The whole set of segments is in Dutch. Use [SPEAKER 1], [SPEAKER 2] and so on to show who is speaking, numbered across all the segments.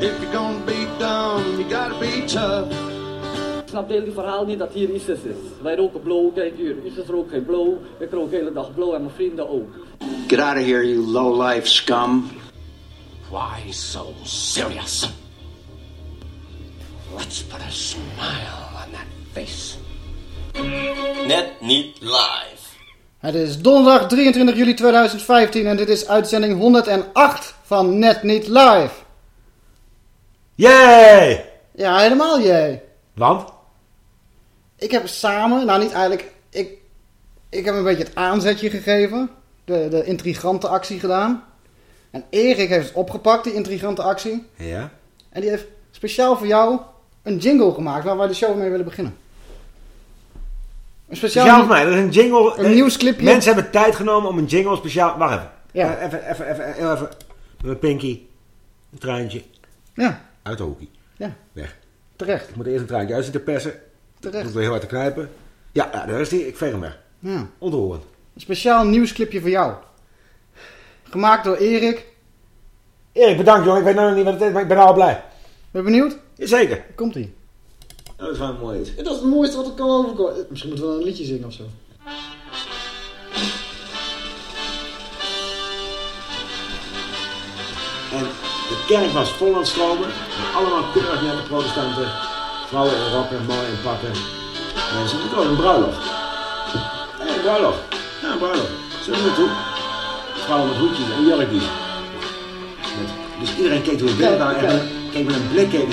[SPEAKER 1] If you're gonna be dumb, you gotta be tough.
[SPEAKER 2] Ik snap het hele verhaal niet dat hier ISIS is. Wij roken blow, kijk hier, ISIS rookt geen blow. Ik rook de hele dag blow en mijn vrienden ook.
[SPEAKER 3] Get out of here, you low-life scum.
[SPEAKER 4] Why so serious? Let's put a smile on that face. Net niet live.
[SPEAKER 5] Het is donderdag 23 juli 2015 en dit is uitzending 108 van Net Niet Live.
[SPEAKER 6] Yay!
[SPEAKER 5] Ja, helemaal jij.
[SPEAKER 6] Want?
[SPEAKER 5] Ik heb samen, nou niet eigenlijk, ik, ik heb een beetje het aanzetje gegeven. De, de intrigante actie gedaan. En Erik heeft het opgepakt, die intrigante actie.
[SPEAKER 6] Ja.
[SPEAKER 5] En die heeft speciaal voor jou een jingle gemaakt waar wij de show mee willen beginnen. Een speciaal,
[SPEAKER 6] Speciaal voor mij, dat is een jingle.
[SPEAKER 5] Een
[SPEAKER 6] eh,
[SPEAKER 5] nieuwsclipje.
[SPEAKER 6] Mensen hebben tijd genomen om een jingle speciaal... Wacht even.
[SPEAKER 5] Ja.
[SPEAKER 6] Eh, Even, even, even, even. Mijn pinky. Een traantje.
[SPEAKER 5] Ja,
[SPEAKER 6] Uit de hoekie.
[SPEAKER 5] ja,
[SPEAKER 6] Weg.
[SPEAKER 5] terecht.
[SPEAKER 6] Ik moet eerst een traantje uit zitten persen. Ik
[SPEAKER 5] terecht.
[SPEAKER 6] moet weer heel hard te knijpen. Ja, ja, daar is die. Ik veeg hem weg.
[SPEAKER 5] Ja.
[SPEAKER 6] Ontroerend.
[SPEAKER 5] Een speciaal nieuwsclipje voor jou. Gemaakt door Erik.
[SPEAKER 6] Erik, bedankt jongen. Ik weet nog niet wat het is, maar ik ben al blij.
[SPEAKER 5] Ben je benieuwd?
[SPEAKER 6] Zeker.
[SPEAKER 5] Komt ie.
[SPEAKER 6] Dat is wel mooi. iets.
[SPEAKER 5] Dat is het mooiste wat er kan overkomen. Misschien moeten we wel een liedje zingen of zo.
[SPEAKER 6] En kerk was vol aan het stromen. Allemaal keurig nette protestanten. Vrouwen in rokken, mooi in pakken. Mensen, het was een bruiloft. Hé, een bruiloft. Ja, een bruiloft. Zullen we naartoe? Vrouwen met hoedjes en jurkjes. Dus iedereen keek door het beeld naar en keek met een blik. Keek.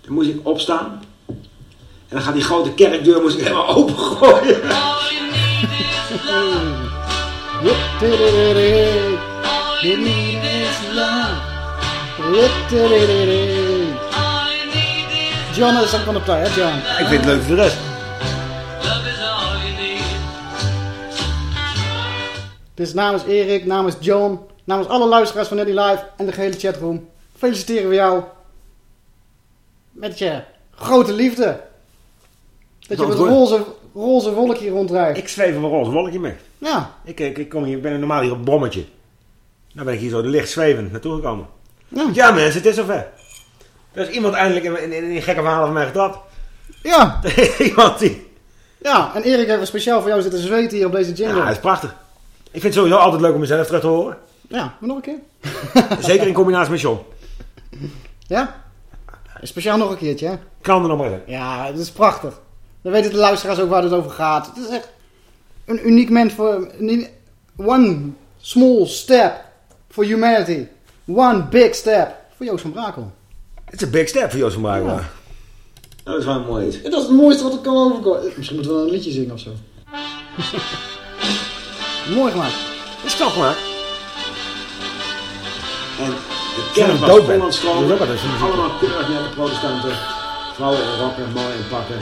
[SPEAKER 6] Dan moest ik opstaan. En dan gaat die grote kerkdeur moest ik helemaal opengooien.
[SPEAKER 5] John is ook aan de play, hè John?
[SPEAKER 6] Ik vind het leuk voor de rest.
[SPEAKER 5] Dus namens Erik, namens John, namens alle luisteraars van Neddy Live en de gehele chatroom, feliciteren we jou met je grote liefde. Dat je met een roze, roze wolkje rondrijdt.
[SPEAKER 6] Ik zweef een roze wolkje mee.
[SPEAKER 5] Ja,
[SPEAKER 6] Ik, ik, ik, kom hier, ik ben normaal hier op een bommetje. Nou ben ik hier zo licht zwevend naartoe gekomen.
[SPEAKER 5] Ja.
[SPEAKER 6] Ja mensen, het is zover. Er is iemand eindelijk in, in, in gekke verhalen van mij getrapt.
[SPEAKER 5] ja,
[SPEAKER 6] iemand die...
[SPEAKER 5] ja. En Erik heeft speciaal voor jou zitten zweten hier op deze jingle.
[SPEAKER 6] Ja, dat is prachtig. Ik vind het sowieso altijd leuk om mezelf terug te horen.
[SPEAKER 5] Ja, maar nog een keer.
[SPEAKER 6] Zeker in combinatie met John.
[SPEAKER 5] Ja? Speciaal nog een keertje, hè?
[SPEAKER 6] Kan er nog maar in.
[SPEAKER 5] Ja, het is prachtig. Dan weten de luisteraars ook waar het over gaat. Het is echt een uniek moment voor... een- One small step for humanity. One big step voor Joost van Brakel.
[SPEAKER 6] Het is een big step voor Joost van Brakel.
[SPEAKER 5] Ja.
[SPEAKER 6] Dat is wel een mooi.
[SPEAKER 5] Dat is het mooiste wat er kan overkomen. Misschien moeten we wel een liedje zingen of zo. Mooi gemaakt.
[SPEAKER 6] Dat is knap gemaakt. En de
[SPEAKER 5] ook altijd zo'n muziek.
[SPEAKER 6] Allemaal keurig nette protestanten. Vrouwen in rokken, mooi in pakken.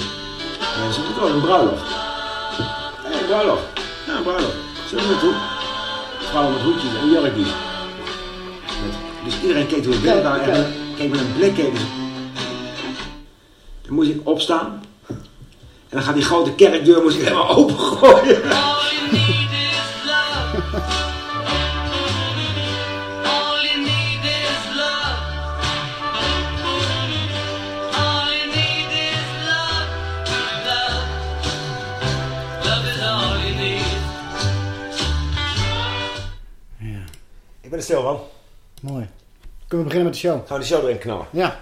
[SPEAKER 6] Mensen, het was een bruiloft. Hé, een bruiloft. Ja, een bruiloft. Zullen we naartoe? Vrouwen met hoedjes en jurkjes. Dus iedereen keek door het beeld naar en keek met een blik. Keek. Dus dan moest ik opstaan. En dan gaat die grote kerkdeur moest ik helemaal opengooien. Ik ben er stil van.
[SPEAKER 5] Mooi. Kunnen we beginnen met de show?
[SPEAKER 6] Gaan we de show erin knallen.
[SPEAKER 5] Ja.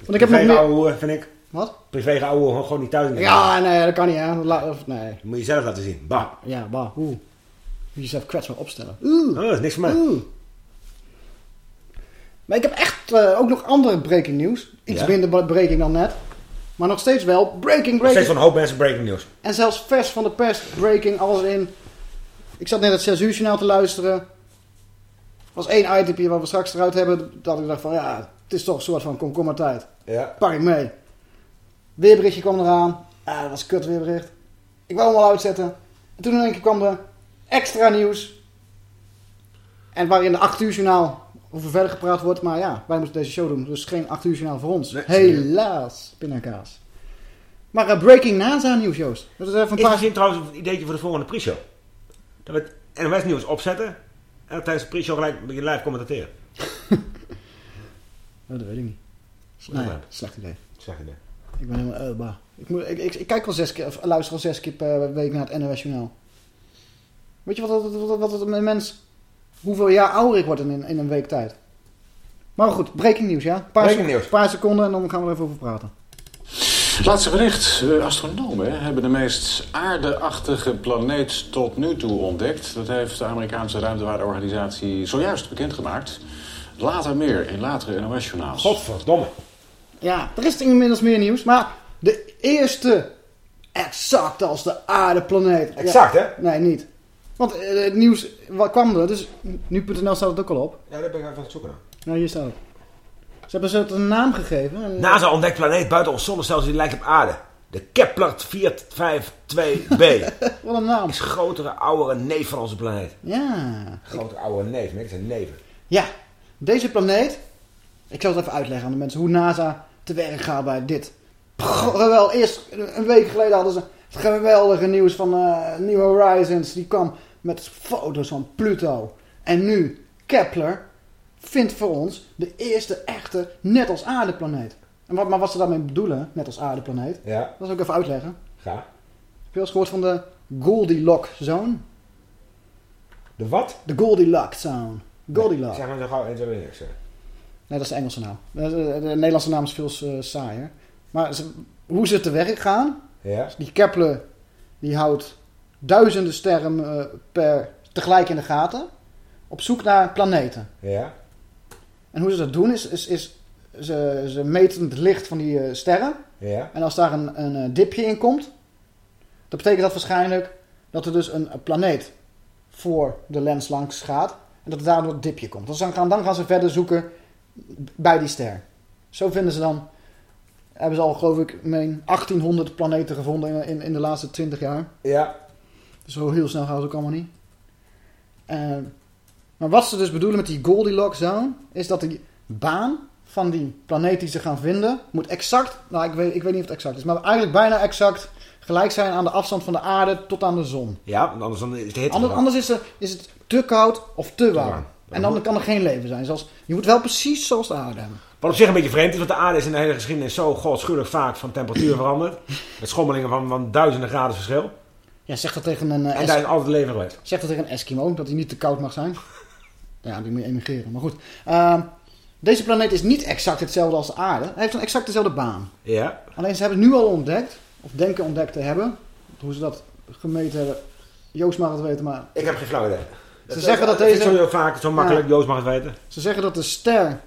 [SPEAKER 5] Want ik heb nog meer...
[SPEAKER 6] ouwe, vind ik.
[SPEAKER 5] Wat?
[SPEAKER 6] Privé ouwe, gewoon niet thuis. in
[SPEAKER 5] Ja, nee, dat kan niet, hè. La- of- nee.
[SPEAKER 6] Dat moet je zelf laten zien. Bah.
[SPEAKER 5] Ja, bah, oeh. Moet je jezelf kwetsbaar opstellen. Oeh.
[SPEAKER 6] Oh, dat is niks voor mij.
[SPEAKER 5] Oeh. Maar ik heb echt eh, ook nog andere breaking nieuws. Iets
[SPEAKER 6] Ja?
[SPEAKER 5] minder breaking dan net. Maar nog steeds wel breaking,
[SPEAKER 6] Nog
[SPEAKER 5] breaking.
[SPEAKER 6] steeds van een hoop mensen breaking news.
[SPEAKER 5] En zelfs vers van de pers, breaking, alles in. Ik zat net het 6 uur journaal te luisteren. Was één item waar we straks eruit hebben. Dat ik dacht van ja, het is toch een soort van komkommertijd.
[SPEAKER 6] Ja.
[SPEAKER 5] Pak ik mee. Weerberichtje kwam eraan. Ah, dat was een kut weerbericht. Ik wou hem al uitzetten. En toen in één keer kwam er extra nieuws. En waarin de 8 uur journaal over verder gepraat wordt. Maar ja, wij moeten deze show doen. Dus geen 8 uur journaal voor ons.
[SPEAKER 6] Nee,
[SPEAKER 5] Helaas. Pindakaas. Maar eh, breaking NASA nieuws, Joost. Dat is even een paar...
[SPEAKER 6] misschien trouwens een ideetje voor de volgende pre-show. Dat we het NOS nieuws opzetten. En tijdens de pre-show gelijk je live commenteren.
[SPEAKER 5] Oh, dat weet ik niet.
[SPEAKER 6] Slecht
[SPEAKER 5] Nee,
[SPEAKER 6] idee.
[SPEAKER 5] slecht idee.
[SPEAKER 6] Je dat.
[SPEAKER 5] Ik ben helemaal... eh, bah. Ik, moet, ik, ik, ik kijk al zes keer, of luister al zes keer per week naar het NOS Journaal. Weet je wat, wat, wat, wat een mens... Hoeveel jaar ouder ik word in, in een week tijd. Maar goed, breaking nieuws, ja? Een paar,
[SPEAKER 6] Breaking nieuws.
[SPEAKER 5] paar seconden en dan gaan we er even over praten.
[SPEAKER 7] Laatste bericht. Eh, Astronomen hebben de meest aardeachtige planeet tot nu toe ontdekt. Dat heeft de Amerikaanse ruimtevaartorganisatie zojuist bekendgemaakt. Later meer in latere NOS-journaals.
[SPEAKER 6] Godverdomme.
[SPEAKER 5] Ja, er is inmiddels meer nieuws. Maar de eerste exact als de aardeplaneet.
[SPEAKER 6] Exact,
[SPEAKER 5] Ja,
[SPEAKER 6] hè?
[SPEAKER 5] Nee, niet. Want eh, het nieuws wat kwam er. Dus nu.nl staat het ook al op.
[SPEAKER 6] Ja, daar ben ik even aan het zoeken.
[SPEAKER 5] Nou, hier staat het. Ze hebben ze het een naam gegeven. En-
[SPEAKER 6] NASA ontdekt planeet buiten ons zonnestelsel die lijkt op aarde. De Kepler 452b.
[SPEAKER 5] Wat een naam.
[SPEAKER 6] is grotere, oudere neef van onze planeet.
[SPEAKER 5] Ja.
[SPEAKER 6] Grotere, oudere neef. Nee, dat zijn neven.
[SPEAKER 5] Ja, deze planeet. Ik zal het even uitleggen aan de mensen hoe NASA te werk gaat bij dit. Geweldig. Eerst een week geleden hadden ze het geweldige nieuws van eh, New Horizons. Die kwam met foto's van Pluto. En nu Kepler vindt voor ons de eerste echte net als aardeplaneet. En wat, maar wat ze daarmee bedoelen, net als aardeplaneet,
[SPEAKER 6] Ja,
[SPEAKER 5] dat zal ik even uitleggen.
[SPEAKER 6] ga.
[SPEAKER 5] Heb je eens gehoord van de Goldilocks zone?
[SPEAKER 6] De wat?
[SPEAKER 5] De Goldilocks zone. Goldilocks.
[SPEAKER 6] Zeg maar zo gauw en zo niks.
[SPEAKER 5] Nee, dat is de Engelse naam. De Nederlandse naam is veel eh, saaier. Maar ze- hoe ze te werk gaan,
[SPEAKER 6] Ja.
[SPEAKER 5] die Kepler die houdt duizenden sterren eh, per tegelijk in de gaten. Op zoek naar planeten.
[SPEAKER 6] Ja.
[SPEAKER 5] En hoe ze dat doen is, is, is ze, ze meten het licht van die eh, sterren.
[SPEAKER 6] Ja.
[SPEAKER 5] En als daar een, een eh, dipje in komt, dan betekent dat waarschijnlijk dat er dus een, planeet voor de lens langs gaat. En dat er daardoor een dipje komt. Dus dan gaan, dan gaan ze verder zoeken bij die ster. Zo vinden ze dan, hebben ze al geloof ik, meen 1800 planeten gevonden in, in, in de laatste 20 jaar.
[SPEAKER 6] Ja.
[SPEAKER 5] Zo heel snel gaat het ook allemaal niet. Eh, maar wat ze dus bedoelen met die Goldilocks zone, is dat die baan van die planeet die ze gaan vinden, moet exact, nou ik weet, ik weet niet of het exact is, maar eigenlijk bijna exact gelijk zijn aan de afstand van de aarde tot aan de zon.
[SPEAKER 6] Ja, want anders dan is het hitte.
[SPEAKER 5] Anders, anders is, er, is het te koud of te warm. En dan kan er geen leven zijn. Zoals, je moet wel precies zoals de aarde hebben.
[SPEAKER 6] Wat op zich een beetje vreemd is, want de aarde is in de hele geschiedenis zo godschuwelijk vaak van temperatuur veranderd. Met schommelingen van, van duizenden graden verschil.
[SPEAKER 5] Ja, zeg dat tegen een, eh,
[SPEAKER 6] En daar is altijd leven geweest.
[SPEAKER 5] zeg dat tegen een Eskimo, dat hij niet te koud mag zijn. Ja, die moet je emigreren. Maar goed. Ehm, deze planeet is niet exact hetzelfde als de aarde. Hij heeft een exact dezelfde baan.
[SPEAKER 6] Ja.
[SPEAKER 5] Alleen ze hebben het nu al ontdekt, of denken ontdekt te hebben. Hoe ze dat gemeten hebben, Joost mag het weten, maar
[SPEAKER 6] Ik heb geen flauw idee.
[SPEAKER 5] Ze zeggen dat deze-
[SPEAKER 6] Zo vaak, zo makkelijk, Joost mag het weten.
[SPEAKER 5] ze zeggen dat de ster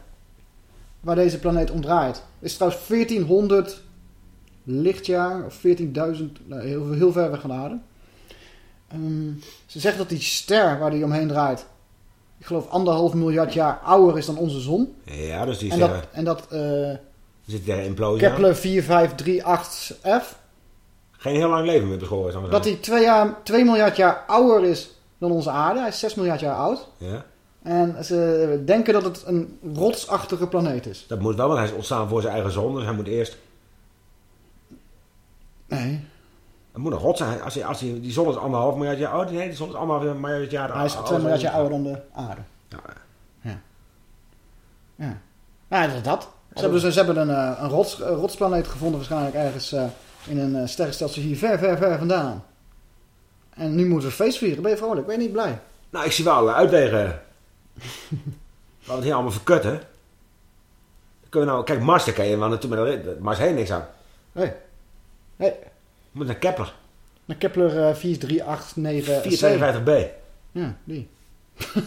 [SPEAKER 5] waar deze planeet om draait, is trouwens 1400 lichtjaar, of 14.000, nou, heel, heel ver weg van de aarde. Ehm, ze zeggen dat die ster waar die omheen draait, ik geloof anderhalf miljard jaar ouder is dan onze zon.
[SPEAKER 6] Ja, dus die
[SPEAKER 5] En
[SPEAKER 6] zeggen,
[SPEAKER 5] dat, en dat eh,
[SPEAKER 6] zit daar implosie.
[SPEAKER 5] Kepler 4538f,
[SPEAKER 6] Geen heel lang leven meer beschoren is.
[SPEAKER 5] dat hij 2, jaar, 2 miljard jaar ouder is dan onze aarde. Hij is 6 miljard jaar oud.
[SPEAKER 6] Ja.
[SPEAKER 5] En ze denken dat het een rotsachtige planeet is.
[SPEAKER 6] Dat moet wel, want hij is ontstaan voor zijn eigen zon. Dus hij moet eerst...
[SPEAKER 5] Nee,
[SPEAKER 6] Het moet een rot zijn. Als, als die zon is anderhalf miljard jaar oud. Nee, die zon is anderhalf miljard jaar oud.
[SPEAKER 5] hij is 2 miljard jaar ouder dan de aarde.
[SPEAKER 6] Ja.
[SPEAKER 5] Ja. Ja, dat is dat. Ze hebben, dus, ze hebben een, eh, een, rots, een rotsplaneet gevonden waarschijnlijk ergens eh, in een uh, sterrenstelsel hier ver, ver, ver vandaan. En nu moeten we feest vieren. Ben je vrolijk? Ben je niet blij?
[SPEAKER 6] Nou, ik zie wel uitwegen. We hadden het hier allemaal verkutten. Kunnen we nou... Kijk, Mars, daar kan je wel naartoe, maar Mars heeft niks aan.
[SPEAKER 5] Nee. Nee.
[SPEAKER 6] Moet naar Kepler.
[SPEAKER 5] Naar Kepler eh 4389.
[SPEAKER 6] 452b.
[SPEAKER 5] Ja, die.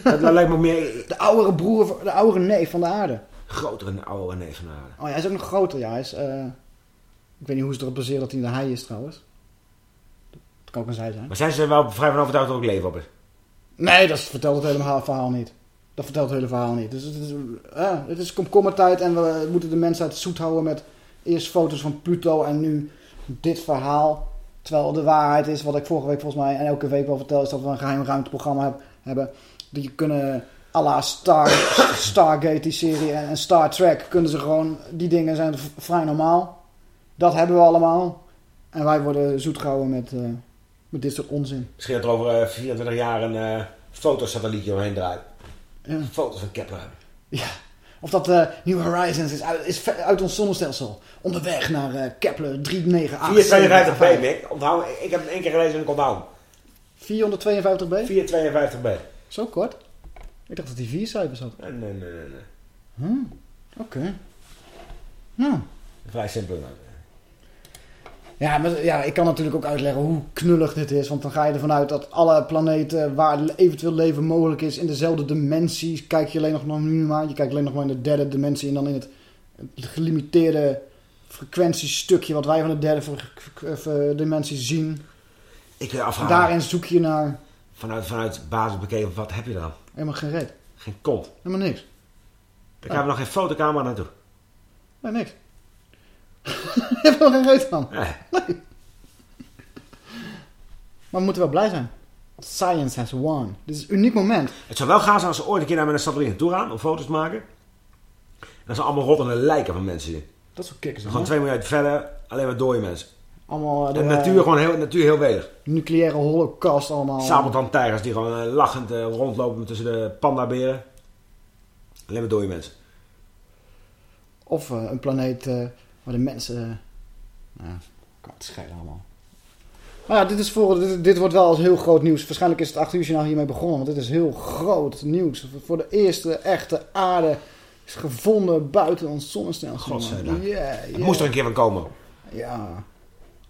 [SPEAKER 6] dat, dat lijkt me meer...
[SPEAKER 5] De oudere broer, van- de oudere neef van de aarde.
[SPEAKER 6] Groter dan de oude nee van de aarde.
[SPEAKER 5] Oh ja, hij is ook nog groter. Ja, hij is... eh, ik weet niet hoe ze erop baseren dat hij een hij is trouwens. Dat kan ook een zij zijn.
[SPEAKER 6] Maar zijn ze er wel vrij van overtuigd dat er ook leven op is?
[SPEAKER 5] Nee, dat vertelt het hele verhaal- niet. Dat vertelt het hele verhaal niet. Dus het is, eh, het is komkommertijd en we moeten de mensheid zoet houden met eerst foto's van Pluto en nu dit verhaal. Terwijl de waarheid is, wat ik vorige week volgens mij en elke week wel vertel, is dat we een geheim ruimteprogramma heb- hebben. Die kunnen à la Star, Stargate, die serie en, en Star Trek, kunnen ze gewoon, die dingen zijn vrij normaal. Dat hebben we allemaal. En wij worden zoet gehouden met, eh, met dit soort onzin.
[SPEAKER 6] Misschien dat er over eh, 24 jaar een eh fotosatellietje omheen draait.
[SPEAKER 5] Ja.
[SPEAKER 6] Foto's van Kepler.
[SPEAKER 5] Ja. Of dat eh New Horizons is uit, is uit ons zonnestelsel. Onderweg naar eh, Kepler 398.
[SPEAKER 6] 452b, Mick. Onthoud, ik- heb het één keer gelezen en ik onthoud
[SPEAKER 5] 452b?
[SPEAKER 6] 452b.
[SPEAKER 5] Zo kort? Ik dacht dat hij vier cijfers had.
[SPEAKER 6] Nee, nee, nee, nee. nee.
[SPEAKER 5] Hm, Oké. Nou.
[SPEAKER 6] Vrij simpel. inderdaad.
[SPEAKER 5] Ja, maar ja, ik kan natuurlijk ook uitleggen hoe knullig dit is. Want dan ga je ervan uit dat alle planeten waar eventueel leven mogelijk is in dezelfde dimensie. Kijk je alleen nog maar nu maar. Je kijkt alleen nog maar in de derde dimensie en dan in het, het gelimiteerde frequentiestukje wat wij van de derde dimensie zien.
[SPEAKER 6] Ik wil afvragen.
[SPEAKER 5] Daarin zoek je naar
[SPEAKER 6] Vanuit, vanuit basis bekeken, wat heb je dan?
[SPEAKER 5] helemaal geen reet.
[SPEAKER 6] Geen kont.
[SPEAKER 5] Helemaal niks.
[SPEAKER 6] Daar gaan we nog geen fotocamera naartoe.
[SPEAKER 5] Nee, niks. Je hebt er geen reet van.
[SPEAKER 6] Nee.
[SPEAKER 5] Maar we moeten wel blij zijn. Science has won. Dit is een uniek moment.
[SPEAKER 6] Het zou wel gaaf zijn als ze ooit een keer naar met een satelliet naartoe gaan om foto's te maken. En dat zijn allemaal rottende lijken van mensen zien.
[SPEAKER 5] Dat is wel kikkers.
[SPEAKER 6] Gewoon twee miljoen verder, alleen maar dode mensen.
[SPEAKER 5] Allemaal
[SPEAKER 6] De
[SPEAKER 5] door,
[SPEAKER 6] natuur
[SPEAKER 5] eh,
[SPEAKER 6] gewoon heel, natuur heel welig.
[SPEAKER 5] nucleaire holocaust allemaal.
[SPEAKER 6] Sabeltandtijgers die gewoon eh, lachend eh, rondlopen tussen de pandaberen. Alleen maar dode mensen.
[SPEAKER 5] Of eh, een planeet eh, waar de mensen... eh, nou, kan het schelen allemaal. Maar ja, dit, is voor, dit, dit wordt wel als heel groot nieuws. Waarschijnlijk is het 8 uur journaal hiermee begonnen. Want dit is heel groot nieuws. Voor de eerste echte aarde is gevonden buiten ons zonnestelsel.
[SPEAKER 6] Godzijdank. Het
[SPEAKER 5] ja.
[SPEAKER 6] moest er een keer van komen.
[SPEAKER 5] Ja.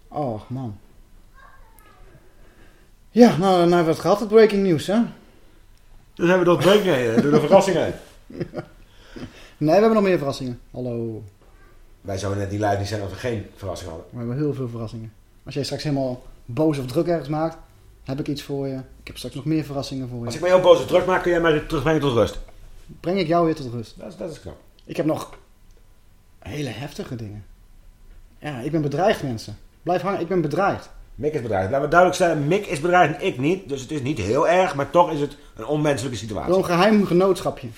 [SPEAKER 5] Oh, man. Ja, nou, nou hebben we het gehad, het breaking news, hè?
[SPEAKER 6] Dus hebben we dat breaking heen, door de verrassingen.
[SPEAKER 5] Nee, we hebben nog meer verrassingen. Hallo.
[SPEAKER 6] Wij zouden net die live niet zijn als we geen verrassing hadden.
[SPEAKER 5] We hebben heel veel verrassingen. Als jij straks helemaal boos of druk ergens maakt, heb ik iets voor je. Ik heb straks nog meer verrassingen voor
[SPEAKER 6] Als
[SPEAKER 5] je.
[SPEAKER 6] ik me heel boos en druk maak, kun jij mij terugbrengen tot rust.
[SPEAKER 5] Breng ik jou weer tot rust.
[SPEAKER 6] Dat is, dat is knap.
[SPEAKER 5] Ik heb nog hele heftige dingen. Ja, ik ben bedreigd, mensen. Blijf hangen, ik ben bedreigd.
[SPEAKER 6] Mick is bedreigd. Laten we duidelijk zijn, Mick is bedreigd en ik niet. Dus het is niet heel erg, maar toch is het een onmenselijke situatie.
[SPEAKER 5] Een geheim genootschapje.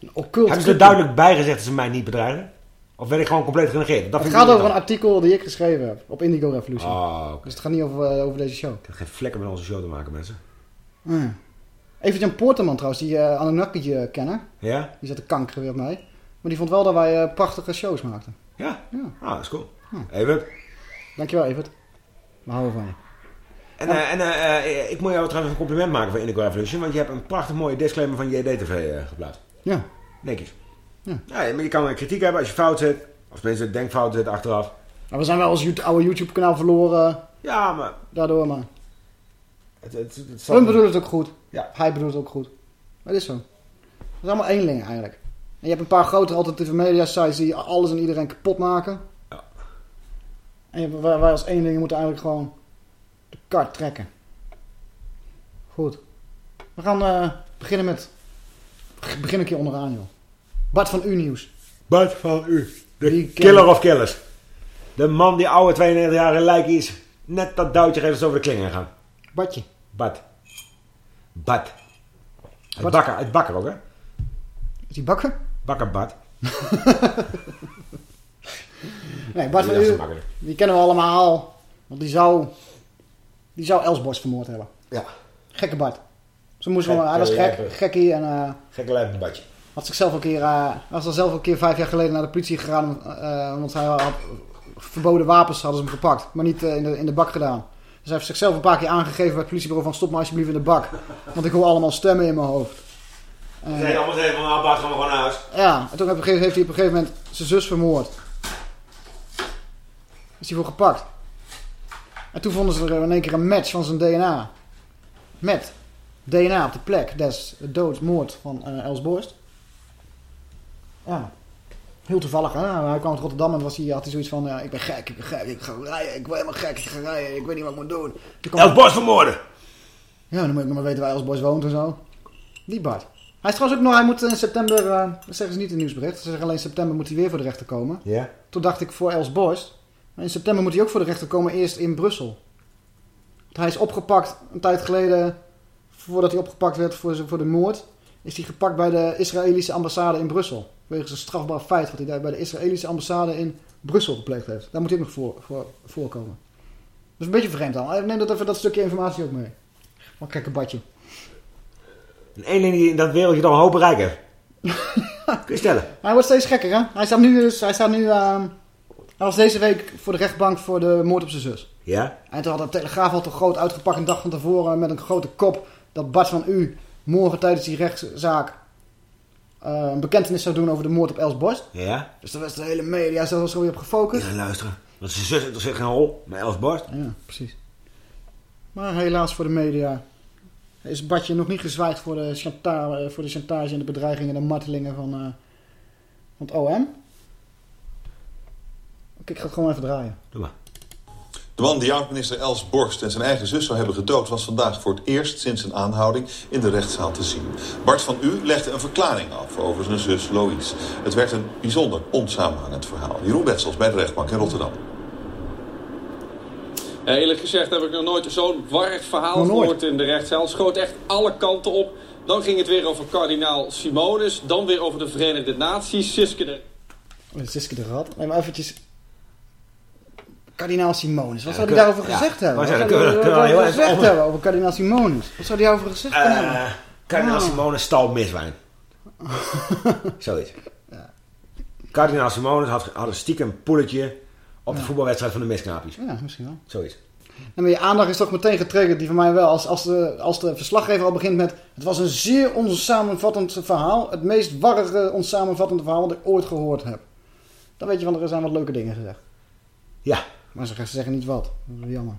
[SPEAKER 5] Een occult
[SPEAKER 6] Hebben ze er duidelijk bij gezegd dat ze mij niet bedreigen? Of werd ik gewoon compleet genegeerd? Dat
[SPEAKER 5] Het gaat over een artikel die ik geschreven heb op Indigo Revolution.
[SPEAKER 6] Oh.
[SPEAKER 5] Dus het gaat niet over, eh, over deze show.
[SPEAKER 6] Ik heb geen vlekken met onze show te maken, mensen.
[SPEAKER 5] Ah. Even Jan Poorterman trouwens, die uh, Anunnaki-kenner.
[SPEAKER 6] Ja?
[SPEAKER 5] Die zat te kankeren weer op mij. Maar die vond wel dat wij eh, prachtige shows maakten.
[SPEAKER 6] Ja?
[SPEAKER 5] Ja.
[SPEAKER 6] Ah, dat is cool.
[SPEAKER 5] Hm.
[SPEAKER 6] Even.
[SPEAKER 5] Dankjewel, Evert. We houden van je.
[SPEAKER 6] En, eh, en eh, eh, ik moet jou trouwens een compliment maken voor Indigo Revolution, want je hebt een prachtig mooie disclaimer van JDTV eh geplaatst.
[SPEAKER 5] Ja.
[SPEAKER 6] Netjes.
[SPEAKER 5] Ja.
[SPEAKER 6] Ja, maar je kan kritiek hebben als je fout zit, of mensen denkfout zit achteraf.
[SPEAKER 5] Maar we zijn wel ons YouTube- oude YouTube-kanaal verloren.
[SPEAKER 6] Ja, maar...
[SPEAKER 5] Daardoor, maar...
[SPEAKER 6] Het, het, het, het
[SPEAKER 5] Hun bedoelt het ook goed.
[SPEAKER 6] Ja.
[SPEAKER 5] Hij bedoelt het ook goed. Maar het is zo. Het is allemaal eenling eigenlijk. En je hebt een paar grotere alternatieve media sites die alles en iedereen kapot maken.
[SPEAKER 6] Ja.
[SPEAKER 5] En je wij, wij als eenlingen moeten eigenlijk gewoon de kart trekken. Goed. We gaan eh, beginnen met... Begin een keer onderaan, joh. Bart van U-nieuws.
[SPEAKER 6] Bart van U. De
[SPEAKER 5] Die
[SPEAKER 6] killer of killers. De man die oude 92 jaar lijk is, net dat duwtje geeft over de klingen gaan. Bart. Bart. Uit
[SPEAKER 5] Bart.
[SPEAKER 6] bakker, uit bakker ook, hè?
[SPEAKER 5] Is die bakker?
[SPEAKER 6] Bakker Bart.
[SPEAKER 5] Nee, Bart van U, die kennen we allemaal. Want die zou... Die zou Elsborst vermoord hebben.
[SPEAKER 6] Ja.
[SPEAKER 5] Gekke Bart. Ze moest
[SPEAKER 6] Gek,
[SPEAKER 5] wel, hij was gek, gekkie en eh,
[SPEAKER 6] Gekke lijp Bartje.
[SPEAKER 5] Had zichzelf een keer, eh, was al zelf een keer vijf jaar geleden naar de politie gegaan, eh, want hij had verboden wapens hadden ze hem gepakt, maar niet eh, in, de, in de bak gedaan. Dus hij heeft zichzelf een paar keer aangegeven bij het politiebureau van stop maar alsjeblieft in de bak, want ik hoor allemaal stemmen in mijn hoofd. Eh,
[SPEAKER 6] Nee, allemaal zeggen van, nou Bart, gaan we gewoon naar huis.
[SPEAKER 5] Ja, en toen heeft hij op een gegeven moment zijn zus vermoord. Is hij voor gepakt. En toen vonden ze er in één keer een match van zijn DNA. Met DNA op de plek des doodsmoord van Els Borst. Ja. Heel toevallig, hè? Hij kwam uit Rotterdam en was hij, had hij zoiets van... Ja, ik ben gek, ik ben gek, ik ga rijden, ik ben helemaal gek, ik ga rijden, ik weet niet wat ik moet doen. Kwam-
[SPEAKER 6] Els Borst vermoorden.
[SPEAKER 5] Ja, dan moet ik nog maar weten waar Els Borst woont en zo. Die Bart. Hij is trouwens ook nog, hij moet in september, eh, dat zeggen ze niet in het nieuwsbericht, ze zeggen alleen in september moet hij weer voor de rechter komen.
[SPEAKER 6] Ja.
[SPEAKER 5] Toen dacht ik voor Els Borst, maar in september moet hij ook voor de rechter komen, eerst in Brussel. Want hij is opgepakt een tijd geleden, voordat hij opgepakt werd voor, voor de moord, is hij gepakt bij de Israëlische ambassade in Brussel. Wegens een strafbaar feit wat hij daar bij de Israëlische ambassade in Brussel gepleegd heeft. Daar moet hij ook nog voor, voor, voorkomen. Dat is een beetje vreemd al. Neem dat even dat stukje informatie ook mee. Wat een gekke badje.
[SPEAKER 6] En één ding die in dat wereldje dan een hoop bereik heeft. Kun je stellen.
[SPEAKER 5] Hij wordt steeds gekker, hè? Hij staat nu, dus, hij staat nu hij was deze week voor de rechtbank voor de moord op zijn zus.
[SPEAKER 6] Ja?
[SPEAKER 5] En toen had de Telegraaf al te groot uitgepakt een dag van tevoren met een grote kop dat Bart van U morgen tijdens die rechtszaak eh, een bekentenis zou doen over de moord op Els Borst.
[SPEAKER 6] Ja?
[SPEAKER 5] Dus daar was de hele media zo weer op gefocust.
[SPEAKER 6] Ja, luisteren. Want zijn zus interesseert geen hol. Maar Els Borst.
[SPEAKER 5] Ja, precies. Maar helaas voor de media is Bartje nog niet gezwaaid voor de, chanta eh, voor de chantage en de bedreigingen en de martelingen van, eh, van het OM. Oké, ik ga het gewoon even draaien.
[SPEAKER 6] Doe maar.
[SPEAKER 8] De man die oud-minister Els Borst en zijn eigen zus zou hebben gedood... was vandaag voor het eerst sinds een aanhouding in de rechtszaal te zien. Bart van U legde een verklaring af over zijn zus Louise. Het werd een bijzonder onsamenhangend verhaal. Jeroen Betsels bij de rechtbank in Rotterdam.
[SPEAKER 9] Ja, eerlijk gezegd heb ik nog nooit zo'n warrig verhaal gehoord in de rechtszaal. Het schoot echt alle kanten op. Dan ging het weer over kardinaal Simonis. Dan weer over de Verenigde Naties. Siske de...
[SPEAKER 5] Siske de Rad. Nee, maar eventjes... Kardinaal Simonis. Wat zou hij daarover gezegd hebben? Wat zou hij gezegd hebben over kardinaal Simonis? Wat zou hij daarover gezegd kunnen hebben?
[SPEAKER 6] Eh Kardinaal
[SPEAKER 5] Ah.
[SPEAKER 6] Simone stal miswijn. Zoiets. Kardinaal Simone had, had een stiekem poeletje op de voetbalwedstrijd van de misknaapjes.
[SPEAKER 5] Ja, misschien wel.
[SPEAKER 6] Zoiets.
[SPEAKER 5] En maar je aandacht is toch meteen getriggerd, die van mij wel. Als, als, de, als de verslaggever al begint met... Het was een zeer onsamenvattend verhaal. Het meest warrige onsamenvattende verhaal dat ik ooit gehoord heb. Dan weet je van, er zijn wat leuke dingen gezegd.
[SPEAKER 6] Ja.
[SPEAKER 5] Maar ze zeggen niet wat. Dat is jammer.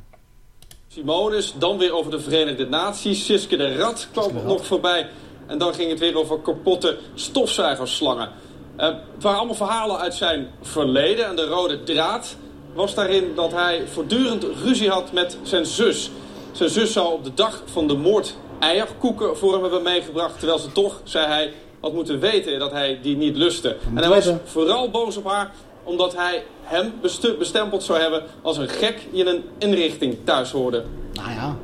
[SPEAKER 9] Simonis. Dan weer over de Verenigde Naties. Siske de Rad kwam nog voorbij. En dan ging het weer over kapotte stofzuigerslangen. Eh, het waren allemaal verhalen uit zijn verleden. En de rode draad was daarin dat hij voortdurend ruzie had met zijn zus. Zijn zus zou op de dag van de moord eierkoeken voor hem hebben meegebracht. Terwijl ze toch, zei hij, had moeten weten dat hij die niet lustte. En hij was vooral boos op haar omdat hij hem bestempeld zou hebben als een gek die in een inrichting thuis hoorde.
[SPEAKER 5] Nou ja.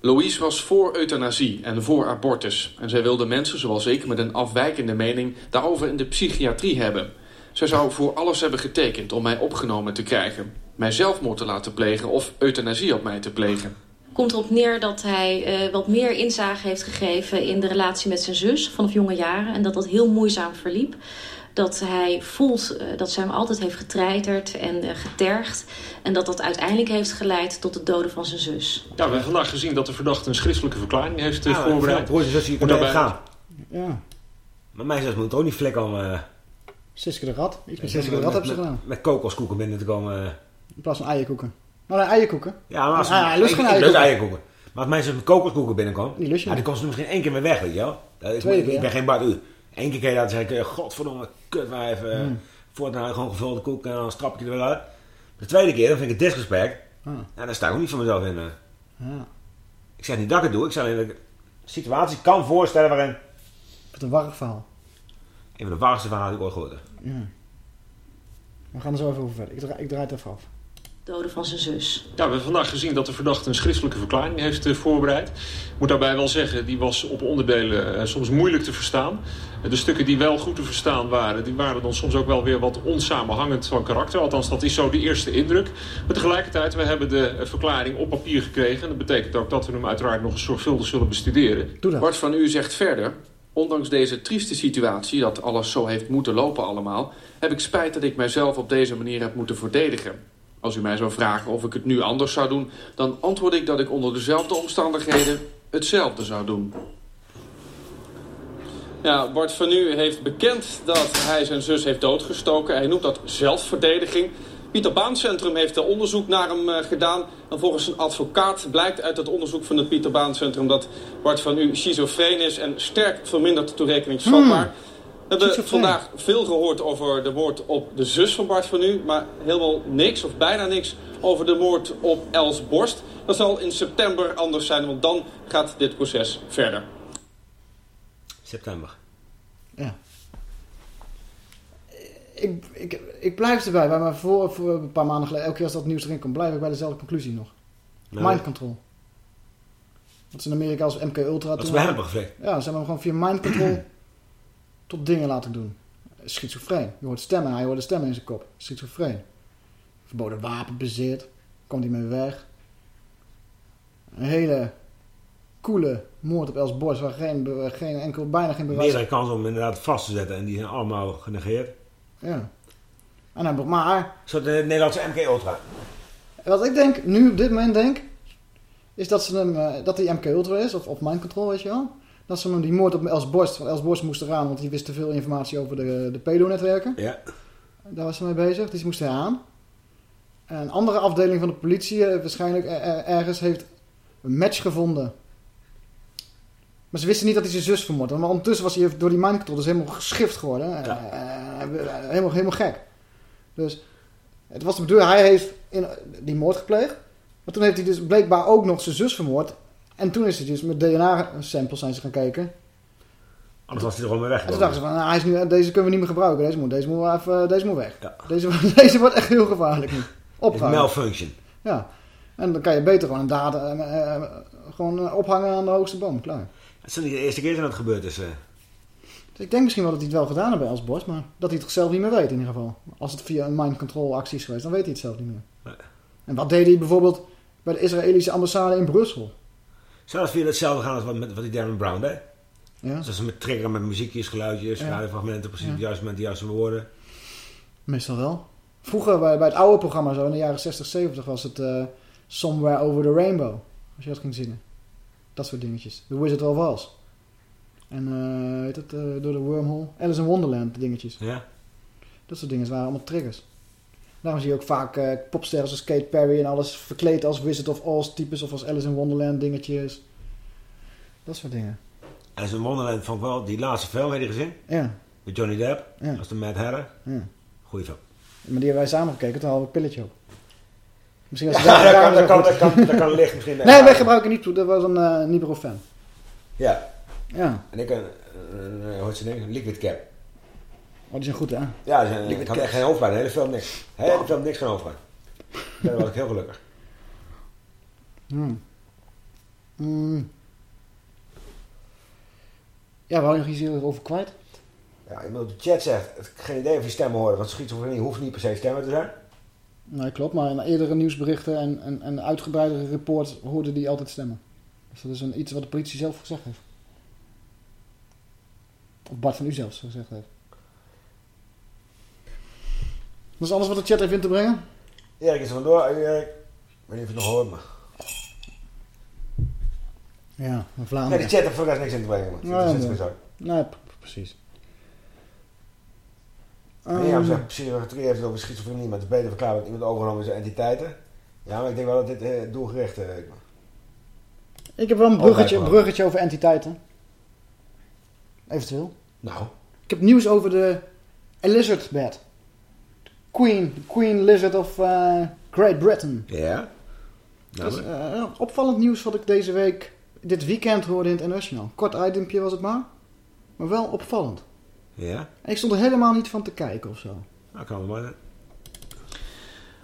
[SPEAKER 10] Louise was voor euthanasie en voor abortus. En zij wilde mensen, zoals ik, met een afwijkende mening... daarover in de psychiatrie hebben. Zij zou voor alles hebben getekend om mij opgenomen te krijgen. Mij zelfmoord te laten plegen of euthanasie op mij te plegen.
[SPEAKER 11] komt erop neer dat hij eh, wat meer inzage heeft gegeven in de relatie met zijn zus vanaf jonge jaren. En dat dat heel moeizaam verliep. Dat hij voelt eh, dat ze hem altijd heeft getreiterd en eh, getergd. En dat dat uiteindelijk heeft geleid tot het doden van zijn zus.
[SPEAKER 10] Ja, we hebben vandaag gezien dat de verdachte een schriftelijke verklaring heeft eh,
[SPEAKER 6] Ja,
[SPEAKER 10] voorbereid.
[SPEAKER 6] En zus, je
[SPEAKER 10] Moet
[SPEAKER 6] kan
[SPEAKER 10] daarbij-
[SPEAKER 6] gaan.
[SPEAKER 5] Ja.
[SPEAKER 6] Maar mijn zus moet ook niet flikken om... eh,
[SPEAKER 5] Siske de Rad. Iets met Siske de Rad hebben ze
[SPEAKER 6] met-
[SPEAKER 5] gedaan.
[SPEAKER 6] Met kokoskoeken binnen te komen.
[SPEAKER 5] In plaats van eierkoeken. Nou, nee, eierkoeken.
[SPEAKER 6] Ja, maar als
[SPEAKER 5] Ah, hij lust geen eierkoeken.
[SPEAKER 6] eierkoeken. Maar als mijn zus met kokoskoeken binnenkwam...
[SPEAKER 5] Die lust je
[SPEAKER 6] ja, die komt ze misschien één keer meer weg, weet je wel. Dat is,
[SPEAKER 5] Tweede
[SPEAKER 6] ik, ik
[SPEAKER 5] keer.
[SPEAKER 6] ben geen Bart U. Eén keer kan je dat zeggen, godverdomme, kutwijf. eh
[SPEAKER 5] Hmm.
[SPEAKER 6] Voortaan gewoon gevulde koek en dan strap ik je er wel uit. De tweede keer, dan vind ik het disrespect.
[SPEAKER 5] Ah.
[SPEAKER 6] Ja, daar sta ik ook niet van mezelf in. eh.
[SPEAKER 5] Ja.
[SPEAKER 6] Ik zeg niet dat ik het doe, ik zeg alleen dat ik een situatie kan voorstellen waarin...
[SPEAKER 5] Wat een warrig verhaal.
[SPEAKER 6] Een van de warmste verhalen die ik ooit gehoord heb.
[SPEAKER 5] Ja. We gaan er zo even over verder. Ik draai, ik draai het even af.
[SPEAKER 11] Doden van zijn zus.
[SPEAKER 10] Ja, we hebben vandaag gezien dat de verdachte een schriftelijke verklaring heeft eh, voorbereid. Ik moet daarbij wel zeggen, die was op onderdelen eh, soms moeilijk te verstaan. Eh, de stukken die wel goed te verstaan waren, die waren dan soms ook wel weer wat onsamenhangend van karakter. Althans, dat is zo de eerste indruk. Maar tegelijkertijd, we hebben de verklaring op papier gekregen. En dat betekent ook dat we hem uiteraard nog eens zorgvuldig zullen bestuderen.
[SPEAKER 9] Bart van U zegt verder... Ondanks deze trieste situatie, dat alles zo heeft moeten lopen allemaal... heb ik spijt dat ik mijzelf op deze manier heb moeten verdedigen. Als u mij zou vragen of ik het nu anders zou doen... dan antwoord ik dat ik onder dezelfde omstandigheden hetzelfde zou doen. Ja, Bart van Nu heeft bekend dat hij zijn zus heeft doodgestoken. Hij noemt dat zelfverdediging. Pieter Baan Centrum heeft er onderzoek naar hem eh, gedaan. En volgens een advocaat blijkt uit het onderzoek van het Pieter Baan Centrum... dat Bart van U schizofreen is en sterk verminderd toerekeningsvatbaar. We hebben vandaag veel gehoord over de moord op de zus van Bart van U... maar helemaal niks, of bijna niks, over de moord op Els Borst. Dat zal in september anders zijn, want dan gaat dit proces verder.
[SPEAKER 6] September.
[SPEAKER 5] Ja. Ik, ik, ik blijf erbij. Bij maar voor, voor een paar maanden geleden, elke keer als dat nieuws erin komt, blijf ik bij dezelfde conclusie nog.
[SPEAKER 6] Nou,
[SPEAKER 5] mind control. Wat ze in Amerika als MK Ultra
[SPEAKER 6] Dat is bij hem.
[SPEAKER 5] Ja, ze hebben hem gewoon via mind control tot dingen laten doen. Schizofreen. Je hoort stemmen, hij hoort de stemmen in zijn kop. Schizofreen. Verboden wapen bezit. Komt hij mee weg. Een hele coole moord op Els Borst waar geen, geen enkel, bijna geen bewijs
[SPEAKER 6] Meerdere kansen om hem inderdaad vast te zetten. En die zijn allemaal genegeerd.
[SPEAKER 5] Ja. En hij, maar
[SPEAKER 6] Een soort eh, Nederlandse MK Ultra.
[SPEAKER 5] wat ik denk, nu op dit moment denk, is dat ze hem, eh, dat hij MK Ultra is, of op mind control, weet je wel. Dat ze hem die moord op Els Borst, want Els Borst moest eraan, want die wist te veel informatie over de, de pedo-netwerken.
[SPEAKER 6] Ja.
[SPEAKER 5] Daar was ze mee bezig, dus die moest eraan. En een andere afdeling van de politie, eh, waarschijnlijk er- er- ergens, heeft een match gevonden. Maar ze wisten niet dat hij zijn zus vermoord had. Maar ondertussen was hij door die mind control dus helemaal geschift geworden. Eh, eh, helemaal, helemaal gek. Dus het was de bedoeling, hij heeft in, die moord gepleegd. Maar toen heeft hij dus blijkbaar ook nog zijn zus vermoord. En toen is hij dus met DNA-samples zijn ze gaan kijken.
[SPEAKER 6] Anders was hij er gewoon mee weg.
[SPEAKER 5] En toen dachten ze van, nou, hij is nu, deze kunnen we niet meer gebruiken. Deze moet, deze moet, even, deze moet weg. Deze, deze wordt echt heel gevaarlijk nu. Opruimen.
[SPEAKER 6] malfunction.
[SPEAKER 5] Ja. En dan kan je beter gewoon een daden eh, eh, gewoon eh, ophangen aan de hoogste boom. Klaar.
[SPEAKER 6] Het is niet de eerste keer dat het gebeurd is. eh.
[SPEAKER 5] Dus ik denk misschien wel dat hij het wel gedaan heeft bij Els Borst. Maar dat hij het zelf niet meer weet in ieder geval. Als het via een mind control actie is geweest, dan weet hij het zelf niet meer.
[SPEAKER 6] Nee.
[SPEAKER 5] En wat deed hij bijvoorbeeld bij de Israëlische ambassade in Brussel?
[SPEAKER 6] Dat via hetzelfde gaan als wat, met, wat die Darren Brown deed?
[SPEAKER 5] Ja.
[SPEAKER 6] Dus ze met triggeren met muziekjes, geluidjes,
[SPEAKER 5] Ja.
[SPEAKER 6] radiofragmenten, precies
[SPEAKER 5] Ja.
[SPEAKER 6] op het juiste moment de juiste woorden.
[SPEAKER 5] Meestal wel. Vroeger bij, bij het oude programma, zo in de jaren 60, 70, was het eh, Somewhere Over the Rainbow. Als je dat ging zingen. Dat soort dingetjes. The Wizard of Oz. En eh heet het, eh, door de wormhole. Alice in Wonderland dingetjes.
[SPEAKER 6] Ja.
[SPEAKER 5] Dat soort dingen waren allemaal triggers. Daarom zie je ook vaak eh popsterren zoals Kate Perry en alles verkleed als Wizard of Oz types of als Alice in Wonderland dingetjes. Dat soort dingen.
[SPEAKER 6] En zo'n Wonderland vond ik wel, die laatste film, heb je gezien?
[SPEAKER 5] Ja.
[SPEAKER 6] Met Johnny Depp,
[SPEAKER 5] Ja.
[SPEAKER 6] als de Mad Hatter.
[SPEAKER 5] Ja.
[SPEAKER 6] Goeie film.
[SPEAKER 5] Maar die hebben wij samen gekeken, toen hadden we een pilletje op. Misschien was
[SPEAKER 6] Ja, dat kan- dat kan- dat kan- dat kan licht misschien-
[SPEAKER 5] Nee, wij gebruiken niet, dat was een uh, Nibro fan.
[SPEAKER 6] Ja.
[SPEAKER 5] Ja.
[SPEAKER 6] En ik een, een, hoe heet ze ding? Liquid Cap.
[SPEAKER 5] Oh, die zijn goed, hè?
[SPEAKER 6] Ja, zijn- ik had echt geen hoofdpijn, de hele film niks. Hele film niks van hoofdpijn. Daar was ik heel gelukkig.
[SPEAKER 5] Hmm. Hmm. Ja, we hadden nog iets hierover kwijt.
[SPEAKER 6] Ja, iemand op de chat zegt, ik heb geen idee of je stemmen horen, want schizofrenie hoeft niet per se stemmen te zijn.
[SPEAKER 5] Nee, klopt. Maar in eerdere nieuwsberichten en, en, en uitgebreidere reports hoorde die altijd stemmen. Dus dat is een, iets wat de politie zelf gezegd heeft. Of Bart van u zelfs gezegd heeft. Dat is alles wat de chat heeft in te brengen?
[SPEAKER 6] Erik is er vandoor. Erik, ik weet niet of je het nog hoort, maar...
[SPEAKER 5] Ja, een
[SPEAKER 6] Nee,
[SPEAKER 5] Vlaanderen.
[SPEAKER 6] de chat heeft voor niks in te brengen.
[SPEAKER 5] Ja,
[SPEAKER 6] is
[SPEAKER 5] nee. Nee, p- precies.
[SPEAKER 6] Mirjam
[SPEAKER 5] Ehm,
[SPEAKER 6] zegt, psychiatrie heeft het over schizofrenie, maar het is beter verklaard dat iemand overgenomen door entiteiten. Ja, maar ik denk wel dat dit eh, doelgericht is.
[SPEAKER 5] Ik heb wel een bruggetje, een bruggetje over entiteiten. Eventueel.
[SPEAKER 6] Nou.
[SPEAKER 5] Ik heb nieuws over de Elizabeth. Queen, Queen Lizard of eh, Great Britain.
[SPEAKER 6] Ja.
[SPEAKER 5] Dat is eh, opvallend nieuws wat ik deze week, dit weekend hoorde in het National. Kort itempje was het maar. Maar wel opvallend.
[SPEAKER 6] Ja?
[SPEAKER 5] En ik stond er helemaal niet van te kijken of zo.
[SPEAKER 6] Nou, kan wel maar.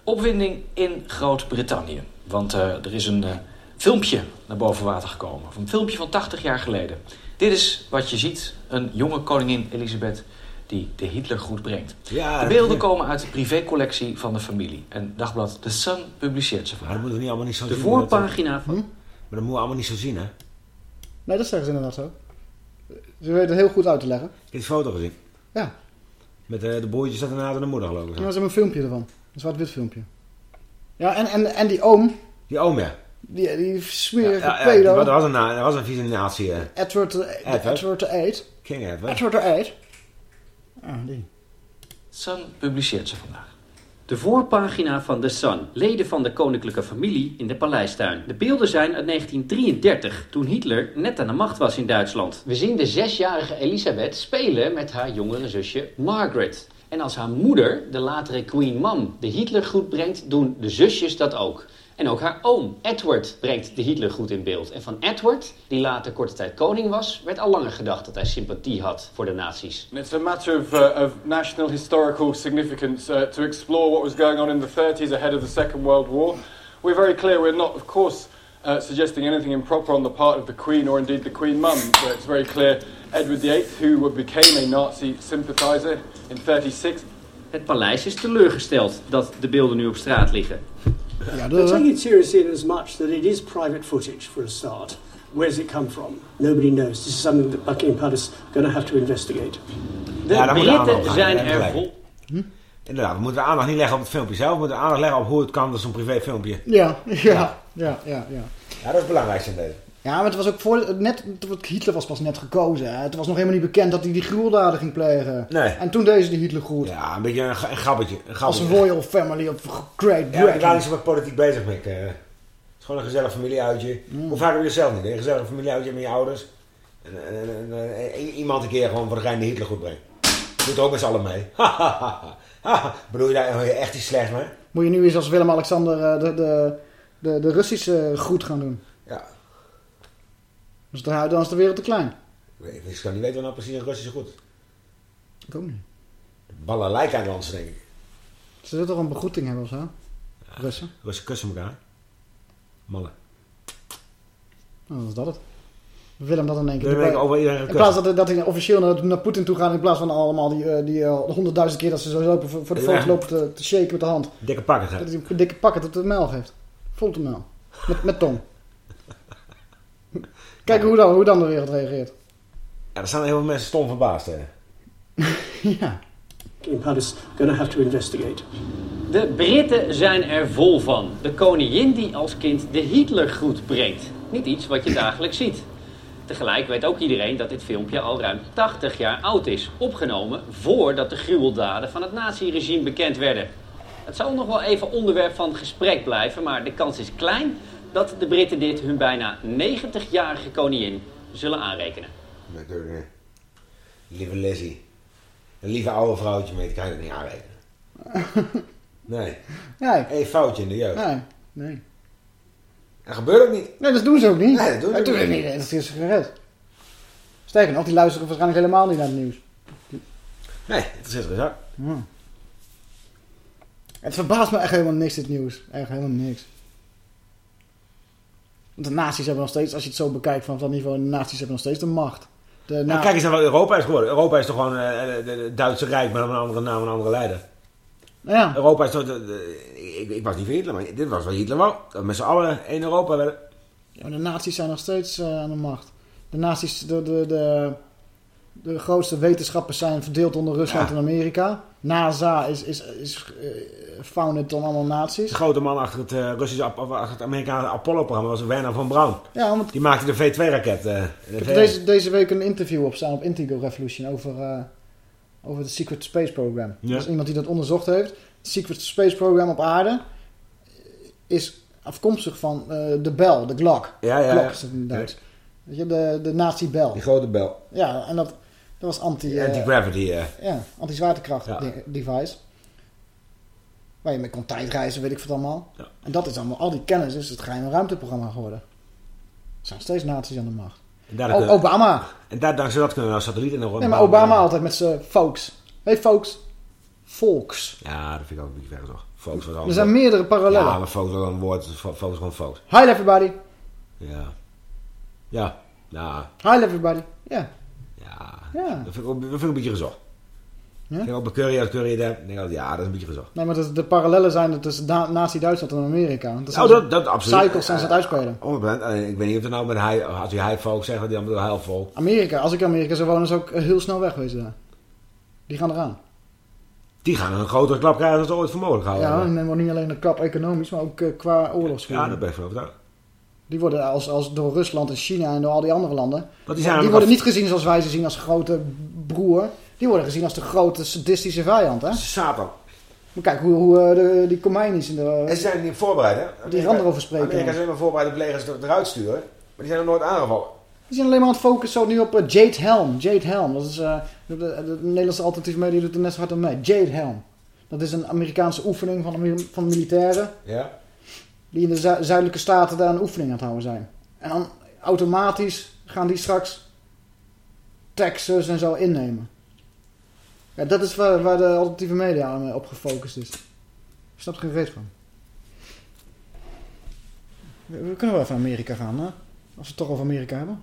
[SPEAKER 12] Opwinding in Groot-Brittannië. Want eh, er is een eh, filmpje naar boven water gekomen. Een filmpje van 80 jaar geleden. Dit is wat je ziet. Een jonge koningin Elisabeth die de Hitlergroet brengt.
[SPEAKER 6] Ja,
[SPEAKER 12] de
[SPEAKER 6] dat-
[SPEAKER 12] beelden komen uit de privécollectie van de familie. En dagblad The Sun publiceert ze van.
[SPEAKER 6] Maar dat moeten we niet allemaal niet zo
[SPEAKER 12] De
[SPEAKER 6] zien.
[SPEAKER 12] voorpagina van...
[SPEAKER 5] Hm?
[SPEAKER 6] Maar dat moeten we allemaal niet zo zien, hè?
[SPEAKER 5] Nee, dat zeggen ze inderdaad zo. Ze weten het heel goed uit te leggen.
[SPEAKER 6] Ik heb die foto gezien.
[SPEAKER 5] Ja.
[SPEAKER 6] Met eh, de broertjes en daarna de moeder, geloof ik.
[SPEAKER 5] Ja, ze hebben een filmpje ervan. Een zwart-wit filmpje. Ja, en, en, en die oom.
[SPEAKER 6] Die oom, ja.
[SPEAKER 5] Die, die smerige
[SPEAKER 6] Ja, ja,
[SPEAKER 5] pedo.
[SPEAKER 6] dat was een, dat was een vieze nazi, eh.
[SPEAKER 5] Edward, de-
[SPEAKER 6] Edward.
[SPEAKER 5] Edward de Eight.
[SPEAKER 6] King Edward.
[SPEAKER 5] Edward eruit. Ah, die.
[SPEAKER 12] Sun publiceert ze vandaag.
[SPEAKER 13] De voorpagina van The Sun. Leden van de koninklijke familie in de paleistuin. De beelden zijn uit 1933, toen Hitler net aan de macht was in Duitsland. We zien de zesjarige Elisabeth spelen met haar jongere zusje Margaret. En als haar moeder, de latere Queen Mom, de Hitlergroet brengt, doen de zusjes dat ook. En ook haar oom, Edward, brengt de Hitlergroet in beeld. En van Edward, die later korte tijd koning was, werd al langer gedacht dat hij sympathie had voor de nazi's.
[SPEAKER 14] It's a matter of, uh, of national historical significance uh, to explore what was going on in the 30s ahead of the Second World War. We're very clear we're not, of course, uh, suggesting anything improper on the part of the Queen or indeed the Queen Mum. But it's very clear Edward VIII, who became a Nazi sympathizer in 36,
[SPEAKER 13] Het paleis is teleurgesteld dat de beelden nu op straat liggen.
[SPEAKER 5] Ja,
[SPEAKER 15] But take it seriously in as much that it is private footage for a start. Where does it come from? Nobody knows. This is something that Buckingham Palace are going to have to investigate.
[SPEAKER 13] De
[SPEAKER 6] Ja, daar we aandacht
[SPEAKER 13] Britten
[SPEAKER 6] aan
[SPEAKER 13] zijn
[SPEAKER 6] leggen,
[SPEAKER 13] er
[SPEAKER 6] gelijk.
[SPEAKER 13] vol...
[SPEAKER 6] Inderdaad, we moeten aandacht niet leggen op het filmpje zelf. We moeten aandacht leggen op hoe het kan, dat is een privé filmpje.
[SPEAKER 5] Ja, ja, ja, ja, ja.
[SPEAKER 6] Ja, dat is het belangrijkste in deze.
[SPEAKER 5] Ja, maar het was ook voor... Net, Hitler was pas net gekozen. Hè. Het was nog helemaal niet bekend dat hij die gruweldaden ging plegen.
[SPEAKER 6] Nee.
[SPEAKER 5] En toen deed ze die Hitler goed.
[SPEAKER 6] Ja, een beetje een, een grappetje. Een
[SPEAKER 5] Als. Royal Family of Great
[SPEAKER 6] Ja, ik ben
[SPEAKER 5] Britain.
[SPEAKER 6] niet zo met politiek bezig, Mick. Eh, Het is gewoon een gezellig familieuitje.
[SPEAKER 5] Mm.
[SPEAKER 6] Hoe vaak heb je zelf niet? hè? Een gezellig familieuitje met je ouders. En, iemand een keer gewoon voor de gein de Hitler goed brengt. Doet er ook met z'n allen mee. Bedoel je daar echt iets slechts mee?
[SPEAKER 5] Moet je nu eens als Willem-Alexander eh, de, de, de, de Russische goed gaan doen. Dus dan dan is de wereld te klein.
[SPEAKER 6] Ik weet- Ik kan niet weten wat nou precies een Russische goed.
[SPEAKER 5] Ik ook niet.
[SPEAKER 6] Ballenlijk denk ik.
[SPEAKER 5] Ze zullen toch een begroeting hebben of zo? Russen.
[SPEAKER 6] Russen kussen elkaar. Mannen.
[SPEAKER 5] Nou, dan is dat het. Willem dat in één keer.
[SPEAKER 6] Willem in één keer over
[SPEAKER 5] in plaats dat, dat hij officieel naar, naar Poetin toe gaat. In plaats van allemaal die eh, die eh, honderdduizend keer dat ze zo lopen voor, voor de foto lopen te, te shaken met de hand.
[SPEAKER 6] Dikke pakken
[SPEAKER 5] Dat hij dikke pakken tot de mel geeft. Vol de mel. Met, met tong. Kijk hoe, dan, hoe dan de wereld reageert.
[SPEAKER 6] Ja, er staan heel veel mensen stom verbaasd. Hè.
[SPEAKER 5] ja.
[SPEAKER 15] Buckingham Palace going to have to investigate.
[SPEAKER 13] De Britten zijn er vol van. De koningin die als kind de Hitlergroet brengt. Niet iets wat je dagelijks ziet. Tegelijk weet ook iedereen dat dit filmpje al ruim 80 jaar oud is. Opgenomen voordat de gruweldaden van het naziregime bekend werden. Het zal nog wel even onderwerp van gesprek blijven, maar de kans is klein dat de Britten dit hun bijna 90-jarige koningin zullen aanrekenen.
[SPEAKER 6] Natuurlijk niet. Lieve Lizzie. Een lieve oude vrouwtje mee, die kan je het niet aanrekenen. Nee.
[SPEAKER 5] Nee.
[SPEAKER 6] Eén foutje in de jeugd.
[SPEAKER 5] Nee. Nee.
[SPEAKER 6] Dat gebeurt ook niet.
[SPEAKER 5] Nee, dat doen ze ook niet.
[SPEAKER 6] Nee, dat doen ze
[SPEAKER 5] dat
[SPEAKER 6] ook niet.
[SPEAKER 5] niet. Dat is gered. Sterker nog, die luisteren waarschijnlijk helemaal niet naar het nieuws.
[SPEAKER 6] Nee, het is zak.
[SPEAKER 5] Ja. Het verbaast me echt helemaal niks, dit nieuws. Echt helemaal niks. Want de nazi's hebben nog steeds, als je het zo bekijkt van dat niveau, de nazi's hebben nog steeds de macht. De
[SPEAKER 6] Nou,
[SPEAKER 5] na-
[SPEAKER 6] kijk eens naar wat Europa is geworden. Europa is toch gewoon eh, de- de Duitse Rijk met een andere naam en een andere leider.
[SPEAKER 5] Ja.
[SPEAKER 6] Europa is toch... de- de- ik, ik was niet voor Hitler, maar dit was wat Hitler wou. Dat we met z'n allen één Europa werden.
[SPEAKER 5] Ja, maar de nazi's zijn nog steeds eh, aan de macht. De nazi's, de, de, de, de grootste wetenschappers zijn verdeeld onder Rusland
[SPEAKER 6] Ja.
[SPEAKER 5] en Amerika. NASA is, is, is eh, founded door allemaal nazi's.
[SPEAKER 6] De grote man achter het, eh, Russische, Ap- achter het Amerikaanse Apollo-programma was Werner von Braun.
[SPEAKER 5] Ja, want
[SPEAKER 6] Die maakte de V2-raket. eh, in de
[SPEAKER 5] Ik
[SPEAKER 6] VS.
[SPEAKER 5] heb deze, deze week een interview op staan op Indigo Revolution over, eh, over het Secret Space Program.
[SPEAKER 6] Ja.
[SPEAKER 5] Dat is iemand die dat onderzocht heeft. Het Secret Space Program op aarde is afkomstig van eh, de bel, de Glock.
[SPEAKER 6] Ja, ja,
[SPEAKER 5] Glock is het in Duits. Weet je, de, de nazi-bel.
[SPEAKER 6] Die grote bel.
[SPEAKER 5] Ja, en dat, dat was anti... eh,
[SPEAKER 6] Anti-gravity.
[SPEAKER 5] Ja, anti-zwaartekracht
[SPEAKER 6] Ja.
[SPEAKER 5] de- device. Waar je mee kon tijdreizen, weet ik wat allemaal. En dat is allemaal, al die kennis is het geheime ruimteprogramma geworden. Er zijn steeds nazi's aan de macht.
[SPEAKER 6] En
[SPEAKER 5] O- Obama.
[SPEAKER 6] En daar, dankzij dat kunnen we nou satellieten nog
[SPEAKER 5] Nee, maar Obama altijd met zijn folks. Hey folks. Volks.
[SPEAKER 6] Ja, dat vind ik ook een beetje ver toch. Folks was al
[SPEAKER 5] Er zijn meerdere parallellen.
[SPEAKER 6] Ja, maar folks was een woord. Fo- Folks is gewoon folks.
[SPEAKER 5] Hi everybody.
[SPEAKER 6] Ja. Ja. Nou,
[SPEAKER 5] Hi everybody. Ja.
[SPEAKER 6] Ja. Dat vind ik, ook- dat vind ik een beetje gezocht.
[SPEAKER 5] Ja?
[SPEAKER 6] Ik denk ook bij Curry, als Curry hebt, denk ik ja, dat is een beetje gezocht.
[SPEAKER 5] Nee, maar de, de parallellen zijn tussen Na- Nazi-Duitsland en Amerika. Want
[SPEAKER 6] Nou, dat, dat absoluut.
[SPEAKER 5] Cycles zijn ze het uitspelen.
[SPEAKER 6] 100%. Alleen, Ik weet niet of het nou met hij, als je hij folks zegt, hij dan bedoelt hij volk.
[SPEAKER 5] Amerika, als ik in Amerika zou wonen, zou ik eh, heel snel wegwezen daar. Die gaan eraan.
[SPEAKER 6] Die gaan een grotere klap krijgen dan ze ooit voor mogelijk houden.
[SPEAKER 5] Ja, en dan wordt niet alleen een klap economisch, maar ook eh, qua oorlogsvoering.
[SPEAKER 6] Ja, dat ben ik van overtuigd.
[SPEAKER 5] Die worden als, als door Rusland en China en door al die andere landen.
[SPEAKER 6] Die zijn
[SPEAKER 5] worden niet gezien zoals wij ze zien als grote broer. Die worden gezien als de grote sadistische vijand. Hè?
[SPEAKER 6] Satan.
[SPEAKER 5] Maar kijk hoe, hoe eh, de, die Khomeinis en de...
[SPEAKER 6] En ze zijn niet voorbereid, hè?
[SPEAKER 5] Die gaan erover spreken.
[SPEAKER 6] Amerika alleen maar voorbereid op legers er- eruit sturen. Maar die zijn nog nooit aangevallen.
[SPEAKER 5] Die zijn alleen maar aan het focussen zo nu op eh, Jade Helm. Jade Helm, dat is eh, de, de, de Nederlandse alternatieve media doet er net zo hard aan mee. Jade Helm. Dat is een Amerikaanse oefening van, van militairen.
[SPEAKER 6] Ja.
[SPEAKER 5] Die in de zu- zuidelijke staten daar een oefening aan het houden zijn. En dan automatisch gaan die straks Texas en zo innemen. Ja, dat is waar, waar de alternatieve media eh, op gefocust is. Ik snap er geen reet van. We, we kunnen wel even naar Amerika gaan, hè? Als we het toch over Amerika hebben.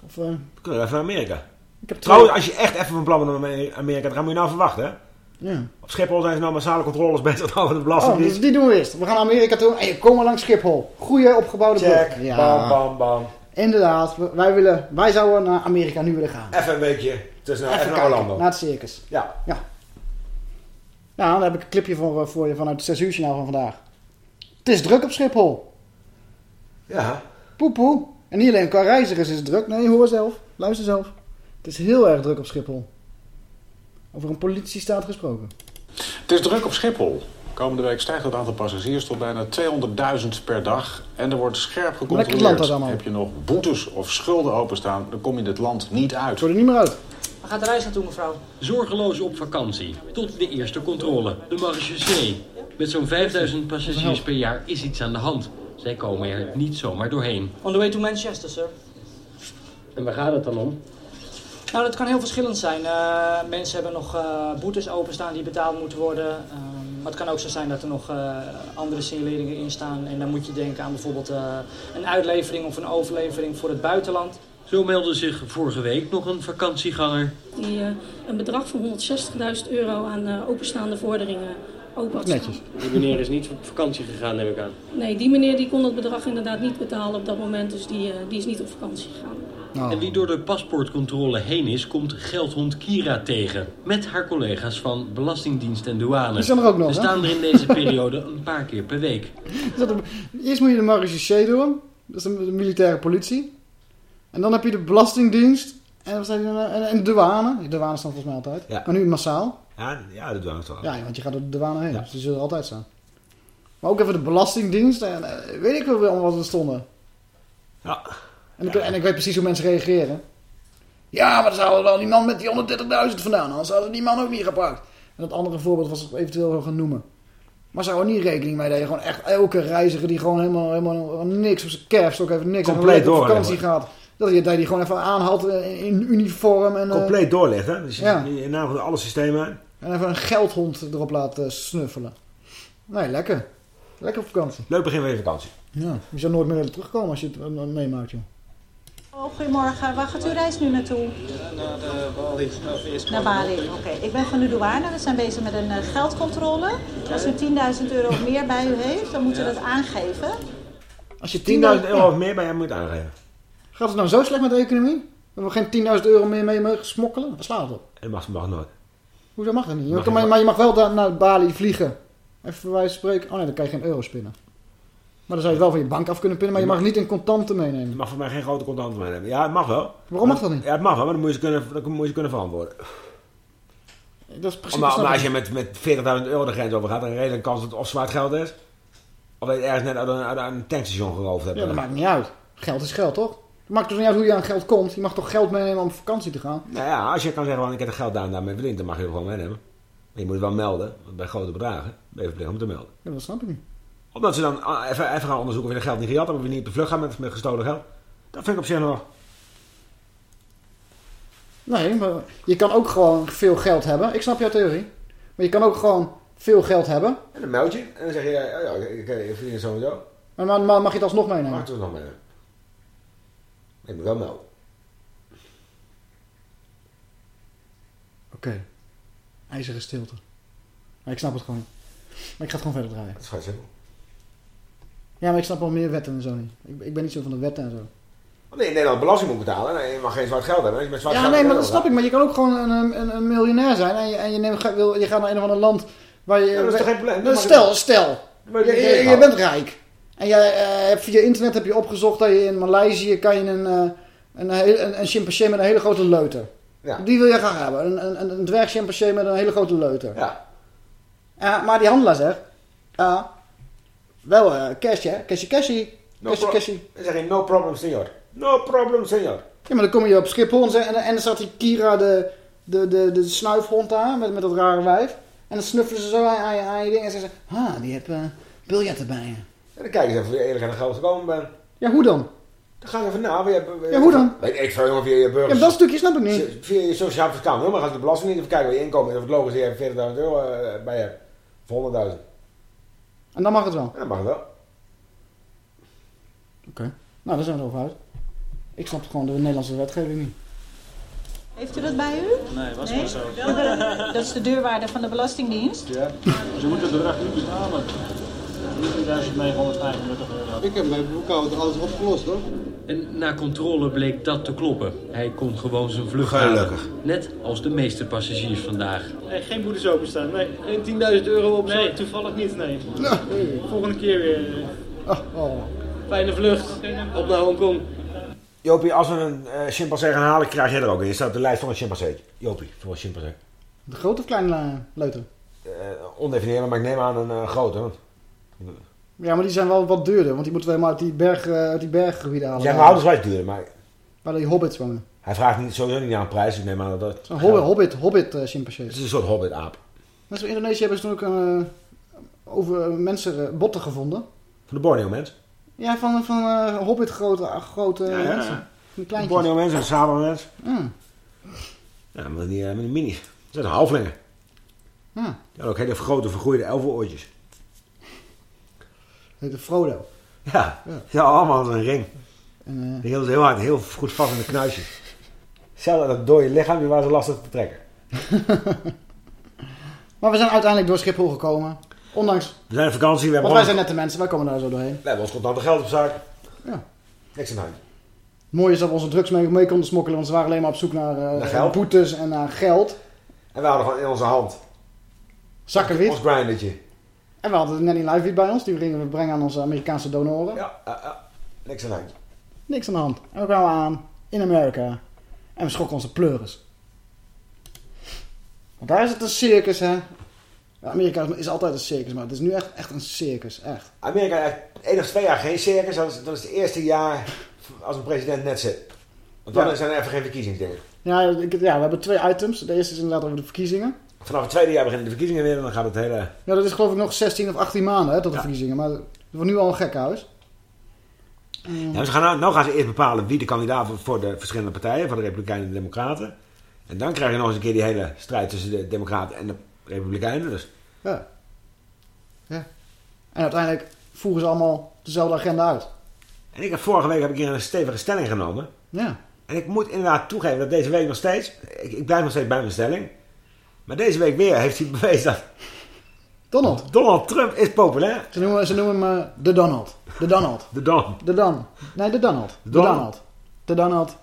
[SPEAKER 5] Of, eh,
[SPEAKER 6] We kunnen even naar Amerika.
[SPEAKER 5] Ik heb
[SPEAKER 6] Trouwens, als je echt even van plan bent om naar Amerika te gaan, moet je nou verwachten, hè?
[SPEAKER 5] Ja.
[SPEAKER 6] Op Schiphol zijn ze nou massale controles bezig over de
[SPEAKER 5] Oh,
[SPEAKER 6] belastingdienst.
[SPEAKER 5] dus die doen we eerst. We gaan naar Amerika toe en je komen langs Schiphol. Goeie opgebouwde
[SPEAKER 6] Check,
[SPEAKER 5] brug. Ja.
[SPEAKER 6] bam, bam, bam.
[SPEAKER 5] Inderdaad, wij, willen, wij zouden naar Amerika nu willen gaan.
[SPEAKER 6] Even een weekje tussen
[SPEAKER 5] Even
[SPEAKER 6] even naar Orlando.
[SPEAKER 5] naar het circus.
[SPEAKER 6] Ja.
[SPEAKER 5] Ja. Nou, dan heb ik een clipje voor, voor je vanuit het 6 uur journaal van vandaag. Het is druk op Schiphol.
[SPEAKER 6] Ja.
[SPEAKER 5] Poepoe. En niet alleen qua reizigers is het druk. Nee, hoor zelf. Luister zelf. Het is heel erg druk op Schiphol. Over een politiestaat gesproken.
[SPEAKER 7] Het is druk op Schiphol. Komende week stijgt het aantal passagiers tot bijna 200.000 per dag. En er wordt scherp
[SPEAKER 5] Lekker
[SPEAKER 7] gecontroleerd.
[SPEAKER 5] land dat allemaal.
[SPEAKER 7] Heb je nog boetes of schulden openstaan, dan kom je dit land niet uit.
[SPEAKER 5] Wordt er niet meer uit.
[SPEAKER 16] Waar gaat de reis naartoe, mevrouw?
[SPEAKER 17] Zorgeloos op vakantie. Tot de eerste controle. De marechaussee. Met zo'n 5000 passagiers per jaar is iets aan de hand. Zij komen er niet zomaar doorheen.
[SPEAKER 16] On the way to Manchester, sir.
[SPEAKER 17] En waar gaat het dan om?
[SPEAKER 16] Nou, dat kan heel verschillend zijn. Eh, mensen hebben nog eh, boetes openstaan die betaald moeten worden. Ehm, maar het kan ook zo zijn dat er nog eh, andere signaleringen in staan. En dan moet je denken aan bijvoorbeeld eh, een uitlevering of een overlevering voor het buitenland.
[SPEAKER 17] Zo meldde zich vorige week nog een vakantieganger.
[SPEAKER 18] Die eh, een bedrag van 160.000 euro aan eh, openstaande vorderingen open had staan.
[SPEAKER 17] Die meneer is niet op vakantie gegaan, neem ik aan.
[SPEAKER 18] Nee, die meneer die kon dat bedrag inderdaad niet betalen op dat moment. Dus die, eh, die is niet op vakantie gegaan.
[SPEAKER 17] En wie door de paspoortcontrole heen is, komt geldhond Kira tegen. Met haar collega's van Belastingdienst en Douane.
[SPEAKER 5] Die zijn er ook nog,
[SPEAKER 17] Ze
[SPEAKER 5] hè?
[SPEAKER 17] staan er in deze periode een paar keer per week.
[SPEAKER 5] Is dat een- Eerst moet je de marechaussee doen. Dat is de, de militaire politie. En dan heb je de belastingdienst. En, wat zei nou? en, en de douane. De douane staan volgens mij altijd.
[SPEAKER 6] Ja.
[SPEAKER 5] Maar nu massaal.
[SPEAKER 6] Ja, ja doen we toch.
[SPEAKER 5] Ja, want je gaat door de douane heen. Dus die zullen er altijd staan. Maar ook even de belastingdienst. En eh, weet ik wel wat er stonden.
[SPEAKER 6] Ja.
[SPEAKER 5] En ik, en ik weet precies hoe mensen reageren. Ja, maar dan zouden dan die man met die 130.000 vandaan. Anders hadden die man ook niet gepakt. En dat andere voorbeeld was ik eventueel wel gaan noemen. Maar zou er niet rekening mee dat je gewoon echt elke reiziger die gewoon helemaal, helemaal niks op zijn kerfstok heeft, niks
[SPEAKER 6] Compleet
[SPEAKER 5] op vakantie gaat. Dat je, dat die gewoon even aanhaalt in, in uniform. En, eh,
[SPEAKER 6] Compleet doorleggen. Dus
[SPEAKER 5] Ja.
[SPEAKER 6] in naam van alle systemen.
[SPEAKER 5] en even een geldhond erop laten snuffelen. Nee, lekker. Lekker op vakantie.
[SPEAKER 6] Leuk begin van je vakantie.
[SPEAKER 5] Ja, je zou nooit meer willen terugkomen als je het eh, meemaakt, joh.
[SPEAKER 19] Oh, goedemorgen, waar gaat uw reis nu naartoe?
[SPEAKER 20] Naar de Bali.
[SPEAKER 19] Naar Bali, oké. Ik ben van de douane, we zijn bezig met een eh, geldcontrole. Als u 10.000 euro of meer bij u heeft, dan moet u dat aangeven.
[SPEAKER 5] Als je
[SPEAKER 6] 10.000 euro of meer bij hem moet aangeven.
[SPEAKER 5] Gaat het nou zo slecht met de economie? We hebben geen 10.000 euro meer mee mogen smokkelen? Waar slaat het op?
[SPEAKER 6] Dat mag, mag nooit.
[SPEAKER 5] Hoezo mag dat niet? Je
[SPEAKER 6] Mag
[SPEAKER 5] kan-
[SPEAKER 6] je
[SPEAKER 5] maar, maar je mag wel naar Bali vliegen. Even van spreken. Oh nee, dan kan je geen euro spinnen. Maar dan zou je het wel van je bank af kunnen pinnen, maar je mag niet in contanten meenemen.
[SPEAKER 6] Je mag voor mij geen grote contanten meenemen. Ja, het mag wel.
[SPEAKER 5] Waarom mag dat niet?
[SPEAKER 6] Ja, het mag wel, maar dan moet je ze kunnen, dan moet je kunnen verantwoorden.
[SPEAKER 5] Dat is precies
[SPEAKER 6] omdat
[SPEAKER 5] ik.
[SPEAKER 6] als je met, met 40.000 euro de grens over gaat, dan is er een kans dat het of zwart geld is. Of dat je ergens net uit een, uit een tankstation geroofd hebt.
[SPEAKER 5] Ja, dat maakt niet uit. Geld is geld, toch? Het maakt dus niet uit hoe je aan geld komt. Je mag toch geld meenemen om op vakantie te gaan?
[SPEAKER 6] Nou ja, als je kan zeggen, van, ik heb het geld daar en daarmee verdiend, dan mag je het gewoon meenemen. Maar je moet het wel melden, want bij grote bedragen ben je verplicht om te melden.
[SPEAKER 5] Ja, dat snap ik niet.
[SPEAKER 6] Omdat ze dan ah, even, even gaan onderzoeken of je dat geld niet gejat hebt, of je niet op de vlucht gaat met, met gestolen geld. Dat vind ik op zich nog.
[SPEAKER 5] Nee, maar je kan ook gewoon veel geld hebben. Ik snap jouw theorie. Maar je kan ook gewoon veel geld hebben.
[SPEAKER 6] En dan meld je en dan zeg je, ja, ja ik, ik, verdien het sowieso.
[SPEAKER 5] Maar, maar, maar mag je het alsnog meenemen?
[SPEAKER 6] Mag het nog meenemen. Ik moet wel melden.
[SPEAKER 5] Oké. IJzeren stilte. Maar ik snap het gewoon. Maar ik ga het gewoon verder draaien.
[SPEAKER 6] Dat is vrij simpel.
[SPEAKER 5] Ja, maar ik snap wel meer wetten en zo niet. Ik, ik ben niet zo van de wetten en zo.
[SPEAKER 6] Want in Nederland belasting moet betalen en je mag geen zwart geld hebben. Je met zwart
[SPEAKER 5] Ja,
[SPEAKER 6] geld
[SPEAKER 5] nee, maar dat snap ik. Maar je kan ook gewoon een, een, een miljonair zijn. En je, en je, neemt, wil, je gaat naar een of ander land waar je...
[SPEAKER 6] Ja, dat is toch geen probleem?
[SPEAKER 5] Nou,
[SPEAKER 6] mag
[SPEAKER 5] stel, stel. Je, je, bent rijk. En jij eh, hebt via internet heb je opgezocht dat je in Maleisië kan je een, eh, een, een, een chimpansee met een hele grote leuter.
[SPEAKER 6] Ja.
[SPEAKER 5] Die wil je graag hebben. Een, een, een, een dwergchimpansee met een hele grote leuter.
[SPEAKER 6] Ja.
[SPEAKER 5] Ja, maar die handelaar zegt, ja, wel eh cash hè, cashy cashy,
[SPEAKER 6] No
[SPEAKER 5] cashy
[SPEAKER 6] pro-
[SPEAKER 5] cashy.
[SPEAKER 6] Dan zeg je, no problem, senor. No problem, senor.
[SPEAKER 5] Ja, maar dan kom je op Schiphol en, ze- en, dan staat die Kira, de, de, de, de snuifhond daar, met, met dat rare wijf. En dan snuffelen ze zo aan, aan, je- aan je ding en zeggen ze, ha, die heeft eh biljetten bij je.
[SPEAKER 6] En dan kijk je eens even wie eerlijk aan de geld gekomen bent.
[SPEAKER 5] Ja, hoe dan?
[SPEAKER 6] Dan ga je even na. wie je-
[SPEAKER 5] Ja, hoe dan?
[SPEAKER 6] Weet ik veel, jongen, via je
[SPEAKER 5] Ja,
[SPEAKER 6] burgers.
[SPEAKER 5] maar dat stukje snap ik niet.
[SPEAKER 6] Via je sociaal fiscaal nummer gaat de belasting niet even kijken wat je inkomen is. Of het logisch is, je hebt 40.000 euro eh, bij je. Voor 100.000.
[SPEAKER 5] En dan mag het wel.
[SPEAKER 6] Ja, dat mag wel.
[SPEAKER 5] Oké. Nou, daar zijn we erover uit. Ik snap gewoon de Nederlandse wetgeving niet.
[SPEAKER 19] Heeft u dat bij u?
[SPEAKER 20] Nee, was
[SPEAKER 19] Nee?
[SPEAKER 20] maar zo.
[SPEAKER 19] Dat is de deurwaarder van de Belastingdienst.
[SPEAKER 20] Ja. Ze moeten het bedrag nu betalen. 1935 euro.
[SPEAKER 21] Ik heb mijn boekhouder alles opgelost hoor.
[SPEAKER 17] En na controle bleek dat te kloppen. Hij kon gewoon zijn vlucht
[SPEAKER 6] Gelukkig.
[SPEAKER 17] halen. Net als de meeste passagiers vandaag.
[SPEAKER 20] Nee, geen boetes openstaan. Nee, geen 10.000 euro op Nee, toevallig niet, nee. nee. Volgende keer weer.
[SPEAKER 5] Oh,
[SPEAKER 20] Fijne vlucht. Op naar Hongkong.
[SPEAKER 6] Jopie, als we een eh chimpansee gaan halen, krijg jij er ook in. Je staat op de lijst van een chimpansee. Jopie, voor een chimpansee.
[SPEAKER 5] De grote of kleine eh, leuter?
[SPEAKER 6] Eh ondefinieerbaar, maar ik neem aan een eh, grote.
[SPEAKER 5] Ja, maar die zijn wel wat duurder, want die moeten we helemaal uit die, berg, eh, uit die berggebieden halen.
[SPEAKER 6] Zijn mijn ouders wel duurder, maar
[SPEAKER 5] Waar die hobbits wonen.
[SPEAKER 6] hij vraagt niet, sowieso niet naar een prijs. Ik neem aan dat dat...
[SPEAKER 5] Een hobbit, hobbit, hobbit chimpansees.
[SPEAKER 6] Het is een soort hobbit-aap.
[SPEAKER 5] Zoals in Indonesië hebben ze toen ook eh, over mensen botten gevonden.
[SPEAKER 6] Van de Borneo-mens.
[SPEAKER 5] Ja, van, van eh, hobbit grote, grote
[SPEAKER 6] Ja, ja.
[SPEAKER 5] mensen. Van.
[SPEAKER 6] Borneo-mens en een Saba-mens.
[SPEAKER 5] Mm.
[SPEAKER 6] Ja, maar die, met die minis. Dat zijn halflingen.
[SPEAKER 5] Ja.
[SPEAKER 6] Die hadden ook hele grote vergroeide elfenoortjes.
[SPEAKER 5] Heet de Frodo.
[SPEAKER 6] Ja,
[SPEAKER 5] Ja.
[SPEAKER 6] ja. allemaal een ring.
[SPEAKER 5] En, eh,
[SPEAKER 6] Die hielden ze heel hard, heel goed vast in de knuisjes. Zelfs dat dode lichaam, die waren ze lastig te trekken.
[SPEAKER 5] Maar we zijn uiteindelijk door Schiphol gekomen. Ondanks...
[SPEAKER 6] We zijn op vakantie, we hebben
[SPEAKER 5] Want wij zijn nette mensen, wij komen daar zo doorheen.
[SPEAKER 6] We hebben ons contante geld op zak.
[SPEAKER 5] Ja.
[SPEAKER 6] Niks aan de hand.
[SPEAKER 5] Het mooie is dat we onze drugs mee, mee konden smokkelen, want ze waren alleen maar op zoek naar,
[SPEAKER 6] Naar geld.
[SPEAKER 5] boetes en naar geld.
[SPEAKER 6] En we hadden gewoon in onze hand
[SPEAKER 5] Zakken wit.
[SPEAKER 6] ons grindertje.
[SPEAKER 5] En we hadden net een live bij ons, die gingen we brengen aan onze Amerikaanse donoren.
[SPEAKER 6] Ja, ja, ja. Niks aan de hand.
[SPEAKER 5] Niks aan de hand. En we kwamen aan in Amerika. En we schrokken onze pleuris. Want daar is het een circus, hè. Ja, Amerika is altijd een circus, maar het is nu echt, echt een circus, echt.
[SPEAKER 6] Amerika heeft één of twee jaar geen circus. Dat is, dat is het eerste jaar als een president net zit. Want dan
[SPEAKER 5] Ja.
[SPEAKER 6] zijn er even geen verkiezingsdingen.
[SPEAKER 5] Ja, ik, ja, we hebben twee items. De eerste is inderdaad over de verkiezingen.
[SPEAKER 6] Vanaf het tweede jaar beginnen de verkiezingen weer en dan gaat het hele...
[SPEAKER 5] Ja, dat is geloof ik nog 16 of 18 maanden hè, tot de verkiezingen. Maar het wordt nu al een gek huis.
[SPEAKER 6] Ja, ze gaan nou, nou gaan ze eerst bepalen wie de kandidaat wordt voor de verschillende partijen, voor de Republikeinen en de Democraten. En dan krijg je nog eens een keer die hele strijd tussen de Democraten en de Republikeinen. Dus
[SPEAKER 5] Ja. ja. En uiteindelijk voeren ze allemaal dezelfde agenda uit.
[SPEAKER 6] En ik heb vorige week heb ik hier een stevige stelling genomen.
[SPEAKER 5] Ja.
[SPEAKER 6] En ik moet inderdaad toegeven dat deze week nog steeds, ik, ik blijf nog steeds bij mijn stelling. Maar deze week weer heeft hij bewezen dat
[SPEAKER 5] Donald.
[SPEAKER 6] Donald Trump is populair.
[SPEAKER 5] Ze noemen, ze noemen hem eh, de Donald. De Donald.
[SPEAKER 6] De Don.
[SPEAKER 5] De Don. Nee, de Donald. De
[SPEAKER 6] Donald.
[SPEAKER 5] Donald. De Donald.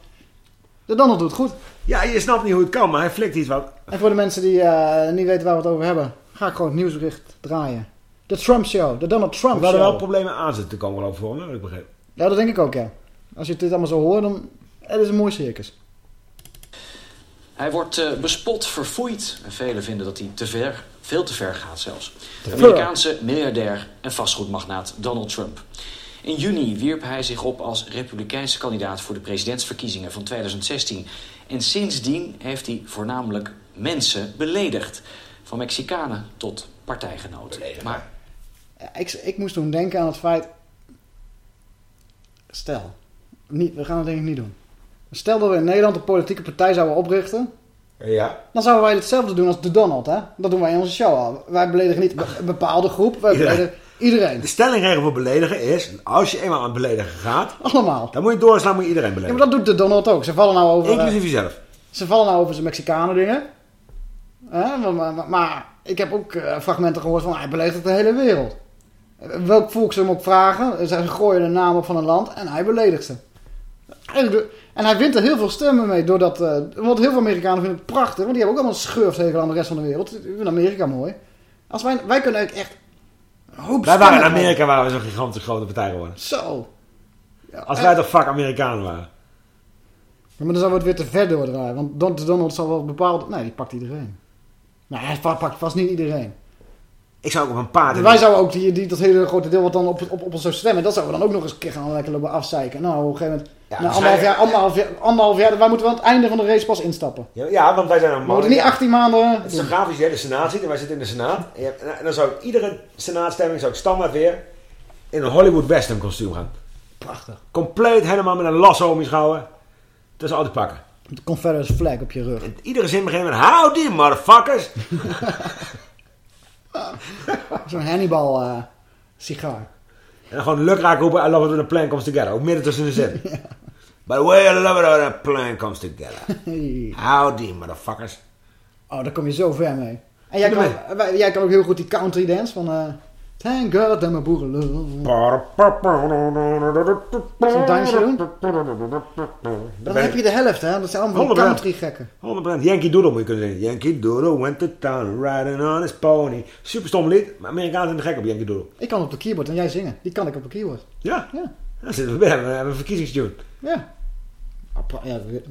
[SPEAKER 5] De Donald doet het goed.
[SPEAKER 6] Ja, je snapt niet hoe het kan, maar hij flikt iets wat.
[SPEAKER 5] En voor de mensen die eh, niet weten waar we het over hebben, ga ik gewoon het nieuwsbericht draaien. De Trump Show. De Donald Trump
[SPEAKER 6] We hadden
[SPEAKER 5] Show.
[SPEAKER 6] wel problemen aan zitten te komen geloof ik voor, heb ik begrepen.
[SPEAKER 5] Ja, dat denk ik ook, ja. Als je dit allemaal zo hoort, dan... Het is een mooi circus.
[SPEAKER 12] Hij wordt eh, bespot, verfoeid. En velen vinden dat hij te ver, veel te ver gaat zelfs. De. Amerikaanse miljardair en vastgoedmagnaat Donald Trump. In juni wierp hij zich op als republikeinse kandidaat voor de presidentsverkiezingen van 2016. En sindsdien heeft hij voornamelijk mensen beledigd. Van Mexicanen tot partijgenoten. Maar
[SPEAKER 5] Ja, ik, ik moest toen denken aan het feit... Stel, niet, we gaan het denk ik niet doen. Stel dat we in Nederland een politieke partij zouden oprichten...
[SPEAKER 6] Ja.
[SPEAKER 5] Dan zouden wij hetzelfde doen als de Donald, hè? Dat doen wij in onze show al. Wij beledigen niet een bepaalde groep, wij
[SPEAKER 6] Iedereen.
[SPEAKER 5] beledigen iedereen.
[SPEAKER 6] De stellingregel voor beledigen is, als je eenmaal aan het beledigen gaat,
[SPEAKER 5] Allemaal.
[SPEAKER 6] dan moet je doorslaan, moet je iedereen
[SPEAKER 5] Ja,
[SPEAKER 6] beledigen.
[SPEAKER 5] maar dat doet de Donald ook. Ze vallen nou over... eh,
[SPEAKER 6] Inclusief jezelf.
[SPEAKER 5] Ze vallen nou over zijn Mexicanen dingen. Maar, maar, maar- maar ik heb ook eh, fragmenten gehoord van hij beledigt de hele wereld. Eh, Welk volk ze hem ook vragen, ze gooien de naam op van een land en hij beledigt ze. En hij wint er heel veel stemmen mee, doordat, eh, want heel veel Amerikanen vinden het prachtig, want die hebben ook allemaal een schurfthekel aan de rest van de wereld. Die vinden Amerika mooi. Als wij, wij kunnen eigenlijk echt hoop
[SPEAKER 6] Wij waren in. Amerika waren we zo'n gigantisch grote partij geworden.
[SPEAKER 5] Zo.
[SPEAKER 6] Als wij toch fuck Amerikanen waren.
[SPEAKER 5] Ja, maar dan zou het weer te ver doordraaien. Want Don- Donald zal wel bepaald... Nee, die pakt iedereen. Nou, hij pa- pakt vast niet iedereen.
[SPEAKER 6] Ik zou ook op een paard...
[SPEAKER 5] Wij zouden ook die, die, dat hele grote deel wat dan op, op, op ons zou stemmen... dat zouden we dan ook nog eens een keer gaan lekker lopen afzeiken. Nou, op een gegeven moment... na anderhalf
[SPEAKER 6] waarschijnlijk-
[SPEAKER 5] jaar, anderhalf jaar, anderhalf jaar... Wij moeten wel aan het einde van de race pas instappen.
[SPEAKER 6] Ja, ja, want wij zijn een
[SPEAKER 5] We moeten niet 18 maanden...
[SPEAKER 6] Het is een grafisch, hè, de Senaat zit en wij zitten in de Senaat. En, hebt- en dan zou ik iedere Senaatstemming zou ik standaard weer in een Hollywood Western kostuum gaan.
[SPEAKER 5] Prachtig.
[SPEAKER 6] Compleet helemaal met een lasso om je schouwen. Dat is altijd pakken.
[SPEAKER 5] Met de Confederate flag op je rug.
[SPEAKER 6] Iedere zin begint met howdy motherfuckers.
[SPEAKER 5] Zo'n Hannibal eh, sigaar.
[SPEAKER 6] En dan gewoon lukraak roepen, I love it when a plan comes together. Ook midden tussen de zin. By the way, I love it when a plan comes together. Howdy motherfuckers.
[SPEAKER 5] Oh, daar kom je zo ver mee. En jij kan, wij- jij kan ook heel goed die country dance van... eh Thank God dat mijn boerenlul. Zo'n dansje doen? Dan heb je de helft, hè? Dat zijn allemaal van
[SPEAKER 6] 100%.
[SPEAKER 5] country gekken.
[SPEAKER 6] 100%. Yankee Doodle moet je kunnen zeggen. Yankee Doodle went to town riding on his pony. Super stom lied, maar Amerikanen zijn gek op Yankee Doodle.
[SPEAKER 5] Ik kan op de keyboard en jij zingen. Die kan ik op de keyboard.
[SPEAKER 6] Ja?
[SPEAKER 5] Ja.
[SPEAKER 6] Dan zitten we hebben een verkiezingstune.
[SPEAKER 5] Ja. Ja we,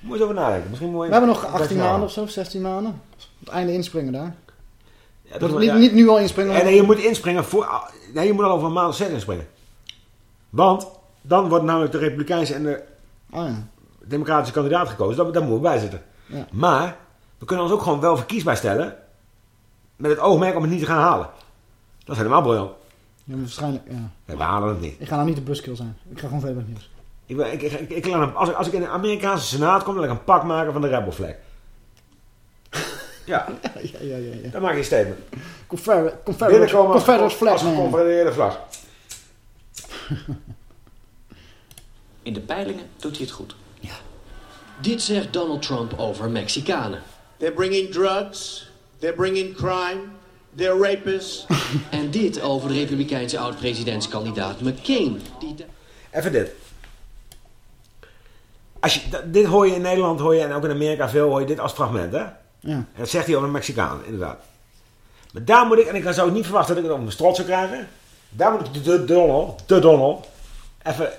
[SPEAKER 6] Moet je eens over nadenken. Misschien
[SPEAKER 5] we hebben nog 18
[SPEAKER 6] Best wel.
[SPEAKER 5] maanden of zo, 16 maanden. Het einde inspringen daar.
[SPEAKER 6] Ja,
[SPEAKER 5] Dat niet, niet nu al inspringen.
[SPEAKER 6] En nee, je moet inspringen voor... Nee, je moet al over een maand of zes inspringen. Want dan wordt namelijk de Republikeinse en de
[SPEAKER 5] Ah, ja.
[SPEAKER 6] Democratische kandidaat gekozen. Daar, daar moeten we bij zitten.
[SPEAKER 5] Ja.
[SPEAKER 6] Maar we kunnen ons ook gewoon wel verkiesbaar stellen. Met het oogmerk om het niet te gaan halen. Dat is helemaal briljant.
[SPEAKER 5] Ja, waarschijnlijk, ja.
[SPEAKER 6] Nee, we halen het niet.
[SPEAKER 5] Ik ga nou niet de buskill zijn. Ik ga gewoon verder met nieuws.
[SPEAKER 6] Ik, ik, ik, ik, ik laat een- als, ik, als ik in de Amerikaanse Senaat kom, dan laat ik een pak maken van de Rebel flag. Ja,
[SPEAKER 5] ja, ja, ja. ja.
[SPEAKER 6] dan maak je een statement.
[SPEAKER 5] Confederate, Confederate, Confederate flag, man.
[SPEAKER 6] geconfedereerde vlag.
[SPEAKER 17] In de peilingen doet hij het goed. Dit zegt Donald Trump over Mexicanen.
[SPEAKER 22] They're bringing drugs. They're bringing crime. They're rapists.
[SPEAKER 17] En dit over de republikeinse oud-presidentskandidaat McCain. Die
[SPEAKER 6] Even dit. Als je, dit hoor je in Nederland hoor je, en ook in Amerika veel hoor je dit als fragment. Hè?
[SPEAKER 5] Ja.
[SPEAKER 6] Dat zegt hij over de Mexicaan, inderdaad. Maar daar moet ik, en ik zou niet verwachten dat ik het op mijn strot zou krijgen. Daar moet ik de, de Donald, de Donald, even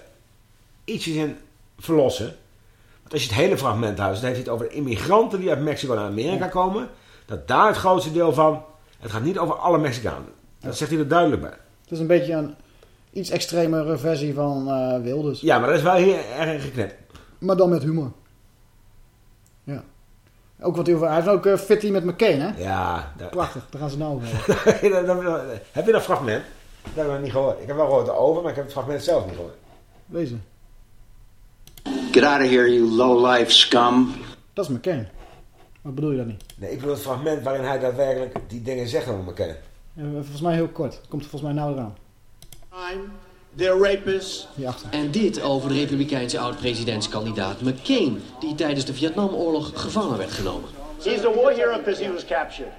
[SPEAKER 6] ietsjes in verlossen. Want als je het hele fragment houdt, dan heeft hij het over de immigranten die uit Mexico naar Amerika komen. Dat daar het grootste deel van, het gaat niet over alle Mexicanen. Dat zegt hij er duidelijk bij.
[SPEAKER 5] Het is een beetje een iets extremere versie van eh Wilders.
[SPEAKER 6] Ja, maar dat is wel heel erg geknipt.
[SPEAKER 5] Maar dan met humor. Ja. Ook wat hij over... Hij heeft ook uh, Fitty met McCain, hè?
[SPEAKER 6] Ja. daar-
[SPEAKER 5] Prachtig, daar gaan ze nou over hebben.
[SPEAKER 6] Dan- dan- heb je dat fragment? Dat heb ik nog niet gehoord. Ik heb wel gehoord over, maar ik heb het fragment zelf niet gehoord.
[SPEAKER 5] Wezen.
[SPEAKER 22] Get out of here, you low-life scum.
[SPEAKER 5] Dat is McCain. Wat bedoel je dat niet?
[SPEAKER 6] Nee, ik bedoel het fragment waarin hij daadwerkelijk die dingen zegt over elkaar.
[SPEAKER 5] Eh, volgens mij heel kort. Komt er volgens mij nou eraan.
[SPEAKER 22] Crime. They're rapists.
[SPEAKER 17] En dit over de republikeinse oud-presidentskandidaat McCain. Die tijdens de Vietnamoorlog gevangen werd genomen.
[SPEAKER 22] He's a war hero because he was captured.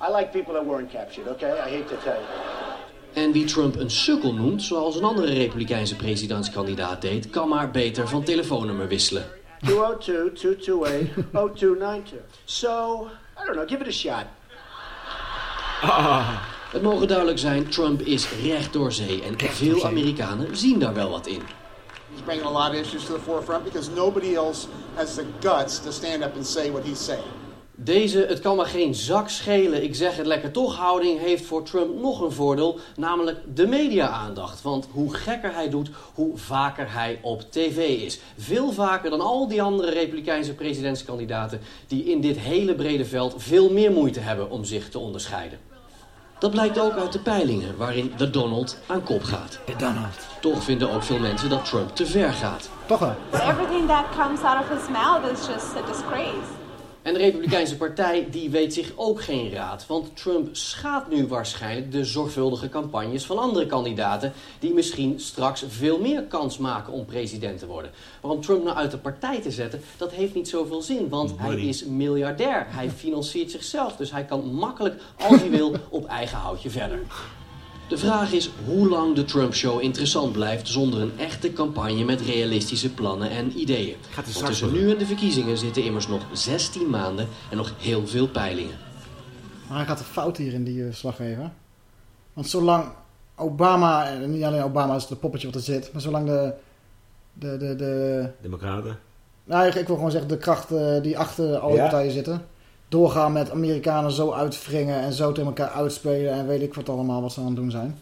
[SPEAKER 22] I like people that weren't captured, okay? I hate to tell you.
[SPEAKER 17] En wie Trump een sukkel noemt, zoals een andere republikeinse presidentskandidaat deed... kan maar beter van telefoonnummer wisselen.
[SPEAKER 22] 202-228-0292. So, I don't know, give it a shot.
[SPEAKER 17] Het mogen duidelijk zijn, Trump is recht door zee. En veel Amerikanen zien daar wel wat in.
[SPEAKER 23] He's bringing a lot of issues to the forefront because nobody else has the guts to stand up and say what he's saying.
[SPEAKER 17] Deze, het kan maar geen zak schelen, ik zeg het lekker toch houding, heeft voor Trump nog een voordeel, namelijk de media-aandacht. Want hoe gekker hij doet, hoe vaker hij op tv is. Veel vaker dan al die andere republikeinse presidentskandidaten die in dit hele brede veld veel meer moeite hebben om zich te onderscheiden. Dat blijkt ook uit de peilingen, waarin de Donald aan kop gaat.
[SPEAKER 5] De Donald.
[SPEAKER 17] Toch vinden ook veel mensen dat Trump te ver gaat.
[SPEAKER 5] Toch wel.
[SPEAKER 24] Everything that comes out of his mouth is just a disgrace.
[SPEAKER 17] En de Republikeinse Partij die weet zich ook geen raad. Want Trump schaadt nu waarschijnlijk de zorgvuldige campagnes van andere kandidaten... die misschien straks veel meer kans maken om president te worden. Maar om Trump nou uit de partij te zetten, dat heeft niet zoveel zin. Want hij is miljardair. Hij financiert zichzelf. Dus hij kan makkelijk, als hij wil, op eigen houtje verder. De vraag is hoe lang de Trump-show interessant blijft zonder een echte campagne met realistische plannen en ideeën. Want
[SPEAKER 6] straks
[SPEAKER 17] tussen nu en de verkiezingen zitten immers nog 16 maanden en nog heel veel peilingen.
[SPEAKER 5] Maar hij gaat een fout hier in die uh, slaggever. Want zolang Obama, en niet alleen Obama is het poppetje wat er zit, maar zolang de, de, de, de
[SPEAKER 6] Democraten.
[SPEAKER 5] nou, ik, ik wil gewoon zeggen, de krachten die achter alle
[SPEAKER 6] Ja?
[SPEAKER 5] partijen zitten, doorgaan met Amerikanen zo uitwringen en zo tegen elkaar uitspelen en weet ik wat allemaal wat ze aan het doen zijn.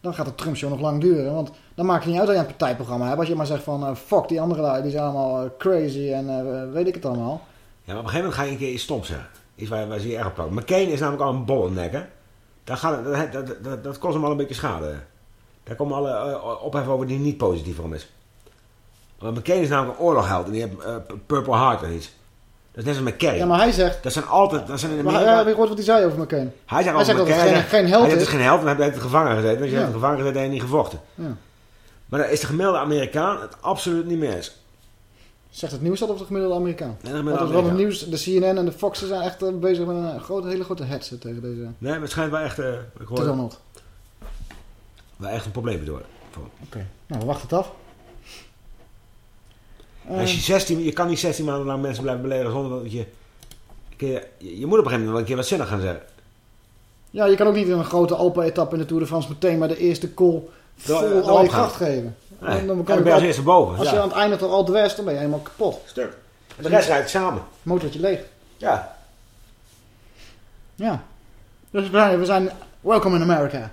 [SPEAKER 5] Dan gaat de Trump-show nog lang duren. Want dan maakt het niet uit dat je een partijprogramma hebt. Als je maar zegt van, eh, fuck die andere lui, die zijn allemaal eh, crazy en eh, weet ik het allemaal.
[SPEAKER 6] Ja, maar op een gegeven moment ga je een keer iets stom zeggen. Iets waar, waar ze je erg op plakken. McCain is namelijk al een bollennek, hè. Daar gaat, het- dat, dat, dat, dat kost hem al een beetje schade. Daar komen alle opheffen over die niet positief hem is. Maar McCain is namelijk een oorlogheld. En die heeft Purple Heart en iets. Dat is net als McCain.
[SPEAKER 5] Ja, maar hij zegt...
[SPEAKER 6] Dat zijn altijd... Dat zijn in
[SPEAKER 5] Maar,
[SPEAKER 6] Amerika...
[SPEAKER 5] ja, heb je gehoord wat hij zei over McCain?
[SPEAKER 6] Hij zegt,
[SPEAKER 5] hij zegt dat het
[SPEAKER 6] McCain,
[SPEAKER 5] geen,
[SPEAKER 6] hij zegt-
[SPEAKER 5] geen held
[SPEAKER 6] hij
[SPEAKER 5] is.
[SPEAKER 6] het is geen held, en hij heeft de gevangen gezeten. Als je
[SPEAKER 5] Ja.
[SPEAKER 6] in de gevangen gezeten, je niet gevochten.
[SPEAKER 5] Ja.
[SPEAKER 6] Maar daar is de gemiddelde Amerikaan het absoluut niet mee eens.
[SPEAKER 5] Zegt het nieuws dat of de gemiddelde Amerikaan?
[SPEAKER 6] Nee, de gemiddelde
[SPEAKER 5] Want het nieuws, de CNN en de Fox zijn echt eh, bezig met een grote, hele grote hetze tegen deze...
[SPEAKER 6] Nee, maar het schijnt wel echt... eh ik hoor,
[SPEAKER 5] Donald.
[SPEAKER 6] wel echt een probleem door.
[SPEAKER 5] Oké, nou we wachten het af. Eh,
[SPEAKER 6] Als je, 16, je kan niet 16 maanden lang mensen blijven beledigen zonder dat je... Je, je, moet op een gegeven moment wel een keer wat zinnig gaan zeggen.
[SPEAKER 5] Ja, je kan ook niet in een grote Alpen-etappe in de Tour de France meteen maar de eerste call vol al je kracht geven.
[SPEAKER 6] Nee,
[SPEAKER 5] Dan, kan
[SPEAKER 6] ben je als eerste boven,
[SPEAKER 5] Als
[SPEAKER 6] ja.
[SPEAKER 5] je aan het einde toch al de west, dan ben je helemaal kapot.
[SPEAKER 6] Stuk. En de rest rijdt samen.
[SPEAKER 5] Motortje leeg.
[SPEAKER 6] Ja.
[SPEAKER 5] Ja. Dus we zijn, we zijn welcome in America.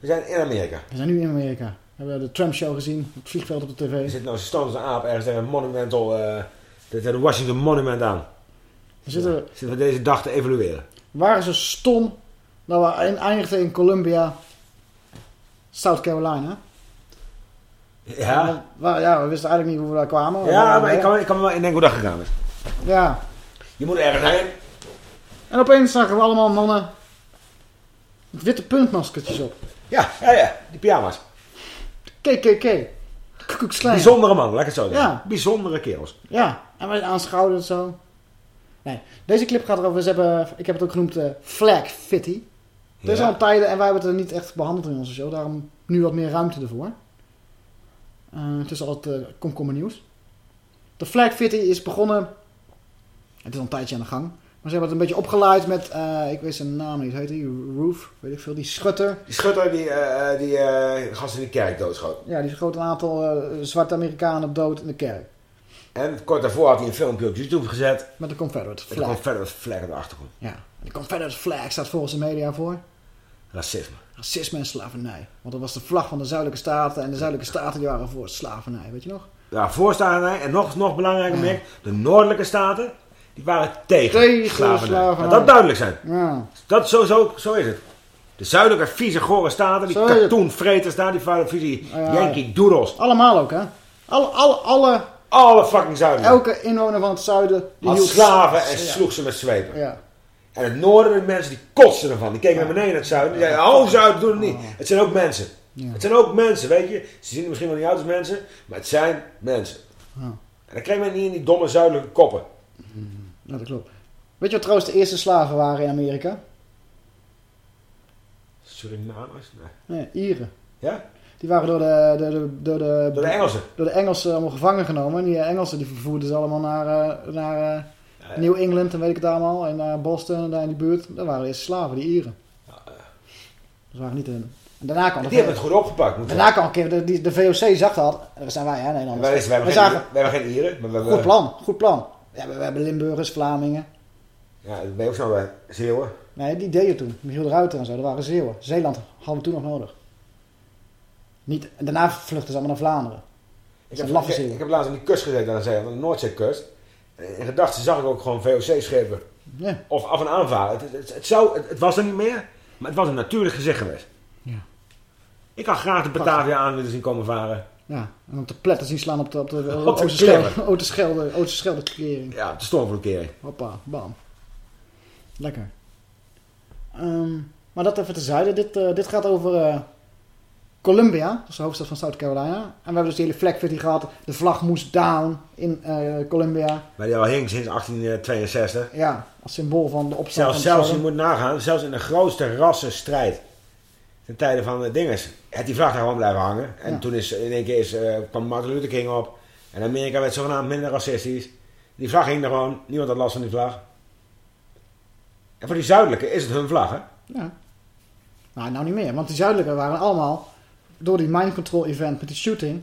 [SPEAKER 6] We zijn in Amerika.
[SPEAKER 5] We zijn nu in Amerika. We hebben de Trump show gezien, het vliegveld op de tv.
[SPEAKER 6] Er zit nou stoned als een aap ergens tegen een monumental... eh de, de Washington Monument aan.
[SPEAKER 5] We zitten,
[SPEAKER 6] Zitten we deze dag te evalueren.
[SPEAKER 5] waren ze stom dat we eindigden in Columbia, South Carolina.
[SPEAKER 6] Ja.
[SPEAKER 5] Waar, ja, we wisten eigenlijk niet hoe we daar kwamen. We
[SPEAKER 6] Ja, maar ik kan, ik kan me wel indenken hoe dat gegaan is.
[SPEAKER 5] Ja.
[SPEAKER 6] Je moet ergens heen.
[SPEAKER 5] En opeens zagen we allemaal mannen met witte puntmaskertjes op.
[SPEAKER 6] Ja, ja, ja. Die pyjama's.
[SPEAKER 5] KKK.
[SPEAKER 6] Bijzondere man, laat ik het zo zeggen.
[SPEAKER 5] Ja.
[SPEAKER 6] Bijzondere kerels.
[SPEAKER 5] Ja, en wij aanschouwden het zo. Nee, deze clip gaat erover. Ze hebben, ik heb het ook genoemd eh, Flag Fitty. Er is
[SPEAKER 6] Ja.
[SPEAKER 5] al een tijden en wij hebben het er niet echt behandeld in onze show. Daarom nu wat meer ruimte ervoor. Eh, het is al het uh, komkommer nieuws. De Flag Fitty is begonnen. Het is al een tijdje aan de gang. Maar ze hebben het een beetje opgeleid met, eh, ik weet zijn naam niet, heet hij? Roof, weet ik veel, die schutter.
[SPEAKER 6] Die schutter die, eh, die eh, gast in de kerk doodschoot.
[SPEAKER 5] Ja, die schoot een aantal eh, zwarte Amerikanen dood in de kerk.
[SPEAKER 6] En kort daarvoor had hij een filmpje op YouTube gezet.
[SPEAKER 5] Met de Confederate
[SPEAKER 6] Met de
[SPEAKER 5] flag.
[SPEAKER 6] Confederate flag op de achtergrond.
[SPEAKER 5] Ja, de Confederate flag staat volgens de media voor
[SPEAKER 6] Racisme.
[SPEAKER 5] racisme en slavernij. Want dat was de vlag van de zuidelijke staten en de zuidelijke staten die waren voor slavernij, weet je nog?
[SPEAKER 6] Ja, voorstaande en nog, nog belangrijker merk, de noordelijke staten, die waren tegen,
[SPEAKER 5] Tegen
[SPEAKER 6] slavernij. Laat dat duidelijk zijn.
[SPEAKER 5] Ja.
[SPEAKER 6] Dat zo, zo, zo is het. De zuidelijke vieze gore staten, die cartoonvreters daar, die vieze
[SPEAKER 5] Ja.
[SPEAKER 6] Yankee doodles.
[SPEAKER 5] Allemaal ook, hè? Alle, alle, alle,
[SPEAKER 6] Alle fucking zuidelijke.
[SPEAKER 5] elke inwoner van het zuiden... Die
[SPEAKER 6] Had slaven en sloeg ze met zwepen.
[SPEAKER 5] Ja.
[SPEAKER 6] En het noorden, de mensen die kotsten ervan. Die keken naar beneden naar het zuiden. Die zeiden, oh zuiden, doe het niet. Het zijn ook mensen.
[SPEAKER 5] Ja.
[SPEAKER 6] Het zijn ook mensen, weet je. Ze zien er misschien wel niet uit als mensen, maar het zijn mensen.
[SPEAKER 5] Ja.
[SPEAKER 6] En dan krijg je niet in die domme zuidelijke koppen.
[SPEAKER 5] Ja, dat klopt. Weet je wat trouwens de eerste slaven waren in Amerika?
[SPEAKER 6] Surinamers? Nee.
[SPEAKER 5] Nee, Ieren.
[SPEAKER 6] Ja?
[SPEAKER 5] Die waren door de, door de, door de,
[SPEAKER 6] Door de Engelsen.
[SPEAKER 5] Door de Engelsen allemaal gevangen genomen. En die Engelsen die vervoerden ze allemaal naar, eh, naar eh, New England en weet ik het allemaal. En naar Boston en daar in die buurt. Dat waren eerst slaven, die Ieren. Dat waren niet de... En daarna kwam de
[SPEAKER 6] Die hebben het goed opgepakt. moet
[SPEAKER 5] Daarna kwam een keer, de, de VOC zag dat. Dat zijn wij, hè.
[SPEAKER 6] Wij, wij, hebben
[SPEAKER 5] We
[SPEAKER 6] geen,
[SPEAKER 5] zagen,
[SPEAKER 6] wij hebben geen Ieren. Maar we hebben,
[SPEAKER 5] goed plan, goed plan. Ja, we, we hebben Limburgers, Vlamingen.
[SPEAKER 6] Ja, dat ben je ook zo bij Zeeuwen.
[SPEAKER 5] Nee, die deden toen. Michiel de Ruiter en zo, dat waren Zeeuwen. Zeeland hadden we toen nog nodig. Niet, en daarna vluchtten ze allemaal naar Vlaanderen.
[SPEAKER 6] Ik heb, ik, ik heb laatst aan die kust gezeten aan de zee, aan de Noordzeekust. In gedachten zag ik ook gewoon VOC-schepen.
[SPEAKER 5] Ja.
[SPEAKER 6] Of af en aanvaren. Het, het, het, zou, het, het was er niet meer, maar het was een natuurlijk gezicht geweest.
[SPEAKER 5] Ja.
[SPEAKER 6] Ik had graag de Batavia aan willen zien komen varen.
[SPEAKER 5] Ja, en op de pletten zien slaan op de, op de,
[SPEAKER 6] de
[SPEAKER 5] Oosterschelde, kering.
[SPEAKER 6] Ja, de stormvloedkering.
[SPEAKER 5] Hoppa, bam. Lekker. Ehm, maar dat even terzijde. Dit, eh, dit gaat over eh, Columbia, dat is de hoofdstad van South Carolina. En we hebben dus die hele flag fitty gehad. De vlag moest down in eh, Columbia.
[SPEAKER 6] Maar die al hing sinds 1862.
[SPEAKER 5] Ja, als symbool van de opstand
[SPEAKER 6] Zelfs,
[SPEAKER 5] van
[SPEAKER 6] zelfs, je moet nagaan, zelfs in de grootste rassenstrijd. Ten tijde van de dinges. Het die vlag daar gewoon blijven hangen. En
[SPEAKER 5] Ja.
[SPEAKER 6] toen is in één keer is, eh, kwam Martin Luther King op. En Amerika werd zogenaamd minder racistisch. Die vlag hing er gewoon. Niemand had last van die vlag. En voor die zuidelijke is het hun vlag, hè?
[SPEAKER 5] Ja. Nou, nou niet meer. Want die zuidelijke waren allemaal, door die mind control event met die shooting,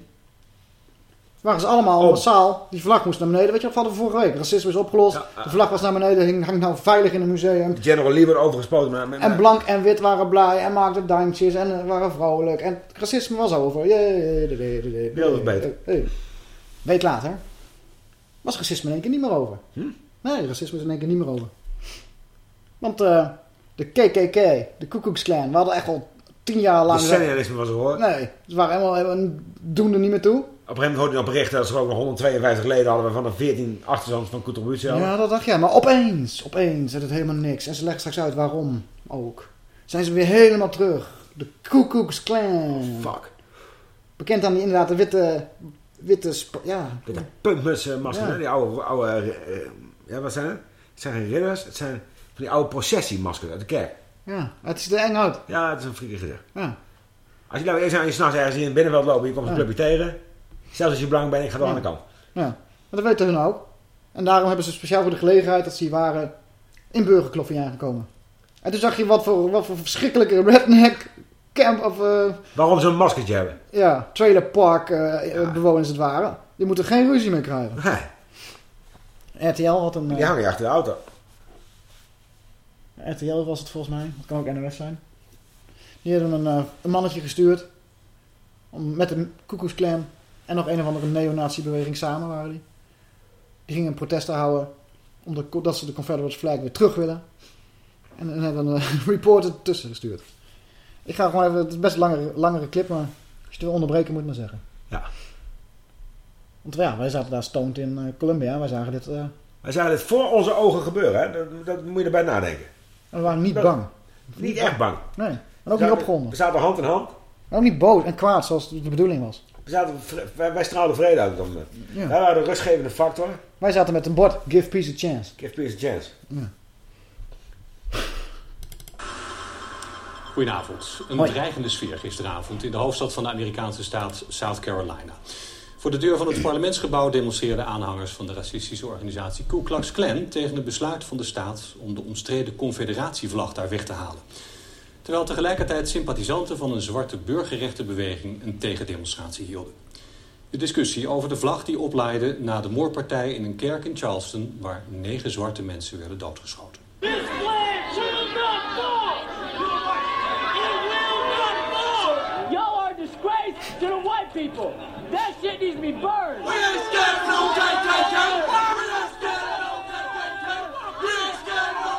[SPEAKER 5] waren ze allemaal
[SPEAKER 6] Oh.
[SPEAKER 5] massaal. Die vlag moest naar beneden. Weet je wat hadden we vorige week? Racisme is opgelost. De vlag was naar beneden, hing, hangt nou veilig in een museum.
[SPEAKER 6] General Lee wordt overgespoten. Maar, maar-
[SPEAKER 5] En blank en wit waren blij en maakten dansjes en waren vrolijk. En racisme was over. Jee,
[SPEAKER 6] dat is beter.
[SPEAKER 5] Week later was racisme in één keer niet meer over.
[SPEAKER 6] Hm?
[SPEAKER 5] Nee, racisme is in één keer niet meer over. Want eh, de KKK, de Klan, we hadden echt al tien jaar lang...
[SPEAKER 6] Decennialisme was er hoor.
[SPEAKER 5] Nee, ze waren helemaal, helemaal doen er niet meer toe.
[SPEAKER 6] Op een gegeven moment hoorde nog berichten dat ze ook nog 152 leden hadden waarvan er 14 achterstand van contributie hadden.
[SPEAKER 5] Ja, dat dacht jij. Maar opeens, opeens, het is helemaal niks. En ze leggen straks uit waarom ook. Zijn ze weer helemaal terug. De Ku Klux Klan.
[SPEAKER 6] Fuck.
[SPEAKER 5] Bekend aan die inderdaad de witte... Witte... Ja.
[SPEAKER 6] Witte puntmutsen, masker,
[SPEAKER 5] Ja.
[SPEAKER 6] hè? die oude, oude eh, ja wat zijn het? Het zijn geen ridders, het zijn van die oude processiemaskers uit de kerk.
[SPEAKER 5] Ja, het ziet er eng uit.
[SPEAKER 6] Ja, het is een freaky gezicht.
[SPEAKER 5] Ja.
[SPEAKER 6] Als je nou eerst aan je s'nachts ergens in het binnenveld loopt, je komt een
[SPEAKER 5] Ja.
[SPEAKER 6] clubje tegen. Zelfs als je blank bent, ik ga
[SPEAKER 5] Ja.
[SPEAKER 6] aan de kant.
[SPEAKER 5] Ja, maar dat weten hun ook. En daarom hebben ze speciaal voor de gelegenheid dat ze hier waren in burgerkloffie aangekomen. En toen zag je wat voor, wat voor verschrikkelijke redneck camp of eh,
[SPEAKER 6] Waarom ze een maskertje hebben?
[SPEAKER 5] ja, trailer park eh, eh, bewoners het waren. Die moeten geen ruzie meer krijgen. RTL had een... eh,
[SPEAKER 6] Die hangen achter de auto.
[SPEAKER 5] RTL was het volgens mij. Dat kan ook NOS zijn. Die hebben een, een mannetje gestuurd. Om, met Klux Klan en nog een of andere neonazi-beweging samen waren die. Die gingen een protest houden. Omdat dat ze de Confederate flag weer terug willen. En, en hebben een eh, reporter tussen gestuurd. Ik ga gewoon even... Het is best een langere, langere clip, maar als je het wil onderbreken moet je maar zeggen.
[SPEAKER 6] Ja.
[SPEAKER 5] Want ja, wij zaten daar stoned in eh, Columbia. Wij zagen dit... eh,
[SPEAKER 6] Wij zagen dit voor onze ogen gebeuren, hè? Dat, dat moet je erbij nadenken.
[SPEAKER 5] en we waren niet
[SPEAKER 6] Dat-
[SPEAKER 5] bang.
[SPEAKER 6] Niet echt bang.
[SPEAKER 5] Nee. En ook niet
[SPEAKER 6] zaten-
[SPEAKER 5] opgewonden.
[SPEAKER 6] We zaten hand in hand.
[SPEAKER 5] En ook niet boos en kwaad zoals de bedoeling was.
[SPEAKER 6] We zaten, wij, wij straalden vrede uit op dat moment.
[SPEAKER 5] Ja.
[SPEAKER 6] Wij waren de rustgevende factor.
[SPEAKER 5] Wij zaten met een bord, give peace a chance.
[SPEAKER 6] Give peace a chance.
[SPEAKER 5] Ja.
[SPEAKER 25] Goedenavond. Een
[SPEAKER 5] Hoi.
[SPEAKER 25] dreigende sfeer gisteravond in de hoofdstad van de Amerikaanse staat South Carolina. Voor de deur van het parlementsgebouw demonstreerden aanhangers van de racistische organisatie Ku Klux Klan tegen het besluit van de staat om de omstreden confederatievlag daar weg te halen. Terwijl tegelijkertijd sympathisanten van een zwarte burgerrechtenbeweging een tegendemonstratie hielden. De discussie over de vlag die oplaaide na de moordpartij in een kerk in Charleston waar negen zwarte mensen werden doodgeschoten.
[SPEAKER 26] To the white people. That shit needs to be burned. We ain't
[SPEAKER 27] scared of no KKK.
[SPEAKER 26] We ain't scared of no
[SPEAKER 27] We ain't scared of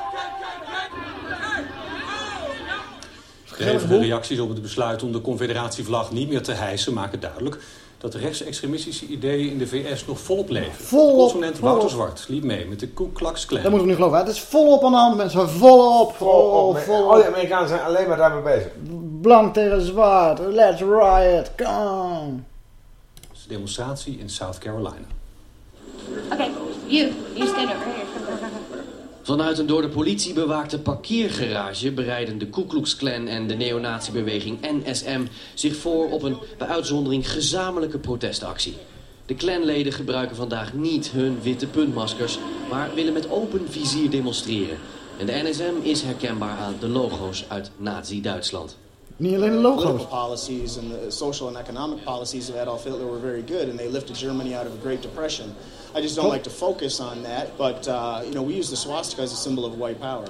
[SPEAKER 27] no
[SPEAKER 25] Hevige reacties op het besluit om de confederatievlag niet meer te hijsen maken duidelijk dat de rechtsextremistische ideeën in de VS nog volop leven.
[SPEAKER 5] Volop,
[SPEAKER 25] Correspondent
[SPEAKER 5] volop.
[SPEAKER 25] Wouter Zwart liep mee met de Ku Klux Klan.
[SPEAKER 5] Dat moeten we nu geloven. hè. Het is volop aan de hand, mensen. Volop.
[SPEAKER 6] Volop.
[SPEAKER 5] Oh, volop.
[SPEAKER 6] Al die Amerikanen zijn alleen maar daarmee bezig.
[SPEAKER 5] Blank tegen zwart. Let's riot. Come on.
[SPEAKER 25] De demonstratie in South Carolina.
[SPEAKER 28] Okay, you, you stand over here.
[SPEAKER 17] Vanuit een door de politie bewaakte parkeergarage bereiden de Ku Klux Klan en de neonatiebeweging NSM zich voor op een bij uitzondering gezamenlijke protestactie. De Klanleden gebruiken vandaag niet hun witte puntmaskers, maar willen met open vizier demonstreren. En de NSM is herkenbaar aan de logo's uit Nazi-Duitsland.
[SPEAKER 5] Niet alleen de logo's.
[SPEAKER 29] Political policies and the social and economic policies of Adolf Hitler were very good, and they lifted Germany out of a Great Depression. I just don't like to focus on that, but uh, you know, we use the swastika as a symbol of white power.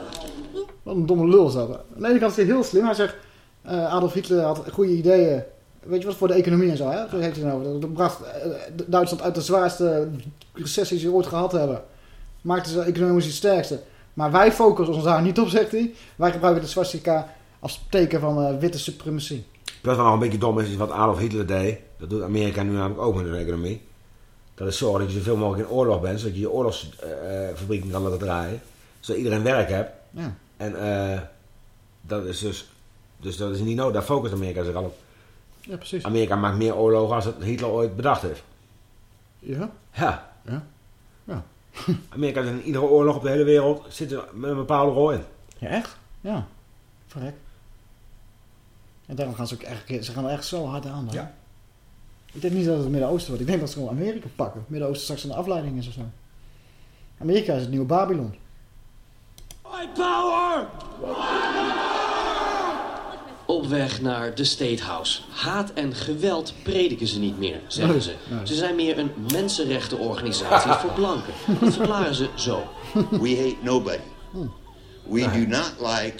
[SPEAKER 5] Wat een domme lul is dat. Aan de ene kant is hij heel slim. Hij zegt, eh, Adolf Hitler had goede ideeën. Weet je wat, voor de economie en zo. Hè? Zo heeft hij over. Dat bracht eh, Duitsland uit de zwaarste recessie die ze ooit gehad hebben. Maakte ze economisch het sterkste. Maar wij focussen ons daar niet op, zegt hij. Wij gebruiken de swastika als teken van eh, witte suprematie.
[SPEAKER 6] Dat wat nog een beetje dom is, is wat Adolf Hitler deed. Dat doet Amerika nu namelijk ook met hun economie. Dat is zorgen dat je zoveel mogelijk in oorlog bent, zodat je je oorlogsfabrieken kan laten draaien. Zodat iedereen werk hebt.
[SPEAKER 5] Ja.
[SPEAKER 6] En eh, dat is dus, dus dat is niet nodig. Daar focust Amerika zich al op.
[SPEAKER 5] Ja, precies.
[SPEAKER 6] Amerika maakt meer oorlogen als het Hitler ooit bedacht heeft.
[SPEAKER 5] Ja?
[SPEAKER 6] Ja.
[SPEAKER 5] Ja. Ja.
[SPEAKER 6] Amerika is in iedere oorlog op de hele wereld zit er met een bepaalde rol in.
[SPEAKER 5] Ja, echt? Ja. Verrek. En daarom gaan ze ook echt, ze gaan er echt zo hard aan. hè?
[SPEAKER 6] Ja.
[SPEAKER 5] Ik denk niet dat het het Midden-Oosten wordt. Ik denk dat ze gewoon Amerika pakken. Midden-Oosten straks een afleiding is of zo. Amerika is het nieuwe Babylon.
[SPEAKER 27] White power!
[SPEAKER 17] op weg naar de State House. Haat en geweld prediken ze niet meer, zeggen ze. Ze zijn meer een mensenrechtenorganisatie voor blanken. Dat verklaren ze zo.
[SPEAKER 30] We hate nobody. We do not like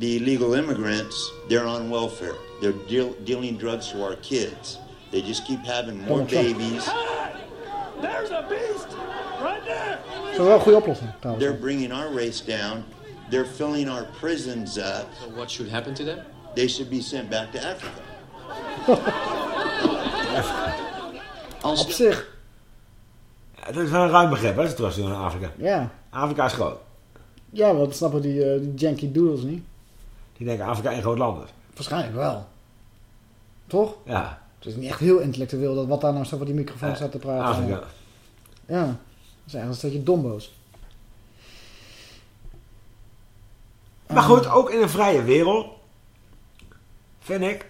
[SPEAKER 30] the illegal immigrants. They're on welfare. They're deal- dealing drugs to our kids. They just keep having more
[SPEAKER 5] Donald Trump.
[SPEAKER 30] babies.
[SPEAKER 27] There's a beast right there.
[SPEAKER 5] Dat is wel een goede oplossing trouwens.
[SPEAKER 30] They're bringing our race down. They're filling our prisons up.
[SPEAKER 17] So what should happen to them?
[SPEAKER 30] They should be sent back to Africa.
[SPEAKER 17] Als
[SPEAKER 5] Op zich.
[SPEAKER 6] Ja, dat is wel een ruim begrip, hè, ze terugzien naar Afrika.
[SPEAKER 5] Ja.
[SPEAKER 6] Afrika is groot.
[SPEAKER 5] Ja, maar dat snappen die, eh, die janky doodles niet.
[SPEAKER 6] Die denken Afrika één groot land is.
[SPEAKER 5] Waarschijnlijk wel. Toch?
[SPEAKER 6] Ja.
[SPEAKER 5] Het is niet echt heel intellectueel dat wat daar nou zo voor die microfoon staat te praten.
[SPEAKER 6] Afrika.
[SPEAKER 5] Ja. Dat is eigenlijk een stukje domboos.
[SPEAKER 6] Maar goed, ook in een vrije wereld, vind ik,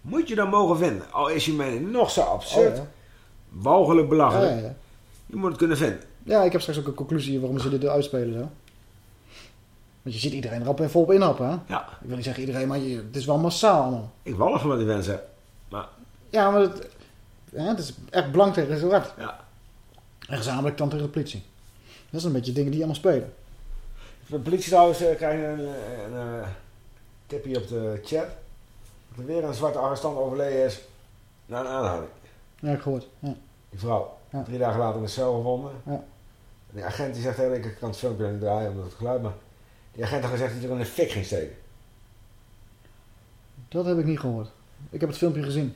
[SPEAKER 6] moet je dan mogen vinden. Al is je mening nog zo absurd,
[SPEAKER 5] Oh, ja.
[SPEAKER 6] walgelijk belachelijk.
[SPEAKER 5] Ja, ja, ja.
[SPEAKER 6] Je moet het kunnen vinden.
[SPEAKER 5] Ja, ik heb straks ook een conclusie waarom ze dit uitspelen zo. Want je ziet iedereen erop en volop inhappen, hè?
[SPEAKER 6] Ja.
[SPEAKER 5] Ik wil niet zeggen iedereen, maar je, het is wel massaal allemaal.
[SPEAKER 6] Ik walg van wat die mensen. Maar
[SPEAKER 5] Ja, maar het, ja, het is echt blank tegen.
[SPEAKER 6] Ja.
[SPEAKER 5] En gezamenlijk dan tegen de politie. Dat zijn een beetje dingen die allemaal spelen.
[SPEAKER 6] de politie trouwens eh, krijgt een, een, eh, tipje op de chat. Dat er weer een zwarte arrestant overleden is na een aanhouding.
[SPEAKER 5] Ja, ik gehoord. Ja.
[SPEAKER 6] Die vrouw,
[SPEAKER 5] Ja.
[SPEAKER 6] drie dagen later in de cel gevonden.
[SPEAKER 5] Ja.
[SPEAKER 6] En die agent die zegt, heel, ik kan het filmpje niet draaien omdat het geluid, maar die agent had gezegd dat hij er in de fik ging steken.
[SPEAKER 5] Dat heb ik niet gehoord. Ik heb het filmpje gezien.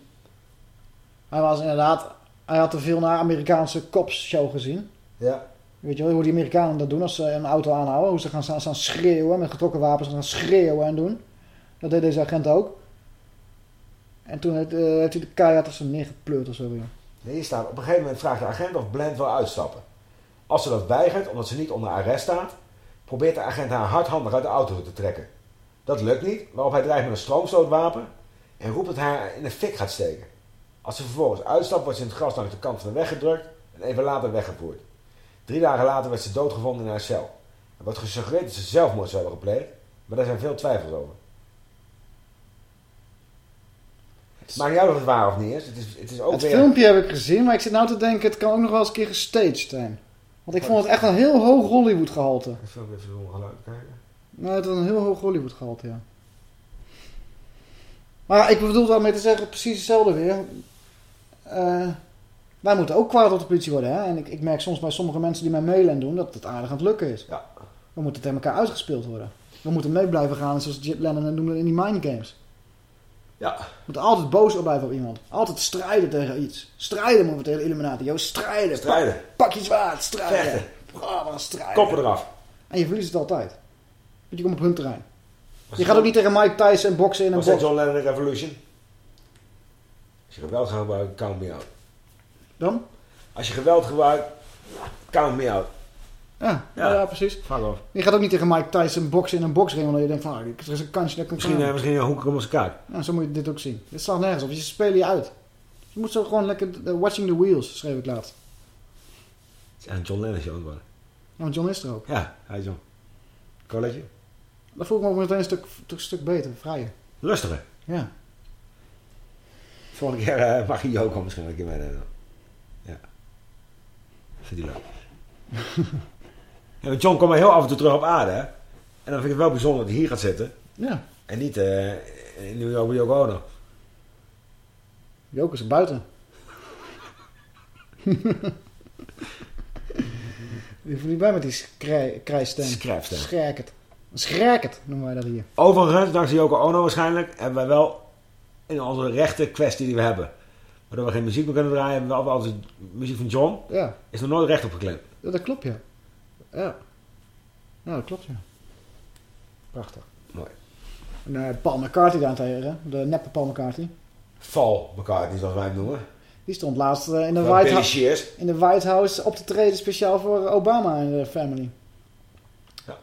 [SPEAKER 5] Hij was inderdaad... Hij had te veel naar Amerikaanse cops show gezien.
[SPEAKER 6] Ja.
[SPEAKER 5] Weet je wel, hoe die Amerikanen dat doen als ze een auto aanhouden. Hoe ze gaan staan, staan schreeuwen met getrokken wapens. gaan schreeuwen en doen. Dat deed deze agent ook. En toen heeft, eh, heeft hij de keihard als ze neergepleurd of zo weer.
[SPEAKER 6] Nee, hier staat, op een gegeven moment vraagt de agent of Blend wil uitstappen. Als ze dat weigert, omdat ze niet onder arrest staat, probeert de agent haar hardhandig uit de auto te trekken. Dat lukt niet, waarop hij dreigt met een stroomstootwapen en roept dat hij haar in de fik gaat steken. Als ze vervolgens uitstapt, wordt ze in het gras langs de kant van de weg gedrukt en even later weggevoerd. Drie dagen later werd ze doodgevonden in haar cel. Er wordt gesuggereerd dat ze zelfmoord zou hebben gepleegd, maar daar zijn veel twijfels over. Het maakt niet uit of het waar of niet is. Het is, het is ook
[SPEAKER 5] Het
[SPEAKER 6] weer...
[SPEAKER 5] filmpje heb ik gezien, maar ik zit nou te denken... Het kan ook nog wel eens een keer gestaged zijn. Want ik vond het echt een heel hoog Hollywood gehalte.
[SPEAKER 6] Ik zal even zo geluid kijken.
[SPEAKER 5] Nou, het was een heel hoog Hollywood gehalte, ja. Maar ik bedoel daarmee te zeggen precies hetzelfde weer. Eh, wij moeten ook kwaad op de politie worden, hè. En ik, ik merk soms bij sommige mensen die mij mailen en doen... dat het aardig aan het lukken is.
[SPEAKER 6] Ja.
[SPEAKER 5] We moeten tegen elkaar uitgespeeld worden. We moeten mee blijven gaan, zoals Jip Lennon noemde in die mindgames.
[SPEAKER 6] Ja.
[SPEAKER 5] We moeten altijd boos op blijven op iemand. Altijd strijden tegen iets. Strijden moeten we tegen de Illuminati. Strijden.
[SPEAKER 6] Strijden.
[SPEAKER 5] Pak, pak je zwaard, strijden.
[SPEAKER 6] Vechten.
[SPEAKER 5] Strijden.
[SPEAKER 6] Koppen eraf.
[SPEAKER 5] En je verliest het altijd. Want je komt op hun terrein. Je gaat ook niet tegen Mike Tyson boksen in een
[SPEAKER 6] Was dat
[SPEAKER 5] box.
[SPEAKER 6] John Lennon Revolution? Als je geweld gaat gebruiken, count me out.
[SPEAKER 5] Dan?
[SPEAKER 6] Als je geweld gebruikt, count me out.
[SPEAKER 5] Ja, ja. precies.
[SPEAKER 6] Fuck off.
[SPEAKER 5] Je gaat ook niet tegen Mike Tyson boksen in een boxring. Omdat je denkt van, ah, er is een kansje dat ik hem
[SPEAKER 6] Misschien, eh, misschien een hoek om zijn kaart.
[SPEAKER 5] Ja, zo moet je dit ook zien. Dit slaat nergens op. Je spelen je uit. Je moet zo gewoon lekker... eh, watching the wheels, schreef ik laatst.
[SPEAKER 6] Is een John Lennon geworden.
[SPEAKER 5] Ja, want John is er ook.
[SPEAKER 6] Ja, hij is John. College.
[SPEAKER 5] Dat voel ik me ook meteen een stuk, een stuk beter, vrijer.
[SPEAKER 6] Rustiger.
[SPEAKER 5] Ja.
[SPEAKER 6] Volgende keer eh, mag je Joko misschien wel een keer meenemen. Ja. Vind die leuk. John komt maar heel af en toe terug op aarde. Hè? En dan vind ik het wel bijzonder dat hij hier gaat zitten.
[SPEAKER 5] Ja.
[SPEAKER 6] En niet eh in New York bij Yoko Ono.
[SPEAKER 5] Joke is buiten. Je voelt niet bij met die krijstem.
[SPEAKER 6] Schrijfstem.
[SPEAKER 5] Scherkert. Scherkert noemen wij dat hier.
[SPEAKER 6] Overigens, dankzij Yoko Ono waarschijnlijk, hebben wij wel in onze rechte kwestie die we hebben. Waardoor we geen muziek meer kunnen draaien, hebben we altijd muziek van John.
[SPEAKER 5] Ja.
[SPEAKER 6] Is er nooit recht op geklemd.
[SPEAKER 5] Ja, dat klopt, ja. Ja. Ja, dat klopt, ja. Prachtig.
[SPEAKER 6] Mooi.
[SPEAKER 5] En eh, Paul McCartney daarentegen, de neppe Paul McCartney.
[SPEAKER 6] Val McCartney, zoals wij hem noemen.
[SPEAKER 5] Die stond laatst eh, in, de White House, in de White House op te treden speciaal voor Obama en de family.
[SPEAKER 6] Ja.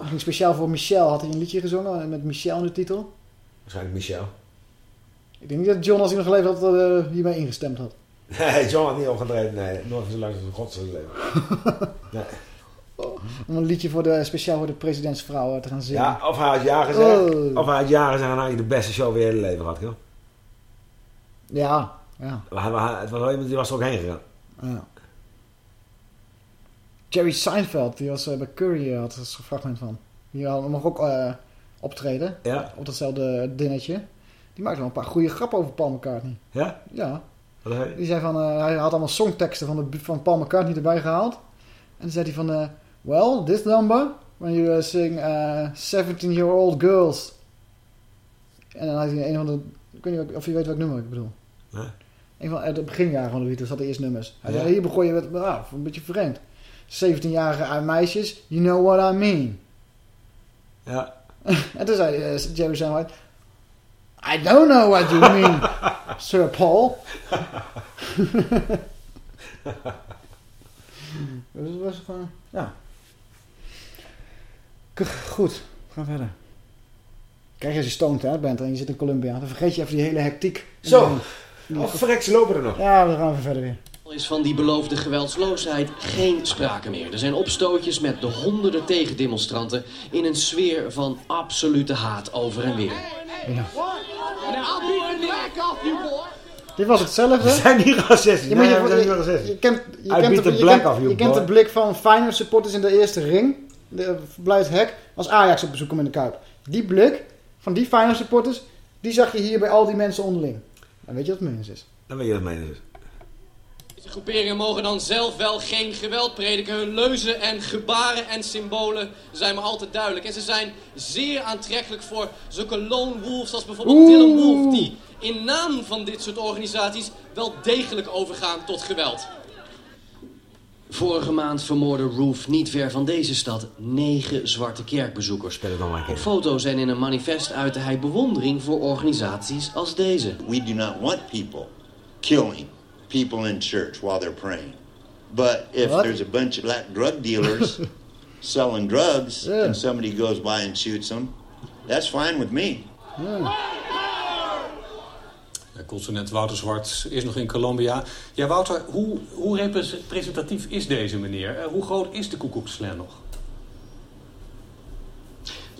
[SPEAKER 5] Ging speciaal voor Michelle, had hij een liedje gezongen met Michelle in de titel.
[SPEAKER 6] Waarschijnlijk Michel.
[SPEAKER 5] Ik denk niet dat John, als hij nog geleefd had, eh, hiermee ingestemd had.
[SPEAKER 6] Nee, John had niet opgetreden. Nee, nooit zo lang als een god zou leven. Nee.
[SPEAKER 5] Om een liedje voor de, speciaal voor de presidentsvrouw eh, te gaan zingen.
[SPEAKER 6] Ja, of hij had ja gezegd.
[SPEAKER 5] Oh.
[SPEAKER 6] Of hij had ja gezegd en had je de beste show weer in het leven gehad, joh.
[SPEAKER 5] Ja, ja.
[SPEAKER 6] Maar hij- Het was wel iemand die was er ook heen gegaan.
[SPEAKER 5] ja. Jerry Seinfeld, die was eh, bij Curry, eh, had er een fragment van. Die had- mag ook optreden.
[SPEAKER 6] Ja.
[SPEAKER 5] Op datzelfde dinnetje. Die maakte wel een paar goede grappen over Paul McCartney.
[SPEAKER 6] Ja?
[SPEAKER 5] Ja. Die zei van, hij had allemaal songteksten van, de, van Paul McCartney erbij gehaald. En dan zei hij van, well, this number, when you uh, sing uh, 17-year-old girls. En dan had hij een van de, ik weet niet of je weet welk nummer ik bedoel.
[SPEAKER 6] Nee.
[SPEAKER 5] Een van de beginjaren van de Beatles had de eerste nummers. Hij
[SPEAKER 6] Ja.
[SPEAKER 5] zei, hier begon je met, nou, een beetje vreemd. 17-jarige meisjes, you know what I mean.
[SPEAKER 6] Ja.
[SPEAKER 5] en toen zei eh, Jerry Seinfeld, I don't know what you mean, Sir Paul. dus het was gewoon, ja. Goed, gaan we verder. Krijg je als je stoned hè, bent en je zit in Colombia, dan vergeet je even die hele hectiek.
[SPEAKER 6] Zo. Oh, verrek, ze lopen er nog.
[SPEAKER 5] Ja, dan gaan we verder weer.
[SPEAKER 17] is van die beloofde geweldsloosheid geen sprake meer. Er zijn opstootjes met de honderden tegendemonstranten in een sfeer van absolute haat over en weer.
[SPEAKER 5] Dit was hetzelfde.
[SPEAKER 6] We zijn niet racistisch.
[SPEAKER 5] Maar
[SPEAKER 6] Nee,
[SPEAKER 5] je,
[SPEAKER 6] we
[SPEAKER 5] je, je kent, je kent, de, je
[SPEAKER 6] black
[SPEAKER 5] kent- je kent de blik van Feyenoord supporters in de eerste ring. De, bij het hek. Als Ajax op bezoek komt in de Kuip. Die blik van die Feyenoord supporters. Die zag je hier bij al die mensen onderling. Dan weet je wat het mens is.
[SPEAKER 6] Dan weet je wat mijn is.
[SPEAKER 17] Deze groeperingen mogen dan zelf wel geen geweld prediken. Hun leuzen en gebaren en symbolen zijn maar altijd duidelijk. En ze zijn zeer aantrekkelijk voor zulke lone wolves als bijvoorbeeld Dylan Wolf... die in naam van dit soort organisaties wel degelijk overgaan tot geweld. Vorige maand vermoordde Roof niet ver van deze stad negen zwarte kerkbezoekers. Op foto's en in een manifest uitte hij bewondering voor organisaties als deze.
[SPEAKER 30] We do not want people killing people in church while they're praying. But if
[SPEAKER 17] What?
[SPEAKER 30] there's a bunch of black drug dealers selling drugs and somebody goes by and shoots them, that's fine with me.
[SPEAKER 25] Consument Wouter Zwart is nog in Colombia. Ja, Wouter, hoe, hoe representatief is deze meneer? Eh, hoe groot is de Klan nog?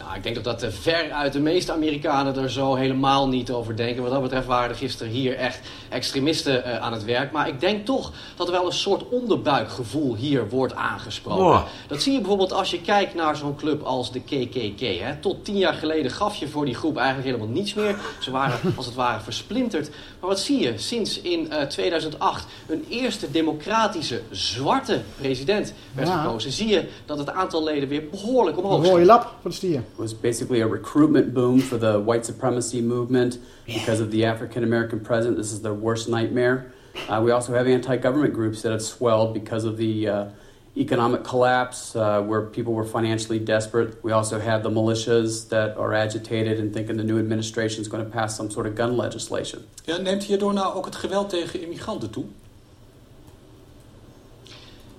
[SPEAKER 17] Nou, ik denk dat dat eh, ver uit de meeste Amerikanen er zo helemaal niet over denken. Wat dat betreft waren er gisteren hier echt extremisten eh, aan het werk. Maar ik denk toch dat er wel een soort onderbuikgevoel hier wordt aangesproken.
[SPEAKER 6] Oh.
[SPEAKER 17] Dat zie je bijvoorbeeld als je kijkt naar zo'n club als de KKK. Hè. Tot tien jaar geleden gaf je voor die groep eigenlijk helemaal niets meer. Ze waren als het ware versplinterd. Maar wat zie je? Sinds in eh, 2008 een eerste democratische zwarte president werd
[SPEAKER 5] Ja.
[SPEAKER 17] gekozen... zie je dat het aantal leden weer behoorlijk omhoog
[SPEAKER 5] Een
[SPEAKER 17] schiet.
[SPEAKER 5] rode lap voor de stier.
[SPEAKER 31] Was basically a recruitment boom for the white supremacy movement because of the African American president. This is their worst nightmare. Uh, we also have anti government groups that have swelled because of the uh, economic collapse, uh, where people were financially desperate. We also have the militias that are agitated and thinking the new administration is going to pass some sort of gun legislation.
[SPEAKER 25] Ja, neemt hierdoor nou ook het geweld tegen immigranten toe?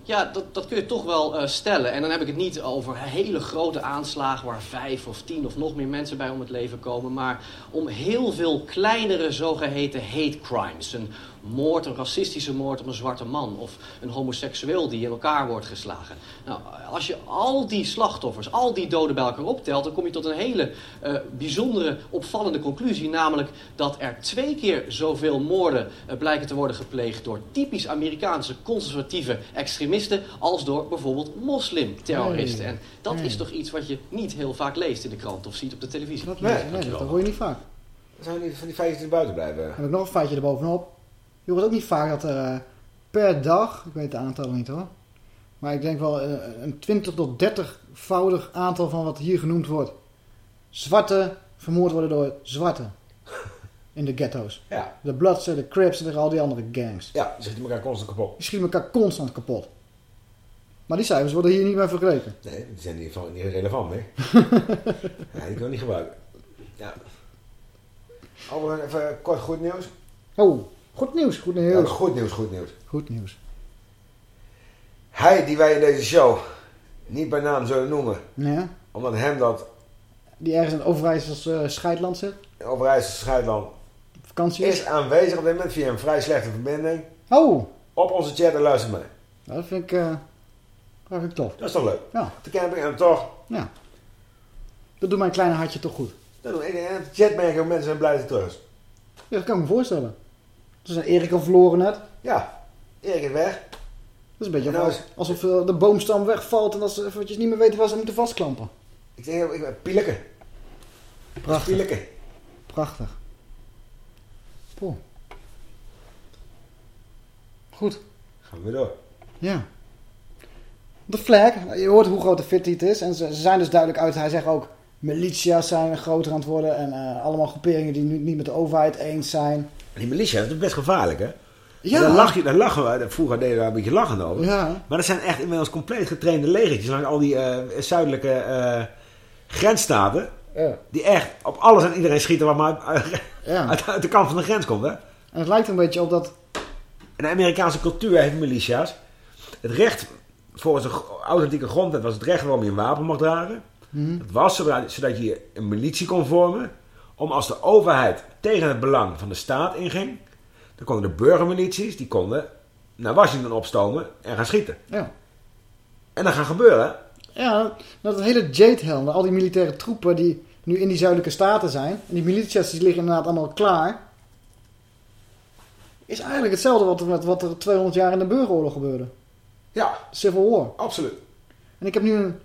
[SPEAKER 17] Ja, dat, kun je toch wel eh, stellen. En dan heb ik het niet over hele grote aanslagen waar vijf of tien of nog meer mensen bij om het leven komen. Maar om heel veel kleinere zogeheten hate crimes. Een moord, een racistische moord op een zwarte man. Of een homoseksueel die in elkaar wordt geslagen. Nou, als je al die slachtoffers, al die doden bij elkaar optelt, dan kom je tot een hele eh, bijzondere, opvallende conclusie. Namelijk dat er twee keer zoveel moorden eh, blijken te worden gepleegd door typisch Amerikaanse conservatieve extremisten als door bijvoorbeeld moslimterroristen.
[SPEAKER 5] Nee.
[SPEAKER 17] En dat
[SPEAKER 5] Nee.
[SPEAKER 17] is toch iets wat je niet heel vaak leest in de krant of ziet op de televisie.
[SPEAKER 5] Dat, nee, nee, dat hoor je niet vaak.
[SPEAKER 6] Zijn die van die feitjes die buiten blijven?
[SPEAKER 5] heb ik nog een feitje erbovenop. Je hoort ook niet vaak dat er eh, per dag, ik weet het aantal niet hoor, maar ik denk wel eh, een 20 tot 30-voudig aantal van wat hier genoemd wordt. Zwarte vermoord worden door zwarte. In de ghetto's.
[SPEAKER 6] Ja.
[SPEAKER 5] De Bloods, de Crips en al die andere gangs.
[SPEAKER 6] Ja, die schieten elkaar constant kapot.
[SPEAKER 5] Die schieten elkaar constant kapot. Maar die cijfers worden hier niet meer vergeleken.
[SPEAKER 6] Nee, die zijn niet, van- niet relevant, nee. ja, die kan ik niet gebruiken. Ja. Over even kort goed nieuws.
[SPEAKER 5] Oh, goed nieuws, goed nieuws.
[SPEAKER 6] Ja, goed nieuws, goed nieuws.
[SPEAKER 5] Goed nieuws.
[SPEAKER 6] Hij die wij in deze show niet bij naam zullen noemen,
[SPEAKER 5] Ja.
[SPEAKER 6] omdat hem dat
[SPEAKER 5] Die ergens in Overijssels eh scheidland zit.
[SPEAKER 6] Overijsselse scheidland
[SPEAKER 5] Vakantie
[SPEAKER 6] is aanwezig op dit moment via een vrij slechte verbinding.
[SPEAKER 5] Oh.
[SPEAKER 6] Op onze chat en luister mee.
[SPEAKER 5] Dat vind ik... eh, Dat vind ik tof.
[SPEAKER 6] Dat is toch leuk?
[SPEAKER 5] Ja.
[SPEAKER 6] De camping en toch.
[SPEAKER 5] Ja. Dat doet mijn kleine hartje toch goed.
[SPEAKER 6] Dat doen we. En jetmerken, mensen zijn blij dat hij terug is.
[SPEAKER 5] Ja, dat kan ik me voorstellen. Ze zijn Erik al verloren net.
[SPEAKER 6] Ja, Erik is weg.
[SPEAKER 5] Dat is een beetje
[SPEAKER 6] nou
[SPEAKER 5] alsof, alsof eh, de boomstam wegvalt en dat ze eventjes niet meer weten waar ze moeten vastklampen.
[SPEAKER 6] Ik denk, ik ben Pieleke.
[SPEAKER 5] Prachtig.
[SPEAKER 6] Pieleke.
[SPEAKER 5] Prachtig. Poh. Goed.
[SPEAKER 6] Gaan we weer door.
[SPEAKER 5] Ja. De flag, je hoort hoe groot de fit het is. En ze, ze zijn dus duidelijk uit. Hij zegt ook, militia's zijn groter aan het worden. En eh, allemaal groeperingen die nu niet met de overheid eens zijn.
[SPEAKER 6] Die militia, dat is best gevaarlijk, hè?
[SPEAKER 5] Ja.
[SPEAKER 6] Daar, lach je, daar lachen we, vroeger deden we daar een beetje lachen over.
[SPEAKER 5] Ja.
[SPEAKER 6] Maar dat zijn echt inmiddels compleet getrainde legertjes langs al die eh, zuidelijke eh, grensstaten.
[SPEAKER 5] Ja.
[SPEAKER 6] Die echt op alles en iedereen schieten wat maar uit,
[SPEAKER 5] Ja.
[SPEAKER 6] uit, uit de kant van de grens komt, hè?
[SPEAKER 5] En het lijkt een beetje op dat...
[SPEAKER 6] En de Amerikaanse cultuur heeft militia's. Het recht, volgens de authentieke grondwet was het recht waarom je een wapen mag dragen.
[SPEAKER 5] Mhm.
[SPEAKER 6] Dat was zodat, zodat je een militie kon vormen. Om als de overheid tegen het belang van de staat inging. Dan konden de burgermilities, die konden naar Washington opstomen en gaan schieten.
[SPEAKER 5] Ja.
[SPEAKER 6] En dat gaat gebeuren.
[SPEAKER 5] Ja, dat het hele Jade-helm, al die militaire troepen die nu in die zuidelijke staten zijn. En die militia's die liggen inderdaad allemaal klaar. Is eigenlijk hetzelfde wat, wat, wat er 200 jaar in de burgeroorlog gebeurde.
[SPEAKER 6] Ja.
[SPEAKER 5] Civil War.
[SPEAKER 6] Absoluut.
[SPEAKER 5] En ik heb nu een...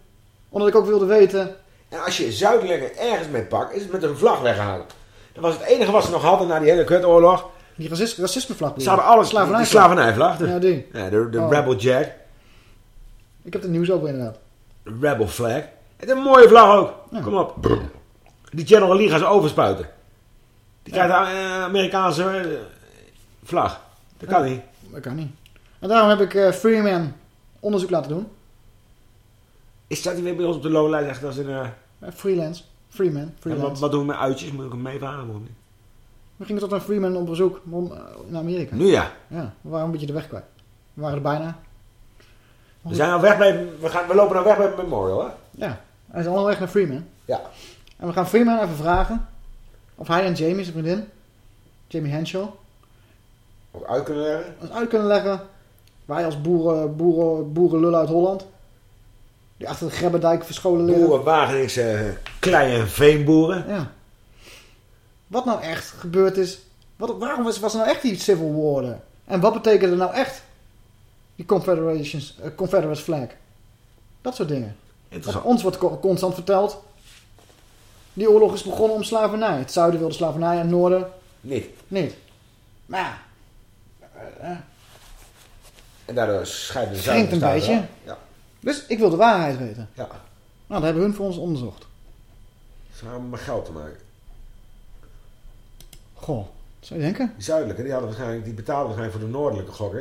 [SPEAKER 5] Omdat ik ook wilde weten...
[SPEAKER 6] En als je zuidelijke ergens mee pakt, is het met een vlag weghalen. Dat was het enige wat ze nog hadden na die hele kutoorlog.
[SPEAKER 5] Die racist, racismevlag.
[SPEAKER 6] Ze hadden alles,
[SPEAKER 5] Slavernij.
[SPEAKER 6] die slavernijvlag. De,
[SPEAKER 5] Ja, die.
[SPEAKER 6] Ja, de, de
[SPEAKER 5] Oh.
[SPEAKER 6] Rebel Jack.
[SPEAKER 5] Ik heb het nieuws ook inderdaad.
[SPEAKER 6] De Rebel Flag. Het is een mooie vlag ook. Kom op. Die General Lee gaan ze overspuiten. Die krijgt een eh, Amerikaanse eh, vlag. Dat kan
[SPEAKER 5] Ja.
[SPEAKER 6] niet.
[SPEAKER 5] Dat kan niet. En daarom heb ik eh, Freeman onderzoek laten doen.
[SPEAKER 6] Is dat niet weer bij ons op de loonlijst echt als een...
[SPEAKER 5] freelance. Freeman.
[SPEAKER 6] en
[SPEAKER 5] Freelance.
[SPEAKER 6] wat, wat doen we met uitjes? Moet ik hem meevragen? of niet?
[SPEAKER 5] We gingen tot een Freeman op bezoek om, eh, in Amerika.
[SPEAKER 6] Nu ja.
[SPEAKER 5] Ja, we waren een beetje de weg kwijt. We waren er bijna.
[SPEAKER 6] We, zijn al weg bij, we, gaan, we lopen nou weg bij Memorial, hè?
[SPEAKER 5] Ja, hij is allemaal weg naar Freeman.
[SPEAKER 6] Ja.
[SPEAKER 5] En we gaan Freeman even vragen of hij en Jamie, zijn vriendin, Jamie Henshaw,
[SPEAKER 6] Of uit kunnen leggen.
[SPEAKER 5] ons uit kunnen leggen. Wij als boeren, boeren, boerenlullen uit Holland. Die achter de Grebbendijk verscholen liggen.
[SPEAKER 6] Boeren, Wageningse, klei- en veenboeren.
[SPEAKER 5] Ja. Wat nou echt gebeurd is. Wat, waarom was, was er nou echt die Civil War er? En wat betekende nou echt die Confederations, eh, Confederate flag? Dat soort dingen.
[SPEAKER 6] Interessant.
[SPEAKER 5] Ons wordt co- constant verteld. Die oorlog is begonnen om slavernij. Het zuiden wilde slavernij en het noorden
[SPEAKER 6] Niet.
[SPEAKER 5] niet. Maar ja.
[SPEAKER 6] En daardoor scheiden de
[SPEAKER 5] Wringt een
[SPEAKER 6] zuiden
[SPEAKER 5] beetje.
[SPEAKER 6] Ja.
[SPEAKER 5] Dus ik wil de waarheid weten.
[SPEAKER 6] Ja.
[SPEAKER 5] Nou, dat hebben hun voor ons onderzocht.
[SPEAKER 6] Ze hebben met geld te maken.
[SPEAKER 5] Goh, zou je denken?
[SPEAKER 6] Die zuidelijke, die, hadden waarschijnlijk, die betaalden waarschijnlijk voor de noordelijke gokker.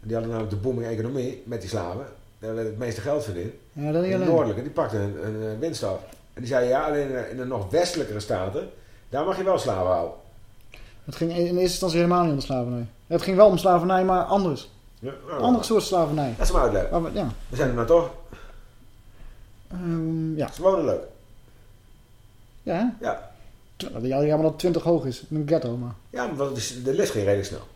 [SPEAKER 6] En die hadden namelijk de booming economie met die slaven. Daar werd het meeste geld verdiend.
[SPEAKER 5] Ja, dat
[SPEAKER 6] de noordelijke, die pakte een, een, winst af. En die zei, ja, alleen in de, in de nog westelijkere staten, daar mag je wel slaven houden.
[SPEAKER 5] Het ging in eerste instantie helemaal niet om de slavernij. Het ging wel om slavernij, maar anders.
[SPEAKER 6] Ja, nou,
[SPEAKER 5] Andere soort slavernij.
[SPEAKER 6] Dat is maar uitleggen.
[SPEAKER 5] Waar we- ja.
[SPEAKER 6] We zijn er nou toch.
[SPEAKER 5] Ehm, ja.
[SPEAKER 6] Ze wonen leuk.
[SPEAKER 5] Ja, hè?
[SPEAKER 6] Ja.
[SPEAKER 5] Hadden jammer dat het 20 hoog is. In een ghetto, maar...
[SPEAKER 6] Ja, maar dat is- de les ging redelijk snel.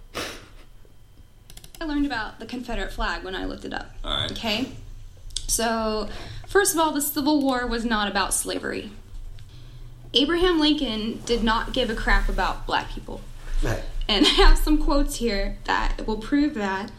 [SPEAKER 28] I learned about the Confederate flag when I looked it up.
[SPEAKER 6] All right.
[SPEAKER 28] Okay? So, first of all, the Civil War was not about slavery. Abraham Lincoln did not give a crap about black people.
[SPEAKER 6] Nee.
[SPEAKER 28] And I have some quotes here that will prove that.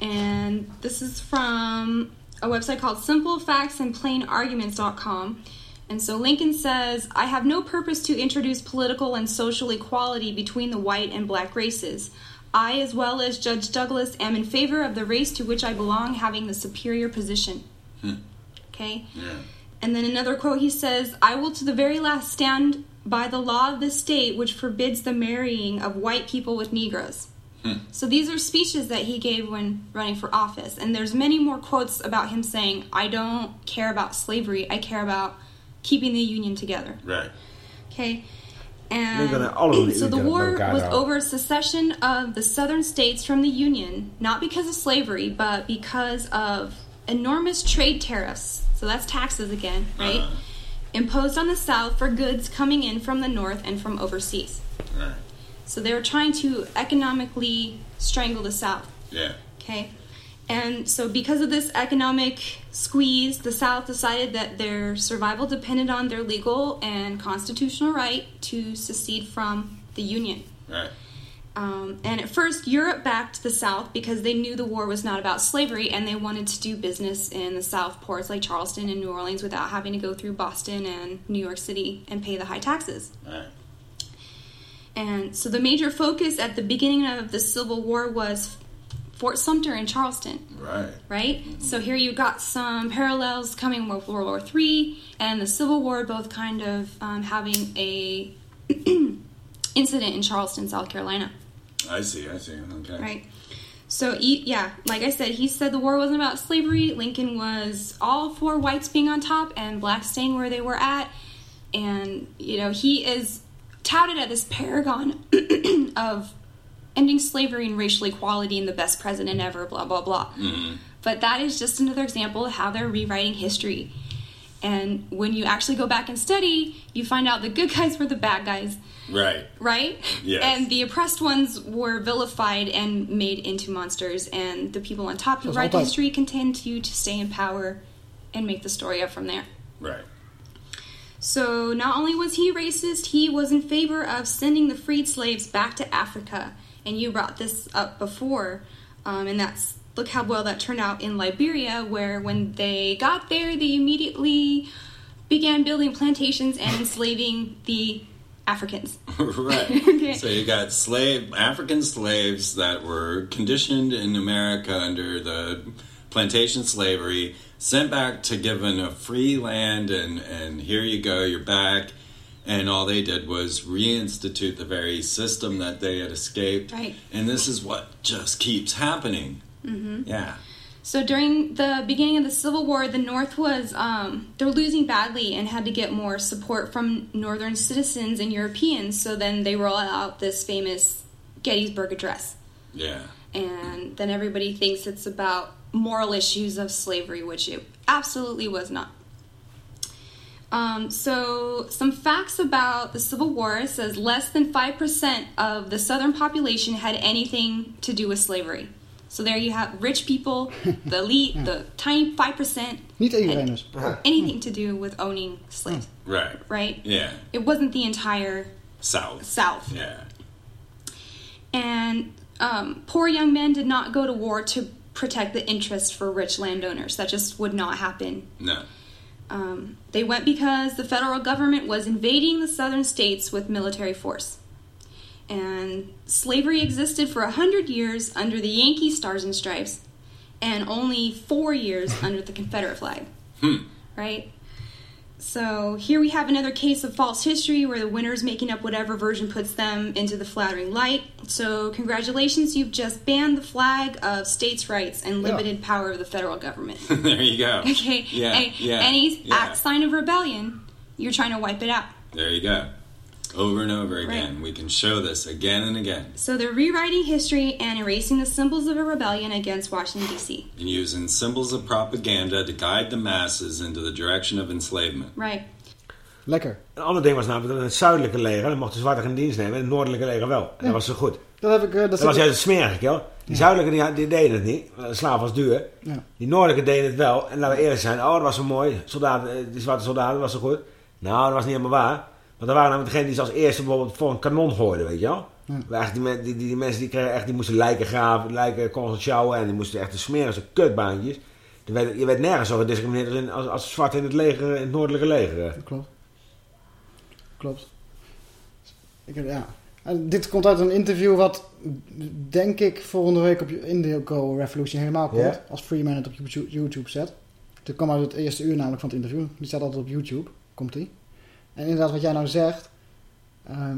[SPEAKER 28] And this is from a website called simplefactsandplainarguments.com. And so Lincoln says, I have no purpose to introduce political and social equality between the white and black races. I, as well as Judge Douglas, am in favor of the race to which I belong having the superior position. Hmm. Okay? Yeah. And then another quote he says, I will to the very last stand by the law of this state which forbids the marrying of white people with Negroes. Hmm. So these are speeches that he gave when running for office. And there's many more quotes about him saying, I don't care about slavery, I care about keeping the union together.
[SPEAKER 6] Right.
[SPEAKER 28] Okay.
[SPEAKER 6] Lincoln
[SPEAKER 28] And
[SPEAKER 6] had alle
[SPEAKER 28] so the war was
[SPEAKER 6] houden.
[SPEAKER 28] over secession of the southern states from the Union, not because of slavery, but because of enormous trade tariffs. So that's taxes again, uh-huh. right? Imposed on the South for goods coming in from the North and from overseas.
[SPEAKER 32] Right.
[SPEAKER 28] So they were trying to economically strangle the South.
[SPEAKER 32] Yeah.
[SPEAKER 28] Okay. And so, because of this economic squeeze, the South decided that their survival depended on their legal and constitutional right to secede from the Union.
[SPEAKER 32] Right.
[SPEAKER 28] Um, and at first, Europe backed the South because they knew the war was not about slavery and they wanted to do business in the South ports like Charleston and New Orleans without having to go through Boston and New York City and pay the high taxes.
[SPEAKER 32] Right.
[SPEAKER 28] And so the major focus at the beginning of the Civil War was Fort Sumter in Charleston,
[SPEAKER 32] Right.
[SPEAKER 28] right? So here you got some parallels coming with World War III and the Civil War, both kind of um, having a incident in Charleston, South Carolina.
[SPEAKER 32] I see. I see. Okay.
[SPEAKER 28] Right. So, e- yeah, like I said, he said the war wasn't about slavery. Lincoln was all for whites being on top and blacks staying where they were at. And, you know, he is touted as this paragon of ending slavery and racial equality and the best president ever, blah, blah, blah.
[SPEAKER 32] Mhm.
[SPEAKER 28] But that is just another example of how they're rewriting history. And when you actually go back and study, you find out the good guys were the bad guys,
[SPEAKER 32] Right.
[SPEAKER 28] right?
[SPEAKER 32] Yes.
[SPEAKER 28] And the oppressed ones were vilified and made into monsters, and the people on top who write the
[SPEAKER 32] altijd.
[SPEAKER 28] history continue to stay in power and make the story up from there.
[SPEAKER 32] Right.
[SPEAKER 28] So not only was he racist, he was in favor of sending the freed slaves back to Africa. And you brought this up before, um, and that's look how well that turned out in Liberia, where when they got there, they immediately began building plantations and enslaving the Africans.
[SPEAKER 32] right.
[SPEAKER 28] Okay.
[SPEAKER 32] So you got slave African slaves that were conditioned in America under the plantation slavery, sent back to given a free land, and and here you go, you're back. And all they did was reinstitute the very system that they had escaped.
[SPEAKER 28] Right.
[SPEAKER 32] And this is what just keeps happening.
[SPEAKER 28] hmm
[SPEAKER 32] Yeah.
[SPEAKER 28] So during the beginning of the Civil War, the North was um, they're losing badly and had to get more support from Northern citizens and Europeans. So then they roll out this famous Gettysburg Address,
[SPEAKER 32] Yeah.
[SPEAKER 28] and then everybody thinks it's about moral issues of slavery, which it absolutely was not. Um, so some facts about the Civil War it says less than five percent of the Southern population had anything to do with slavery. So there you have rich people, the elite, the tiny five percent
[SPEAKER 5] Niet iedereen dus.
[SPEAKER 28] anything to do with owning slaves,
[SPEAKER 32] Right.
[SPEAKER 28] right?
[SPEAKER 32] Yeah.
[SPEAKER 28] It wasn't the entire
[SPEAKER 32] South.
[SPEAKER 28] South.
[SPEAKER 32] Yeah.
[SPEAKER 28] And um, poor young men did not go to war to protect the interest for rich landowners. That just would not happen.
[SPEAKER 32] No.
[SPEAKER 28] Um, they went because the federal government was invading the southern states with military force. And slavery existed for a hundred years under the Yankee Stars and Stripes, and only four years under the Confederate flag.
[SPEAKER 32] Hmm.
[SPEAKER 28] Right? So here we have another case of false history where the winner's making up whatever version puts them into the flattering light. So congratulations, you've just banned the flag of states' rights and
[SPEAKER 32] Yeah.
[SPEAKER 28] limited power of the federal government.
[SPEAKER 32] there you go.
[SPEAKER 28] Okay.
[SPEAKER 32] Yeah.
[SPEAKER 28] Any,
[SPEAKER 32] yeah.
[SPEAKER 28] any
[SPEAKER 32] yeah.
[SPEAKER 28] act sign of rebellion, you're trying to wipe it out.
[SPEAKER 32] There you go. Over and over again. We can show this again and again.
[SPEAKER 28] So they're rewriting history and erasing the symbols of a rebellion against Washington D.C.
[SPEAKER 32] And using symbols of propaganda to guide the masses into the direction of enslavement.
[SPEAKER 28] Right.
[SPEAKER 5] Lekker.
[SPEAKER 6] Een ander ding was namelijk dat het zuidelijke leger, dan mochten zwarte geen dienst nemen, en het noordelijke leger wel. En dat was zo goed.
[SPEAKER 5] Dat heb ik... eh, dat
[SPEAKER 6] was juist smerig, joh. Die zuidelijke die, die deden het niet. De slaaf was duur.
[SPEAKER 5] Ja.
[SPEAKER 6] Die noordelijke deden het wel. En laten we eerlijk zijn, oh, dat was zo mooi. Soldaten, eh, die zwarte soldaten, dat was zo goed. Nou, dat was niet helemaal waar. Want er waren namelijk degenen die ze als eerste bijvoorbeeld voor een kanon gooiden, weet je wel.
[SPEAKER 5] Ja.
[SPEAKER 6] Die, die, die, die mensen die, kregen echt, die moesten lijken graven, lijken constant sjouwen. En die moesten echt de smerigste kutbaantjes. Je werd, je werd nergens zo gediscrimineerd als, in- als, als zwart in het leger, in het noordelijke leger.
[SPEAKER 5] Klopt. Klopt. Ik, ja. En dit komt uit een interview wat, denk ik, volgende week op Indigo Revolution helemaal komt.
[SPEAKER 6] Ja.
[SPEAKER 5] Als Freeman het op YouTube- zet. Het kwam uit het eerste uur namelijk van het interview. Die staat altijd op YouTube. Komt die. En inderdaad, wat jij nou zegt. ehm,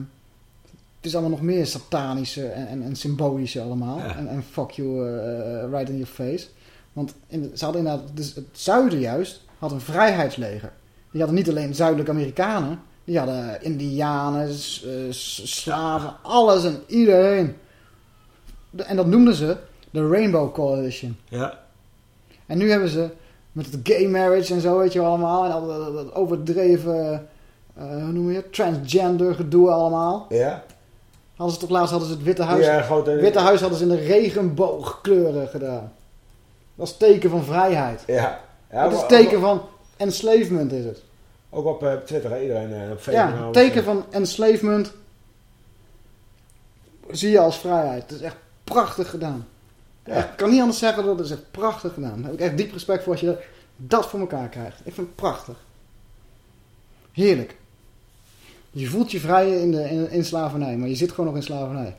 [SPEAKER 5] het is allemaal nog meer satanische en, en, en symbolische allemaal.
[SPEAKER 6] Ja.
[SPEAKER 5] En, en fuck you eh, right in your face. Want in, ze hadden inderdaad, dus het zuiden juist, had een vrijheidsleger. Die hadden niet alleen zuidelijke Amerikanen. Die hadden Indianen, eh, s- slaven, alles en iedereen. De- En dat noemden ze de Rainbow Coalition.
[SPEAKER 6] Ja.
[SPEAKER 5] En nu hebben ze met het gay marriage en zo, weet je wel allemaal. En al dat, dat overdreven, eh, hoe noem je het, transgender gedoe allemaal.
[SPEAKER 6] Ja.
[SPEAKER 5] Hadden ze toch laatst hadden ze het Witte Huis.
[SPEAKER 6] Ja,
[SPEAKER 5] Witte Huis hadden ze in de regenboogkleuren gedaan. Dat is teken van vrijheid.
[SPEAKER 6] Ja. ja
[SPEAKER 5] het is teken van enslavement is het.
[SPEAKER 6] Ook op eh, Twitter, hè, iedereen eh, op Facebook.
[SPEAKER 5] Ja,
[SPEAKER 6] alles.
[SPEAKER 5] teken van enslavement zie je als vrijheid. Het is echt prachtig gedaan.
[SPEAKER 6] Ja.
[SPEAKER 5] Ik kan niet anders zeggen dat het is echt prachtig gedaan. Daar heb ik echt diep respect voor als je dat, dat voor elkaar krijgt. Ik vind het prachtig. Heerlijk. Je voelt je vrij in, de, in, in slavernij, maar je zit gewoon nog in slavernij.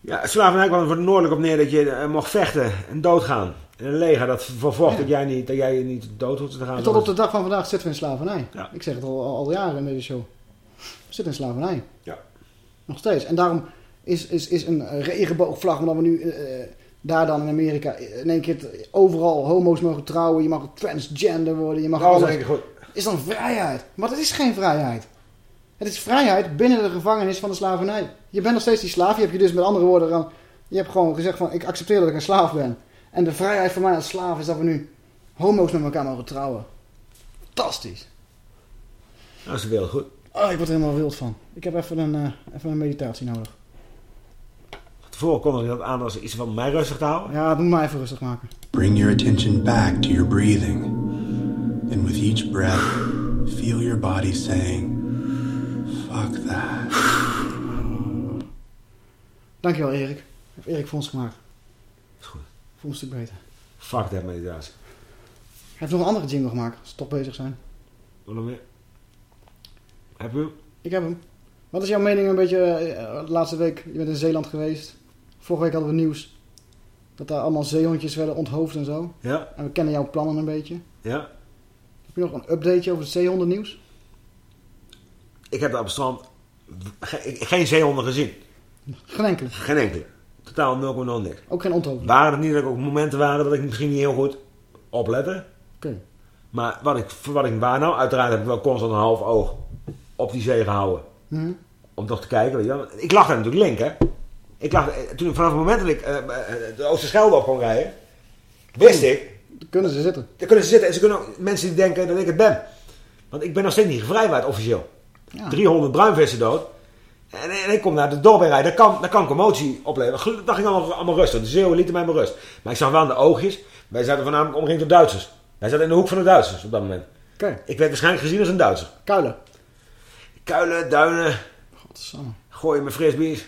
[SPEAKER 6] Ja, slavernij kwam er voor noordelijk op neer dat je eh, mocht vechten en doodgaan. En een leger dat vervocht
[SPEAKER 5] Ja.
[SPEAKER 6] dat, jij niet, dat jij niet dood hoeft te gaan.
[SPEAKER 5] En tot op de dag van vandaag zitten we in slavernij. Ik zeg het al, al, jaren in deze show. We zitten in slavernij.
[SPEAKER 6] Ja.
[SPEAKER 5] Nog steeds. En daarom is, is, is een regenboogvlag, omdat we nu eh, daar dan in Amerika in één keer overal homo's mogen trouwen. Je mag transgender worden. Je mag
[SPEAKER 6] Oh,
[SPEAKER 5] alles-. Is dan vrijheid. Maar dat is geen vrijheid. Het is vrijheid binnen de gevangenis van de slavernij. Je bent nog steeds die slaaf. Je hebt je dus met andere woorden. Je hebt gewoon gezegd van ik accepteer dat ik een slaaf ben. En de vrijheid voor mij als slaaf is dat we nu homo's met elkaar mogen trouwen. Fantastisch.
[SPEAKER 6] Dat is wel goed.
[SPEAKER 5] Oh, ik word er helemaal wild van. Ik heb even een, eh, even een meditatie nodig.
[SPEAKER 6] Tevoren kondigde dat aan als iets van mij rustig te houden.
[SPEAKER 5] Ja, doe maar even rustig maken.
[SPEAKER 33] Bring your attention back to your breathing. And with each breath, feel your body saying, fuck that.
[SPEAKER 5] Dankjewel Erik. Heeft Erik voor ons gemaakt.
[SPEAKER 6] Is goed.
[SPEAKER 5] Voel een stuk beter.
[SPEAKER 6] Fuck that meditatie.
[SPEAKER 5] Hij heeft nog een andere jingle gemaakt, als we toch bezig zijn.
[SPEAKER 6] Wat nog meer? Heb je hem?
[SPEAKER 5] Ik heb hem. Wat is jouw mening een beetje eh, de laatste week? Je bent in Zeeland geweest. Vorige week hadden we nieuws. Dat daar allemaal zeehondjes werden onthoofd en zo.
[SPEAKER 6] Ja.
[SPEAKER 5] En we kennen jouw plannen een beetje.
[SPEAKER 6] Ja.
[SPEAKER 5] Heb je nog een updateje over het zeehondennieuws?
[SPEAKER 6] Ik heb daar op het strand ge- geen zeehonden gezien.
[SPEAKER 5] Geen enkele.
[SPEAKER 6] Geen enkele. Totaal 0,0 niks.
[SPEAKER 5] Ook geen onthoofd.
[SPEAKER 6] Waren het niet dat er ook momenten waren dat ik misschien niet heel goed oplette.
[SPEAKER 5] Oké.
[SPEAKER 6] Maar wat ik, wat ik waarnam, uiteraard heb ik wel constant een half oog op die zee gehouden.
[SPEAKER 5] Mhm.
[SPEAKER 6] Om toch te kijken. Je. Ik lag daar natuurlijk link, hè. Ik lag, eh, toen, vanaf het moment dat ik eh, de Oosterschelde op kon rijden, wist ik...
[SPEAKER 5] Daar kunnen ze zitten.
[SPEAKER 6] Daar kunnen ze zitten. En ze kunnen ook mensen die denken dat ik het ben. Want ik ben nog steeds niet gevrijwaard officieel.
[SPEAKER 5] Ja.
[SPEAKER 6] 300 bruinvissen dood. En, en ik kom naar de dorp rijden. Dat kan, dat kan commotie opleveren. Gelukkig dat ging allemaal, allemaal rustig. De zeeuwen lieten mij maar rust. Maar ik zag wel aan de oogjes. Wij zaten voornamelijk omringd door Duitsers. Wij zaten in de hoek van de Duitsers op dat moment.
[SPEAKER 5] Oké.
[SPEAKER 6] Ik werd waarschijnlijk gezien als een Duitser.
[SPEAKER 5] Kuilen.
[SPEAKER 6] Kuilen, duinen.
[SPEAKER 5] Godsamme.
[SPEAKER 6] Gooien met frisbees.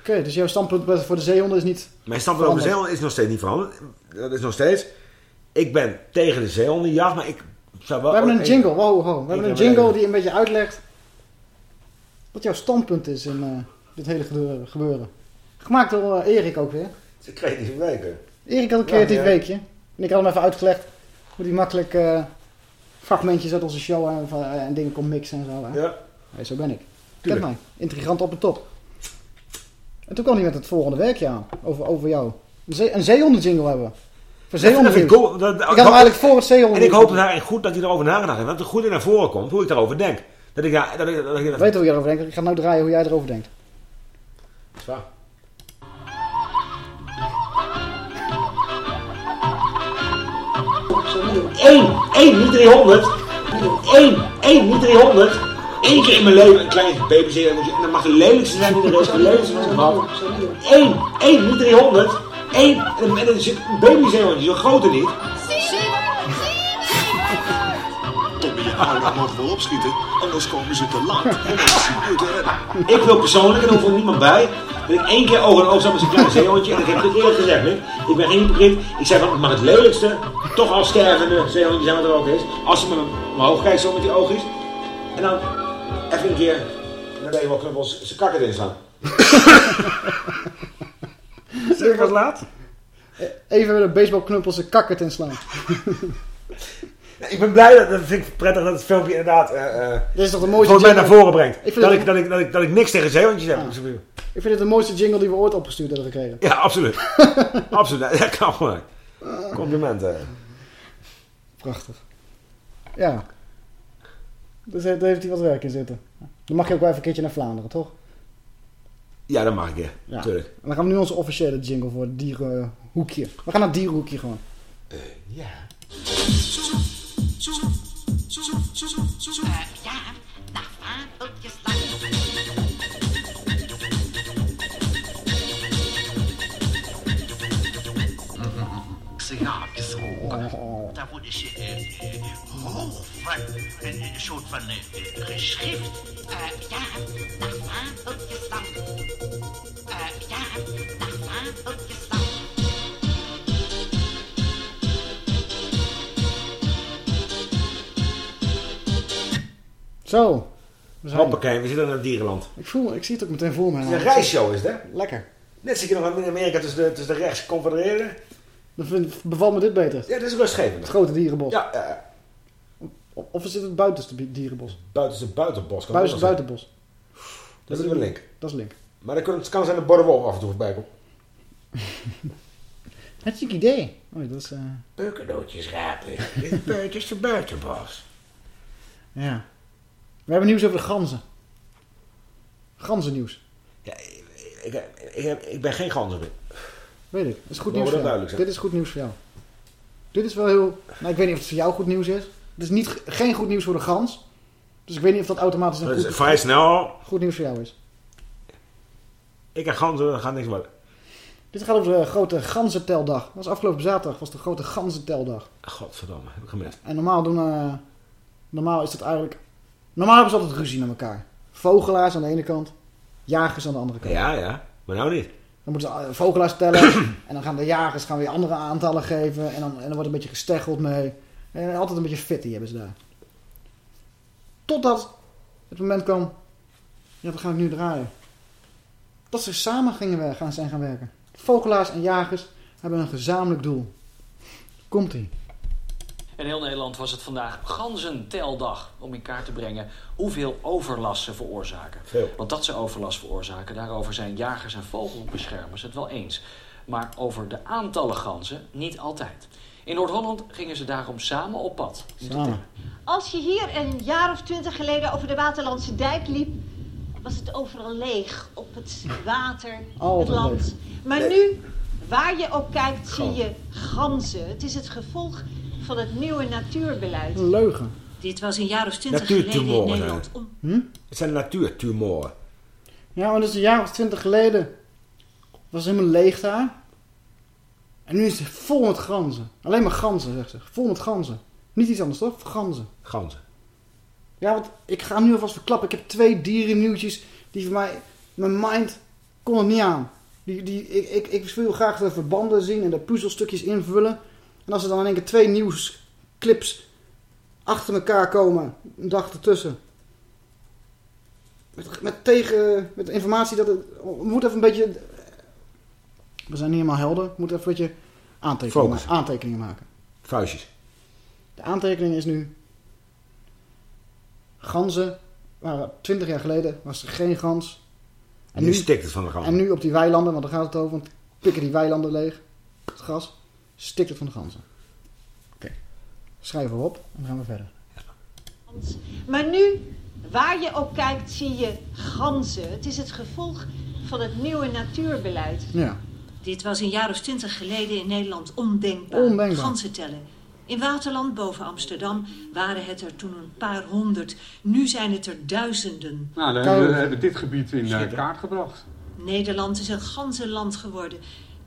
[SPEAKER 5] Oké, dus jouw standpunt voor de zeehonden is niet...
[SPEAKER 6] Mijn standpunt over
[SPEAKER 5] veranderd?
[SPEAKER 6] zeehonden is nog steeds niet veranderd. Dat is nog steeds... Ik ben tegen de zeehondenjacht, maar ik zou wel...
[SPEAKER 5] We hebben een jingle, wow, wow. We hebben een jingle die een beetje uitlegt wat jouw standpunt is in eh, dit hele gebeuren- gebeuren. Gemaakt door eh, Erik ook weer.
[SPEAKER 6] Het is een creatieve weken.
[SPEAKER 5] Erik had een creatief
[SPEAKER 6] Ja, ja.
[SPEAKER 5] weekje. En ik had hem even uitgelegd hoe hij makkelijk eh, fragmentjes uit onze show en, en dingen kon mixen en zo. Hè?
[SPEAKER 6] Ja.
[SPEAKER 5] Hey, zo ben ik. Kent
[SPEAKER 6] Tuurlijk.
[SPEAKER 5] mij. Intrigant op de top. En toen kwam hij met het volgende werkje aan. Over, over jou. Een, zee, een zeehondenjingle hebben we. Voor
[SPEAKER 6] Dat vind ik cool. Dat-
[SPEAKER 5] Ik had hem eigenlijk voor het
[SPEAKER 6] En
[SPEAKER 5] zeehonden.
[SPEAKER 6] ik hoop daarin goed dat hij erover nagedacht heeft. Dat het goed in naar voren komt hoe ik daarover denk. Dat ik, ja, dat ik, dat ik,
[SPEAKER 5] Ik weet hoe jij erover denkt. Ik ga nou draaien hoe jij erover denkt.
[SPEAKER 6] Zwaar. Eén, één, niet 300. Eén, één, niet 300. Eén keer in mijn leven een klein je- En dat mag de lelijkste zijn die er is. De lelijkste van zijn gehad. Eén, één, niet 300. Eén, en, en er zit een babyzeehondje, zo groot er niet.
[SPEAKER 27] Tommy en Arno mogen wel opschieten, anders komen ze te laat.
[SPEAKER 6] Ik wil persoonlijk, en er hoeft niemand bij, dat ik één keer oog in oog zat met zo'n klein zeehondje. En dat heb ik eerlijk gezegd, Mick. Ik ben geen hypocriet. Ik zei van, maar het lelijkste, toch al stervende zeehondje zijn wat er ook is. Als je me omhoog kijkt zo met die oogjes. En dan even een keer met een wat knuppels zijn kakker erin slaan.
[SPEAKER 5] Zeg wat laat? Even met een baseballknuppel zijn kakkert inslaan.
[SPEAKER 6] Ik ben blij, dat, dat vind ik prettig dat het filmpje inderdaad eh eh,
[SPEAKER 5] Dit is toch de mooiste
[SPEAKER 6] mij naar voren brengt.
[SPEAKER 5] Ik vind
[SPEAKER 6] dat, ik, dat, ik, dat, ik, dat ik niks tegen zeehondjes heb.
[SPEAKER 5] Ik vind het de mooiste jingle die we ooit opgestuurd hebben gekregen.
[SPEAKER 6] Ja, absoluut. absoluut. Ja, knap maar. Complimenten.
[SPEAKER 5] Prachtig. Ja. Dus daar heeft hij wat werk in zitten. Dan mag je ook wel even een keertje naar Vlaanderen, toch?
[SPEAKER 6] Ja, dat mag ik, ja.
[SPEAKER 5] En dan gaan we nu onze officiële jingle voor het dierenhoekje. We gaan naar het dierenhoekje gewoon.
[SPEAKER 6] ja.
[SPEAKER 34] Een, een soort van geschrift. Eh, ja, dag fabeltjesland. Eh, ja, dag fabeltjesland.
[SPEAKER 5] Zo. we zijn.
[SPEAKER 6] Hoppakee, we zitten in het dierenland.
[SPEAKER 5] Ik, voel, ik zie het ook meteen voor me.
[SPEAKER 6] Het is een reisshow, is hè?
[SPEAKER 5] Lekker.
[SPEAKER 6] Net zit je nog in Amerika tussen de, tussen de rechtsconfedereren.
[SPEAKER 5] Dan vind- bevalt me dit beter.
[SPEAKER 6] Ja, dat is rustgevend.
[SPEAKER 5] Het grote dierenbos.
[SPEAKER 6] Ja, ja.
[SPEAKER 5] Of is het het buitenste dierenbos?
[SPEAKER 6] Buitenste buitenbos. kan
[SPEAKER 5] Buitenste buitenbos.
[SPEAKER 6] Dat is wel link.
[SPEAKER 5] Dat is link.
[SPEAKER 6] Maar dan kan, het kan zijn dat Borrewolf af en toe voorbij komt.
[SPEAKER 5] Hartstikke idee. Oh, dat is... eh,
[SPEAKER 6] Beukendootjes rapen. Dit buitenste buitenbos.
[SPEAKER 5] Ja. We hebben nieuws over de ganzen. Ganzennieuws.
[SPEAKER 6] Ja, ik, ik, heb- ik ben geen ganzen meer.
[SPEAKER 5] Weet ik. Dat is goed nieuws? Dit is goed nieuws voor jou. Dit is wel heel... Nou, ik weet niet of het voor jou goed nieuws is. Het is niet, geen goed nieuws voor de gans. Dus ik weet niet of dat automatisch een
[SPEAKER 6] Dat
[SPEAKER 5] goed,
[SPEAKER 6] is vrij snel.
[SPEAKER 5] goed nieuws voor jou is.
[SPEAKER 6] Ik en ganzen gaan niks worden.
[SPEAKER 5] Dit gaat over de grote ganzenteldag. Dat was afgelopen zaterdag. was de grote ganzenteldag.
[SPEAKER 6] Godverdamme, heb ik gemist.
[SPEAKER 5] En normaal doen... eh, normaal is dat eigenlijk... Normaal hebben ze altijd ruzie met elkaar. Vogelaars aan de ene kant. Jagers aan de andere kant.
[SPEAKER 6] Ja, ja. Maar nou niet.
[SPEAKER 5] Dan moeten ze eh, vogelaars tellen. en dan gaan de jagers gaan weer andere aantallen geven. En dan, en dan wordt een beetje gesteggeld mee. En altijd een beetje fitty hebben ze daar. Totdat het moment kwam. Ja, dat ga ik nu draaien. Dat ze samen gingen gaan zijn gaan werken. Vogelaars en jagers hebben een gezamenlijk doel. Komt-ie.
[SPEAKER 12] In heel Nederland was het vandaag ganzenteldag om in kaart te brengen hoeveel overlast ze veroorzaken.
[SPEAKER 6] Veel.
[SPEAKER 12] Want dat ze overlast veroorzaken, daarover zijn jagers en vogelbeschermers het wel eens. Maar over de aantallen ganzen niet altijd. In Noord-Holland gingen ze daarom samen op pad.
[SPEAKER 5] Samen.
[SPEAKER 35] Als je hier een jaar of twintig geleden over de Waterlandse dijk liep, was het overal leeg. Op het water, het land.
[SPEAKER 5] leeg.
[SPEAKER 35] Maar nu, waar je ook kijkt, zie je ganzen. Het is het gevolg van het nieuwe natuurbeleid.
[SPEAKER 5] Een leugen.
[SPEAKER 35] Dit was een jaar of twintig geleden in Nederland.
[SPEAKER 6] het.
[SPEAKER 35] Om...
[SPEAKER 5] Hm?
[SPEAKER 6] Het zijn natuurtumoren.
[SPEAKER 5] Ja, maar dat is een jaar of twintig geleden. was het helemaal leeg daar. En nu is het vol met ganzen. Alleen maar ganzen, zegt ze. Vol met ganzen. Niet iets anders, toch? Ganzen.
[SPEAKER 6] Ganzen.
[SPEAKER 5] Ja, want ik ga nu alvast verklappen. Ik heb twee dierennieuwtjes die voor mij... Mijn mind kon het niet aan. Die, die, ik, ik, ik wil graag de verbanden zien en de puzzelstukjes invullen. En als er dan in één keer twee nieuwsclips achter elkaar komen, een dag ertussen. Met, met, tegen, met informatie dat het... We moeten even een beetje... We zijn niet helemaal helder. We moeten even een beetje aantekeningen, ma- aantekeningen maken.
[SPEAKER 6] Vuistjes.
[SPEAKER 5] De aantekening is nu... Ganzen waren 20 jaar geleden was er geen gans.
[SPEAKER 6] Nu stikt het van de ganzen.
[SPEAKER 5] En nu op die weilanden, want daar gaat het over, want pikken die weilanden leeg, het gras, stikt het van de ganzen. Oké, schrijven we op en dan gaan we verder.
[SPEAKER 35] Maar nu, waar je ook kijkt, zie je ganzen. Het is het gevolg van het nieuwe natuurbeleid.
[SPEAKER 5] Ja.
[SPEAKER 35] Dit was een jaar of twintig geleden in Nederland ondenkbaar.
[SPEAKER 5] Ondenkbaar.
[SPEAKER 35] Ganzen tellen. In Waterland boven Amsterdam waren het er toen een paar honderd. Nu zijn het er duizenden.
[SPEAKER 36] Nou, dan hebben we hebben dit gebied in eh, kaart gebracht.
[SPEAKER 35] Nederland is een ganzenland geworden.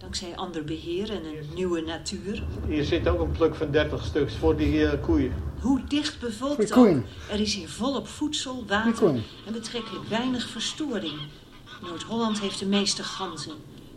[SPEAKER 35] Dankzij ander beheer en een nieuwe natuur.
[SPEAKER 20] Hier zit ook een pluk van 30 stuks voor die eh, koeien.
[SPEAKER 35] Hoe dicht bevolkt ook. Er is hier volop voedsel, water en betrekkelijk weinig verstoring. Noord-Holland heeft de meeste ganzen.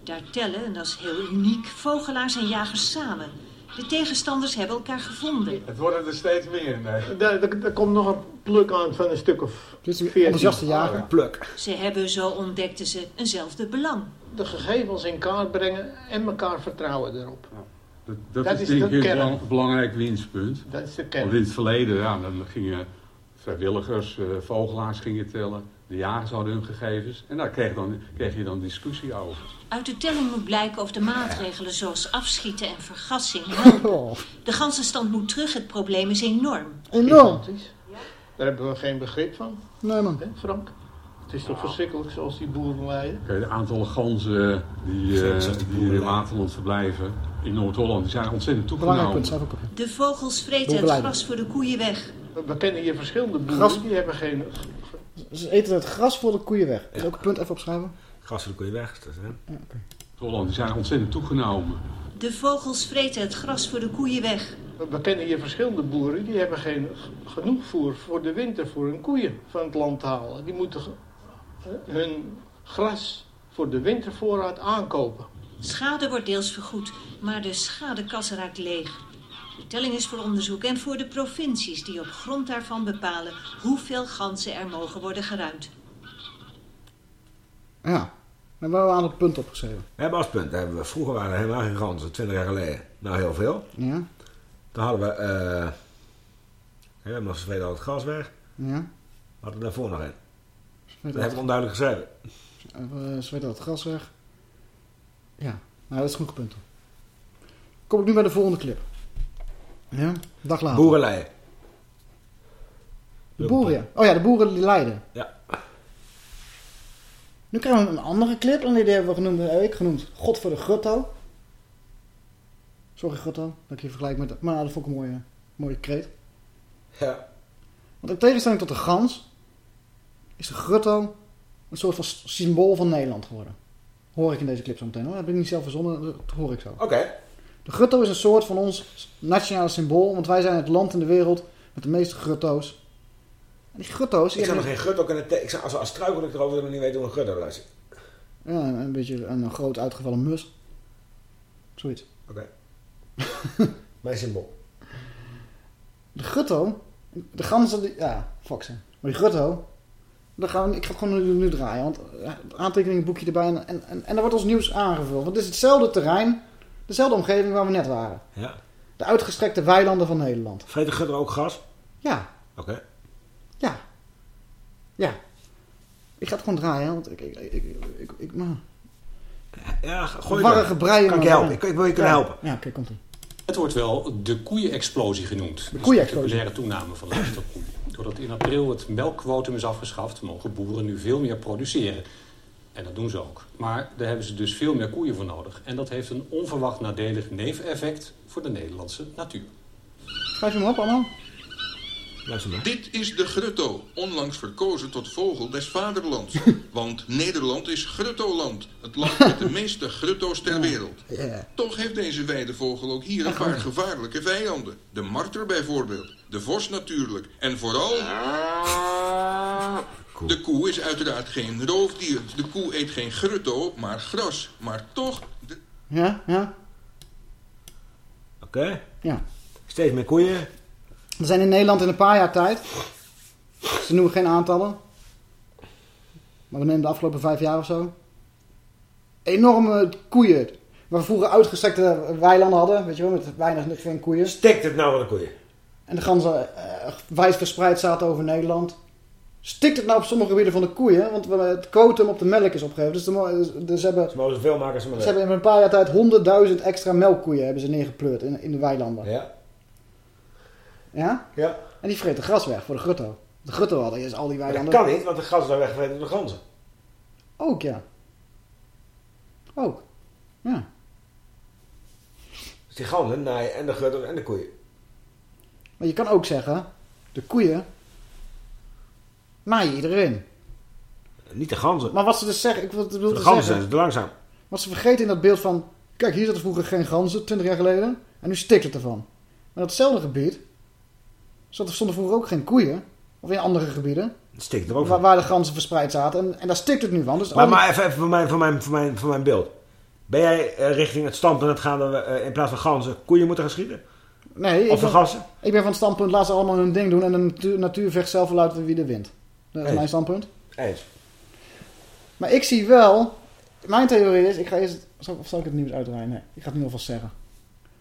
[SPEAKER 35] Daar tellen, en dat is heel uniek, vogelaars en jagers samen. De tegenstanders hebben elkaar gevonden.
[SPEAKER 20] Het worden er steeds meer. Daar, daar, daar komt nog een pluk aan van een stuk of
[SPEAKER 5] Dit is een
[SPEAKER 20] 14.
[SPEAKER 5] enthousiaste jager.
[SPEAKER 6] Pluk.
[SPEAKER 35] Ze hebben, zo ontdekten ze, eenzelfde belang.
[SPEAKER 20] De gegevens in kaart brengen en elkaar vertrouwen erop.
[SPEAKER 36] Dat, dat,
[SPEAKER 20] Dat
[SPEAKER 36] is,
[SPEAKER 20] is
[SPEAKER 36] denk
[SPEAKER 20] de
[SPEAKER 36] ik een
[SPEAKER 20] kern.
[SPEAKER 36] belangrijk winstpunt.
[SPEAKER 20] Dat is de kern.
[SPEAKER 36] Want in het verleden, ja, dan gingen vrijwilligers, eh, vogelaars gingen tellen. De jagers hadden hun gegevens. En daar kreeg, dan, kreeg je dan discussie over.
[SPEAKER 35] Uit de telling moet blijken of de maatregelen zoals afschieten en vergassing helpen. De ganzenstand moet terug, het probleem is enorm.
[SPEAKER 5] Enorm.
[SPEAKER 20] Daar hebben we geen begrip van.
[SPEAKER 5] Nee man.
[SPEAKER 20] Hè, Frank? Het is toch verschrikkelijk zoals die boeren leiden?
[SPEAKER 36] Kijk, de aantallen ganzen die, eh, die in Waterland verblijven in Noord-Holland, die zijn ontzettend toegenomen.
[SPEAKER 35] De vogels vreten het gras voor de koeien weg.
[SPEAKER 20] We kennen hier verschillende boeren,
[SPEAKER 5] Gras-
[SPEAKER 20] die hebben geen...
[SPEAKER 5] Ze eten het gras voor de koeien weg. Is ook een punt even opschrijven?
[SPEAKER 6] Gas voor de koeien weg. Dat is, hè?
[SPEAKER 36] Holland, die zijn ontzettend toegenomen.
[SPEAKER 35] De vogels vreten het gras voor de koeien weg.
[SPEAKER 20] we kennen hier verschillende boeren, die hebben geen genoeg voer voor de winter voor hun koeien van het land te halen. Die moeten hun gras voor de wintervoorraad aankopen.
[SPEAKER 35] Schade wordt deels vergoed, maar de schadekas raakt leeg. De telling is voor onderzoek en voor de provincies die op grond daarvan bepalen hoeveel ganzen er mogen worden geruimd.
[SPEAKER 5] Ja, we hebben wel een aantal punten opgeschreven.
[SPEAKER 6] We hebben als punt, hebben we, vroeger waren er helemaal geen ganzen, 20 jaar geleden. Nou, heel veel.
[SPEAKER 5] Ja.
[SPEAKER 6] Dan hadden we, eh we hebben nog Zweden al het gas weg.
[SPEAKER 5] Ja.
[SPEAKER 6] Hadden we daarvoor nog een. Dat heb ik onduidelijk geschreven.
[SPEAKER 5] Uh, Zweet het gras weg. Ja, nou dat is genoeg punten. Kom ik nu bij de volgende clip. Ja, dag later.
[SPEAKER 6] Boerenlei.
[SPEAKER 5] De boeren, ja. Oh ja, de boeren die lijden.
[SPEAKER 6] Ja.
[SPEAKER 5] Nu krijgen we een andere clip. En die hebben we genoemd, heb ik genoemd. God voor de Grutto. Sorry Grutto, dat ik je vergelijk met... Maar dat vond ik een mooie, mooie kreet.
[SPEAKER 6] Ja.
[SPEAKER 5] Want in tegenstelling tot de gans... is de Grutto een soort van symbool van Nederland geworden. Hoor ik in deze clip zo meteen hoor. Dat heb ik niet zelf verzonnen, dat hoor ik zo.
[SPEAKER 6] Oké.
[SPEAKER 5] De grutto is een soort van ons nationale symbool. Want wij zijn het land in de wereld met de meeste grutto's. En die grutto's...
[SPEAKER 6] Ik zou nog geen grutto kunnen... te- Ik zou, als, als struikel ik erover dat ik niet weet hoe een grutto eruit ziet.
[SPEAKER 5] Ja, een beetje een, groot uitgevallen mus. Zoiets.
[SPEAKER 6] Oké. Mijn symbool.
[SPEAKER 5] De grutto... De ganzen... Die, ja, fuck ze. Maar die grutto... Dan gaan we, ik ga het gewoon nu, nu draaien. Want eh, het aantekeningenboekje erbij. En, en, en, en er wordt ons nieuws aangevuld. Want het is hetzelfde terrein. Dezelfde omgeving waar we net waren.
[SPEAKER 6] Ja.
[SPEAKER 5] De uitgestrekte weilanden van Nederland.
[SPEAKER 6] Vreet grutto ook gas?
[SPEAKER 5] Ja.
[SPEAKER 6] Oké.
[SPEAKER 5] Ja. Ja. Ik ga het gewoon draaien. Want ik... ik, ik, ik, maar...
[SPEAKER 6] Ja, gooi
[SPEAKER 5] Warrige breien.
[SPEAKER 6] Kan ik je helpen? Ik, ik wil je kunnen
[SPEAKER 5] Ja.
[SPEAKER 6] helpen.
[SPEAKER 5] Ja, oké, komt ie.
[SPEAKER 25] Het wordt wel de koeienexplosie genoemd. De
[SPEAKER 5] koeienexplosie.
[SPEAKER 25] spectaculaire toename van de aantal koeien. Doordat in april het melkquotum is afgeschaft, mogen boeren nu veel meer produceren. En dat doen ze ook. Maar daar hebben ze dus veel meer koeien voor nodig. En dat heeft een onverwacht nadelig neveneffect voor de Nederlandse natuur.
[SPEAKER 5] Schrijf je hem op allemaal?
[SPEAKER 37] Dit is de grutto, onlangs verkozen tot vogel des vaderlands. Want Nederland is gruttoland, het land met de meeste grutto's ter wereld. Toch heeft deze weidevogel ook hier een paar gevaarlijke vijanden. De marter bijvoorbeeld, de vos natuurlijk en vooral... De koe is uiteraard geen roofdier. De koe eet geen grutto, maar gras. Maar toch... De...
[SPEAKER 5] Ja, ja.
[SPEAKER 6] Oké.
[SPEAKER 5] Ja.
[SPEAKER 6] Steeds meer koeien.
[SPEAKER 5] Er zijn in Nederland in een paar jaar tijd... Ze noemen geen aantallen. Maar we nemen de afgelopen vijf jaar of zo. Enorme koeien. Waar we vroeger uitgestrekte weilanden hadden. Weet je wel, met weinig, geen koeien.
[SPEAKER 6] Stikt het nou van de koeien?
[SPEAKER 5] En de ganzen eh, wijd verspreid zaten over Nederland. Stikt het nou op sommige gebieden van de koeien? Want we- het quotum op de melk is opgegeven. Dus, de, mo- dus ze hebben,
[SPEAKER 6] Ze mogen zoveel maken als ze maar
[SPEAKER 5] ze hebben in een paar jaar tijd 100.000 extra melkkoeien hebben ze neergepleurd in, in de weilanden.
[SPEAKER 6] Ja.
[SPEAKER 5] Ja?
[SPEAKER 6] Ja.
[SPEAKER 5] En die vreten gras weg voor de grutto. De grutto hadden is al die
[SPEAKER 6] Maar dat
[SPEAKER 5] weilanden.
[SPEAKER 6] kan niet, want de is daar weggevreten door de ganzen.
[SPEAKER 5] Ook ja. Ook. Ja.
[SPEAKER 6] Dus die ganzen naaien en de grutto en de koeien.
[SPEAKER 5] Maar je kan ook zeggen, de koeien naaien iedereen.
[SPEAKER 6] Niet de ganzen.
[SPEAKER 5] Maar wat ze dus zeggen, ik wil bedoel
[SPEAKER 6] De ganzen
[SPEAKER 5] zeggen,
[SPEAKER 6] zijn te langzaam.
[SPEAKER 5] Wat ze vergeten in dat beeld van... Kijk, hier zaten vroeger geen ganzen, 20 jaar geleden. En nu stikt het ervan. Maar datzelfde gebied... zat- stonden vroeger ook geen koeien. Of in andere gebieden.
[SPEAKER 6] Stikt er ook
[SPEAKER 5] Waar, de ganzen verspreid zaten. En, en daar stikt het nu van. Dus
[SPEAKER 6] Maar,
[SPEAKER 5] die-
[SPEAKER 6] maar even, even voor, mijn, voor, mijn, voor, mijn, voor mijn beeld. Ben jij eh, richting het standpunt gaan we eh, in plaats van ganzen koeien moeten gaan schieten?
[SPEAKER 5] nee,
[SPEAKER 6] of vergassen?
[SPEAKER 5] ik ben van het standpunt... laat ze allemaal hun ding doen... en de natuur, natuur vecht zelf wel uit wie er wint. Dat is
[SPEAKER 6] Eens.
[SPEAKER 5] mijn standpunt.
[SPEAKER 6] Eens.
[SPEAKER 5] Maar ik zie wel... Mijn theorie is... Ik ga eerst... Of zal ik het nieuws uitdraaien? Nee, ik ga het nu alvast zeggen.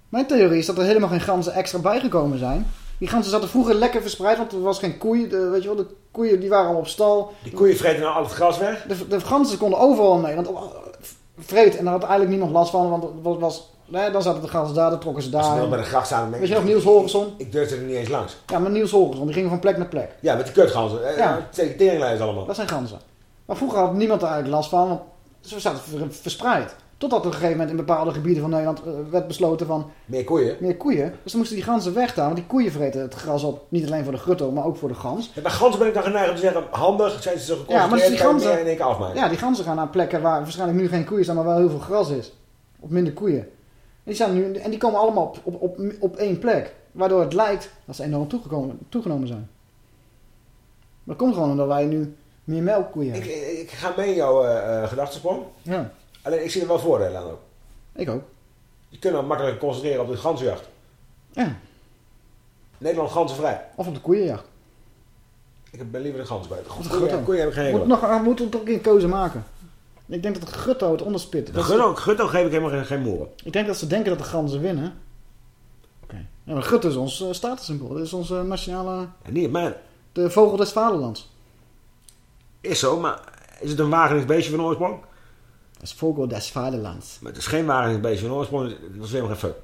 [SPEAKER 5] Mijn theorie is dat er helemaal geen ganzen extra bijgekomen zijn. Die ganzen zaten vroeger lekker verspreid, want er was geen koei. De, weet je wel, de koeien die waren allemaal op stal.
[SPEAKER 6] Die koeien vreten nou al het gras weg?
[SPEAKER 5] De, de ganzen konden overal in Nederland op- vreten. En daar had eigenlijk niemand last van, want het was... was nee, dan zaten de ganzen daar, dan trokken ze
[SPEAKER 6] Als ze
[SPEAKER 5] daar.
[SPEAKER 6] nou bij de gracht staan, dan denk
[SPEAKER 5] Weet je
[SPEAKER 6] ik-
[SPEAKER 5] nog Niels Holgersson?
[SPEAKER 6] Ik durfde er niet eens langs.
[SPEAKER 5] Ja, maar Niels Holgersson, die ging van plek naar plek.
[SPEAKER 6] Ja, met die kutganzen. Eh,
[SPEAKER 5] Ja.
[SPEAKER 6] Tegen teringlijst allemaal.
[SPEAKER 5] Dat zijn ganzen. Maar vroeger had niemand er eigenlijk last van, want ze zaten ver- verspreid. Totdat op een gegeven moment in bepaalde gebieden van Nederland eh, werd besloten van...
[SPEAKER 6] Meer koeien?
[SPEAKER 5] Meer koeien. Dus dan moesten die ganzen weggaan, want die koeien vreten het gras op. Niet alleen voor de grutto, maar ook voor de gans.
[SPEAKER 6] Ja, bij ganzen ben ik dan geneigd om te zeggen, handig, zijn ze zo
[SPEAKER 5] Ja, maar
[SPEAKER 6] geconcentreerd,
[SPEAKER 5] die ganzen,
[SPEAKER 6] in één keer afmaken.
[SPEAKER 5] ja, die ganzen gaan naar plekken waar waarschijnlijk nu geen koeien staan, maar wel heel veel gras is. Of minder koeien. En die, staan nu, en die komen allemaal op, op, op, op één plek. Waardoor het lijkt dat ze enorm toegekomen, toegenomen zijn. Maar dat komt gewoon omdat wij nu meer melkkoeien hebben.
[SPEAKER 6] ik, ik ga mee in jouw gedachtensprong.
[SPEAKER 5] Ja.
[SPEAKER 6] Alleen ik zie er wel voordelen aan ook.
[SPEAKER 5] Ik ook.
[SPEAKER 6] Je kunt dan makkelijk concentreren op de ganzenjacht.
[SPEAKER 5] Ja.
[SPEAKER 6] Nederland ganzenvrij.
[SPEAKER 5] Of op de koeienjacht.
[SPEAKER 6] Ik ben liever de gans bij. Goed,
[SPEAKER 5] gutto.
[SPEAKER 6] koeien, heb ik geen
[SPEAKER 5] Moet nog, we moeten toch een keuze maken. Ik denk dat de gutto het onderspit.
[SPEAKER 6] De gutto, gutto geef ik helemaal geen, geen moeren.
[SPEAKER 5] ik denk dat ze denken dat de ganzen winnen. Oké. Ja, maar gutto is ons eh, statussymbool. Dat is onze nationale...
[SPEAKER 6] En niet mijn.
[SPEAKER 5] De vogel des vaderlands.
[SPEAKER 6] Is zo, maar is het een Wagenings beestje van oorsprong?
[SPEAKER 5] Dat is vogel des vaderlands.
[SPEAKER 6] Maar het is geen Wagenings beestje van oorsprong. Dat is helemaal geen fuck.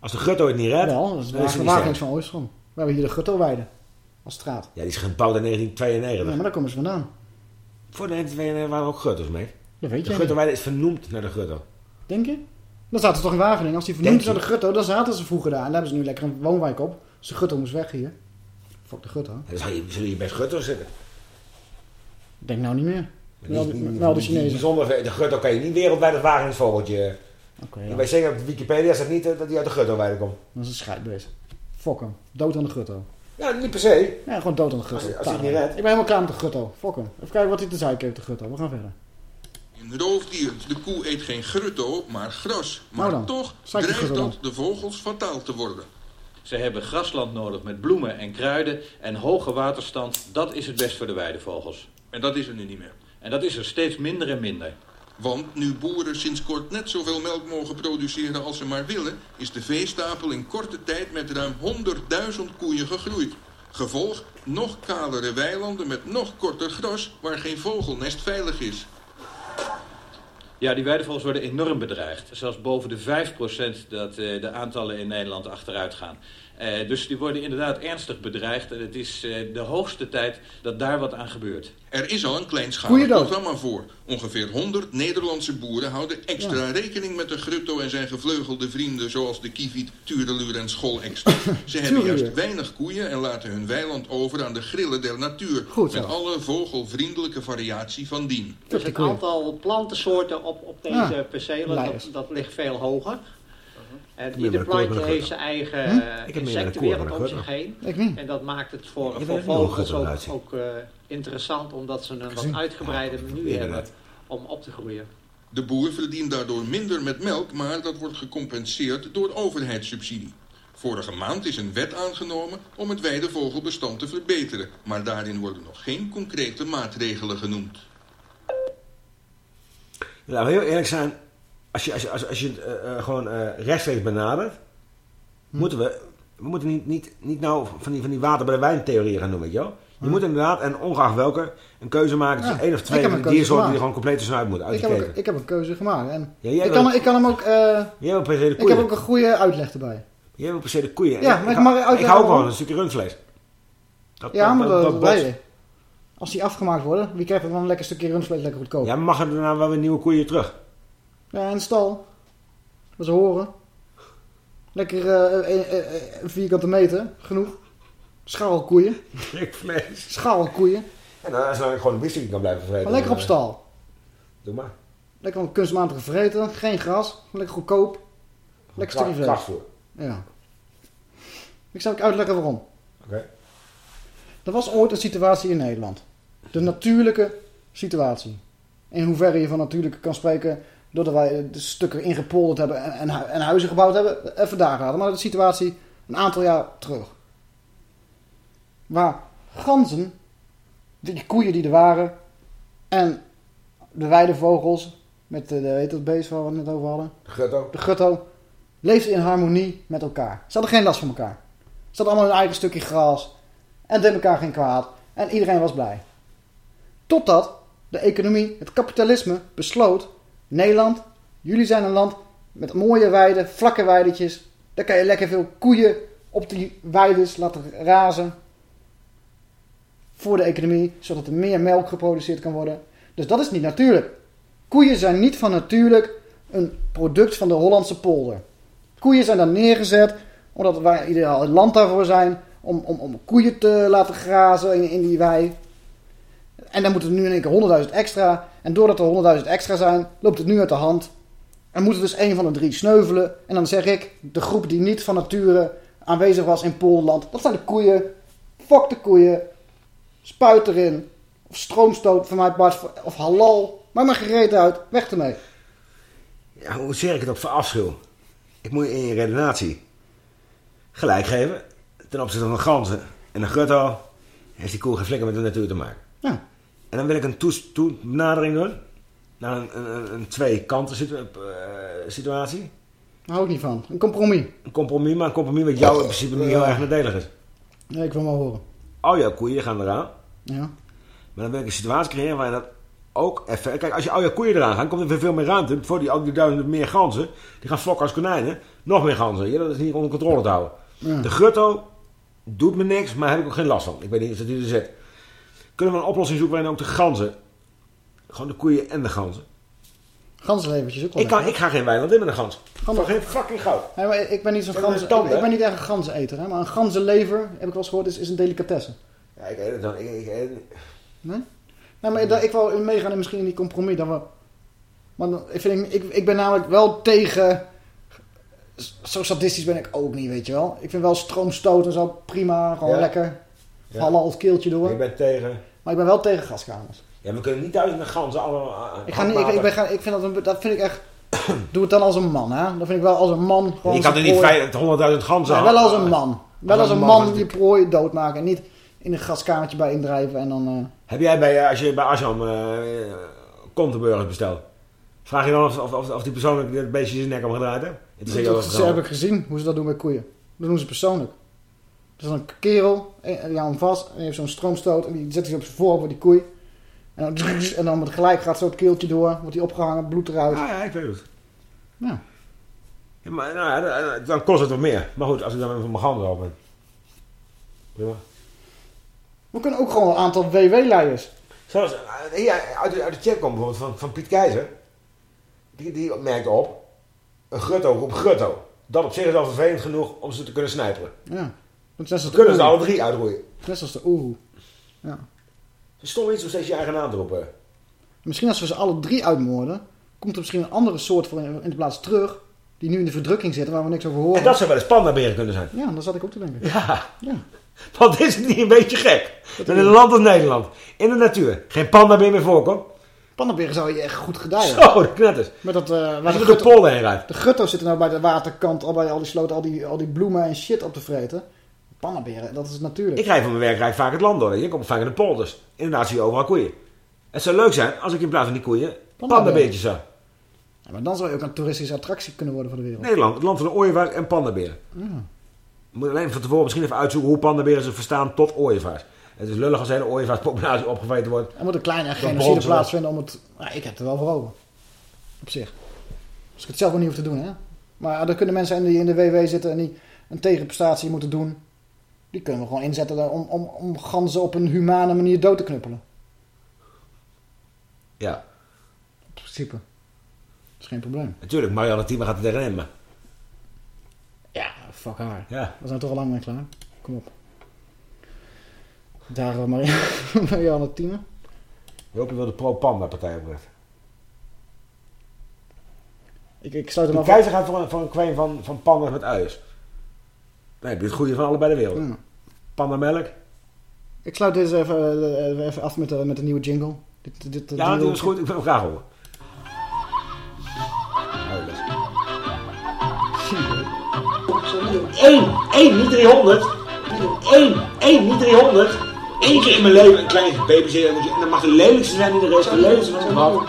[SPEAKER 6] Als de gutto het niet redt,
[SPEAKER 5] Wel, dat is
[SPEAKER 6] dan is het
[SPEAKER 5] Wagen-
[SPEAKER 6] niet
[SPEAKER 5] Wageningen
[SPEAKER 6] sterk.
[SPEAKER 5] van oorsprong. We hebben hier de gutto-weide. Als straat.
[SPEAKER 6] Ja, die is gebouwd in 1992.
[SPEAKER 5] Ja, maar daar komen ze vandaan.
[SPEAKER 6] Voor de 1992 waren er ook gutto's mee.
[SPEAKER 5] Dat weet
[SPEAKER 6] De
[SPEAKER 5] je
[SPEAKER 6] guttoweide is vernoemd naar de gutto.
[SPEAKER 5] Denk je? Dan zaten ze toch in Wageningen. Als die vernoemd is naar de gutto, dan zaten ze vroeger daar. En daar hebben ze nu lekker een woonwijk op. Dus de gutto moest weg hier. Fuck de gutto.
[SPEAKER 6] Dan zou je, zullen je best gutto's zitten.
[SPEAKER 5] Denk nou niet meer.
[SPEAKER 6] Maar
[SPEAKER 5] wel de Chinezen.
[SPEAKER 6] Bijzonder, de gutto kan je niet wereldwijd als Wageningsvogeltje.
[SPEAKER 5] Oké,
[SPEAKER 6] Ik
[SPEAKER 5] ja.
[SPEAKER 6] weet zeker op Wikipedia staat niet eh, dat hij uit de guttoweide komt.
[SPEAKER 5] Dat is een scheidbeest. Fok hem. Dood aan de gutto.
[SPEAKER 6] Ja, niet per se.
[SPEAKER 5] Ja, gewoon dood aan de gutto.
[SPEAKER 6] Als als
[SPEAKER 5] Klaar.
[SPEAKER 6] niet redt.
[SPEAKER 5] Ik ben helemaal klaar met de gutto. Fok hem. Even kijken wat hij te zeiken heeft, de gutto. We gaan verder.
[SPEAKER 37] Een roofdier. De koe eet geen grutto, maar gras. Maar
[SPEAKER 5] Nou dan.
[SPEAKER 37] toch dreigt dat de vogels fataal te worden.
[SPEAKER 38] Ze hebben grasland nodig met bloemen en kruiden en hoge waterstand. Dat is het best voor de weidevogels.
[SPEAKER 37] En dat is er nu niet meer.
[SPEAKER 38] En dat is er steeds minder en minder.
[SPEAKER 37] Want nu boeren sinds kort net zoveel melk mogen produceren als ze maar willen... is de veestapel in korte tijd met ruim 100.000 koeien gegroeid. Gevolg nog kalere weilanden met nog korter gras... waar geen vogelnest veilig is.
[SPEAKER 38] Ja, die weidevogels worden enorm bedreigd. Zelfs boven de 5% dat eh, de aantallen in Nederland achteruit gaan. Eh, dus die worden inderdaad ernstig bedreigd. En het is eh, de hoogste tijd dat daar wat aan gebeurt.
[SPEAKER 37] Er is al een kleinschalig programma voor. Ongeveer 100 Nederlandse boeren houden extra rekening met de grutto en zijn gevleugelde vrienden... zoals de kieviet, tureluur en scholekster. Ze hebben juist weinig koeien en laten hun weiland over aan de grillen der natuur.
[SPEAKER 5] Goed
[SPEAKER 37] met alle vogelvriendelijke variatie van dien.
[SPEAKER 39] Dus het aantal plantensoorten op, op deze
[SPEAKER 37] Ah,
[SPEAKER 39] percelen,
[SPEAKER 37] leiders.
[SPEAKER 39] dat, dat ligt veel hoger. En
[SPEAKER 6] heb
[SPEAKER 39] ieder plantje heeft zijn eigen
[SPEAKER 6] Hm?
[SPEAKER 39] eh, insectenwereld om zich heen. En dat maakt het voor, vogels ook, eh, interessant, omdat ze een wat
[SPEAKER 37] Gezien.
[SPEAKER 39] uitgebreider menu hebben om op te groeien.
[SPEAKER 37] De boer verdient daardoor minder met melk, maar dat wordt gecompenseerd door overheidssubsidie. Vorige maand is een wet aangenomen om het weidevogelbestand te verbeteren, maar daarin worden nog geen concrete maatregelen genoemd.
[SPEAKER 6] Laten we heel eerlijk zijn. Als je, als je, als, als je het eh, eh, gewoon eh, rechtstreeks benadert,
[SPEAKER 5] Hm.
[SPEAKER 6] moeten we, we moeten niet, niet, niet nou van die, van die water bij de wijn theorie gaan doen, weet je wel. Je moet inderdaad, en ongeacht welke, een keuze maken tussen
[SPEAKER 5] Ja,
[SPEAKER 6] één of twee diersoorten die
[SPEAKER 5] gemaakt.
[SPEAKER 6] gewoon compleet tussenuit moeten, uit
[SPEAKER 5] Ik heb, ook, ik heb een keuze gemaakt. En
[SPEAKER 6] Ja,
[SPEAKER 5] ik, kan, ik kan hem ook...
[SPEAKER 6] hebt de
[SPEAKER 5] ik heb ook een goede uitleg erbij.
[SPEAKER 6] Jij wil per se de koeien.
[SPEAKER 5] Ja,
[SPEAKER 6] ik,
[SPEAKER 5] maar ik
[SPEAKER 6] hou- ik hou ook wel een stukje rundvlees. Dat,
[SPEAKER 5] ja, maar dat, dat je. Als die afgemaakt worden, wie krijgt er dan een lekker stukje rundvlees lekker goedkoop?
[SPEAKER 6] Ja, mag er daarna wel weer nieuwe koeien terug?
[SPEAKER 5] Ja, de stal. Dat ze horen. Lekker eh, eh, eh, een vierkante meter, genoeg. Scharrelkoeien.
[SPEAKER 6] Rikvlees.
[SPEAKER 5] Scharrelkoeien.
[SPEAKER 6] En dan, als ik gewoon een biefstuk kan blijven vreten.
[SPEAKER 5] Maar lekker op stal.
[SPEAKER 6] Doe maar.
[SPEAKER 5] Lekker een kunstmatig vreten, geen gras, lekker goedkoop. Lekker stukje vlees.
[SPEAKER 6] krachtvoer.
[SPEAKER 5] Ja. Ik zal ook uitleggen waarom.
[SPEAKER 6] Oké.
[SPEAKER 5] Er was ooit een situatie in Nederland. De natuurlijke situatie. In hoeverre je van natuurlijke kan spreken... doordat wij de stukken ingepolderd hebben en, en, hu- en huizen gebouwd hebben... even daar gaan. Maar de situatie een aantal jaar terug. Waar ganzen, die koeien die er waren... en de weidevogels... met de, weet dat beest waar we het net over hadden...
[SPEAKER 6] De gutto.
[SPEAKER 5] De gutto... leefden in harmonie met elkaar. Ze hadden geen last van elkaar. Ze hadden allemaal hun eigen stukje gras... En deed elkaar geen kwaad. En iedereen was blij. Totdat de economie, het kapitalisme, besloot... Nederland, jullie zijn een land met mooie weiden, vlakke weidetjes. Daar kan je lekker veel koeien op die weides laten razen. Voor de economie, zodat er meer melk geproduceerd kan worden. Dus dat is niet natuurlijk. Koeien zijn niet van natuurlijk een product van de Hollandse polder. Koeien zijn daar neergezet omdat wij ideaal het land daarvoor zijn om, om, om koeien te laten grazen in die wei. En dan moeten er nu in één keer 100.000 extra. En doordat er 100.000 extra zijn, loopt het nu uit de hand. En moet er dus één van de drie sneuvelen. En dan zeg ik, de groep die niet van nature aanwezig was in Poolland. Dat zijn de koeien. Fok de koeien. Spuit erin. Of stroomstoot van mij Bart. Of halal. Maak maar gereed uit. Weg ermee.
[SPEAKER 6] Ja, hoe zeg ik het ook verafschuw? Ik moet je in je redenatie gelijk geven ten opzichte van ganzen. En een grutto heeft die koe geen flikker met de natuur te maken.
[SPEAKER 5] Ja.
[SPEAKER 6] En dan wil ik een toes- toe- benadering doen naar een, een, een, twee-kanten situ- eh, situatie.
[SPEAKER 5] Daar hou ik niet van. Een compromis.
[SPEAKER 6] Een compromis, maar een compromis wat jou in principe niet heel erg nadelig is.
[SPEAKER 5] Nee, ik wil maar horen.
[SPEAKER 6] Al jouw koeien gaan eraan.
[SPEAKER 5] Ja.
[SPEAKER 6] Maar dan wil ik een situatie creëren waarin dat ook even... Kijk, als je al je koeien eraan gaan, komt er weer veel meer ruimte. Voor die, al die duizenden meer ganzen, die gaan fokken als konijnen. Nog meer ganzen. Ja, dat is niet onder controle te houden.
[SPEAKER 5] Ja.
[SPEAKER 6] De grutto doet me niks, maar heb ik ook geen last van. Ik weet niet of dat die er zit. Kunnen we een oplossing zoeken waarin ook de ganzen... Gewoon de koeien en de ganzen.
[SPEAKER 5] Ganzenlevertjes ook wel
[SPEAKER 6] Ik, kan,
[SPEAKER 5] lekker,
[SPEAKER 6] ik ga geen weiland in met een gans.
[SPEAKER 5] Gans-
[SPEAKER 6] Voor geen fucking goud.
[SPEAKER 5] Nee, maar ik ben niet zo'n
[SPEAKER 6] tanden,
[SPEAKER 5] Ik, ik ben niet echt een ganzeneter, hè. Maar een ganzenlever, heb ik wel eens gehoord, is, is een delicatesse.
[SPEAKER 6] Ja, ik weet het dan. Ik, ik,
[SPEAKER 5] Nee? Nee, maar ik, ik wil meegaan in misschien in die compromis. We, maar dan, ik, vind, ik, ik ben namelijk wel tegen... Zo sadistisch ben ik ook niet, weet je wel. Ik vind wel stroomstoot en zo prima. Gewoon
[SPEAKER 6] Ja.
[SPEAKER 5] lekker. Vallen al het keeltje door.
[SPEAKER 6] ik ben tegen...
[SPEAKER 5] Maar ik ben wel tegen gaskamers.
[SPEAKER 6] Ja, we kunnen niet duizenden ganzen allemaal...
[SPEAKER 5] Ik, ga niet, ik, ik, ben, ik vind dat, een, dat vind ik echt... Doe het dan als een man, hè. Dat vind ik wel als een man. Gewoon
[SPEAKER 6] Je kan er niet
[SPEAKER 5] prooi-
[SPEAKER 6] 500.000 ganzen
[SPEAKER 5] Nee, wel als een man. Wel als een
[SPEAKER 6] man
[SPEAKER 5] je prooi doodmaken. En niet in een gaskamertje bij indrijven en dan... eh,
[SPEAKER 6] Heb jij bij, eh, als je bij Asham kontenburgers bestelt, vraag je dan of, of, of, die persoonlijk dit beestje zijn nek om gedraaid heeft? Het
[SPEAKER 5] Dat, heb ik gezien, hoe ze dat doen bij koeien. Dat doen ze persoonlijk. Er is een kerel, en die houdt hem vast, en die heeft zo'n stroomstoot, en die zet hij op zijn voor voor die koei. En dan, en dan met gelijk gaat zo het keeltje door, wordt hij opgehangen, bloed eruit.
[SPEAKER 6] Ja, ja, ik weet het.
[SPEAKER 5] Ja.
[SPEAKER 6] Ja, maar nou, ja, dan- dan kost het wat meer. Maar goed, als ik dan even mijn handen op ben. Prima.
[SPEAKER 5] We kunnen ook gewoon een aantal WW-leiders.
[SPEAKER 6] Zoals, eh, hier uit de, uit de chat komt bijvoorbeeld van, van Piet Keizer. Die, die merkt op, een grutto roept grutto. Dat op zich is al vervelend genoeg om ze te kunnen snijperen.
[SPEAKER 5] Ja. Net zoals
[SPEAKER 6] Dan
[SPEAKER 5] de
[SPEAKER 6] kunnen ze alle drie uitroeien.
[SPEAKER 5] Net zoals de oehoe. Ja.
[SPEAKER 6] Stom iets om steeds je eigen naam te roepen.
[SPEAKER 5] Misschien als we ze alle drie uitmoorden, komt er misschien een andere soort van in de plaats terug, die nu in de verdrukking zitten, waar we niks over horen.
[SPEAKER 6] En dat zou wel eens pandaberen kunnen zijn.
[SPEAKER 5] Ja, daar zat ik ook te denken.
[SPEAKER 6] Ja.
[SPEAKER 5] Ja.
[SPEAKER 6] Want is het niet een beetje gek? Dat in een land als Nederland, in de natuur, geen pandabeer meer voorkomt?
[SPEAKER 5] Pannenberen zou je echt goed gedijen.
[SPEAKER 6] Zo, de knetters.
[SPEAKER 5] Met dat, eh, waar
[SPEAKER 6] Als
[SPEAKER 5] de
[SPEAKER 6] de heen rijdt.
[SPEAKER 5] De gutto's zitten nou bij de waterkant, al bij al die sloten, al die, al die bloemen en shit op te vreten. Pannenberen, dat is natuurlijk.
[SPEAKER 6] Ik rijd van mijn werk rijd ik vaak het land door. Je komt vaak in de polders. Inderdaad zie je overal koeien. Het zou leuk zijn als ik in plaats van die koeien pandabeertjes zou.
[SPEAKER 5] Ja, maar dan zou je ook een toeristische attractie kunnen worden voor de wereld.
[SPEAKER 6] Nederland, het land van de ooievaars en pandaberen.
[SPEAKER 5] Ja.
[SPEAKER 6] Je moet alleen van tevoren misschien even uitzoeken hoe pandaberen ze verstaan tot ooievaars. Het is lullig als de hele ooievaarspopulatie opgeveten wordt.
[SPEAKER 5] Er moet een kleine genocide plaatsvinden om het... Nou, ik heb er wel voor over. Op zich. Als ik het zelf ook niet hoef te doen, hè. Maar er kunnen mensen die in de WW zitten en die een tegenprestatie moeten doen. Die kunnen we gewoon inzetten om, om, om ganzen op een humane manier dood te knuppelen.
[SPEAKER 6] Ja,
[SPEAKER 5] In principe. Dat is geen probleem.
[SPEAKER 6] natuurlijk. Marianne Thieme gaat tegenin, maar...
[SPEAKER 5] Ja, fuck haar.
[SPEAKER 6] Ja.
[SPEAKER 5] We zijn toch al lang mee klaar. Kom op. Daar uh, Marianne, Marianne Thieme.
[SPEAKER 6] Joopie wil de pro-panda-partij oprichten.
[SPEAKER 5] Ik, ik sluit hem
[SPEAKER 6] De
[SPEAKER 5] af.
[SPEAKER 6] keizer gaat voor een, voor een kween van, van panda's met uiers. Dan heb je het goede van allebei de wereld.
[SPEAKER 5] Ja.
[SPEAKER 6] Pandamelk.
[SPEAKER 5] Ik sluit deze even, eh, even af met, de- met een nieuwe jingle. Dit, dit, dit
[SPEAKER 6] Ja, dat is goed. Ik wil hem graag horen. Huilen. Eén, één, niet 300. Eén, één, niet 300. Eén keer in mijn leven een klein babyzeer. En dat mag de lelijkste zijn die er is. De lelijkste van het gehad.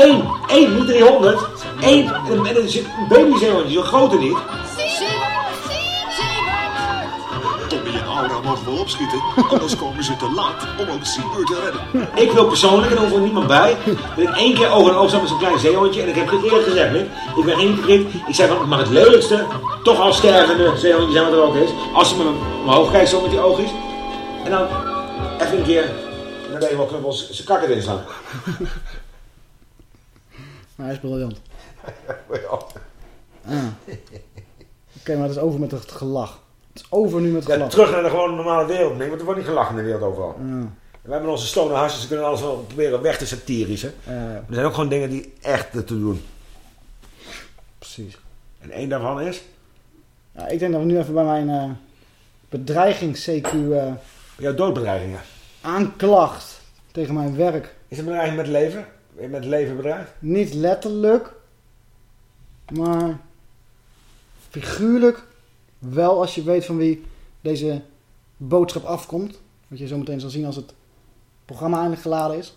[SPEAKER 6] Eén, één, niet 300. Eén, en, en er zit een babyzeehondje, zo'n grote niet.
[SPEAKER 27] Mogen wel opschieten, anders komen ze te laat om ook Siebert te redden.
[SPEAKER 6] Ik wil persoonlijk, en er hoeft er niemand bij, dat ik één keer oog in oog sta met zo'n klein zeehondje. En ik heb het eerlijk gezegd, Mick. Ik ben geen hypocriet. Ik zei van, het mag het lelijkste, toch al stervende zeehondje zijn wat er ook is. Als hij me omhoog kijkt zo met die oogjes. En dan even een keer, dan ben je wel knuppels, zijn kakken erin slaan.
[SPEAKER 5] Maar hij is briljant. Ah. Oké, maar het is over met het gelach. Het is over nu met het
[SPEAKER 6] Ja,
[SPEAKER 5] gelach.
[SPEAKER 6] terug naar de gewone normale wereld, Mick. Want er wordt niet gelachen in de wereld overal.
[SPEAKER 5] Ja.
[SPEAKER 6] We hebben onze stoner hasjes, ze kunnen alles wel proberen weg te satirische. Er zijn ook gewoon dingen die echt te doen.
[SPEAKER 5] Precies.
[SPEAKER 6] En één daarvan is...
[SPEAKER 5] Ja, ik denk dat we nu even bij mijn eh bedreigings-CQ... eh,
[SPEAKER 6] Jouw doodbedreigingen.
[SPEAKER 5] aanklacht tegen mijn werk.
[SPEAKER 6] Is het bedreiging met leven? Ben je met leven bedreigd?
[SPEAKER 5] Niet letterlijk, maar figuurlijk wel als je weet van wie deze boodschap afkomt. Wat je zo meteen zal zien als het programma eindelijk geladen is.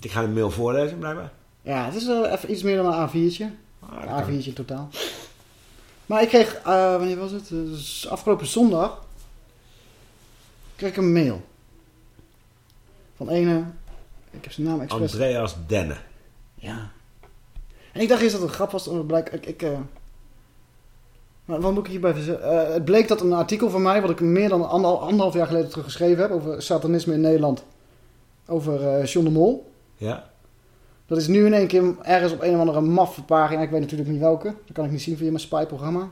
[SPEAKER 6] Ik ga de mail voorlezen, blijkbaar.
[SPEAKER 5] Ja, het is eh, even iets meer dan een A4'tje.
[SPEAKER 6] Ah,
[SPEAKER 5] een A4'tje in totaal. Maar ik kreeg, eh, wanneer was het? Eh, dus afgelopen zondag kreeg ik een mail. Van ene, ik heb zijn naam expres...
[SPEAKER 6] Andreas Denne.
[SPEAKER 5] Ja. En ik dacht eerst dat het een grap was. maar Blijk, ik, ik, eh, maar wat moet ik hierbij zeggen? Eh, het bleek dat een artikel van mij, wat ik meer dan anderhal- anderhalf jaar geleden terug geschreven heb, over satanisme in Nederland, over eh John de Mol.
[SPEAKER 6] Ja.
[SPEAKER 5] Dat is nu in één keer ergens op een of andere maffe pagina, ik weet natuurlijk niet welke, dat kan ik niet zien via mijn spy-programma.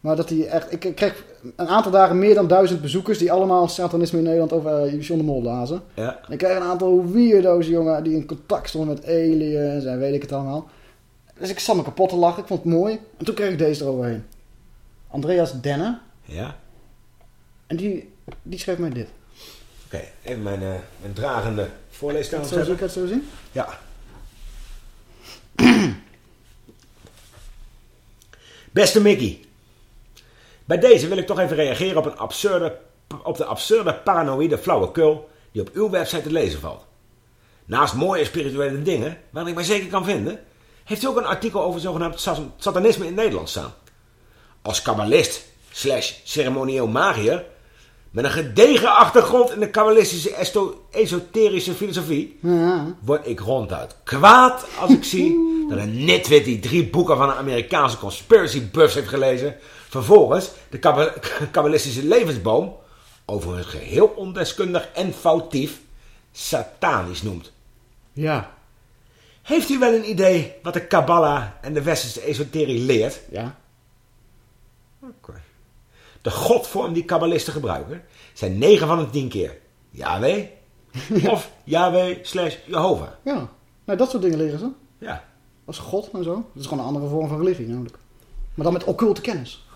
[SPEAKER 5] Maar dat die echt, ik kreeg een aantal dagen meer dan duizend bezoekers die allemaal satanisme in Nederland over eh, John de Mol lazen.
[SPEAKER 6] Ja.
[SPEAKER 5] En ik kreeg een aantal weirdo's, jongen, die in contact stonden met aliens en weet ik het allemaal. Dus ik zat me kapot te lachen, ik vond het mooi. En toen kreeg ik deze eroverheen. Andreas Denne.
[SPEAKER 6] Ja.
[SPEAKER 5] En die, die schreef mij dit.
[SPEAKER 6] Oké, even mijn, eh, mijn dragende voorleestaal
[SPEAKER 5] Kan het zo, kan het zo zien?
[SPEAKER 6] Ja. Beste Mickey. Bij deze wil ik toch even reageren op, een absurde, op de absurde paranoïde flauwekul die op uw website te lezen valt. Naast mooie spirituele dingen, waar ik mij zeker kan vinden, heeft u ook een artikel over zogenaamd sat- satanisme in Nederland staan. Als kabbalist slash ceremonieel magier met een gedegen achtergrond in de kabbalistische esoterische filosofie word ik ronduit kwaad als ik zie dat een nitwit die drie boeken van een Amerikaanse conspiracy buffs heeft gelezen, vervolgens de kabba- kabbalistische levensboom, overigens geheel ondeskundig en foutief, satanisch noemt.
[SPEAKER 5] Ja.
[SPEAKER 6] Heeft u wel een idee wat de Kabbalah en de westerse esoterie leert?
[SPEAKER 5] Ja.
[SPEAKER 6] De godvorm die kabbalisten gebruiken zijn 9 van de 10 keer Yahweh of Yahweh slash Jehovah.
[SPEAKER 5] Ja. Nou, dat soort dingen leren ze.
[SPEAKER 6] Ja.
[SPEAKER 5] Als God en zo. Dat is gewoon een andere vorm van religie namelijk. Maar dan met occulte kennis.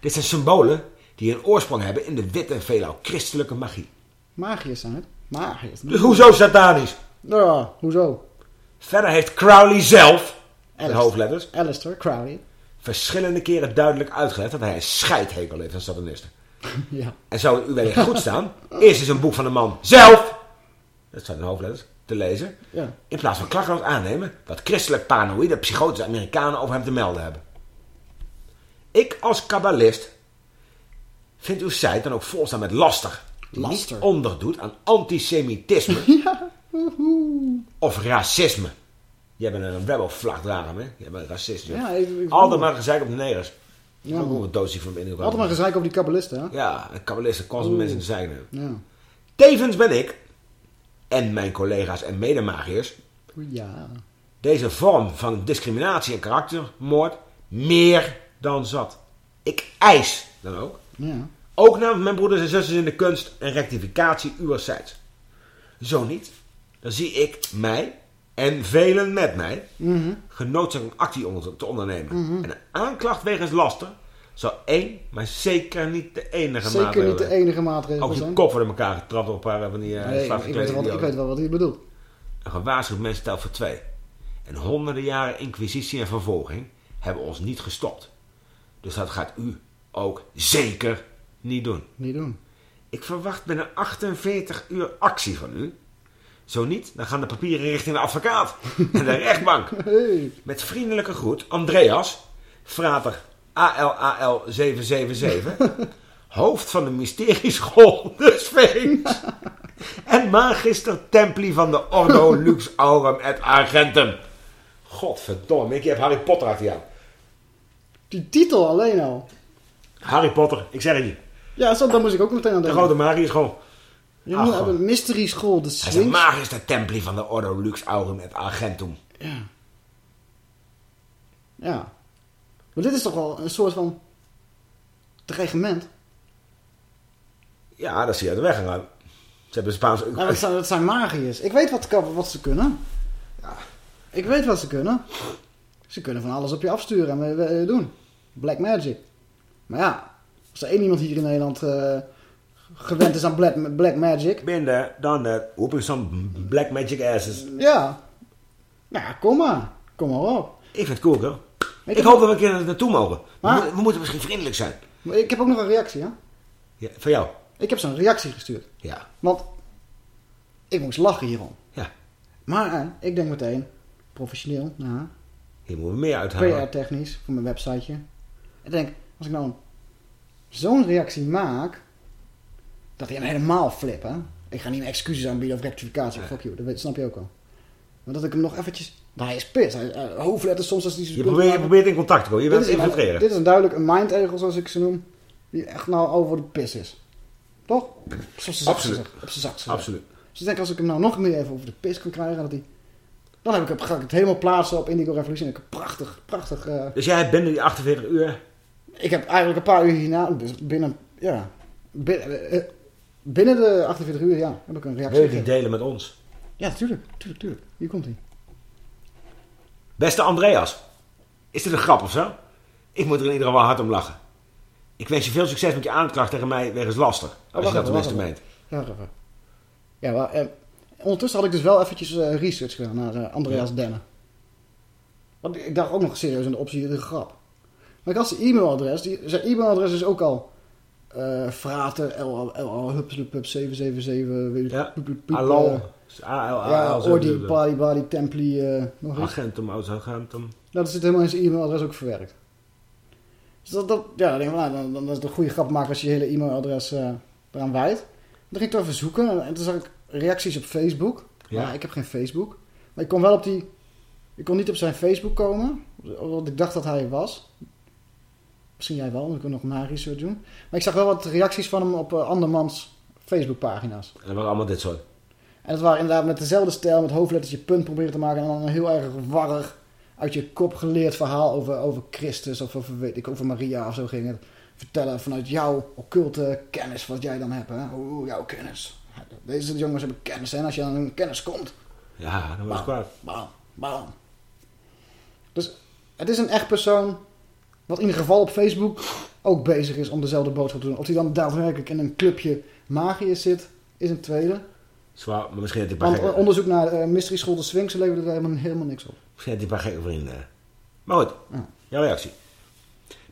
[SPEAKER 6] Dit zijn symbolen die een oorsprong hebben in de witte, veelal christelijke magie.
[SPEAKER 5] Magiërs zijn het. Magiërs.
[SPEAKER 6] Dus hoezo satanisch?
[SPEAKER 5] Ja, hoezo?
[SPEAKER 6] Verder heeft Crowley zelf, de
[SPEAKER 5] Alistair.
[SPEAKER 6] hoofdletters,
[SPEAKER 5] Alistair Crowley.
[SPEAKER 6] Verschillende keren duidelijk uitgelegd dat hij een scheidhekel heeft aan satanisten.
[SPEAKER 5] Ja.
[SPEAKER 6] En zou u wellicht goed staan, eerst eens een boek van de man zelf, dat zijn de hoofdletters, te lezen,
[SPEAKER 5] Ja.
[SPEAKER 6] in plaats van klakkeloos aannemen wat christelijk paranoïde psychotische Amerikanen over hem te melden hebben. Ik als kabbalist vind uw site dan ook volstaan met laster, die
[SPEAKER 5] Laster.
[SPEAKER 6] niet onderdoet aan antisemitisme of racisme. Jij bent een rebel-vlag dragen, hè? Jij bent een racist, joh.
[SPEAKER 5] Ja, ik- ik-
[SPEAKER 6] Altijd maar gezeik op de negers.
[SPEAKER 5] Ja,
[SPEAKER 6] ook een doosje van binnen.
[SPEAKER 5] Altijd maar gezeik over die kabbalisten, hè?
[SPEAKER 6] Ja, kabbalisten constant mensen in de zeik nemen.
[SPEAKER 5] Ja.
[SPEAKER 6] Tevens ben ik, en mijn collega's en medemagiërs,
[SPEAKER 5] Ja.
[SPEAKER 6] deze vorm van discriminatie en karaktermoord meer dan zat. Ik eis dan ook,
[SPEAKER 5] Ja.
[SPEAKER 6] ook namens mijn broeders en zusters in de kunst, een rectificatie uwerzijds. Zo niet, dan zie ik mij en velen met mij genoodzaakt een actie onder te ondernemen.
[SPEAKER 5] Mhm.
[SPEAKER 6] En een aanklacht wegens laster zal één, maar zeker niet de enige
[SPEAKER 5] Zeker
[SPEAKER 6] maatregel
[SPEAKER 5] niet de enige maatregel
[SPEAKER 6] Ook je kop voor elkaar getrapt op een paar van die uh,
[SPEAKER 5] Nee, ik, weet wel, ik weet wel wat hij bedoelt.
[SPEAKER 6] Een gewaarschuwd mens telt voor twee. En honderden jaren inquisitie en vervolging hebben ons niet gestopt. Dus dat gaat u ook zeker niet doen.
[SPEAKER 5] Niet doen.
[SPEAKER 6] Ik verwacht binnen 48 uur actie van u. Zo niet, dan gaan de papieren richting de advocaat en de rechtbank. Met vriendelijke groet, Andreas, frater ALAL 777, hoofd van de mysterieschool De Sphinx. en magister templi van de Ordo Lux Aurum et Argentum. Godverdomme, ik heb Harry Potter achter jou.
[SPEAKER 5] Die titel alleen al.
[SPEAKER 6] Harry Potter, ik zeg het niet.
[SPEAKER 5] Ja, zo, daar moest ik ook meteen aan
[SPEAKER 6] De
[SPEAKER 5] denken.
[SPEAKER 6] grote magie is gewoon...
[SPEAKER 5] Je
[SPEAKER 6] Ach,
[SPEAKER 5] moet
[SPEAKER 6] gewoon.
[SPEAKER 5] een mystery school, de
[SPEAKER 6] Hij is een
[SPEAKER 5] Sphinx.
[SPEAKER 6] magister templi van de Ordo Lux Aurum et Argentum.
[SPEAKER 5] Ja. Ja. Maar dit is toch wel een soort van dreigement?
[SPEAKER 6] Ja, dat zie je uit de weg gegaan. Ze hebben Spaans...
[SPEAKER 5] Nou, dat, zijn, dat zijn magiërs. Ik weet wat, wat ze kunnen. Ja. Ik weet wat ze kunnen. Ze kunnen van alles op je afsturen en we- we- doen. Black Magic. Maar ja, als er één iemand hier in Nederland eh, gewend is aan Black, black Magic.
[SPEAKER 6] Been there, done that. Whooping some black magic asses.
[SPEAKER 5] Ja. Nou ja, kom maar. Kom maar op.
[SPEAKER 6] Ik vind het cool, hoor.
[SPEAKER 5] Ik
[SPEAKER 6] Ik, hoop dat we een keer er naartoe mogen. We,
[SPEAKER 5] Maar-
[SPEAKER 6] moeten- we moeten misschien vriendelijk zijn.
[SPEAKER 5] Ik heb ook nog een reactie, hè?
[SPEAKER 6] Ja, van jou.
[SPEAKER 5] Ik heb zo'n reactie gestuurd.
[SPEAKER 6] Ja.
[SPEAKER 5] Want ik moest lachen hierom.
[SPEAKER 6] Ja.
[SPEAKER 5] Maar ik denk meteen, professioneel, nou,
[SPEAKER 6] Hier moeten we meer uithalen.
[SPEAKER 5] PR-technisch, voor mijn websiteje. En ik denk, als ik nou zo'n reactie maak, dat hij helemaal flippen. Ik ga niet mijn excuses aanbieden of rectificatie. Fuck you, dat weet- snap je ook al. Maar dat ik hem nog eventjes... Nou, hij is pissed. Hij, eh, hoofdletters soms als die...
[SPEAKER 6] Je probeert, je probeert in contact te komen. Je wilt infiltreren.
[SPEAKER 5] dit is een duidelijk een mind-egel, zoals ik ze noem. Die echt nou over de pis is. Toch? Zoals ze
[SPEAKER 6] Absoluut.
[SPEAKER 5] Op zijn zak.
[SPEAKER 6] Absoluut.
[SPEAKER 5] Dus ik denk, als ik hem nou nog meer even over de pis kan krijgen, dat hij... Dan heb ik, ga ik het helemaal plaatsen op Indigo Revolution. Ik heb prachtig, prachtig... eh,
[SPEAKER 6] Dus jij hebt binnen die 48 uur...
[SPEAKER 5] ik heb eigenlijk een paar uur hierna, dus binnen, ja, binnen, eh, binnen de 48 uur, ja, heb ik een reactie
[SPEAKER 6] Wil je die delen met ons?
[SPEAKER 5] Ja, tuurlijk, tuurlijk, tuurlijk. Hier komt hij.
[SPEAKER 6] Beste Andreas. Is dit een grap of zo? Ik moet er in ieder geval hard om lachen. Ik wens je veel succes met je aanklacht tegen mij wegens laster. Als je dat tenminste meent.
[SPEAKER 5] Ja. Ja, maar, eh, ondertussen had ik dus wel eventjes eh, research gedaan naar eh, Andreas
[SPEAKER 6] Ja.
[SPEAKER 5] Dennen. Want ik dacht ook nog serieus aan de optie de grap. Maar ik had zijn e-mailadres. Die, zijn e-mailadres is ook al eh frater, LL, hupslepup, 777, weet
[SPEAKER 6] Ja. Hallo.
[SPEAKER 5] eh,
[SPEAKER 6] AL,
[SPEAKER 5] Ja, Ordi, Body, Templi, eh, nog iets.
[SPEAKER 6] Agentum, oud-agentum.
[SPEAKER 5] Dat zit helemaal in zijn e-mailadres ook verwerkt. Dus dat, dat, ja, dan nou, dan, dan is het een goede grap maken als je je hele e-mailadres eh eraan wijdt. Dan ging ik toch even zoeken en toen zag ik reacties op Facebook.
[SPEAKER 6] Ja.
[SPEAKER 5] Ja. ik heb geen Facebook. Maar ik kon wel op die... Ik kon niet op zijn Facebook komen, want ik dacht dat hij er was. Misschien jij wel, dan kun ik nog na research doen. Maar ik zag wel wat reacties van hem op eh, andermans Facebookpagina's.
[SPEAKER 6] En dat was allemaal dit soort.
[SPEAKER 5] En het waren inderdaad met dezelfde stijl, met hoofdletters je punt proberen te maken. En dan een heel erg warrig, uit je kop geleerd verhaal over, over Christus of over, weet ik, over Maria of zo ging het. Vertellen vanuit jouw occulte kennis wat jij dan hebt. Hè? Oeh, jouw kennis. Deze jongens hebben kennis. hè, En als je aan hun kennis komt,
[SPEAKER 6] Ja, dat was
[SPEAKER 5] Bam,
[SPEAKER 6] kwaad.
[SPEAKER 5] bam, bam. Dus het is een echt persoon wat in ieder geval op Facebook ook bezig is om dezelfde boodschap te doen. Of hij dan daadwerkelijk in een clubje magiërs zit, is een tweede.
[SPEAKER 6] Zwaar, maar misschien heeft hij een paar
[SPEAKER 5] Want
[SPEAKER 6] gekke,
[SPEAKER 5] onderzoek naar eh, Mystery School de Sphinx leverde er helemaal, helemaal niks op.
[SPEAKER 6] misschien heeft hij een paar gekke vrienden. Maar goed, jouw reactie.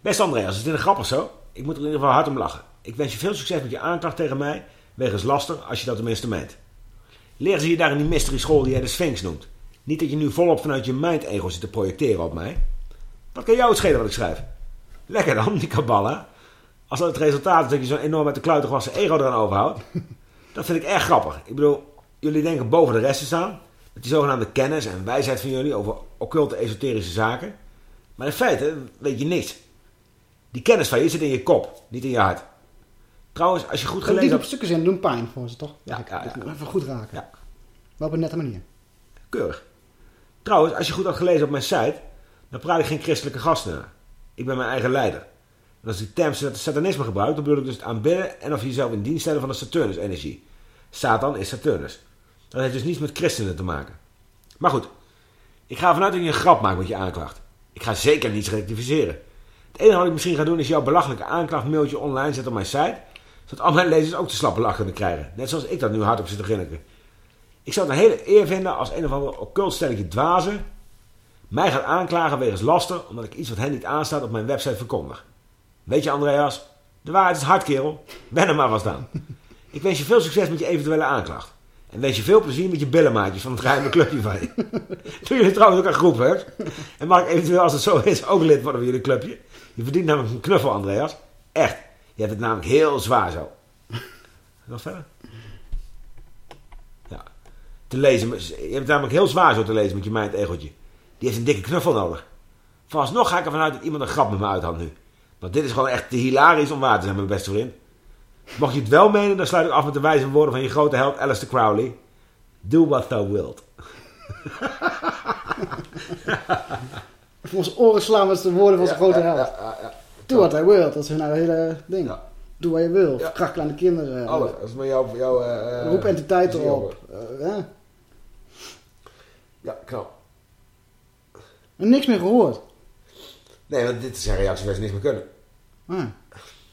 [SPEAKER 6] Beste Andreas, is dit een grap of zo? Ik moet er in ieder geval hard om lachen. Ik wens je veel succes met je aanklacht tegen mij, wegens laster, als je dat tenminste meent. Leren ze je daar in die mystery school die jij de Sphinx noemt? Niet dat je nu volop vanuit je mind-ego zit te projecteren op mij. Wat kan jou het schelen wat ik schrijf? Lekker dan, die kabbala. Als dat het resultaat is dat je zo'n enorm met de kluiten gewassen ego eraan overhoudt. Dat vind ik erg grappig. Ik bedoel, jullie denken boven de rest te staan. Met die zogenaamde kennis en wijsheid van jullie over occulte esoterische zaken. Maar in feite weet je niks. Die kennis van je zit in je kop, niet in je hart. Trouwens, als je goed
[SPEAKER 5] Die
[SPEAKER 6] gelezen
[SPEAKER 5] op
[SPEAKER 6] hebt...
[SPEAKER 5] stukken zijn doen pijn voor ze, toch?
[SPEAKER 6] Ja,
[SPEAKER 5] ik,
[SPEAKER 6] ja,
[SPEAKER 5] even goed raken.
[SPEAKER 6] Ja.
[SPEAKER 5] Maar op een nette manier.
[SPEAKER 6] Keurig. Trouwens, als je goed had gelezen op mijn site, dan praat ik geen christelijke gasten. Ik ben mijn eigen leider. En als ik term sat- satanisme gebruik, dan bedoel ik dus het aanbidden en of je jezelf in dienst stellen van de Saturnus-energie. Satan is Saturnus. Dat heeft dus niets met christenen te maken. Maar goed, ik ga ervan uit dat je een grap maakt met je aanklacht. Ik ga zeker niets rectificeren. Het enige wat ik misschien ga doen is jouw belachelijke aanklachtmailtje online zetten op mijn site, zodat al mijn lezers ook de slappe lach kunnen krijgen. Net zoals ik dat nu hardop zit te grinniken. Ik zou het een hele eer vinden als een of ander occult stelletje dwazen mij gaat aanklagen wegens laster omdat ik iets wat hen niet aanstaat op mijn website verkondig. Weet je Andreas, de waarheid is hard kerel. Ben er maar vast aan. Ik wens je veel succes met je eventuele aanklacht. En wens je veel plezier met je billenmaatjes van het geheime clubje van je. Doen jullie trouwens ook een groep, hè? En mag ik eventueel, als het zo is, ook lid worden van jullie clubje? Je verdient namelijk een knuffel, Andreas. Echt. Je hebt het namelijk heel zwaar zo. Nog verder? Ja. Te lezen. Je hebt het namelijk heel zwaar zo te lezen met je mind egootje. Die heeft een dikke knuffel nodig. Vooralsnog ga ik ervan uit dat iemand een grap met me uithaalt nu. Want dit is gewoon echt te hilarisch om waar te zijn, mijn beste vriend. Mocht je het wel menen, dan sluit ik af met de wijze woorden van je grote held Alistair Crowley. Do what thou wilt.
[SPEAKER 5] Voor oren slaan met de woorden van zijn grote held. Doe wat hij wil, dat is hun hele ding. Doe wat je wil. Kracht kleine kinderen.
[SPEAKER 6] Alles. Dat is maar jouw... jouw eh,
[SPEAKER 5] Roep entiteiten
[SPEAKER 6] zie
[SPEAKER 5] op. Eh, ja.
[SPEAKER 6] Ja, knap.
[SPEAKER 5] En niks meer gehoord.
[SPEAKER 6] Nee, want dit is een reactie waar ze niks meer kunnen.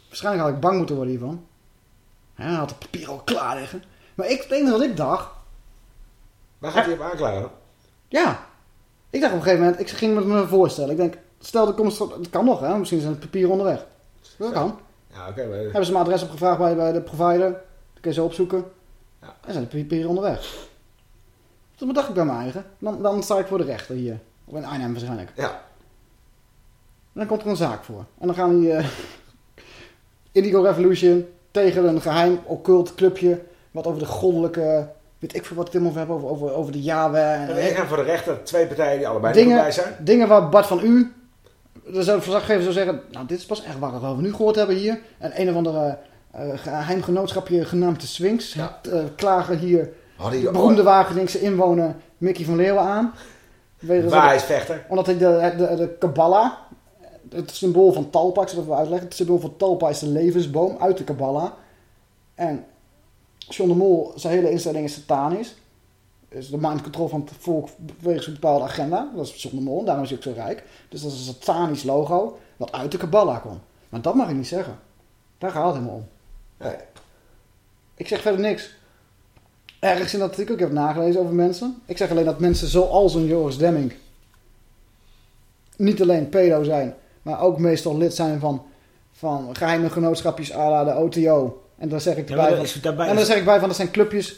[SPEAKER 5] Waarschijnlijk had ik bang moeten worden hiervan. Ja, hij had het papier al klaar liggen. Maar ik, het enige wat ik dacht...
[SPEAKER 6] Waar gaat hij op aanklagen?
[SPEAKER 5] Ja. Ik dacht op een gegeven moment, ik ging me me voorstellen. Ik denk, stel er komt het kan nog hè, misschien zijn het papier onderweg. Dat kan.
[SPEAKER 6] Ja, oké. maar...
[SPEAKER 5] Hebben ze mijn adres opgevraagd bij, bij de provider. Dan kun je ze opzoeken. En zijn de papieren onderweg. Dus wat dacht ik bij mijn eigen. Dan, dan sta ik voor de rechter hier. Of in Arnhem waarschijnlijk.
[SPEAKER 6] Ja.
[SPEAKER 5] En dan komt er een zaak voor. En dan gaan die... eh, Indigo Revolution tegen een geheim occult clubje. Wat over de goddelijke... Weet ik veel wat ik het helemaal over heb. Over, over, over de Yahweh. En,
[SPEAKER 6] En voor de rechter twee partijen die allebei
[SPEAKER 5] dingen,
[SPEAKER 6] bij zijn.
[SPEAKER 5] dingen waar Bart van U... De verslaggever zou zeggen... Nou, dit is pas echt waar we nu gehoord hebben hier. En een of andere eh geheim genootschapje genaamd de Sphinx. eh, klagen hier de- beroemde Wageningse inwoner Mickey van Leeuwen aan.
[SPEAKER 6] Waar hij is vechter.
[SPEAKER 5] Omdat hij de, de, de Kabbalah... Het symbool van Talpa, ik zal het even uitleggen. Het symbool van Talpa is de levensboom uit de Kabbalah. En John de Mol, zijn hele instelling is satanisch. Is de mind control van het volk wegens een bepaalde agenda. Dat is John de Mol, daarom is hij ook zo rijk. Dus dat is een satanisch logo wat uit de Kabbalah komt. Maar dat mag ik niet zeggen. Daar gaat het helemaal om. Ik zeg verder niks. Ergens in dat artikel, ik heb het nagelezen over mensen. Ik zeg alleen dat mensen zoals een Joris Demming niet alleen pedo zijn, maar ook meestal lid zijn van, van geheime genootschapjes à la de OTO. En daar zeg ik erbij van,
[SPEAKER 6] daarbij-
[SPEAKER 5] en daar zeg ik bij van, dat zijn clubjes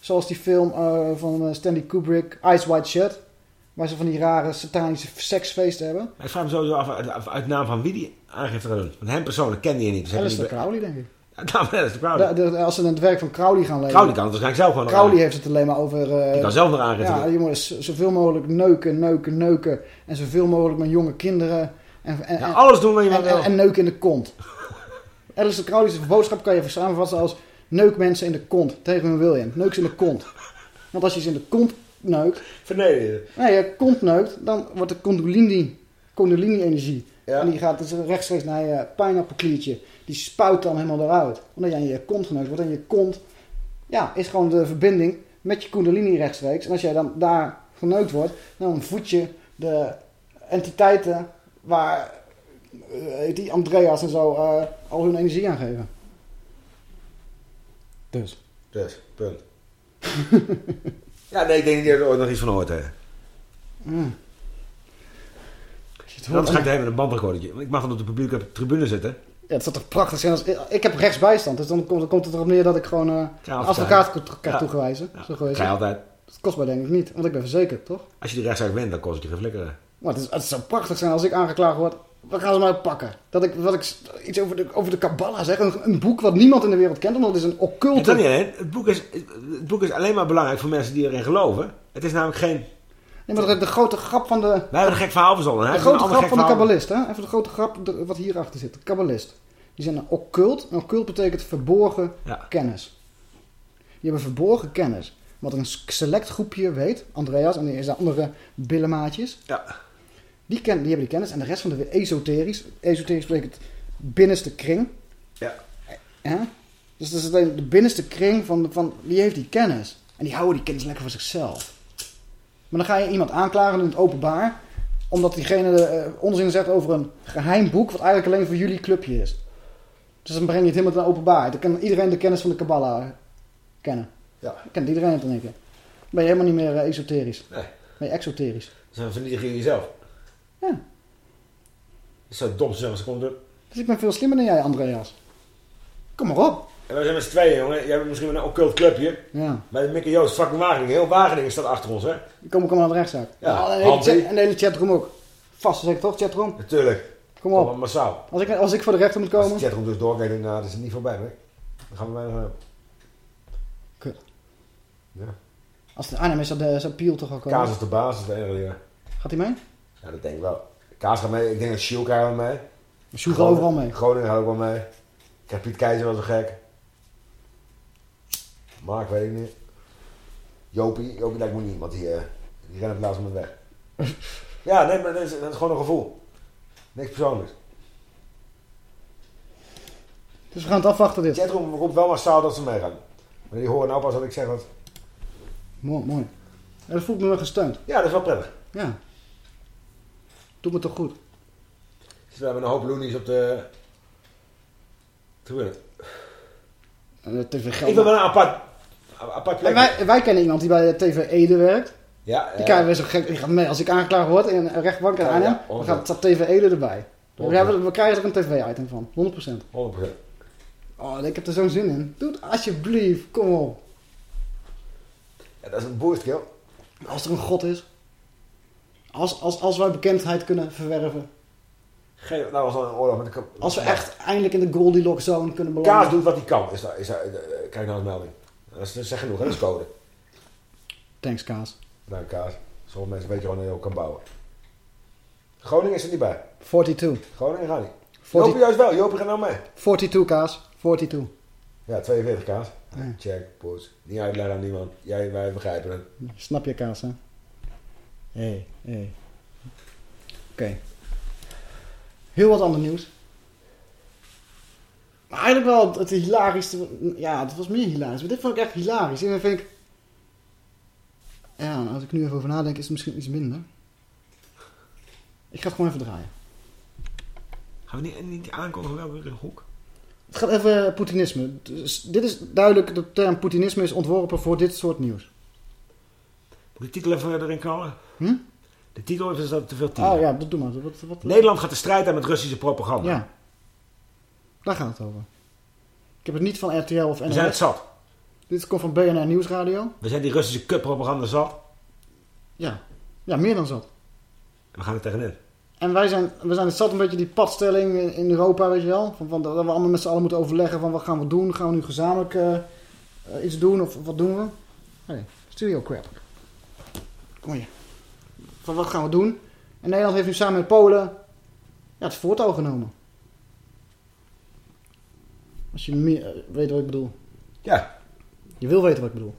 [SPEAKER 5] zoals die film eh, van eh, Stanley Kubrick, Ice White Shut. Waar ze van die rare satanische seksfeesten hebben.
[SPEAKER 6] Ik vraag me sowieso af uit, naam van wie die aangifte gaat doen. Want hem persoonlijk kende je niet. Dus
[SPEAKER 5] Alistair
[SPEAKER 6] niet
[SPEAKER 5] Crowley, denk ik.
[SPEAKER 6] Nou, Crowley.
[SPEAKER 5] De- de- als ze het werk van Crowley gaan lezen.
[SPEAKER 6] Crowley kan het waarschijnlijk zelf gewoon
[SPEAKER 5] Crowley heeft het alleen maar over...
[SPEAKER 6] Die kan zelf nog aangifte
[SPEAKER 5] Ja, jongens, zoveel mogelijk neuken, neuken, neuken. En zoveel mogelijk met jonge kinderen. En, en,
[SPEAKER 6] Ja, alles doen wat je
[SPEAKER 5] en, en, en neuken in de kont. Alistair Crowley's boodschap kan je samenvatten als... Neuk mensen in de kont, tegen hun wil in. Neuk ze in de kont. Want als je ze in de kont neukt...
[SPEAKER 6] Verneder je.
[SPEAKER 5] Nee, je kont neukt, dan wordt de kundalini, kundalini-energie.
[SPEAKER 6] Ja.
[SPEAKER 5] En die gaat dus rechtstreeks naar je pijnappelkliertje. Die spuit dan helemaal eruit. Omdat aan je kont geneukt wordt. En je kont ja, is gewoon de verbinding met je kundalini rechtstreeks. En als jij dan daar geneukt wordt, dan voed je de entiteiten waar eh, die Andreas en zo eh, al hun energie aan geven. Dus.
[SPEAKER 6] Dus, punt. ja, nee, ik denk niet dat je er ooit nog iets van hoort hebben.
[SPEAKER 5] Mm.
[SPEAKER 6] Dan ga ik even een bandrecordetje. Want ik mag dan op de publieke tribune zitten.
[SPEAKER 5] Ja, het zou toch prachtig zijn als... Ik heb rechtsbijstand, dus dan komt, dan komt het erop neer dat ik gewoon eh een advocaat
[SPEAKER 6] tijd.
[SPEAKER 5] krijg
[SPEAKER 6] Ja.
[SPEAKER 5] Zo
[SPEAKER 6] je altijd.
[SPEAKER 5] Dat kost mij denk ik niet, want ik ben verzekerd, toch?
[SPEAKER 6] Als je die rechtszaak wint, dan kost het je geen flikkeren.
[SPEAKER 5] Maar het, is, het zou prachtig zijn als ik aangeklaagd word. Dan gaan ze mij pakken. Dat ik, dat ik iets over de, over de Kabbalah zeg. Een, een boek wat niemand in de wereld kent, omdat het is een
[SPEAKER 6] Het,
[SPEAKER 5] occulte...
[SPEAKER 6] dat niet alleen. Het, boek is, het boek is alleen maar belangrijk voor mensen die erin geloven. Het is namelijk geen...
[SPEAKER 5] Nee, maar de, de grote grap van de...
[SPEAKER 6] Wij hebben een gek verhaal verzonnen. hè?
[SPEAKER 5] De grote grap van de kabbalist, hè? Even de grote grap de- wat hierachter zit. De kabbalist. Die zijn een occult. Een occult betekent verborgen kennis. Die hebben verborgen kennis. Wat een select groepje weet, Andreas en zijn andere billenmaatjes.
[SPEAKER 6] Ja.
[SPEAKER 5] Die, ken, die hebben die kennis. En de rest van de esoterisch. Esoterisch betekent binnenste kring.
[SPEAKER 6] Ja.
[SPEAKER 5] Ja? Dus dat is de binnenste kring van, van... Die heeft die kennis. En die houden die kennis lekker voor zichzelf. Maar dan ga je iemand aanklagen in het openbaar. Omdat diegene eh, onzin zegt over een geheim boek. Wat eigenlijk alleen voor jullie clubje is. Dus dan breng je het helemaal naar openbaarheid. Dan kan iedereen de kennis van de Kabbalah kennen.
[SPEAKER 6] Ja.
[SPEAKER 5] Dan kent iedereen het in één keer. Dan ben je helemaal niet meer eh, esoterisch.
[SPEAKER 6] Nee.
[SPEAKER 5] Ben je exoterisch.
[SPEAKER 6] Dan vernietig je jezelf.
[SPEAKER 5] Ja.
[SPEAKER 6] Dat is zo dom zeggen als komt op.
[SPEAKER 5] Dus ik ben veel slimmer dan jij, Andreas. Kom maar op.
[SPEAKER 6] En wij zijn met z'n tweeën, jongen. Jij hebt misschien wel een occult clubje.
[SPEAKER 5] Ja.
[SPEAKER 6] Bij de Mickey Joost, fucking Wageningen. Heel Wageningen staat achter ons, hè?
[SPEAKER 5] Die komen kom aan de rechtszaak.
[SPEAKER 6] Ja,
[SPEAKER 5] en, de hele chat, en de hele chatroom ook. Vast zeker toch, chatroom?
[SPEAKER 6] Natuurlijk.
[SPEAKER 5] Kom op.
[SPEAKER 6] Massaal.
[SPEAKER 5] Als ik, als ik voor de rechter moet
[SPEAKER 6] Als
[SPEAKER 5] komen...
[SPEAKER 6] de chatroom dus doorkijkt, nou, dat is het niet voorbij, hè? Dan gaan we bijna gaan.
[SPEAKER 5] Kut.
[SPEAKER 6] Ja.
[SPEAKER 5] Als het Arnhem is, dat de zou Piel toch al komen?
[SPEAKER 6] Kaas is de baas, dat is de enige.
[SPEAKER 5] Gaat hij mee?
[SPEAKER 6] Ja, dat denk ik wel. Kaas gaat mee. Ik denk dat Sjoel gaat mee.
[SPEAKER 5] Sjoel gaat overal mee.
[SPEAKER 6] Groningen gaat ook wel mee. Ik heb Piet Keizer wel zo gek. Mark weet ik niet. Jopie, Jopie lijkt me niet, want die, eh, die rent het laatst moment weg. ja, nee, maar dat is, dat is gewoon een gevoel. Niks persoonlijks.
[SPEAKER 5] Dus we gaan het afwachten dit.
[SPEAKER 6] Chatroom roept wel massaal dat ze meegaan. Maar die horen nou pas dat ik zeg dat...
[SPEAKER 5] Mooi, mooi. Ja, dat voelt me wel gesteund.
[SPEAKER 6] Ja, dat is wel prettig.
[SPEAKER 5] Ja. Doet me toch goed.
[SPEAKER 6] we hebben een hoop loonies op de tribune.
[SPEAKER 5] En de TV
[SPEAKER 6] Ik wil wel een apart, apart
[SPEAKER 5] En
[SPEAKER 6] plek.
[SPEAKER 5] wij, wij kennen iemand die bij de TV Ede werkt.
[SPEAKER 6] Ja,
[SPEAKER 5] Die
[SPEAKER 6] ja.
[SPEAKER 5] krijgen we zo gek. Die gaat mee. Als ik aangeklaagd word in een rechtbank in
[SPEAKER 6] Ja,
[SPEAKER 5] Arnhem, dan gaat staat TV Ede erbij. We, hebben, we krijgen er een tv-item van. 100%.
[SPEAKER 6] 100%.
[SPEAKER 5] Oh, ik heb er zo'n zin in. Doe het alsjeblieft. Kom op.
[SPEAKER 6] Ja, dat is een boost, joh.
[SPEAKER 5] Als er een god is. Als, als, als wij bekendheid kunnen verwerven.
[SPEAKER 6] Geen, nou was al een oorlog met de
[SPEAKER 5] Als we echt eindelijk in de Goldilocks zone kunnen belanden.
[SPEAKER 6] Kaas doet wat hij kan. Is is dat, eh, kijk naar de melding. Dat is, dat is genoeg, hè? Dat is code.
[SPEAKER 5] Thanks, Kaas.
[SPEAKER 6] Nou, Kaas. Sommige mensen weten gewoon dat je ook kan bouwen. Groningen is er niet bij.
[SPEAKER 5] 42.
[SPEAKER 6] Groningen gaat niet.
[SPEAKER 5] 40
[SPEAKER 6] Jopie juist wel. Jopie gaat nou mee.
[SPEAKER 5] 42, Kaas. 42.
[SPEAKER 6] Ja, 42 Kaas.
[SPEAKER 5] Ja.
[SPEAKER 6] Check, poes. Niet uitleggen aan niemand. Jij, wij begrijpen het.
[SPEAKER 5] Snap je, Kaas, hè? Hé, hey, hé. Hey. Oké. Heel wat ander nieuws. Maar eigenlijk wel het hilarischste... Ja, het was meer hilarisch. Maar dit vond ik echt hilarisch. En dan vind ik... Ja, als ik nu even over nadenk, is het misschien iets minder. Ik ga het gewoon even draaien.
[SPEAKER 6] Gaan we niet, niet aankondigen welke een hoek?
[SPEAKER 5] Het gaat even Poetinisme. Dus dit is duidelijk, de term Poetinisme is ontworpen voor dit soort nieuws.
[SPEAKER 6] Moet de titel even erin knallen?
[SPEAKER 5] Hm?
[SPEAKER 6] De titel is dat te veel titel.
[SPEAKER 5] Oh ja, dat doe maar. Wat, wat,
[SPEAKER 6] Nederland gaat de strijd aan met Russische propaganda.
[SPEAKER 5] Ja. Daar gaat het over. Ik heb het niet van RTL of NOS.
[SPEAKER 6] We zijn het zat.
[SPEAKER 5] Dit komt van BNR Nieuwsradio.
[SPEAKER 6] We zijn die Russische kutpropaganda zat.
[SPEAKER 5] Ja. Ja, meer dan zat.
[SPEAKER 6] En we gaan er tegenin.
[SPEAKER 5] En wij zijn, we zijn het zat een beetje die padstelling in- in Europa, weet je wel. Van, van, dat we allemaal met z'n allen moeten overleggen van wat gaan we doen. Gaan we nu gezamenlijk eh, eh, iets doen of wat doen we? Nee, studio crap. Kom hier. Van wat gaan we doen? En Nederland heeft nu samen met Polen ja, het voortouw genomen. Als je meer, eh, weet wat ik bedoel.
[SPEAKER 6] Ja.
[SPEAKER 5] Je wil weten wat ik bedoel.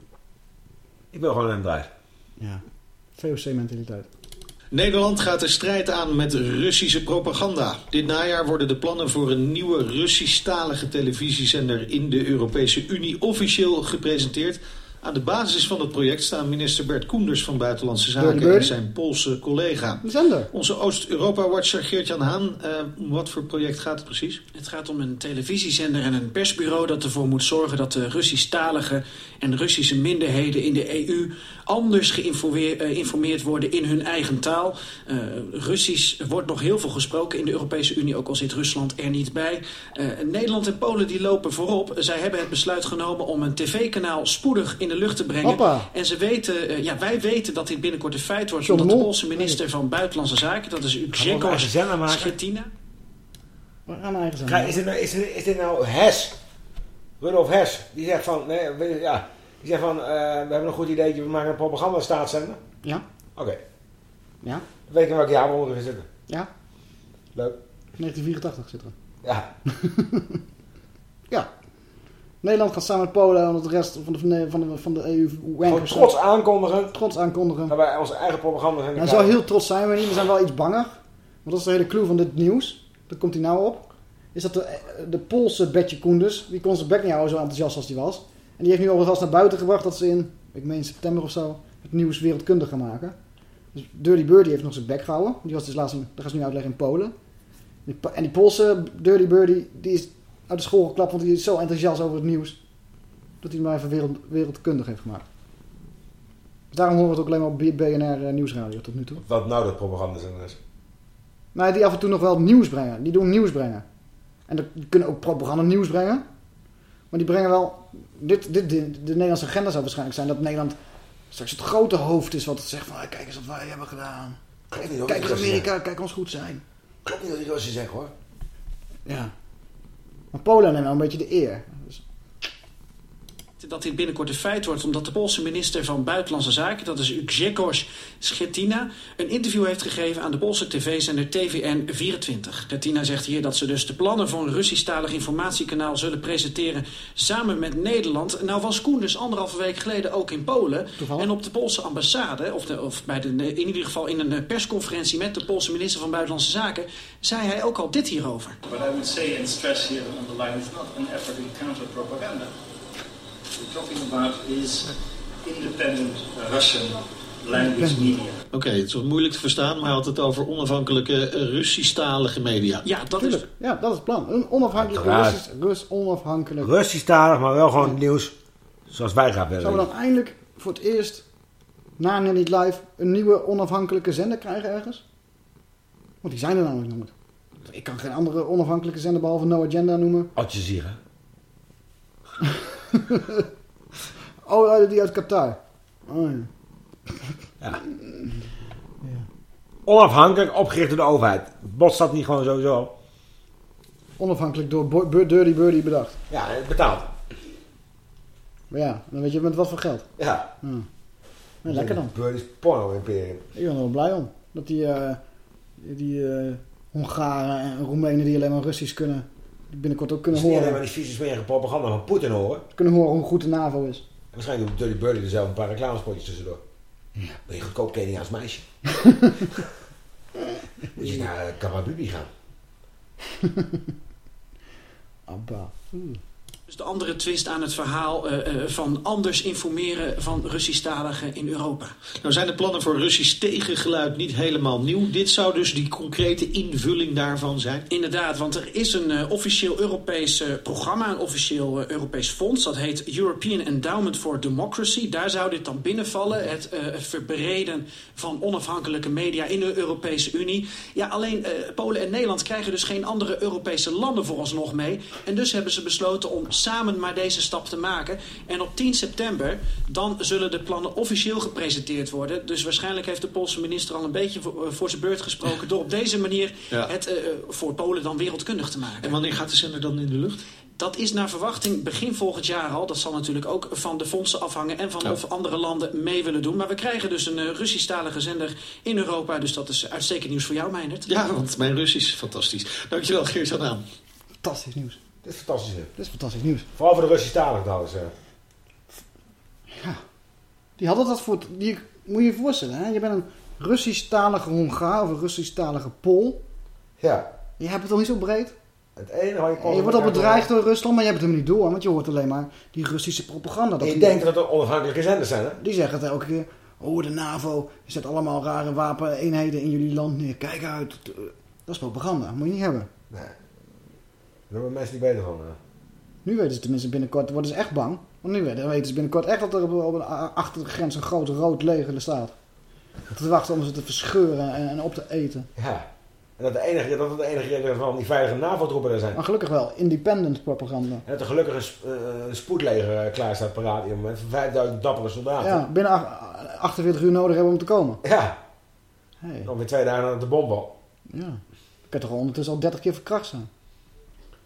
[SPEAKER 6] Ik wil gewoon een draai.
[SPEAKER 5] Ja. VOC-mentaliteit.
[SPEAKER 40] Nederland gaat de strijd aan met Russische propaganda. Dit najaar worden de plannen voor een nieuwe Russisch-talige televisiezender in de Europese Unie officieel gepresenteerd. Aan de basis van het project staan minister Bert Koenders van Buitenlandse Zaken en zijn Poolse collega.
[SPEAKER 5] De zender.
[SPEAKER 40] Onze Oost-Europa-watcher Geert-Jan Haan, eh, om wat voor project gaat het precies?
[SPEAKER 41] Het gaat om een televisiezender en een persbureau dat ervoor moet zorgen dat de Russisch-talige en Russische minderheden in de EU anders geïnformeerd worden in hun eigen taal. Eh, Russisch wordt nog heel veel gesproken in de Europese Unie, ook al zit Rusland er niet bij. Eh, Nederland en Polen die lopen voorop. Zij hebben het besluit genomen om een tv-kanaal spoedig in de lucht te brengen.
[SPEAKER 5] Hoppa.
[SPEAKER 41] En ze weten, eh, ja, wij weten dat dit binnenkort een feit wordt,
[SPEAKER 5] John de
[SPEAKER 41] omdat de. Poolse minister van Buitenlandse Zaken, dat is
[SPEAKER 6] we maken?
[SPEAKER 41] Schetina.
[SPEAKER 5] We gaan eigen zender.
[SPEAKER 6] Kijk, is dit nou, is dit, is dit nou Hes? Rudolf Hes. Die zegt van, nee, we- ja. Die zegt van, eh, we hebben een goed ideetje, we maken een propagandastaatzender.
[SPEAKER 5] Ja.
[SPEAKER 6] Oké.
[SPEAKER 5] Ja.
[SPEAKER 6] Dan weet ik in welk jaar we zitten.
[SPEAKER 5] Ja.
[SPEAKER 6] Leuk.
[SPEAKER 5] 1984 zit er.
[SPEAKER 6] Ja.
[SPEAKER 5] ja. Nederland gaat samen met Polen en de rest van de, van de, van de EU
[SPEAKER 6] Gewoon
[SPEAKER 5] wankers.
[SPEAKER 6] trots aankondigen.
[SPEAKER 5] Trots aankondigen.
[SPEAKER 6] Dat wij onze eigen propaganda zijn.
[SPEAKER 5] Nou, zo heel trots zijn we niet. We zijn wel iets banger. Want dat is de hele clue van dit nieuws. Dat komt hij nou op. Is dat de, de Poolse Betje Koenders, die kon zijn bek niet houden zo enthousiast als die was. En die heeft nu alvast naar buiten gebracht dat ze in, ik meen september of zo, het nieuws wereldkundig gaan maken. Dus Dirty Birdie heeft nog zijn bek gehouden. Die was dus laatst, in, dat gaan ze nu uitleggen in Polen. En die Poolse Dirty Birdie, die is uit de school geklapt, want die is zo enthousiast over het nieuws. Dat hij maar even wereld, wereldkundig heeft gemaakt. Dus daarom horen we het ook alleen maar op BNR eh, Nieuwsradio tot nu toe.
[SPEAKER 6] Wat nou dat propagandazender is.
[SPEAKER 5] Maar die af en toe nog wel nieuws brengen. Die doen nieuws brengen. En dat- die kunnen ook propaganda nieuws brengen. Maar die brengen wel... Dit, dit, de, de Nederlandse agenda zou waarschijnlijk zijn dat Nederland straks het grote hoofd is wat het zegt van... "Ah, Kijk eens wat wij hebben gedaan. Kijk
[SPEAKER 6] Russen
[SPEAKER 5] Amerika, kijk ons goed zijn.
[SPEAKER 6] Klopt niet wat die Russen zeggen hoor.
[SPEAKER 5] Ja. Maar Polen neemt wel een beetje de eer. Dus,
[SPEAKER 41] dat dit binnenkort een feit wordt... omdat de Poolse minister van Buitenlandse Zaken... dat is Grzegorz Schetina... een interview heeft gegeven aan de Poolse tv-zender TVN24. Schetina zegt hier dat ze dus de plannen voor een Russisch-talig informatiekanaal... zullen presenteren samen met Nederland. Nou was Koenders anderhalve week geleden ook in Polen. En op de Poolse ambassade... of, de, of bij de, in ieder geval in een persconferentie met de Poolse minister van Buitenlandse Zaken... zei hij ook al dit hierover.
[SPEAKER 42] What I would say and stress here on the line is not an effort in counter propaganda. What we're talking about is independent Russian language media.
[SPEAKER 40] Oké, het is wat moeilijk te verstaan, maar hij had het over onafhankelijke Russisch-talige media.
[SPEAKER 41] Ja, dat
[SPEAKER 5] Tuurlijk. Ja, dat is het plan. Een onafhankelijk
[SPEAKER 6] Uiteraard.
[SPEAKER 5] Russisch, Rus onafhankelijk.
[SPEAKER 6] Russisch-talig, maar wel gewoon nieuws zoals wij graag willen.
[SPEAKER 5] Zouden we dan eindelijk voor het eerst na Nanny Live een nieuwe onafhankelijke zender krijgen ergens? Want die zijn er namelijk nooit. Ik kan geen andere onafhankelijke zender behalve No Agenda noemen.
[SPEAKER 6] Al Jazeera.
[SPEAKER 5] Oh, die uit Qatar. Oh, ja.
[SPEAKER 6] Ja. Onafhankelijk, opgericht door de overheid. Botst dat niet gewoon sowieso?
[SPEAKER 5] Onafhankelijk door Dirty Birdie bedacht.
[SPEAKER 6] Ja, het betaalt.
[SPEAKER 5] Maar ja, dan weet je met wat voor geld.
[SPEAKER 6] Ja.
[SPEAKER 5] Ja, lekker dan.
[SPEAKER 6] Birdie's porno-imperium.
[SPEAKER 5] Ik ben er wel blij om. Dat die, eh, die eh, Hongaren en Roemenen die alleen maar Russisch kunnen, binnenkort ook kunnen
[SPEAKER 6] is niet alleen
[SPEAKER 5] horen.
[SPEAKER 6] maar die vieze smerige propaganda van Poetin horen.
[SPEAKER 5] Kunnen horen hoe goed de NAVO is.
[SPEAKER 6] En waarschijnlijk doet Dirty Birdie er zelf een paar reclamespotjes tussendoor. Ben je goedkoop Keniaans meisje? Moet je naar uh, Kawabubi gaan.
[SPEAKER 5] Abba.
[SPEAKER 41] Dus de andere twist aan het verhaal eh, eh, van anders informeren van Russisch-taligen in Europa.
[SPEAKER 40] Nou zijn de plannen voor Russisch tegengeluid niet helemaal nieuw. Dit zou dus die concrete invulling daarvan zijn.
[SPEAKER 41] Inderdaad, want er is een eh, officieel Europees programma, een officieel Europees fonds. Dat heet European Endowment for Democracy. Daar zou dit dan binnenvallen. Het verbreden van onafhankelijke media in de Europese Unie. Ja, alleen Polen en Nederland krijgen dus geen andere Europese landen vooralsnog mee. En dus hebben ze besloten om samen maar deze stap te maken. En op 10 september, dan zullen de plannen officieel gepresenteerd worden. Dus waarschijnlijk heeft de Poolse minister al een beetje voor, eh, voor zijn beurt gesproken... door op deze manier
[SPEAKER 40] Ja.
[SPEAKER 41] het eh, voor Polen dan wereldkundig te maken.
[SPEAKER 40] En wanneer gaat de zender dan in de lucht?
[SPEAKER 41] Dat is naar verwachting begin volgend jaar al. Dat zal natuurlijk ook van de fondsen afhangen en van
[SPEAKER 40] Ja.
[SPEAKER 41] of andere landen mee willen doen. Maar we krijgen dus een eh, Russisch-talige zender in Europa. Dus dat is uitstekend nieuws voor jou, Meijnerd.
[SPEAKER 40] Ja, want mijn Russisch is fantastisch. Dankjewel, Geert aan.
[SPEAKER 5] Fantastisch nieuws.
[SPEAKER 6] Dit is fantastisch. hè?
[SPEAKER 5] Dit is fantastisch nieuws.
[SPEAKER 6] Vooral voor de Russisch talig trouwens. eh.
[SPEAKER 5] Die hadden dat voor... Die, moet je je voorstellen, hè? je bent een Russisch-talige Hongaar of een Russisch-talige Pool.
[SPEAKER 6] Ja.
[SPEAKER 5] Je hebt het al niet zo breed.
[SPEAKER 6] Het enige wat je
[SPEAKER 5] En je wordt al bedreigd door Rusland, maar je hebt het hem niet door. Want je hoort alleen maar die Russische propaganda. Dat die-
[SPEAKER 6] denkt dat het onafhankelijke zenders zijn, hè?
[SPEAKER 5] Die zeggen het elke keer. Oh, de NAVO zet allemaal rare wapeneenheden in jullie land neer. Kijk uit. Dat is propaganda. Moet je niet hebben.
[SPEAKER 6] Nee. Daar worden mensen niet beter van. hè.
[SPEAKER 5] Nu weten ze tenminste binnenkort, worden ze echt bang. Want nu weten ze binnenkort echt dat er op, op een, achter de grens een groot rood leger staat. Te wachten om ze te verscheuren en, en op te eten.
[SPEAKER 6] Ja. En dat, de enige, dat het de enige reden van die veilige NAVO-troepen er zijn.
[SPEAKER 5] Maar gelukkig wel, independent propaganda.
[SPEAKER 6] En dat er gelukkig een, sp- eh, spoedleger eh, klaar staat paraat in het moment van 5000 dappere soldaten.
[SPEAKER 5] Ja, binnen ach- 48 uur nodig hebben om te komen.
[SPEAKER 6] Ja.
[SPEAKER 5] Hey.
[SPEAKER 6] Dan weer twee dagen aan de bombal.
[SPEAKER 5] Ja. Ik heb toch ondertussen al 30 keer verkracht zijn.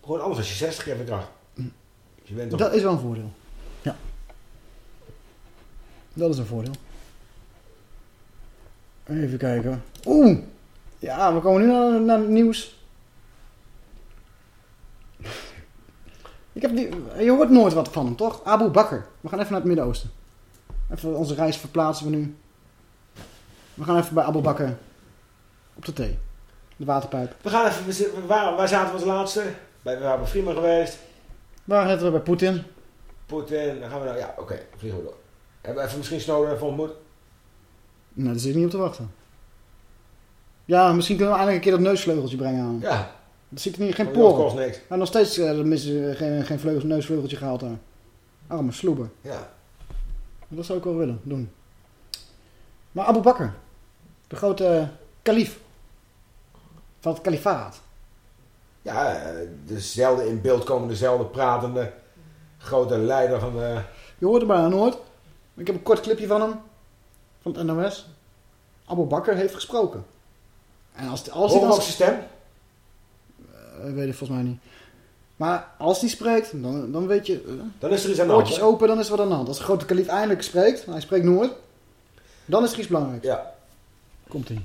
[SPEAKER 6] Gewoon anders als je 60 keer verkracht. Dus je bent toch...
[SPEAKER 5] Dat is wel een voordeel. Ja. Dat is een voordeel. Even kijken. Oeh! Ja, we komen nu naar, naar het nieuws. Ik heb die, je hoort nooit wat van hem, toch? Abu Bakr. We gaan even naar het Midden-Oosten. Even onze reis verplaatsen we nu. We gaan even bij Abu Bakr. Op de thee. De waterpijp.
[SPEAKER 6] We gaan even... Waar, waar zaten we als laatste? Bij, we waren bij geweest.
[SPEAKER 5] Waar zitten we bij Poetin?
[SPEAKER 6] Poetin. Dan gaan we nou... Ja, oké. vliegen we door. Hebben we even misschien Snowden even ontmoet?
[SPEAKER 5] Nou, daar zit ik niet op te wachten. Ja, misschien kunnen we eindelijk een keer dat neusvleugeltje brengen aan.
[SPEAKER 6] Ja.
[SPEAKER 5] Dat ziet er niet, geen
[SPEAKER 6] Want dat kost niks.
[SPEAKER 5] Maar nog steeds eh, missen geen, geen vleugels, neusvleugeltje gehaald daar. Arme sloeber.
[SPEAKER 6] Ja.
[SPEAKER 5] Dat zou ik wel willen doen. Maar Abu Bakr. De grote eh, kalif. Van het kalifaat.
[SPEAKER 6] Ja, dezelfde in beeld komende, dezelfde pratende grote leider van de...
[SPEAKER 5] Je hoort er bijna nooit. Ik heb een kort clipje van hem. Van het NOS. Abu Bakr heeft gesproken. En als, als hij dan...
[SPEAKER 6] ook zijn stem?
[SPEAKER 5] Eh, weet ik volgens mij niet. Maar als hij spreekt, dan, dan weet je... eh,
[SPEAKER 6] Dan is er iets aan de hand,
[SPEAKER 5] Oortjes open, dan is er wat aan de hand. Als de grote kalief eindelijk spreekt, hij spreekt nooit, dan is er iets belangrijks.
[SPEAKER 6] Ja.
[SPEAKER 5] Komt-ie.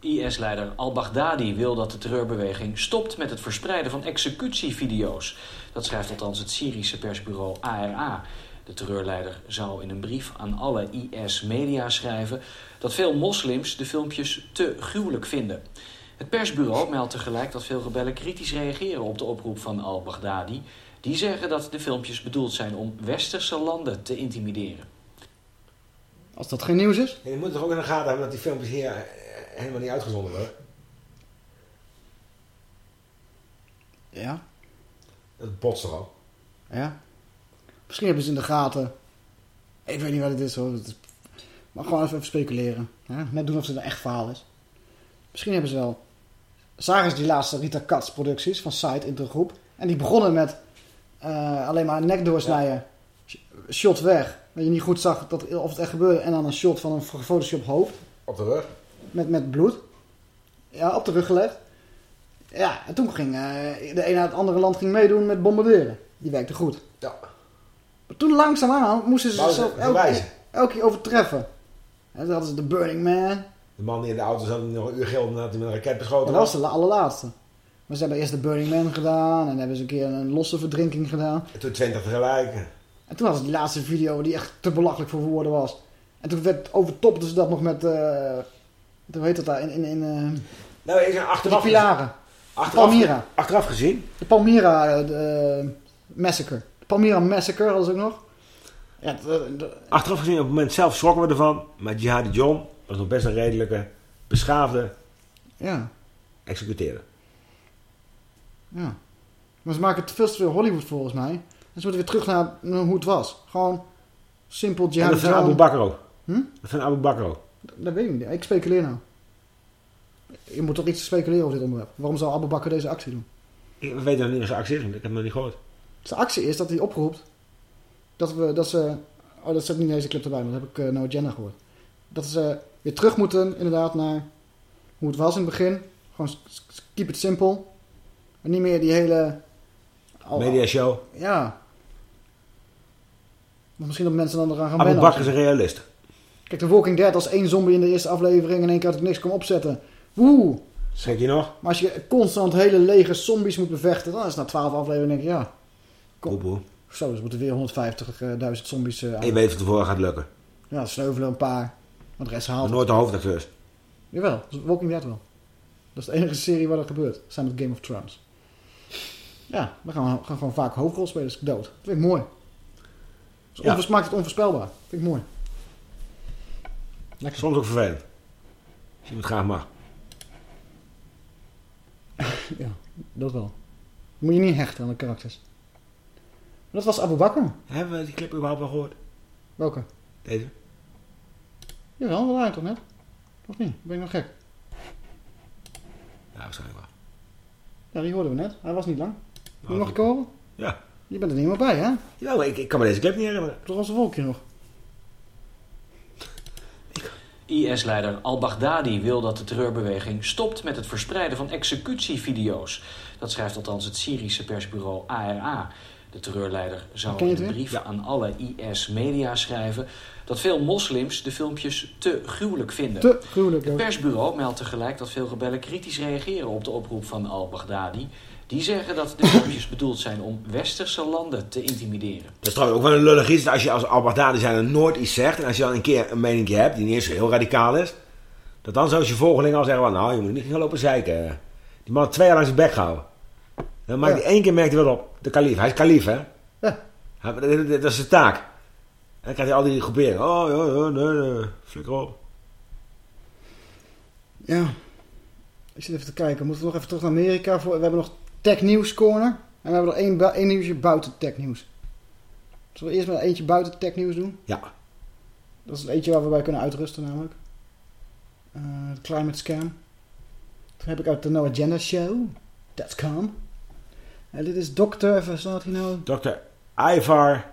[SPEAKER 12] IS-leider al-Baghdadi wil dat de terreurbeweging stopt met het verspreiden van executievideo's. Dat schrijft althans het Syrische persbureau ARA. De terreurleider zou in een brief aan alle IS-media schrijven dat veel moslims de filmpjes te gruwelijk vinden. Het persbureau meldt tegelijk dat veel rebellen kritisch reageren op de oproep van al-Baghdadi. Die zeggen dat de filmpjes bedoeld zijn om westerse landen te intimideren.
[SPEAKER 5] Als dat geen nieuws is.
[SPEAKER 6] Je moet toch ook in de gaten hebben dat die filmpjes hier eh, helemaal niet uitgezonden worden.
[SPEAKER 5] Ja.
[SPEAKER 6] Dat botst er al.
[SPEAKER 5] Ja. Misschien hebben ze in de gaten. Ik weet niet wat het is hoor. Het Maar gewoon even, even speculeren. Hè? Net doen of het een echt verhaal is. Misschien hebben ze wel. Zagen ze die laatste Rita Katz producties van Side in de groep. En die begonnen met eh, alleen maar een nek doorsnijden. Sh- Shot weg. Dat je niet goed zag dat, of het echt gebeurde. En dan een shot van een gefotoshopt hoofd.
[SPEAKER 6] Op de rug.
[SPEAKER 5] Met, met bloed. Ja, op de rug gelegd. Ja, en toen ging eh, de een naar het andere land ging meedoen met bombarderen. Die werkte goed.
[SPEAKER 6] Ja.
[SPEAKER 5] Maar toen langzaamaan moesten ze
[SPEAKER 6] ze
[SPEAKER 5] zichzelf elke, elke keer overtreffen. En toen hadden ze de Burning Man.
[SPEAKER 6] De man die in de auto zat, nog een uur gilde nadat hij met een raket beschoten
[SPEAKER 5] En dat was de la- allerlaatste. Maar ze hebben eerst de Burning Man gedaan. En hebben ze een keer een losse verdrinking gedaan.
[SPEAKER 6] En toen 20 tegelijk.
[SPEAKER 5] En toen was het die laatste video die echt te belachelijk voor woorden was. En toen werd overtopten ze dat nog met... eh hoe heet dat daar? In, in, in, eh,
[SPEAKER 6] Nou, ik achteraf...
[SPEAKER 5] de pilaren.
[SPEAKER 6] Achteraf,
[SPEAKER 5] Palmyra.
[SPEAKER 6] achteraf gezien.
[SPEAKER 5] De Palmyra eh, de, eh, Massacre. De Palmyra Massacre hadden ze ook nog. Ja, de- de-
[SPEAKER 6] Achteraf gezien, op het moment zelf schrokken we ervan. Maar Jihadi John was nog best een redelijke, beschaafde
[SPEAKER 5] ja,
[SPEAKER 6] executeerder.
[SPEAKER 5] ja. Maar ze maken het veel te veel Hollywood volgens mij. En ze moeten weer terug naar, hoe het was. Gewoon simpel
[SPEAKER 6] En
[SPEAKER 5] Jihad
[SPEAKER 6] dat van Abu Bakr ook.
[SPEAKER 5] Hm?
[SPEAKER 6] Dat van Abu Bakr ook.
[SPEAKER 5] Dat weet ik niet. Ik speculeer nou. Je moet toch iets speculeren over dit onderwerp. Waarom zou Abu Bakr deze actie doen?
[SPEAKER 6] Ik- We weten nog niet wat zijn actie is, want ik heb het nog niet gehoord.
[SPEAKER 5] Zijn actie is dat hij oproept dat, we, dat ze... Oh, dat zit niet in deze clip erbij, maar dat heb ik uh, No Agenda gehoord. Dat ze weer terug moeten inderdaad naar hoe het was in het begin. Gewoon keep it simple. En niet meer die hele... al-
[SPEAKER 6] Media show.
[SPEAKER 5] Ja. Maar misschien dat mensen dan eraan gaan
[SPEAKER 6] Abu. Bakr is een realist.
[SPEAKER 5] Kijk, The Walking Dead als één zombie in de eerste aflevering... en één keer uit het niks kwam opzetten. Woe!
[SPEAKER 6] Schrik je nog?
[SPEAKER 5] Maar als je constant hele lege zombies moet bevechten... dan is het na twaalf afleveringen denk je, ja...
[SPEAKER 6] Boe, boe.
[SPEAKER 5] Zo, dus moeten weer 150.000 zombies uh,
[SPEAKER 6] En je weet het tevoren gaat lukken.
[SPEAKER 5] Ja, sneuvelen een paar. Maar de rest haalt
[SPEAKER 6] Maar nooit de hoofdacteurs.
[SPEAKER 5] Jawel, dat Walking Dead wel. Dat is de enige serie waar dat gebeurt. Samen met Game of Thrones. Ja, gaan we gaan gewoon vaak hoofdrolspelers dood. Dat vind ik mooi. Dus
[SPEAKER 6] Ja.
[SPEAKER 5] onvoors- maakt het onvoorspelbaar. Dat vind ik mooi.
[SPEAKER 6] Soms ook vervelend. Als je het graag mag.
[SPEAKER 5] ja, dat wel. Moet je niet hechten aan de karakters. Maar dat was Abu Bakr.
[SPEAKER 6] Hebben we die clip überhaupt wel gehoord?
[SPEAKER 5] Welke?
[SPEAKER 6] Deze?
[SPEAKER 5] Jawel, dat waren toch net? Of niet? Ben ik nog gek?
[SPEAKER 6] Ja, waarschijnlijk wel.
[SPEAKER 5] Ja, die hoorden we net. Hij was niet lang. Moet je
[SPEAKER 6] Nou,
[SPEAKER 5] nog een keer horen?
[SPEAKER 6] Ja.
[SPEAKER 5] Je bent er niet meer bij, hè?
[SPEAKER 6] Ja, maar ik, ik kan me deze clip niet herinneren.
[SPEAKER 5] Toch was een wolkje nog.
[SPEAKER 12] IS-leider al-Baghdadi wil dat de terreurbeweging stopt met het verspreiden van executievideo's. Dat schrijft althans het Syrische persbureau ARA. De terreurleider zou in een
[SPEAKER 5] weer?
[SPEAKER 12] brief aan alle IS-media schrijven dat veel moslims de filmpjes te gruwelijk vinden.
[SPEAKER 5] Te gruwelijk,
[SPEAKER 12] Het persbureau meldt tegelijk dat veel rebellen kritisch reageren op de oproep van al-Baghdadi. Die zeggen dat de filmpjes bedoeld zijn om westerse landen te intimideren.
[SPEAKER 6] Dat is trouwens ook wel een lullig iets. dat Als je als al zijn er nooit iets zegt. En als je dan een keer een mening hebt die niet eens zo heel radicaal is. Dat dan zoals je volgeling al zeggen. Van, nou, je moet niet gaan lopen zeiken. Die man had twee jaar lang zijn bek gehouden. Dan maakt hij één keer merkt hij wat op. De kalif. Hij is kalif, hè?
[SPEAKER 5] Ja.
[SPEAKER 6] Hij- dat- dat- Dat is zijn taak. En dan krijgt hij al die groeperingen. Oh, ja, ja, nee, nee. Flikker op.
[SPEAKER 5] Ja. Ik zit even te kijken. Moeten we nog even terug naar Amerika? Voor... We hebben nog Tech News Corner. En we hebben nog één, één nieuwsje buiten Tech News. Zullen we eerst maar eentje buiten Tech News doen?
[SPEAKER 6] Ja.
[SPEAKER 5] Dat is het eentje waar we bij kunnen uitrusten namelijk. De Climate Scam. Dat heb ik uit de No Agenda Show. That's calm. En dit is dokter, even staat hij nou?
[SPEAKER 6] Dr. Ivar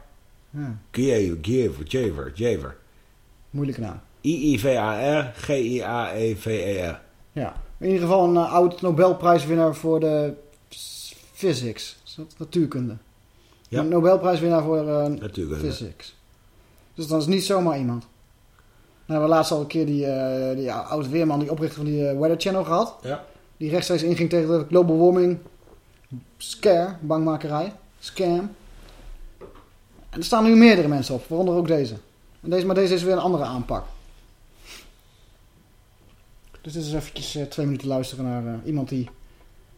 [SPEAKER 5] Ja.
[SPEAKER 6] Giever, Javer.
[SPEAKER 5] Moeilijke naam.
[SPEAKER 6] I-I-V-A-R, G-I-A-E-V-E-R.
[SPEAKER 5] Ja. In ieder geval een eh, oud Nobelprijswinnaar voor de physics. Natuurkunde?
[SPEAKER 6] Ja.
[SPEAKER 5] Een Nobelprijswinnaar voor eh,
[SPEAKER 6] Natuurkunde.
[SPEAKER 5] physics. Dus dat is niet zomaar iemand. Nou, we hebben laatst al een keer die, eh die oud weerman, die oprichter van die eh, Weather Channel gehad.
[SPEAKER 6] Ja.
[SPEAKER 5] Die rechtstreeks inging tegen de global warming scare, bangmakerij, scam. En er staan nu meerdere mensen op, waaronder ook deze. En deze maar deze is weer een andere aanpak. Dus dit is eventjes twee minuten luisteren naar iemand die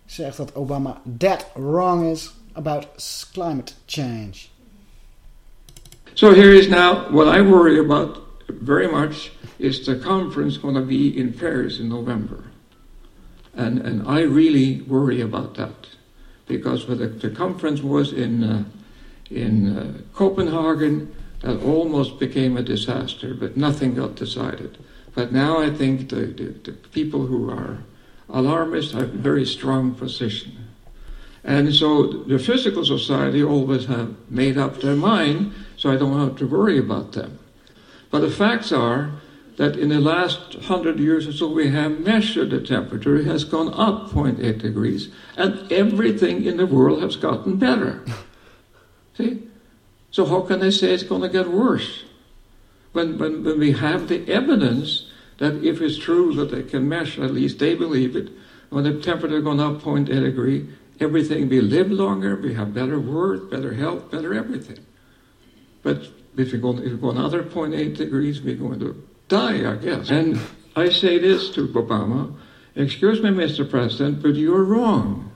[SPEAKER 5] zegt dat Obama dead wrong is about climate change.
[SPEAKER 43] So here is now what I worry about very much is the conference going to be in Paris in November. And, and I really worry about that because the, the conference was in, uh, in uh, Copenhagen, that almost became a disaster, but nothing got decided. But now I think the, the, the people who are alarmists have a very strong position. And so the physical society always have made up their mind, so I don't have to worry about them. But the facts are that in the last hundred years or so, we have measured the temperature. It has gone up 0.8 degrees, and everything in the world has gotten better. See? So how can they say it's going to get worse? When, when, when we have the evidence that if it's true that they can measure, at least they believe it, when the temperature gone up 0.8 degree, everything, we live longer, we have better work, better health, better everything. But if we go, if we go another 0.8 degrees, we're going to die, I guess. And I say this to Obama, excuse me, Mr. President, but you're wrong.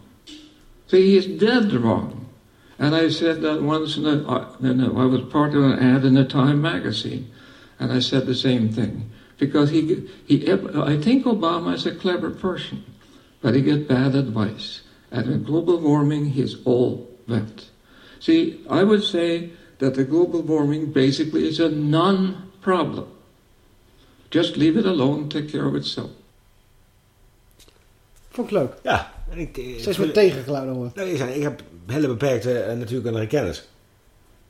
[SPEAKER 43] See, he's dead wrong. And I said that once in a, uh, a, I was part of an ad in a Time magazine, and I said the same thing. Because he, he, I think Obama is a clever person, but he gets bad advice. And in global warming, he's all that. See, I would say that the global warming basically is a non-problem. Just leave it alone, take care of itself.
[SPEAKER 5] Vond ik leuk.
[SPEAKER 6] Ja. en Ik, ik,
[SPEAKER 5] Steeds meer tegengeluiden hoor.
[SPEAKER 6] Nee, ik zeg, ik heb hele beperkte uh, natuurkundige kennis.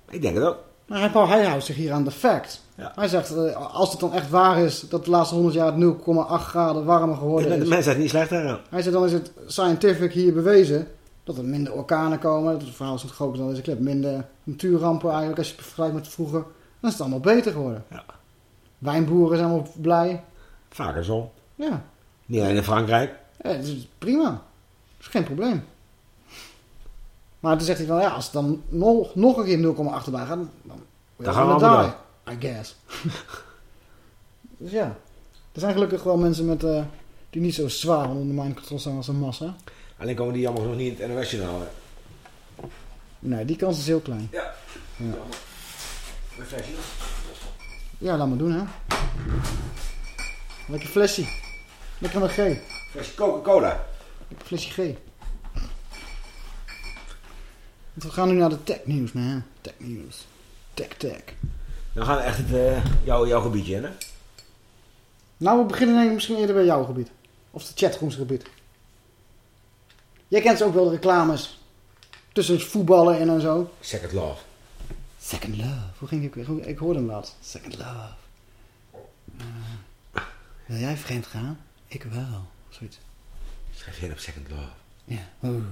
[SPEAKER 6] Ik denk het ook.
[SPEAKER 5] Maar hij, hij houdt zich hier aan de fact. Hij zegt, uh, als het dan echt waar is dat de laatste 100 jaar het 0,8 graden warmer geworden
[SPEAKER 6] Ja,
[SPEAKER 5] is.
[SPEAKER 6] mensen zijn niet slecht daaraan.
[SPEAKER 5] Hij zegt, dan is het scientific hier bewezen dat er minder orkanen komen. Dat het verhaal is het groter dan deze clip. Minder natuurrampen eigenlijk als je het vergelijkt met vroeger. Dan is het allemaal beter geworden. Wijnboeren zijn allemaal blij.
[SPEAKER 6] Vaker zo.
[SPEAKER 5] Ja.
[SPEAKER 6] Niet alleen in Frankrijk.
[SPEAKER 5] Ja, dat is prima. Dat is geen probleem. Maar toen zegt hij van, ja, als het dan nog, nog een keer 0,8 erbij gaat, dan,
[SPEAKER 6] Dan gaan we
[SPEAKER 5] daar.
[SPEAKER 6] allemaal
[SPEAKER 5] I guess. dus ja. Er zijn gelukkig wel mensen met, eh, die niet zo zwaar onder de mindcontrol staan als een massa.
[SPEAKER 6] Alleen komen die allemaal nog niet in het NOS-journaal.
[SPEAKER 5] Nee, die kans is heel klein.
[SPEAKER 6] Ja.
[SPEAKER 5] Ja,
[SPEAKER 6] Een flesje.
[SPEAKER 5] ja laat maar doen, hè. Lekker flesje. Lekker met G.
[SPEAKER 6] Flesje Coca-Cola.
[SPEAKER 5] Lekker flesje G. Want we gaan nu naar de tech nieuws, man. Tech nieuws.
[SPEAKER 6] Dan gaan we echt het, eh, jouw, jouw gebiedje in, hè?
[SPEAKER 5] Nou, we beginnen denk ik misschien eerder bij jouw gebied. Of de chatroomsgebied. Jij kent ook wel de reclames. Tussen voetballen in en zo.
[SPEAKER 6] Second Love.
[SPEAKER 5] Second Love. Hoe ging ik weer? Ik hoorde hem laat. Second Love. Eh, wil jij vreemd gaan? Ik wel. Zoiets.
[SPEAKER 6] Schrijf je op Second Love.
[SPEAKER 5] Ja. Oeh.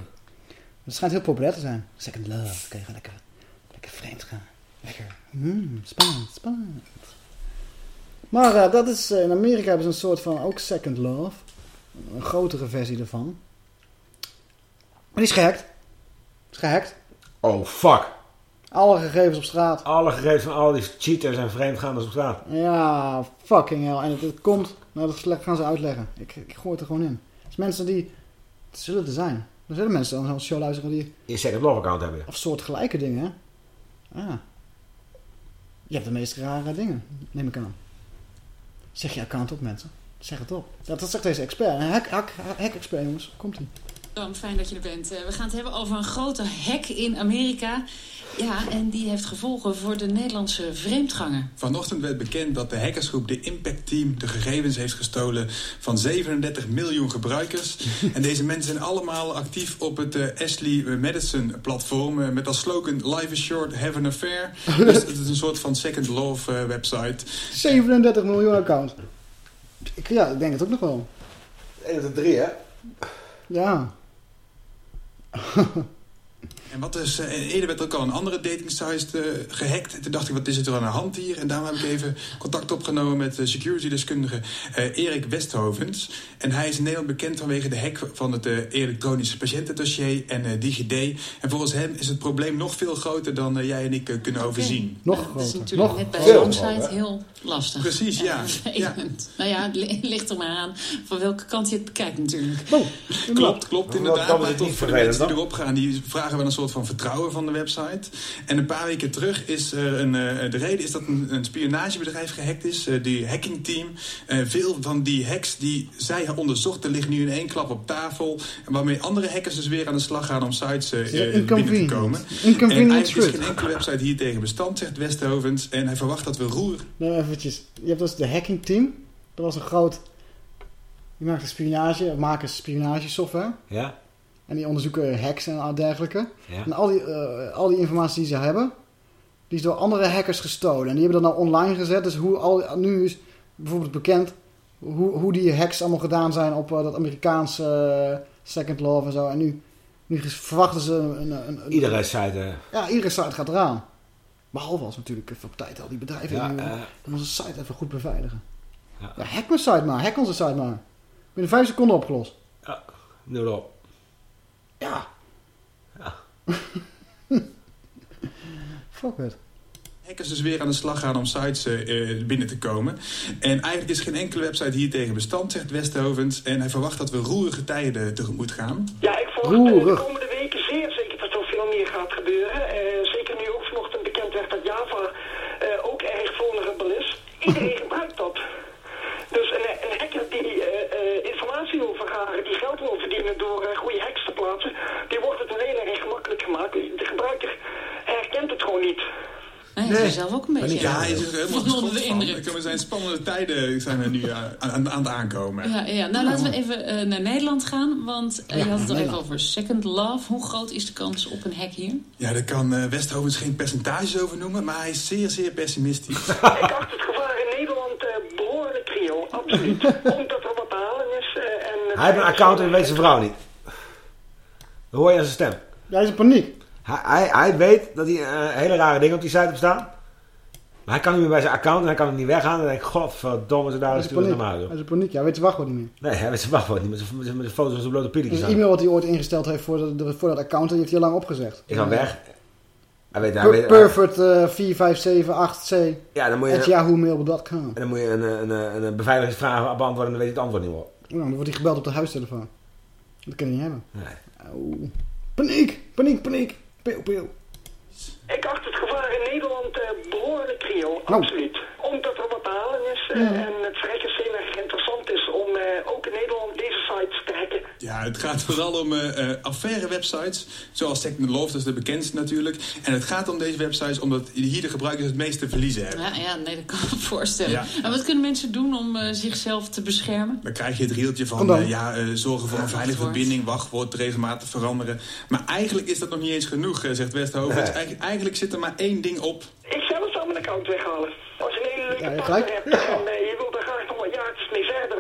[SPEAKER 5] Het schijnt heel populair te zijn. Second Love. Kan je lekker, lekker vreemd gaan. Lekker. Mm, spannend, spannend. Maar eh, dat is, eh, in Amerika hebben ze een soort van ook Second Love. Een grotere versie ervan. Maar die is gehackt. Is gehackt.
[SPEAKER 6] Oh, fuck.
[SPEAKER 5] Alle gegevens op straat.
[SPEAKER 6] Alle gegevens van al die cheaters en vreemdgaanders op straat.
[SPEAKER 5] Ja, fucking hell. En het, het komt, nou dat gaan ze uitleggen. Ik, ik gooi het er gewoon in. Dus mensen die, het zullen er zijn. Er zullen mensen dan zo'n show luisteren die,
[SPEAKER 6] Je Second Love account hebben.
[SPEAKER 5] of soortgelijke dingen, hè. Ah. Je hebt de meest rare dingen, neem ik aan. Zeg je account op, mensen. Zeg het op. Dat, dat zegt deze expert. Hack, hack-expert, jongens. Komt-ie.
[SPEAKER 44] Dan fijn dat je er bent. Eh, We gaan het hebben over een grote hack in Amerika. Ja, en die heeft gevolgen voor de Nederlandse vreemdganger.
[SPEAKER 45] Vanochtend werd bekend dat de hackersgroep de Impact Team de gegevens heeft gestolen van 37 miljoen gebruikers. en deze mensen zijn allemaal actief op het eh, Ashley Madison platform eh, met als slogan Life is short, have an affair. dus het is een soort van second love eh, website.
[SPEAKER 5] 37 miljoen account. Ik, ja, ik denk het ook nog wel.
[SPEAKER 6] 1 op de 3, hè?
[SPEAKER 5] Ja.
[SPEAKER 45] En wat dus, eh, eerder werd ook al een andere datingsite eh, gehackt. En toen dacht ik, wat is er aan de hand hier? En daarom heb ik even contact opgenomen met de security-deskundige eh, Erik Westhovens. En hij is in Nederland bekend vanwege de hack van het eh, elektronische patiëntendossier en eh, DigiD. En volgens hem is het probleem nog veel groter dan jij en ik kunnen overzien.
[SPEAKER 5] Nog
[SPEAKER 44] Dat is natuurlijk net bij zo'n site heel lastig.
[SPEAKER 45] Precies, ja.
[SPEAKER 44] vervelend. Nou ja, het li- ligt er maar aan van welke kant je het bekijkt natuurlijk.
[SPEAKER 45] Klopt, klopt
[SPEAKER 6] Dan
[SPEAKER 45] inderdaad.
[SPEAKER 6] kan
[SPEAKER 45] Maar toch voor de mensen die erop gaan, die vragen wel een soort soort van vertrouwen van de website. En een paar weken terug is er een... eh, de reden is dat een, een spionagebedrijf gehackt is. eh, die hacking team. Eh, veel van die hacks die zij onderzochten liggen nu in één klap op tafel. En waarmee andere hackers dus weer aan de slag gaan om sites binnen te komen. En eigenlijk is geen enkele website hier tegen bestand, zegt Westhovens. En hij verwacht dat we roer
[SPEAKER 5] Nee, eventjes. Je hebt dus de hacking team. Dat was een groot... Die maakte spionage, maken spionagesoftware.
[SPEAKER 6] Ja.
[SPEAKER 5] En die onderzoeken hacks en dergelijke.
[SPEAKER 6] Ja.
[SPEAKER 5] En al die, eh, al die informatie die ze hebben, die is door andere hackers gestolen. En die hebben dat nou online gezet. Dus hoe al, nu is bijvoorbeeld bekend hoe, hoe die hacks allemaal gedaan zijn op eh, dat Amerikaanse eh, Second Love en zo. En nu, nu verwachten ze een... een, een
[SPEAKER 6] Iedere site...
[SPEAKER 5] Ja, iedere site gaat eraan. Behalve als natuurlijk even op tijd al die bedrijven
[SPEAKER 6] Ja, eh.
[SPEAKER 5] dan onze site even goed beveiligen.
[SPEAKER 6] Ja.
[SPEAKER 5] Ja, hack mijn site maar, hack onze site maar. Binnen vijf seconden opgelost.
[SPEAKER 6] Ja, nul op.
[SPEAKER 5] Ja.
[SPEAKER 6] Ja.
[SPEAKER 5] Fuck it.
[SPEAKER 45] hackers dus weer aan de slag gaan om sites eh, eh, binnen te komen. En eigenlijk is geen enkele website hier tegen bestand, zegt Westhovens. En hij verwacht dat we roerige tijden tegemoet gaan.
[SPEAKER 46] Ja, ik verwacht de komende weken zeer zeker dat er veel meer gaat gebeuren. Eh, zeker nu ook vanochtend bekend werd dat Java eh, ook erg vulnerable is. Iedereen gebruikt dat. Dus informatie wil vergaren, die geld wil verdienen door eh, goede hacks te plaatsen, die wordt het een heel erg gemakkelijk gemaakt. De gebruiker herkent het gewoon niet.
[SPEAKER 44] Hij is er zelf ook een beetje
[SPEAKER 45] Ja, hij is er helemaal
[SPEAKER 44] onder de.
[SPEAKER 45] We zijn spannende tijden zijn we nu aan, aan, aan het aankomen.
[SPEAKER 44] Ja, ja. nou laten we even eh, naar Nederland gaan, want eh,
[SPEAKER 45] Ja,
[SPEAKER 44] je had het al even over Second Love. Hoe groot is de kans op een hack hier?
[SPEAKER 45] Ja, daar kan eh, Westhovens geen percentages over noemen, maar hij is zeer, zeer pessimistisch.
[SPEAKER 46] Ik acht het gevaar in Nederland eh, behoorlijk trio, absoluut. Omdat er het
[SPEAKER 6] Hij heeft een account en weet zijn vrouw niet. Dat hoor je aan zijn stem.
[SPEAKER 5] Ja, hij is in paniek.
[SPEAKER 6] Hij, hij, hij weet dat hij eh, hele rare dingen op die site heeft staan. Maar hij kan niet meer bij zijn account en hij kan er niet weggaan. En dan denk ik, godverdomme, ze daar
[SPEAKER 5] in
[SPEAKER 6] sturen naar.
[SPEAKER 5] Hij is in paniek. Ja, hij weet zijn wachtwoord niet meer.
[SPEAKER 6] Nee, hij weet zijn wachtwoord niet. Met zijn- met zijn met zijn foto's van zijn blote
[SPEAKER 5] Dat
[SPEAKER 6] aan.
[SPEAKER 5] e-mail wat hij ooit ingesteld heeft voor, de, voor dat account. Die heeft hij al lang opgezegd.
[SPEAKER 6] Is al weg. Hij weet, hij weet,
[SPEAKER 5] Perfect eh 4578c
[SPEAKER 6] Ja, dan moet je-
[SPEAKER 5] at yahoomail.com.
[SPEAKER 6] En dan moet je een, een, een, een beveiligingsvraag beantwoorden en dan weet je het antwoord niet meer.
[SPEAKER 5] Nou, dan wordt hij gebeld op de huistelefoon. Dat kan hij niet hebben.
[SPEAKER 6] Nee.
[SPEAKER 5] Oeh. Paniek, paniek, paniek. Peel, peel.
[SPEAKER 46] Ik acht het gevaar in Nederland eh, behoorlijk trio,
[SPEAKER 5] Nou.
[SPEAKER 46] absoluut. Omdat er wat te halen is eh,
[SPEAKER 5] Ja.
[SPEAKER 46] en het erg interessant is om eh, ook in Nederland deze sites te hacken.
[SPEAKER 45] Ja, het gaat vooral om eh eh, affaire-websites, zoals Second Love, dat is de bekendste natuurlijk. En het gaat om deze websites omdat hier de gebruikers het meeste verliezen hebben.
[SPEAKER 44] Ja, ja nee, dat kan ik me voorstellen.
[SPEAKER 45] Ja.
[SPEAKER 44] En wat kunnen mensen doen om eh, zichzelf te beschermen?
[SPEAKER 45] Dan krijg je het rieltje van ja, eh, zorgen voor een veilige verbinding, wachtwoord regelmatig veranderen. Maar eigenlijk is dat nog niet eens genoeg, zegt Westhoven.
[SPEAKER 46] Nee.
[SPEAKER 45] Eigen- eigenlijk zit er maar één ding op.
[SPEAKER 46] Ik zelf zou mijn account weghalen. Als je een hele leuke
[SPEAKER 45] Ja,
[SPEAKER 46] partner hebt eh, je wilt daar graag nog wat jaartjes mee verder.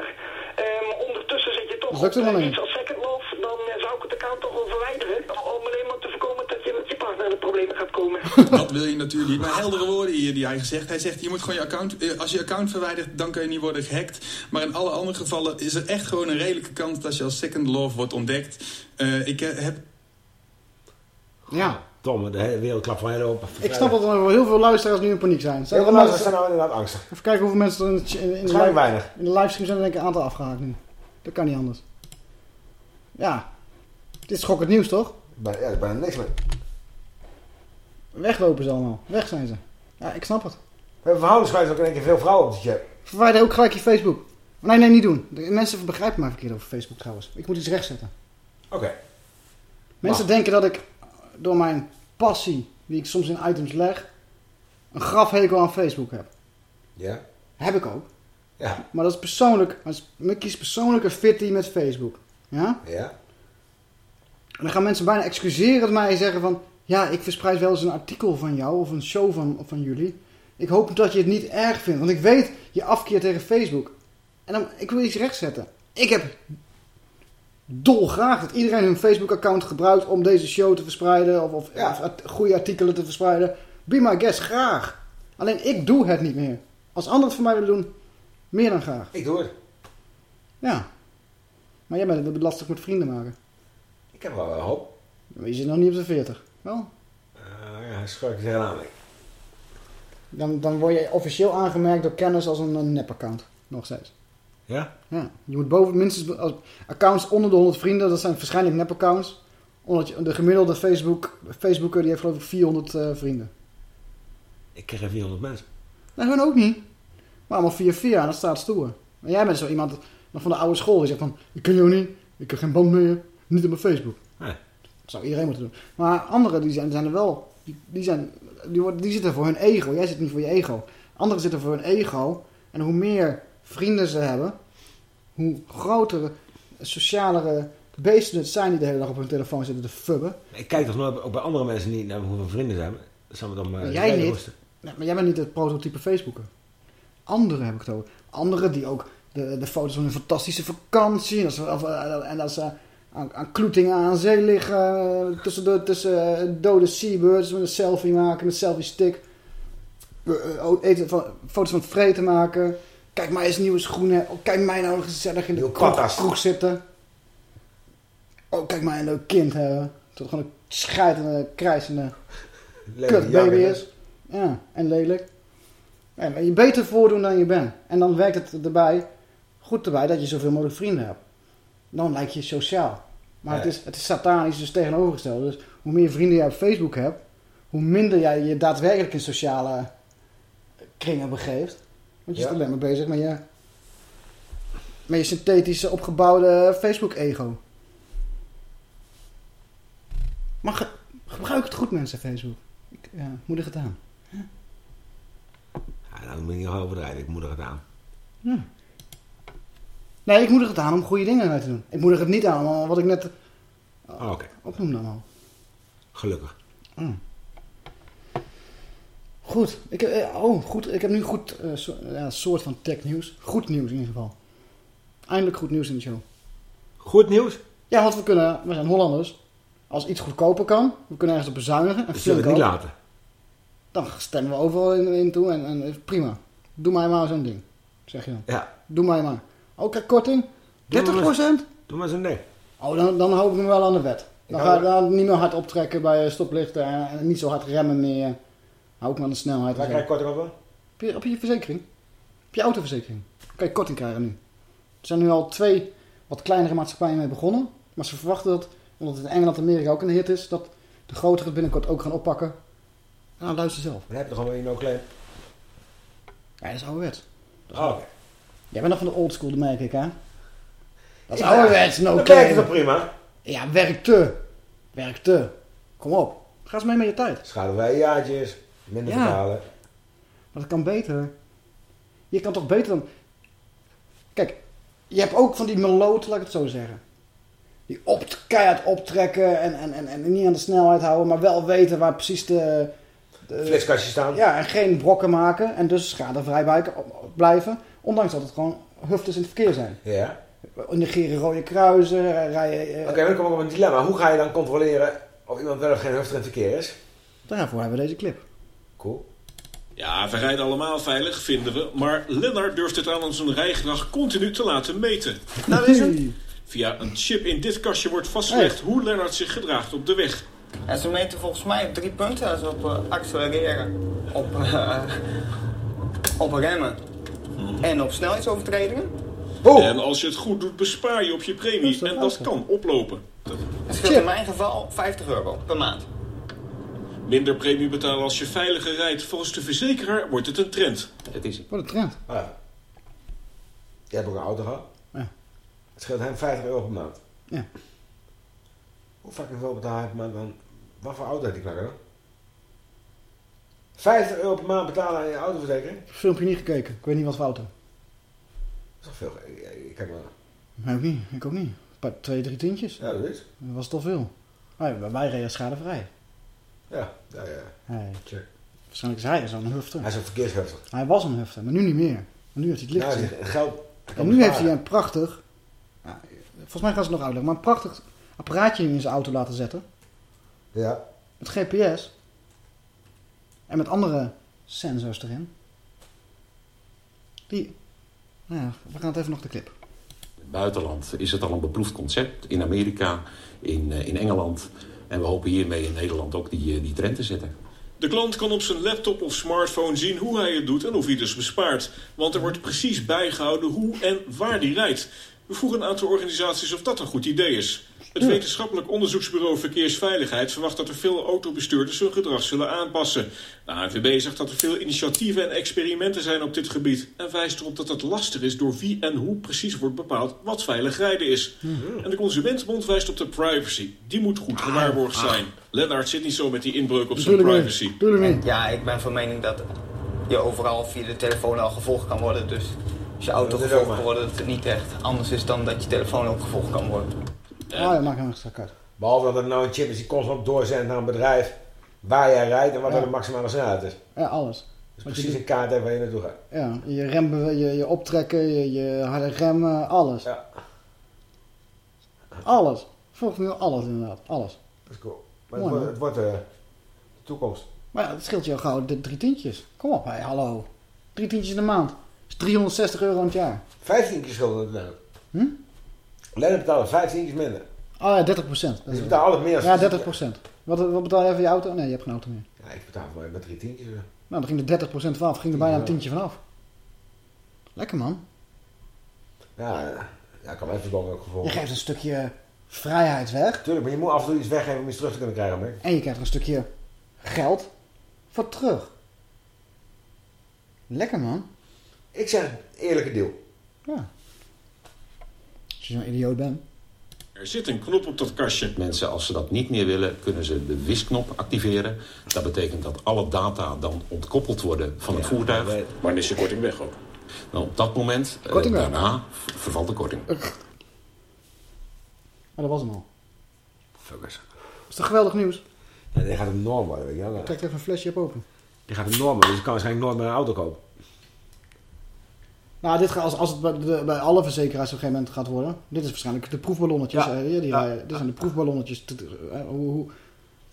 [SPEAKER 46] eh, maar ondertussen zit je toch
[SPEAKER 5] Dat lukt
[SPEAKER 46] op
[SPEAKER 5] er
[SPEAKER 46] eh,
[SPEAKER 5] niet.
[SPEAKER 46] iets als Second Love, dan eh, zou ik het account toch wel verwijderen. Om alleen maar te voorkomen dat je met je partner in de problemen gaat komen.
[SPEAKER 45] Dat wil je natuurlijk niet. Maar heldere woorden hier die hij gezegd. Hij zegt, je moet gewoon je account... eh, Als je account verwijdert, dan kun je niet worden gehackt. Maar in alle andere gevallen is er echt gewoon een redelijke kans... dat je als Second Love wordt ontdekt. Eh, ik heb
[SPEAKER 5] Ja.
[SPEAKER 6] Domme, de hele wereld klapt van heel op.
[SPEAKER 5] Ik snap dat er wel heel veel luisteraars nu in paniek zijn.
[SPEAKER 6] Heel veel luisteraars zijn nou inderdaad angstig.
[SPEAKER 5] Even kijken hoeveel mensen er in, de- in, de, live-
[SPEAKER 6] weinig.
[SPEAKER 5] in de livestream zijn er denk ik een aantal afgehaakt nu. Dat kan niet anders. Ja. Dit is schokkend nieuws toch?
[SPEAKER 6] Ja, er is bijna niks meer.
[SPEAKER 5] Weglopen ze allemaal. Weg zijn ze. Ja, ik snap het.
[SPEAKER 6] We hebben verhoudingsgewijs ook in één keer veel vrouwen op de chat.
[SPEAKER 5] Verwijder ook gelijk je Facebook. Nee, nee, niet doen. De mensen begrijpen mij verkeerd over Facebook trouwens. Ik moet iets rechtzetten.
[SPEAKER 6] Oké.
[SPEAKER 5] Mensen denken dat ik door mijn passie, die ik soms in items leg, een grafhekel aan Facebook heb.
[SPEAKER 6] Ja.
[SPEAKER 5] Heb ik ook.
[SPEAKER 6] Ja.
[SPEAKER 5] Maar dat is persoonlijk. Is Mickey's persoonlijke fitty met Facebook. Ja?
[SPEAKER 6] Ja.
[SPEAKER 5] En dan gaan mensen bijna excuseren mij en zeggen van... Ja, ik verspreid wel eens een artikel van jou of een show van, van jullie. Ik hoop dat je het niet erg vindt. Want ik weet je afkeer tegen Facebook. En dan, ik wil iets rechtzetten. Ik heb dolgraag dat iedereen hun Facebook-account gebruikt om deze show te verspreiden. Of, of, of art- goede artikelen te verspreiden. Be my guest, graag. Alleen ik doe het niet meer. Als anderen het voor mij willen doen, meer dan graag.
[SPEAKER 6] Ik doe het.
[SPEAKER 5] Ja. Maar jij bent het lastig met vrienden maken.
[SPEAKER 6] Ik heb wel een hoop.
[SPEAKER 5] Maar je zit nog niet op de 40. Wel?
[SPEAKER 6] Uh, ja, schurk is helemaal niet.
[SPEAKER 5] Dan, dan word je officieel aangemerkt door kennis als een, een nep-account. Nog steeds.
[SPEAKER 6] Ja?
[SPEAKER 5] Ja. Je moet boven minstens als accounts onder de 100 vrienden, dat zijn waarschijnlijk nep-accounts. Omdat je, de gemiddelde Facebook, Facebooker die heeft geloof ik 400 eh, vrienden.
[SPEAKER 6] Ik krijg even 400 mensen.
[SPEAKER 5] Nee, hun ook niet. Maar allemaal via via en dat staat stoer. Maar jij bent zo iemand van de oude school die zegt van... Ik ken jou niet, ik heb geen band je, niet op mijn Facebook.
[SPEAKER 6] Nee.
[SPEAKER 5] Dat zou iedereen moeten doen. Maar anderen die zijn, zijn er wel... Die, die, zijn, die, worden- die zitten voor hun ego. Jij zit niet voor je ego. Anderen zitten voor hun ego. En hoe meer vrienden ze hebben... Hoe grotere, socialere beesten het zijn die de hele dag op hun telefoon zitten te fubben.
[SPEAKER 6] Ik kijk toch nooit ook bij andere mensen niet naar hoeveel vrienden ze hebben. Dat zou me dan maar
[SPEAKER 5] Maar jij niet. Nee, maar jij bent niet het prototype Facebooker. Anderen heb ik het over. Anderen die ook de, de foto's van hun fantastische vakantie. En dat ze, of, eh, en dat ze aan, aan kloetingen aan zee liggen. eh, Tussen, de, tussen eh, dode seabirds. Met een selfie maken. Met een selfie stick. Eten van, foto's van het vreten maken. Kijk mij eens nieuwe schoenen. Oh, kijk mij nou gezellig in de kroeg, kroeg zitten. Oh, kijk mij een leuk kind hebben. Tot gewoon een scheidende, krijzende
[SPEAKER 6] jakker, hè?
[SPEAKER 5] is. Ja, en lelijk. Maar je beter voordoen dan je bent. En dan werkt het erbij, goed erbij, dat je zoveel mogelijk vrienden hebt. Dan lijk je sociaal. Maar het, is, het is satanisch, dus tegenovergesteld. Dus hoe meer vrienden jij op Facebook hebt, hoe minder jij je daadwerkelijk in sociale kringen begeeft. Want je
[SPEAKER 6] Ja.
[SPEAKER 5] zit alleen maar bezig met je, met je synthetische opgebouwde Facebook-ego. Maar ge- gebruik het goed, mensen, Facebook. Ik ja, moedig het aan.
[SPEAKER 6] Ja, dan moet je niet overdrijven. Ik moedig het aan.
[SPEAKER 5] Ja. Nee, ik moedig het aan om goede dingen mee te doen. Ik moedig het niet aan om wat ik net
[SPEAKER 6] Oh, Oké,
[SPEAKER 5] opnoemde allemaal.
[SPEAKER 6] gelukkig.
[SPEAKER 5] Mm. Goed. Ik, heb- eh, oh, goed. Ik heb nu goed so- ja, soort van technieuws. Goed nieuws in ieder geval. Eindelijk goed nieuws in de show.
[SPEAKER 6] Goed nieuws?
[SPEAKER 5] Ja, want we kunnen, we zijn Hollanders. Als iets goedkoper kan, we kunnen ergens op bezuinigen. En
[SPEAKER 6] We zullen het niet laten.
[SPEAKER 5] Dan stemmen we overal in, in toe en, en prima. Doe mij maar zo'n ding. Zeg je dan.
[SPEAKER 6] Ja.
[SPEAKER 5] Doe mij maar. Ook krijg korting? 30%?
[SPEAKER 6] Doe maar zo'n ding.
[SPEAKER 5] Oh, dan, dan hou ik me wel aan de wet. Dan ga ik dan niet meer hard optrekken bij eh, stoplichten en, en niet zo hard remmen meer. Hou ik me aan de snelheid.
[SPEAKER 6] Waar krijg je korting op?
[SPEAKER 5] Op je, op je verzekering. Op je autoverzekering. Kan je korting krijgen nu. Er zijn nu al twee wat kleinere maatschappijen mee begonnen. Maar ze verwachten dat, omdat het in Engeland en Amerika ook een hit is, dat de grotere het binnenkort ook gaan oppakken. Nou, luister zelf.
[SPEAKER 6] Dan heb je toch gewoon no claim.
[SPEAKER 5] Ja, dat is ouderwets. Dat is
[SPEAKER 6] Oh, oké.
[SPEAKER 5] Jij bent nog van de old school, dat merk ik, hè? Dat is
[SPEAKER 6] Ja,
[SPEAKER 5] ouderwets, no
[SPEAKER 6] dan
[SPEAKER 5] claim.
[SPEAKER 6] werkt het toch prima?
[SPEAKER 5] Ja, werk te. Werk te. Kom op. Ga eens mee met je tijd.
[SPEAKER 6] Schadevrije jaartjes, minder
[SPEAKER 5] Ja.
[SPEAKER 6] betalen.
[SPEAKER 5] Maar dat kan beter. Je kan toch beter dan... Kijk, je hebt ook van die meloot, laat ik het zo zeggen. Die op, keihard optrekken en, en, en, en niet aan de snelheid houden, maar wel weten waar precies de... de
[SPEAKER 6] Flitskastjes staan.
[SPEAKER 5] Ja, en geen brokken maken en dus schadevrij blijven. Ondanks dat het gewoon huftes in het verkeer zijn.
[SPEAKER 6] Ja.
[SPEAKER 5] Negeren rode kruisen, rijden... eh,
[SPEAKER 6] Oké, maar dan kom ik op een dilemma. Hoe ga je dan controleren of iemand wel of geen hufter in het verkeer is?
[SPEAKER 5] Daarvoor hebben we deze clip.
[SPEAKER 6] Cool.
[SPEAKER 47] Ja, we rijden allemaal veilig, vinden we. Maar Lennart durft het aan zijn rijgedrag continu te laten meten.
[SPEAKER 5] Nou is het.
[SPEAKER 47] Via een chip in dit kastje wordt vastgelegd hoe Lennart zich gedraagt op de weg.
[SPEAKER 48] En ze meten volgens mij op drie punten. Dat is op eh, accelereren, op, eh, op remmen en op snelheidsovertredingen.
[SPEAKER 47] En als je het goed doet, bespaar je op je premie. En dat kan oplopen.
[SPEAKER 48] Het scheelt in mijn geval 50 euro per maand.
[SPEAKER 47] Minder premie betalen als je veiliger rijdt. Volgens de verzekeraar wordt het een trend.
[SPEAKER 25] Het is
[SPEAKER 5] Wat een trend.
[SPEAKER 6] Ah, ja. Je hebt ook een auto gehad.
[SPEAKER 5] Ja.
[SPEAKER 6] Het scheelt hem 50 euro per maand.
[SPEAKER 5] Ja.
[SPEAKER 6] Hoe fucking veel betaal hij per maand dan? Wat voor auto heeft die knakker dan? 50 euro per maand betalen aan je autoverzekering?
[SPEAKER 5] Ik heb filmpje niet gekeken. Ik weet niet wat voor auto.
[SPEAKER 6] Dat is toch veel? Ik, ik, ik kijk maar.
[SPEAKER 5] Nee, ook niet. Ik ook niet. Een paar, twee, drie tientjes.
[SPEAKER 6] Ja, dat is.
[SPEAKER 5] Dat was toch veel. Ja, bij mij reden schadevrij.
[SPEAKER 6] Ja, ja, ja. Check.
[SPEAKER 5] waarschijnlijk is hij zo'n hufter.
[SPEAKER 6] Hij is een verkeershufter.
[SPEAKER 5] Hij was een hufter, maar nu niet meer. Maar nu heeft hij het licht.
[SPEAKER 6] Nou, het geld
[SPEAKER 5] en nu heeft hij een prachtig... nou, volgens mij gaan ze het nog uitleggen. Maar een prachtig apparaatje in zijn auto laten zetten.
[SPEAKER 6] Ja.
[SPEAKER 5] Met GPS. En met andere sensors erin. Die... Nou ja, we gaan het even nog de clip.
[SPEAKER 25] In het buitenland is het al een beproefd concept. In Amerika, in, eh, in Engeland. En we hopen hiermee in Nederland ook die, eh, die trend te zetten.
[SPEAKER 47] De klant kan op zijn laptop of smartphone zien hoe hij het doet en of hij dus bespaart. Want er wordt precies bijgehouden hoe en waar hij rijdt. We vroegen een aantal organisaties of dat een goed idee is. Het wetenschappelijk onderzoeksbureau Verkeersveiligheid verwacht dat er veel autobestuurders hun gedrag zullen aanpassen. De ANVB zegt dat er veel initiatieven en experimenten zijn op dit gebied en wijst erop dat het lastig is door wie en hoe precies wordt bepaald wat veilig rijden is. En de Consumentenbond wijst op de privacy. Die moet goed gewaarborgd zijn. Lennart zit niet zo met die inbreuk op zijn privacy.
[SPEAKER 48] Ja, ik ben van mening dat je overal via de telefoon al gevolgd kan worden. Dus als je auto gevolgd dat het niet echt anders is dan dat je telefoon ook gevolgd kan worden.
[SPEAKER 5] Ah, ja, maak hem extra kut.
[SPEAKER 6] Behalve dat er nou een chip is die constant doorzendt naar een bedrijf waar jij rijdt en wat er de maximale snelheid is.
[SPEAKER 5] Ja, alles.
[SPEAKER 6] Dus precies een kaart heeft waar je naartoe gaat.
[SPEAKER 5] Ja, je remmen, je, je optrekken, je, je harde remmen, alles.
[SPEAKER 6] Ja.
[SPEAKER 5] Alles. Volgens mij alles inderdaad, alles.
[SPEAKER 6] Dat is cool. Maar het wordt, het eh, de toekomst.
[SPEAKER 5] Maar ja, het scheelt je al gauw de drie tientjes. Kom op, hé, hallo. Drie tientjes in de maand. Dat is 360 euro in het jaar.
[SPEAKER 6] 15 keer schulden Lennart.
[SPEAKER 5] Hm?
[SPEAKER 6] Lennart betaalt 15 keer minder.
[SPEAKER 5] Oh ja, 30 procent.
[SPEAKER 6] Dus je betaalt altijd meer
[SPEAKER 5] Ja,
[SPEAKER 6] je-
[SPEAKER 5] 30 procent. Wat, wat betaal jij voor je auto? Nee, je hebt geen auto meer.
[SPEAKER 6] Ja, ik betaal voor met drie tientjes.
[SPEAKER 5] Nou, dan ging er 30 procent vanaf. Ging er bijna een tientje vanaf. Lekker man.
[SPEAKER 6] Ja, ja, ik kan even ook
[SPEAKER 5] Je
[SPEAKER 6] gevolgen.
[SPEAKER 5] geeft een stukje vrijheid weg.
[SPEAKER 6] Tuurlijk, maar je moet af en toe iets weggeven om iets terug te kunnen krijgen. Merk.
[SPEAKER 5] En je krijgt er een stukje geld voor terug. Lekker man.
[SPEAKER 6] Ik zeg eerlijke deal.
[SPEAKER 5] Ja. Als je zo'n idioot bent.
[SPEAKER 47] Er zit een knop op dat kastje.
[SPEAKER 49] Mensen, als ze dat niet meer willen, kunnen ze de wisknop activeren. Dat betekent dat alle data dan ontkoppeld worden van het voertuig.
[SPEAKER 47] Maar is je korting weg ook?
[SPEAKER 49] Nou, op dat moment, eh, daarna, vervalt de korting.
[SPEAKER 5] Maar dat was hem al.
[SPEAKER 6] Fuckers.
[SPEAKER 5] Dat is toch geweldig nieuws?
[SPEAKER 6] Ja, die gaat een norm worden, weet je wel.
[SPEAKER 5] Kijk even een flesje op open.
[SPEAKER 6] Die gaat een norm worden, dus ik kan waarschijnlijk nooit meer een auto kopen.
[SPEAKER 5] Nou, dit gaat, als, als het bij, de- bij alle verzekeraars op een gegeven moment gaat worden. Dit is waarschijnlijk de proefballonnetjes.
[SPEAKER 6] Ja.
[SPEAKER 5] hè, die,
[SPEAKER 6] Ja.
[SPEAKER 5] rijden. dit zijn de proefballonnetjes. Eh, Hoe, hoe,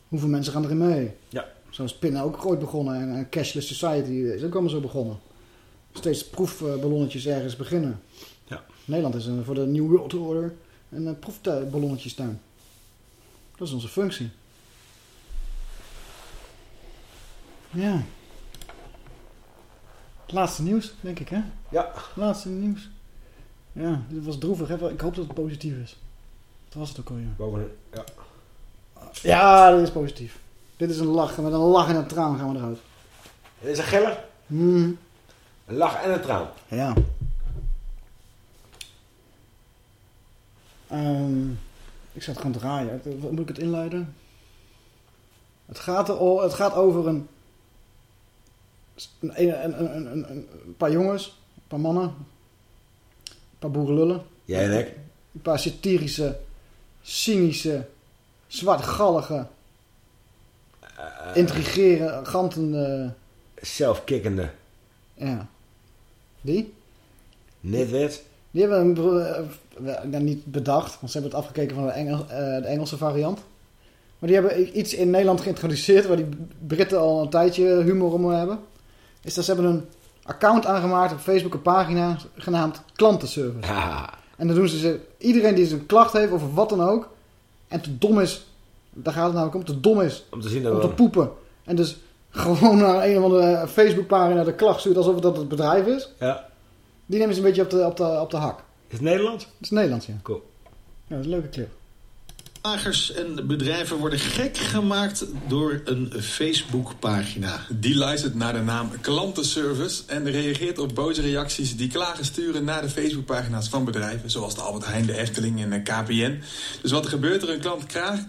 [SPEAKER 5] hoeveel mensen gaan erin mee?
[SPEAKER 6] Ja.
[SPEAKER 5] Zo is Pinnen ook ooit begonnen. En, en Cashless Society is ook allemaal zo begonnen. Steeds proefballonnetjes ergens beginnen.
[SPEAKER 6] Ja.
[SPEAKER 5] Nederland is een, voor de New World Order een eh, proefballonnetjes tuin. Dat is onze functie. Ja. Het laatste nieuws, denk ik, hè?
[SPEAKER 6] Ja.
[SPEAKER 5] Laatste nieuws. Ja, dit was droevig. Hè? Ik hoop dat het positief is. Dat was het ook al, ja.
[SPEAKER 6] Boven, ja.
[SPEAKER 5] Ja, dit is positief. Dit is een lach. Met een lach en een traan gaan we eruit.
[SPEAKER 6] Dit is een giller,
[SPEAKER 5] Hmm.
[SPEAKER 6] een lach en een traan.
[SPEAKER 5] Ja. Ehm, ik zal het gaan draaien. Moet ik het inleiden? Het gaat, er, het gaat over een, een, een, een, een, paar jongens, paar mannen, een paar boerenlullen.
[SPEAKER 6] Jij en ik.
[SPEAKER 5] Een paar satirische, cynische, zwartgallige, intrigerende,
[SPEAKER 6] Zelfkikkende.
[SPEAKER 5] ja. Die?
[SPEAKER 6] Nitwit.
[SPEAKER 5] Die hebben eh, nou, niet bedacht, want ze hebben het afgekeken van de, Engel, eh, de Engelse variant. Maar die hebben iets in Nederland geïntroduceerd waar die Britten al een tijdje humor om hebben. Is dat ze hebben een account aangemaakt op Facebook, een pagina genaamd klantenservice. En dan doen ze, ze iedereen die een klacht heeft over wat dan ook en te dom is, daar gaat het namelijk om, te dom is
[SPEAKER 6] Om te zien dat
[SPEAKER 5] om te poepen. En dus gewoon naar een of andere Facebookpagina de klacht stuurt alsof het dat het bedrijf is.
[SPEAKER 6] Ja.
[SPEAKER 5] Die nemen ze een beetje op de, op de, op de hak.
[SPEAKER 6] Is het Nederlands?
[SPEAKER 5] Het is Nederlands, ja.
[SPEAKER 6] Cool.
[SPEAKER 5] Ja, dat is een leuke clip.
[SPEAKER 40] Lagers en bedrijven worden gek gemaakt door een Facebookpagina.
[SPEAKER 45] Die luistert naar de naam klantenservice en reageert op boze reacties die klagen sturen naar de Facebookpagina's van bedrijven, zoals de Albert Heijn, de Efteling en de KPN. Dus wat er gebeurt er? Een klant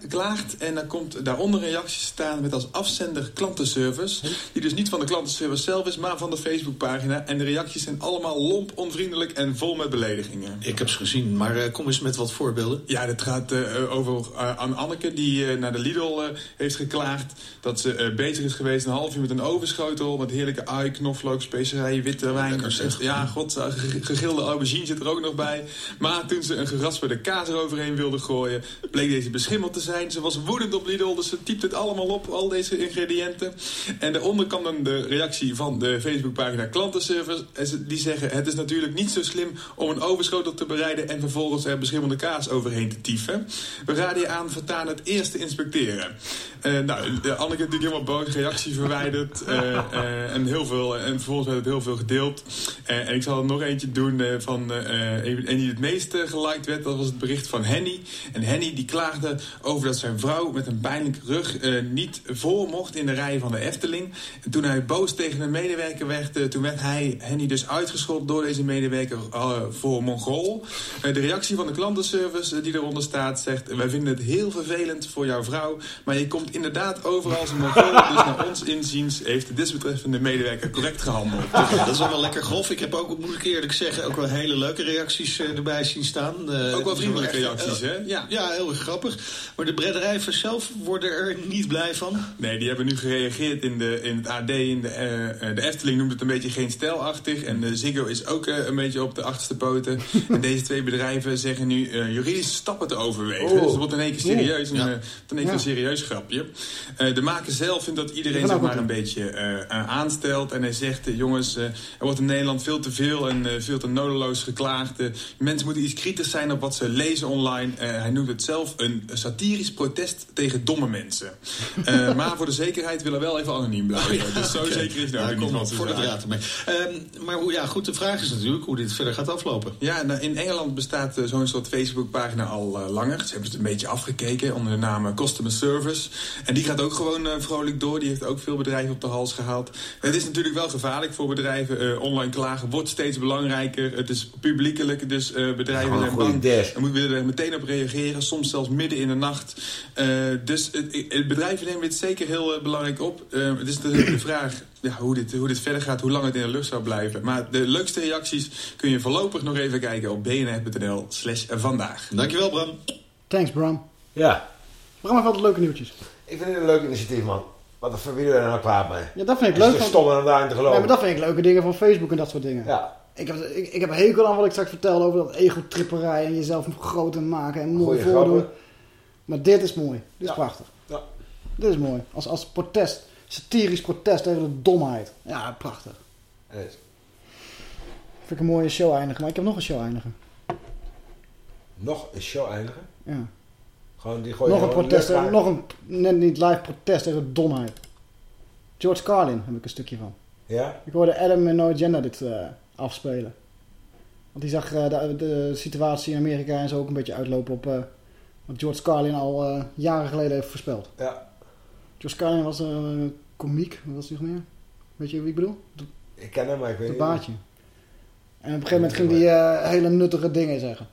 [SPEAKER 45] klaagt en dan komt daaronder reacties staan met als afzender klantenservice, die dus niet van de klantenservice zelf is, maar van de Facebookpagina. En de reacties zijn allemaal lomp, onvriendelijk en vol met beledigingen.
[SPEAKER 40] Ik heb ze gezien, maar eh, kom eens met wat voorbeelden.
[SPEAKER 45] Ja, dit gaat eh, over eh, aan Anneke die eh, naar de Lidl eh, heeft geklaagd dat ze bezig is geweest een half uur met een ovenschotel met heerlijke ui, knoflook, specerijen, witte wijn. Ja, god, ge- gegilde aubergine zit er ook nog bij. Maar toen ze een gerasperde kaas eroverheen wilde gooien, bleek deze beschimmeld te zijn. Ze was woedend op Lidl, dus ze typt het allemaal op, al deze ingrediënten. En daaronder kwam dan de reactie van de Facebookpagina klantenservice. Die zeggen, het is natuurlijk niet zo slim om een ovenschotel te bereiden en vervolgens er beschimmelde kaas overheen te tieven. We raden aan vertaan het eerste inspecteren. Eh, nou, de Anneke natuurlijk helemaal boos, reactie verwijderd. eh, eh, en, heel veel, en vervolgens werd het heel veel gedeeld. Eh, en ik zal er nog eentje doen eh, van eh, een die het meest eh, geliked werd. Dat was het bericht van Henny. En Henny die klaagde over dat zijn vrouw met een pijnlijke rug eh, niet voor mocht in de rij van de Efteling. En toen hij boos tegen een medewerker werd, eh, toen werd hij, Henny dus uitgescholden door deze medewerker eh, voor Mongool. Eh, de reactie van de klantenservice eh, die eronder staat zegt... wij het heel vervelend voor jouw vrouw... maar je komt inderdaad overal een Mongool... dus naar ons inziens heeft de desbetreffende medewerker correct gehandeld.
[SPEAKER 40] Ja, dat is wel lekker grof. Ik heb ook, moet ik eerlijk zeggen, ook wel hele leuke reacties eh, erbij zien staan.
[SPEAKER 45] Ook wel vriendelijke reacties,
[SPEAKER 40] eh,
[SPEAKER 45] hè? Ja.
[SPEAKER 40] Ja, heel erg grappig. Maar de bredderijvers zelf worden er niet blij van.
[SPEAKER 45] Nee, die hebben nu gereageerd in, de, in het AD. In de, eh, de Efteling noemt het een beetje geen stijlachtig. En de Ziggo is ook een beetje op de achterste poten. en deze twee bedrijven zeggen nu juridische stappen te overwegen.
[SPEAKER 40] Oh.
[SPEAKER 45] Dus wordt in één keer serieus. Een,
[SPEAKER 40] Ja.
[SPEAKER 45] eh, in één keer een serieus grapje. Eh, de maker zelf vindt dat iedereen zich maar een beetje eh, aanstelt. En hij zegt, jongens, er wordt in Nederland veel te veel en veel te nodeloos geklaagd. Mensen moeten iets kritisch zijn op wat ze lezen online. Hij noemt het zelf een satirisch protest tegen domme mensen. Maar voor de zekerheid willen we wel even anoniem blijven. Dus zo zeker is ook
[SPEAKER 40] kom
[SPEAKER 45] niet
[SPEAKER 40] voor de ermee. Ehm, maar hoe, ja, goed, de vraag is natuurlijk hoe dit verder gaat aflopen.
[SPEAKER 45] Ja, nou, in Engeland bestaat zo'n soort Facebookpagina al langer. Ze hebben het een beetje afgekeken onder de naam eh, Customer Service. En die gaat ook gewoon eh, vrolijk door. Die heeft ook veel bedrijven op de hals gehaald. Het is natuurlijk wel gevaarlijk voor bedrijven. Eh, online klagen wordt steeds belangrijker. Het is publiekelijk, dus bedrijven
[SPEAKER 6] Ja,
[SPEAKER 45] zijn bang. En moeten er meteen op reageren. Soms zelfs midden in de nacht. Dus het, het bedrijven nemen dit zeker heel belangrijk op. Het is natuurlijk de vraag ja, hoe, dit, hoe dit verder gaat, hoe lang het in de lucht zou blijven. Maar de leukste reacties kun je voorlopig nog even kijken op bnr.nl slash vandaag.
[SPEAKER 40] Dankjewel Bram.
[SPEAKER 5] Thanks, Bram.
[SPEAKER 6] Ja.
[SPEAKER 5] Bram heeft altijd leuke nieuwtjes.
[SPEAKER 6] Ik vind het een leuk initiatief, man. Wat een verwielen er nou kwaad mee.
[SPEAKER 5] Ja, dat vind ik
[SPEAKER 6] Het is
[SPEAKER 5] leuk.
[SPEAKER 6] toch
[SPEAKER 5] van-
[SPEAKER 6] stom om daarin te geloven.
[SPEAKER 5] Ja, maar dat vind ik leuke dingen van Facebook en dat soort dingen.
[SPEAKER 6] Ja.
[SPEAKER 5] Ik heb, ik, ik heb een hekel aan wat ik straks vertelde over dat ego-tripperij en jezelf groter maken en mooi
[SPEAKER 6] Goeie
[SPEAKER 5] voordoen.
[SPEAKER 6] grappen.
[SPEAKER 5] Maar dit is mooi. Dit is
[SPEAKER 6] Ja.
[SPEAKER 5] prachtig.
[SPEAKER 6] Ja.
[SPEAKER 5] Dit is mooi. Als, als protest. Satirisch protest tegen de domheid. Ja, prachtig.
[SPEAKER 6] Het is-
[SPEAKER 5] Vind ik een mooie show eindigen. Maar ik heb nog een show eindigen.
[SPEAKER 6] Nog een show eindigen?
[SPEAKER 5] Ja.
[SPEAKER 6] Gewoon die
[SPEAKER 5] Nog een protest. Nog een net niet live protest tegen de domheid. George Carlin heb ik een stukje van.
[SPEAKER 6] Ja?
[SPEAKER 5] Ik hoorde Adam en No Agenda dit eh, afspelen. Want die zag eh, de, de situatie in Amerika en zo ook een beetje uitlopen op eh, wat George Carlin al jaren geleden heeft voorspeld.
[SPEAKER 6] Ja.
[SPEAKER 5] George Carlin was een komiek, wat was hij nog meer? Weet je wie ik bedoel?
[SPEAKER 6] Ik ken hem, maar ik weet
[SPEAKER 5] Het
[SPEAKER 6] niet.
[SPEAKER 5] baardje. En op een gegeven moment ging hij hele nuttige dingen zeggen.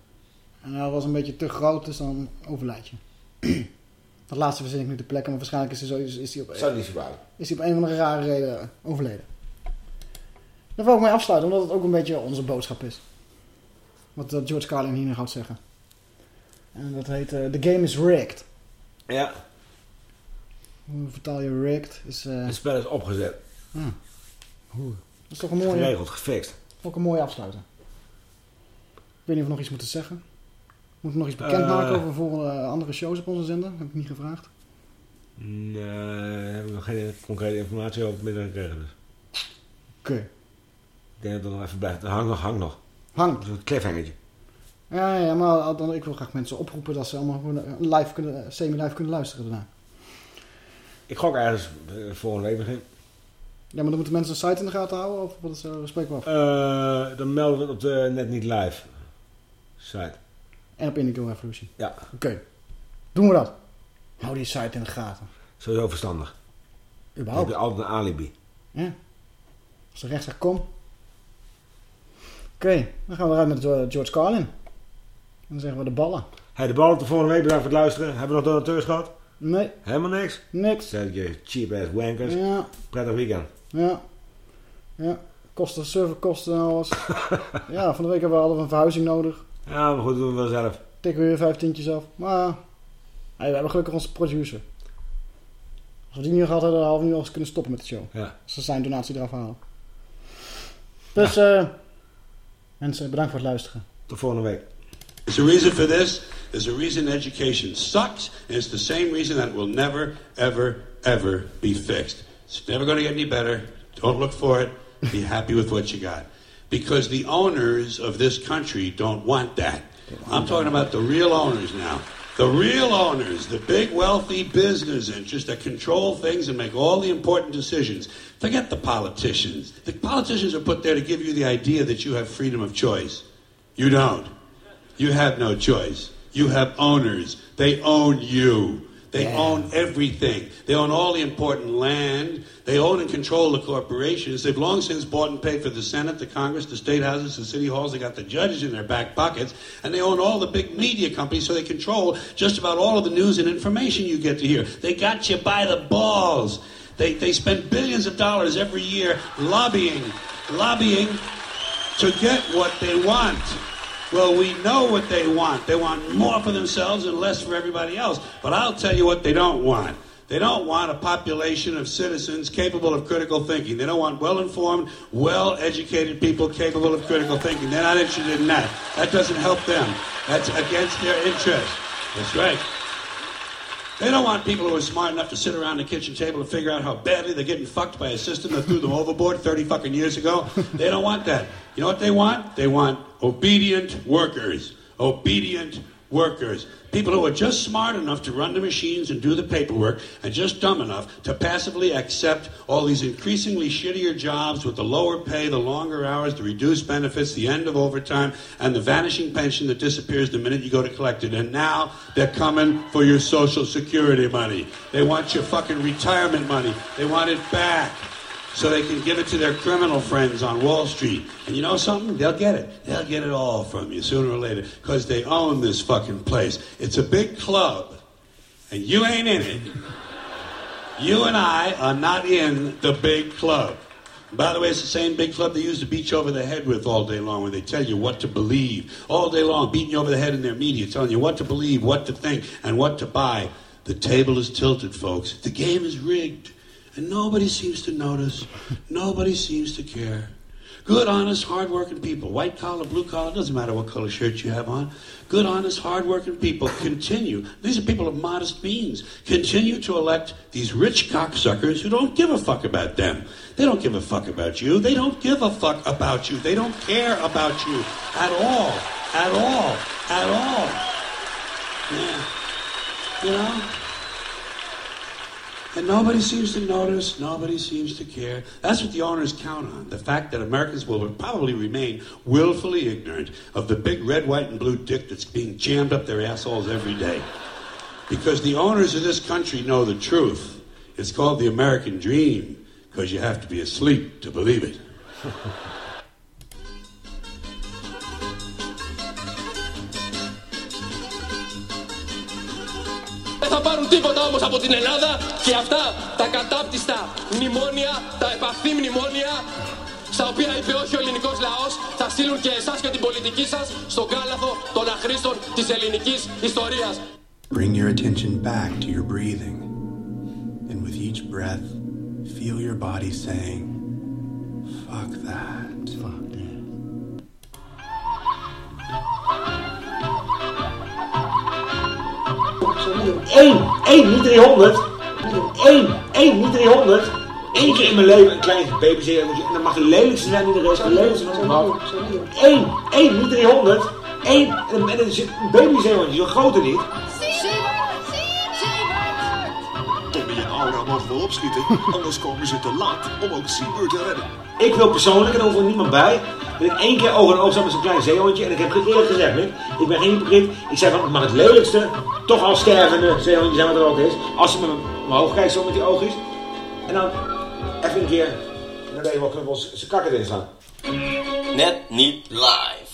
[SPEAKER 5] En hij was een beetje te groot, dus dan overlijd je. Dat laatste verzin ik nu te plekken, maar waarschijnlijk is hij, zo, is, is hij op,
[SPEAKER 6] Zou niet
[SPEAKER 5] is hij op een of andere rare reden overleden. Daar wil ik mee afsluiten, omdat het ook een beetje onze boodschap is. Wat eh, George Carlin hier nog gaat zeggen. En dat heet eh, The Game is Rigged.
[SPEAKER 6] Ja.
[SPEAKER 5] Hoe vertaal je rigged? Is, eh,
[SPEAKER 6] Het spel is opgezet.
[SPEAKER 5] Oeh. Dat is toch een mooie...
[SPEAKER 6] Geregeld, gefixt.
[SPEAKER 5] Ook een mooie afsluiter. Ik weet niet of we nog iets moeten zeggen. Moeten we nog iets bekendmaken
[SPEAKER 6] Eh.
[SPEAKER 5] over volgende andere shows op onze zender? Heb ik niet gevraagd.
[SPEAKER 6] Nee, daar hebben we nog geen concrete informatie over gekregen. Dus.
[SPEAKER 5] Oké.
[SPEAKER 6] Ik denk dat het nog even blijft. Hang nog, hang nog.
[SPEAKER 5] Hang.
[SPEAKER 6] Een cliffhangertje.
[SPEAKER 5] Ja, ja, maar dan, ik wil graag mensen oproepen dat ze allemaal gewoon eh, live kunnen, semi-live kunnen luisteren daarna.
[SPEAKER 6] Ik gok ergens eh, volgende week begin.
[SPEAKER 5] Ja, maar dan moeten mensen de site in de gaten houden of wat is er spreken we af?
[SPEAKER 6] Eh, dan melden we het op de Net Niet Live site.
[SPEAKER 5] En op Indigo Revolution.
[SPEAKER 6] Ja.
[SPEAKER 5] Oké. Doen we dat. Hou die site in de gaten.
[SPEAKER 6] Sowieso verstandig. Dan
[SPEAKER 5] Überhaupt.
[SPEAKER 6] heb je altijd een alibi.
[SPEAKER 5] Ja. Als de rechter komt. Oké, dan gaan we eruit met George Carlin. En dan zeggen we de ballen.
[SPEAKER 6] Hey, de bal op de volgende week. Bedankt voor het luisteren. Hebben we nog donateurs gehad?
[SPEAKER 5] Nee.
[SPEAKER 6] Helemaal niks?
[SPEAKER 5] Niks.
[SPEAKER 6] Zet je cheap ass wankers.
[SPEAKER 5] Ja.
[SPEAKER 6] Prettig weekend.
[SPEAKER 5] Ja. Ja. Kosten, serverkosten en alles. ja, van de week hebben we we een verhuizing nodig.
[SPEAKER 6] Ja, maar goed, doen we wel zelf.
[SPEAKER 5] Tikken we weer vijftientjes af. Maar hey, we hebben gelukkig onze producer. Als we die niet gehad hadden, hadden we nu al eens kunnen stoppen met de show.
[SPEAKER 6] Ja.
[SPEAKER 5] Als ze zijn donatie eraf halen. Dus eh mensen, bedankt voor het luisteren.
[SPEAKER 6] Tot volgende week.
[SPEAKER 50] There's a reason for this. There's a reason education sucks, and it's the same reason that it will never, ever, ever be fixed. It's never going to get any better. Don't look for it. Be happy with what you got. Because the owners of this country don't want that. I'm talking about the real owners now. The real owners, the big wealthy business interests that control things and make all the important decisions. Forget the politicians. The politicians are put there to give you the idea that you have freedom of choice. You don't. You have no choice. You have owners. They own you. They
[SPEAKER 5] Yeah.
[SPEAKER 50] own everything. They own all the important land. They own and control the corporations. They've long since bought and paid for the Senate, the Congress, the state houses, the city halls. They got the judges in their back pockets. And they own all the big media companies, so they control just about all of the news and information you get to hear. They got you by the balls. They, they spend billions of dollars every year lobbying, lobbying to get what they want. Well, we know what they want. They want more for themselves and less for everybody else. But I'll tell you what they don't want. They don't want a population of citizens capable of critical thinking. They don't want well informed, well educated people capable of critical thinking. They're not interested in that. That doesn't help them. That's against their interest. That's right. They don't want people who are smart enough to sit around the kitchen table and figure out how badly they're getting fucked by a system that threw them overboard 30 fucking years ago. They don't want that. You know what they want? They want obedient workers. Obedient workers. People who are just smart enough to run the machines and do the paperwork and just dumb enough to passively accept all these increasingly shittier jobs with the lower pay, the longer hours, the reduced benefits, the end of overtime, and the vanishing pension that disappears the minute you go to collect it. And now they're coming for your Social Security money. They want your fucking retirement money. They want it back so they can give it to their criminal friends on Wall Street. And you know something? They'll get it. They'll get it all from you sooner or later because they own this fucking place. It's a big club, and you ain't in it. You and I are not in the big club. By the way, it's the same big club they use to beat you over the head with all day long, where they tell you what to believe. All day long, beating you over the head in their media, telling you what to believe, what to think, and what to buy. The table is tilted, folks. The game is rigged. And nobody seems to notice. Nobody seems to care. Good, honest, hardworking people, white collar, blue collar, doesn't matter what color shirt you have on. Good, honest, hardworking people continue. These are people of modest means. Continue to elect these rich cocksuckers who don't give a fuck about them. They don't give a fuck about you. They don't give a fuck about you. They don't care about you at all. At all. At all. Yeah. You know? And nobody seems to notice, nobody seems to care. That's what the owners count on. The fact that Americans will probably remain willfully ignorant of the big red, white, and blue dick that's being jammed up their assholes every day. Because the owners of this country know the truth. It's called the American dream, because you have to be asleep to believe it.
[SPEAKER 51] τίποτα όμως από την Ελλάδα και αυτά τα κατάπτυστα μνημόνια, τα επαχθή μνημόνια στα οποία είπε όχι ο ελληνικός λαός θα στείλουν και εσάς και την πολιτική σας στον κάλαθο των αχρήστων της ελληνικής ιστορίας.
[SPEAKER 52] Bring your attention back to your breathing. And with each breath, feel your body saying, fuck that. Fuck that.
[SPEAKER 6] Eén, één, niet 300. Eén, één, niet 300. Eén keer in mijn leven een klein babyzeer. En dat mag de lelijkste zijn die er is. De lelijkste van het mag. Eén, één, niet 300. Eén, en en er zit een babyzeehondje, zo'n grote niet.
[SPEAKER 27] Mogen wel opschieten, anders komen ze te laat om ook Seabird te redden.
[SPEAKER 6] Ik wil persoonlijk, en er hoeft er niemand bij, dat ik één keer oog in oog sta met zo'n klein zeehondje. En ik heb het eerlijk gezegd, Mick, ik ben geen hypocriet. Ik zei van, het mag het lelijkste, toch al stervende zeehondje zijn wat er ook is. Als hij me omhoog kijkt zo met die oogjes. En dan even een keer, je wel knuppels, zijn kakken erin slaan.
[SPEAKER 53] Net niet live.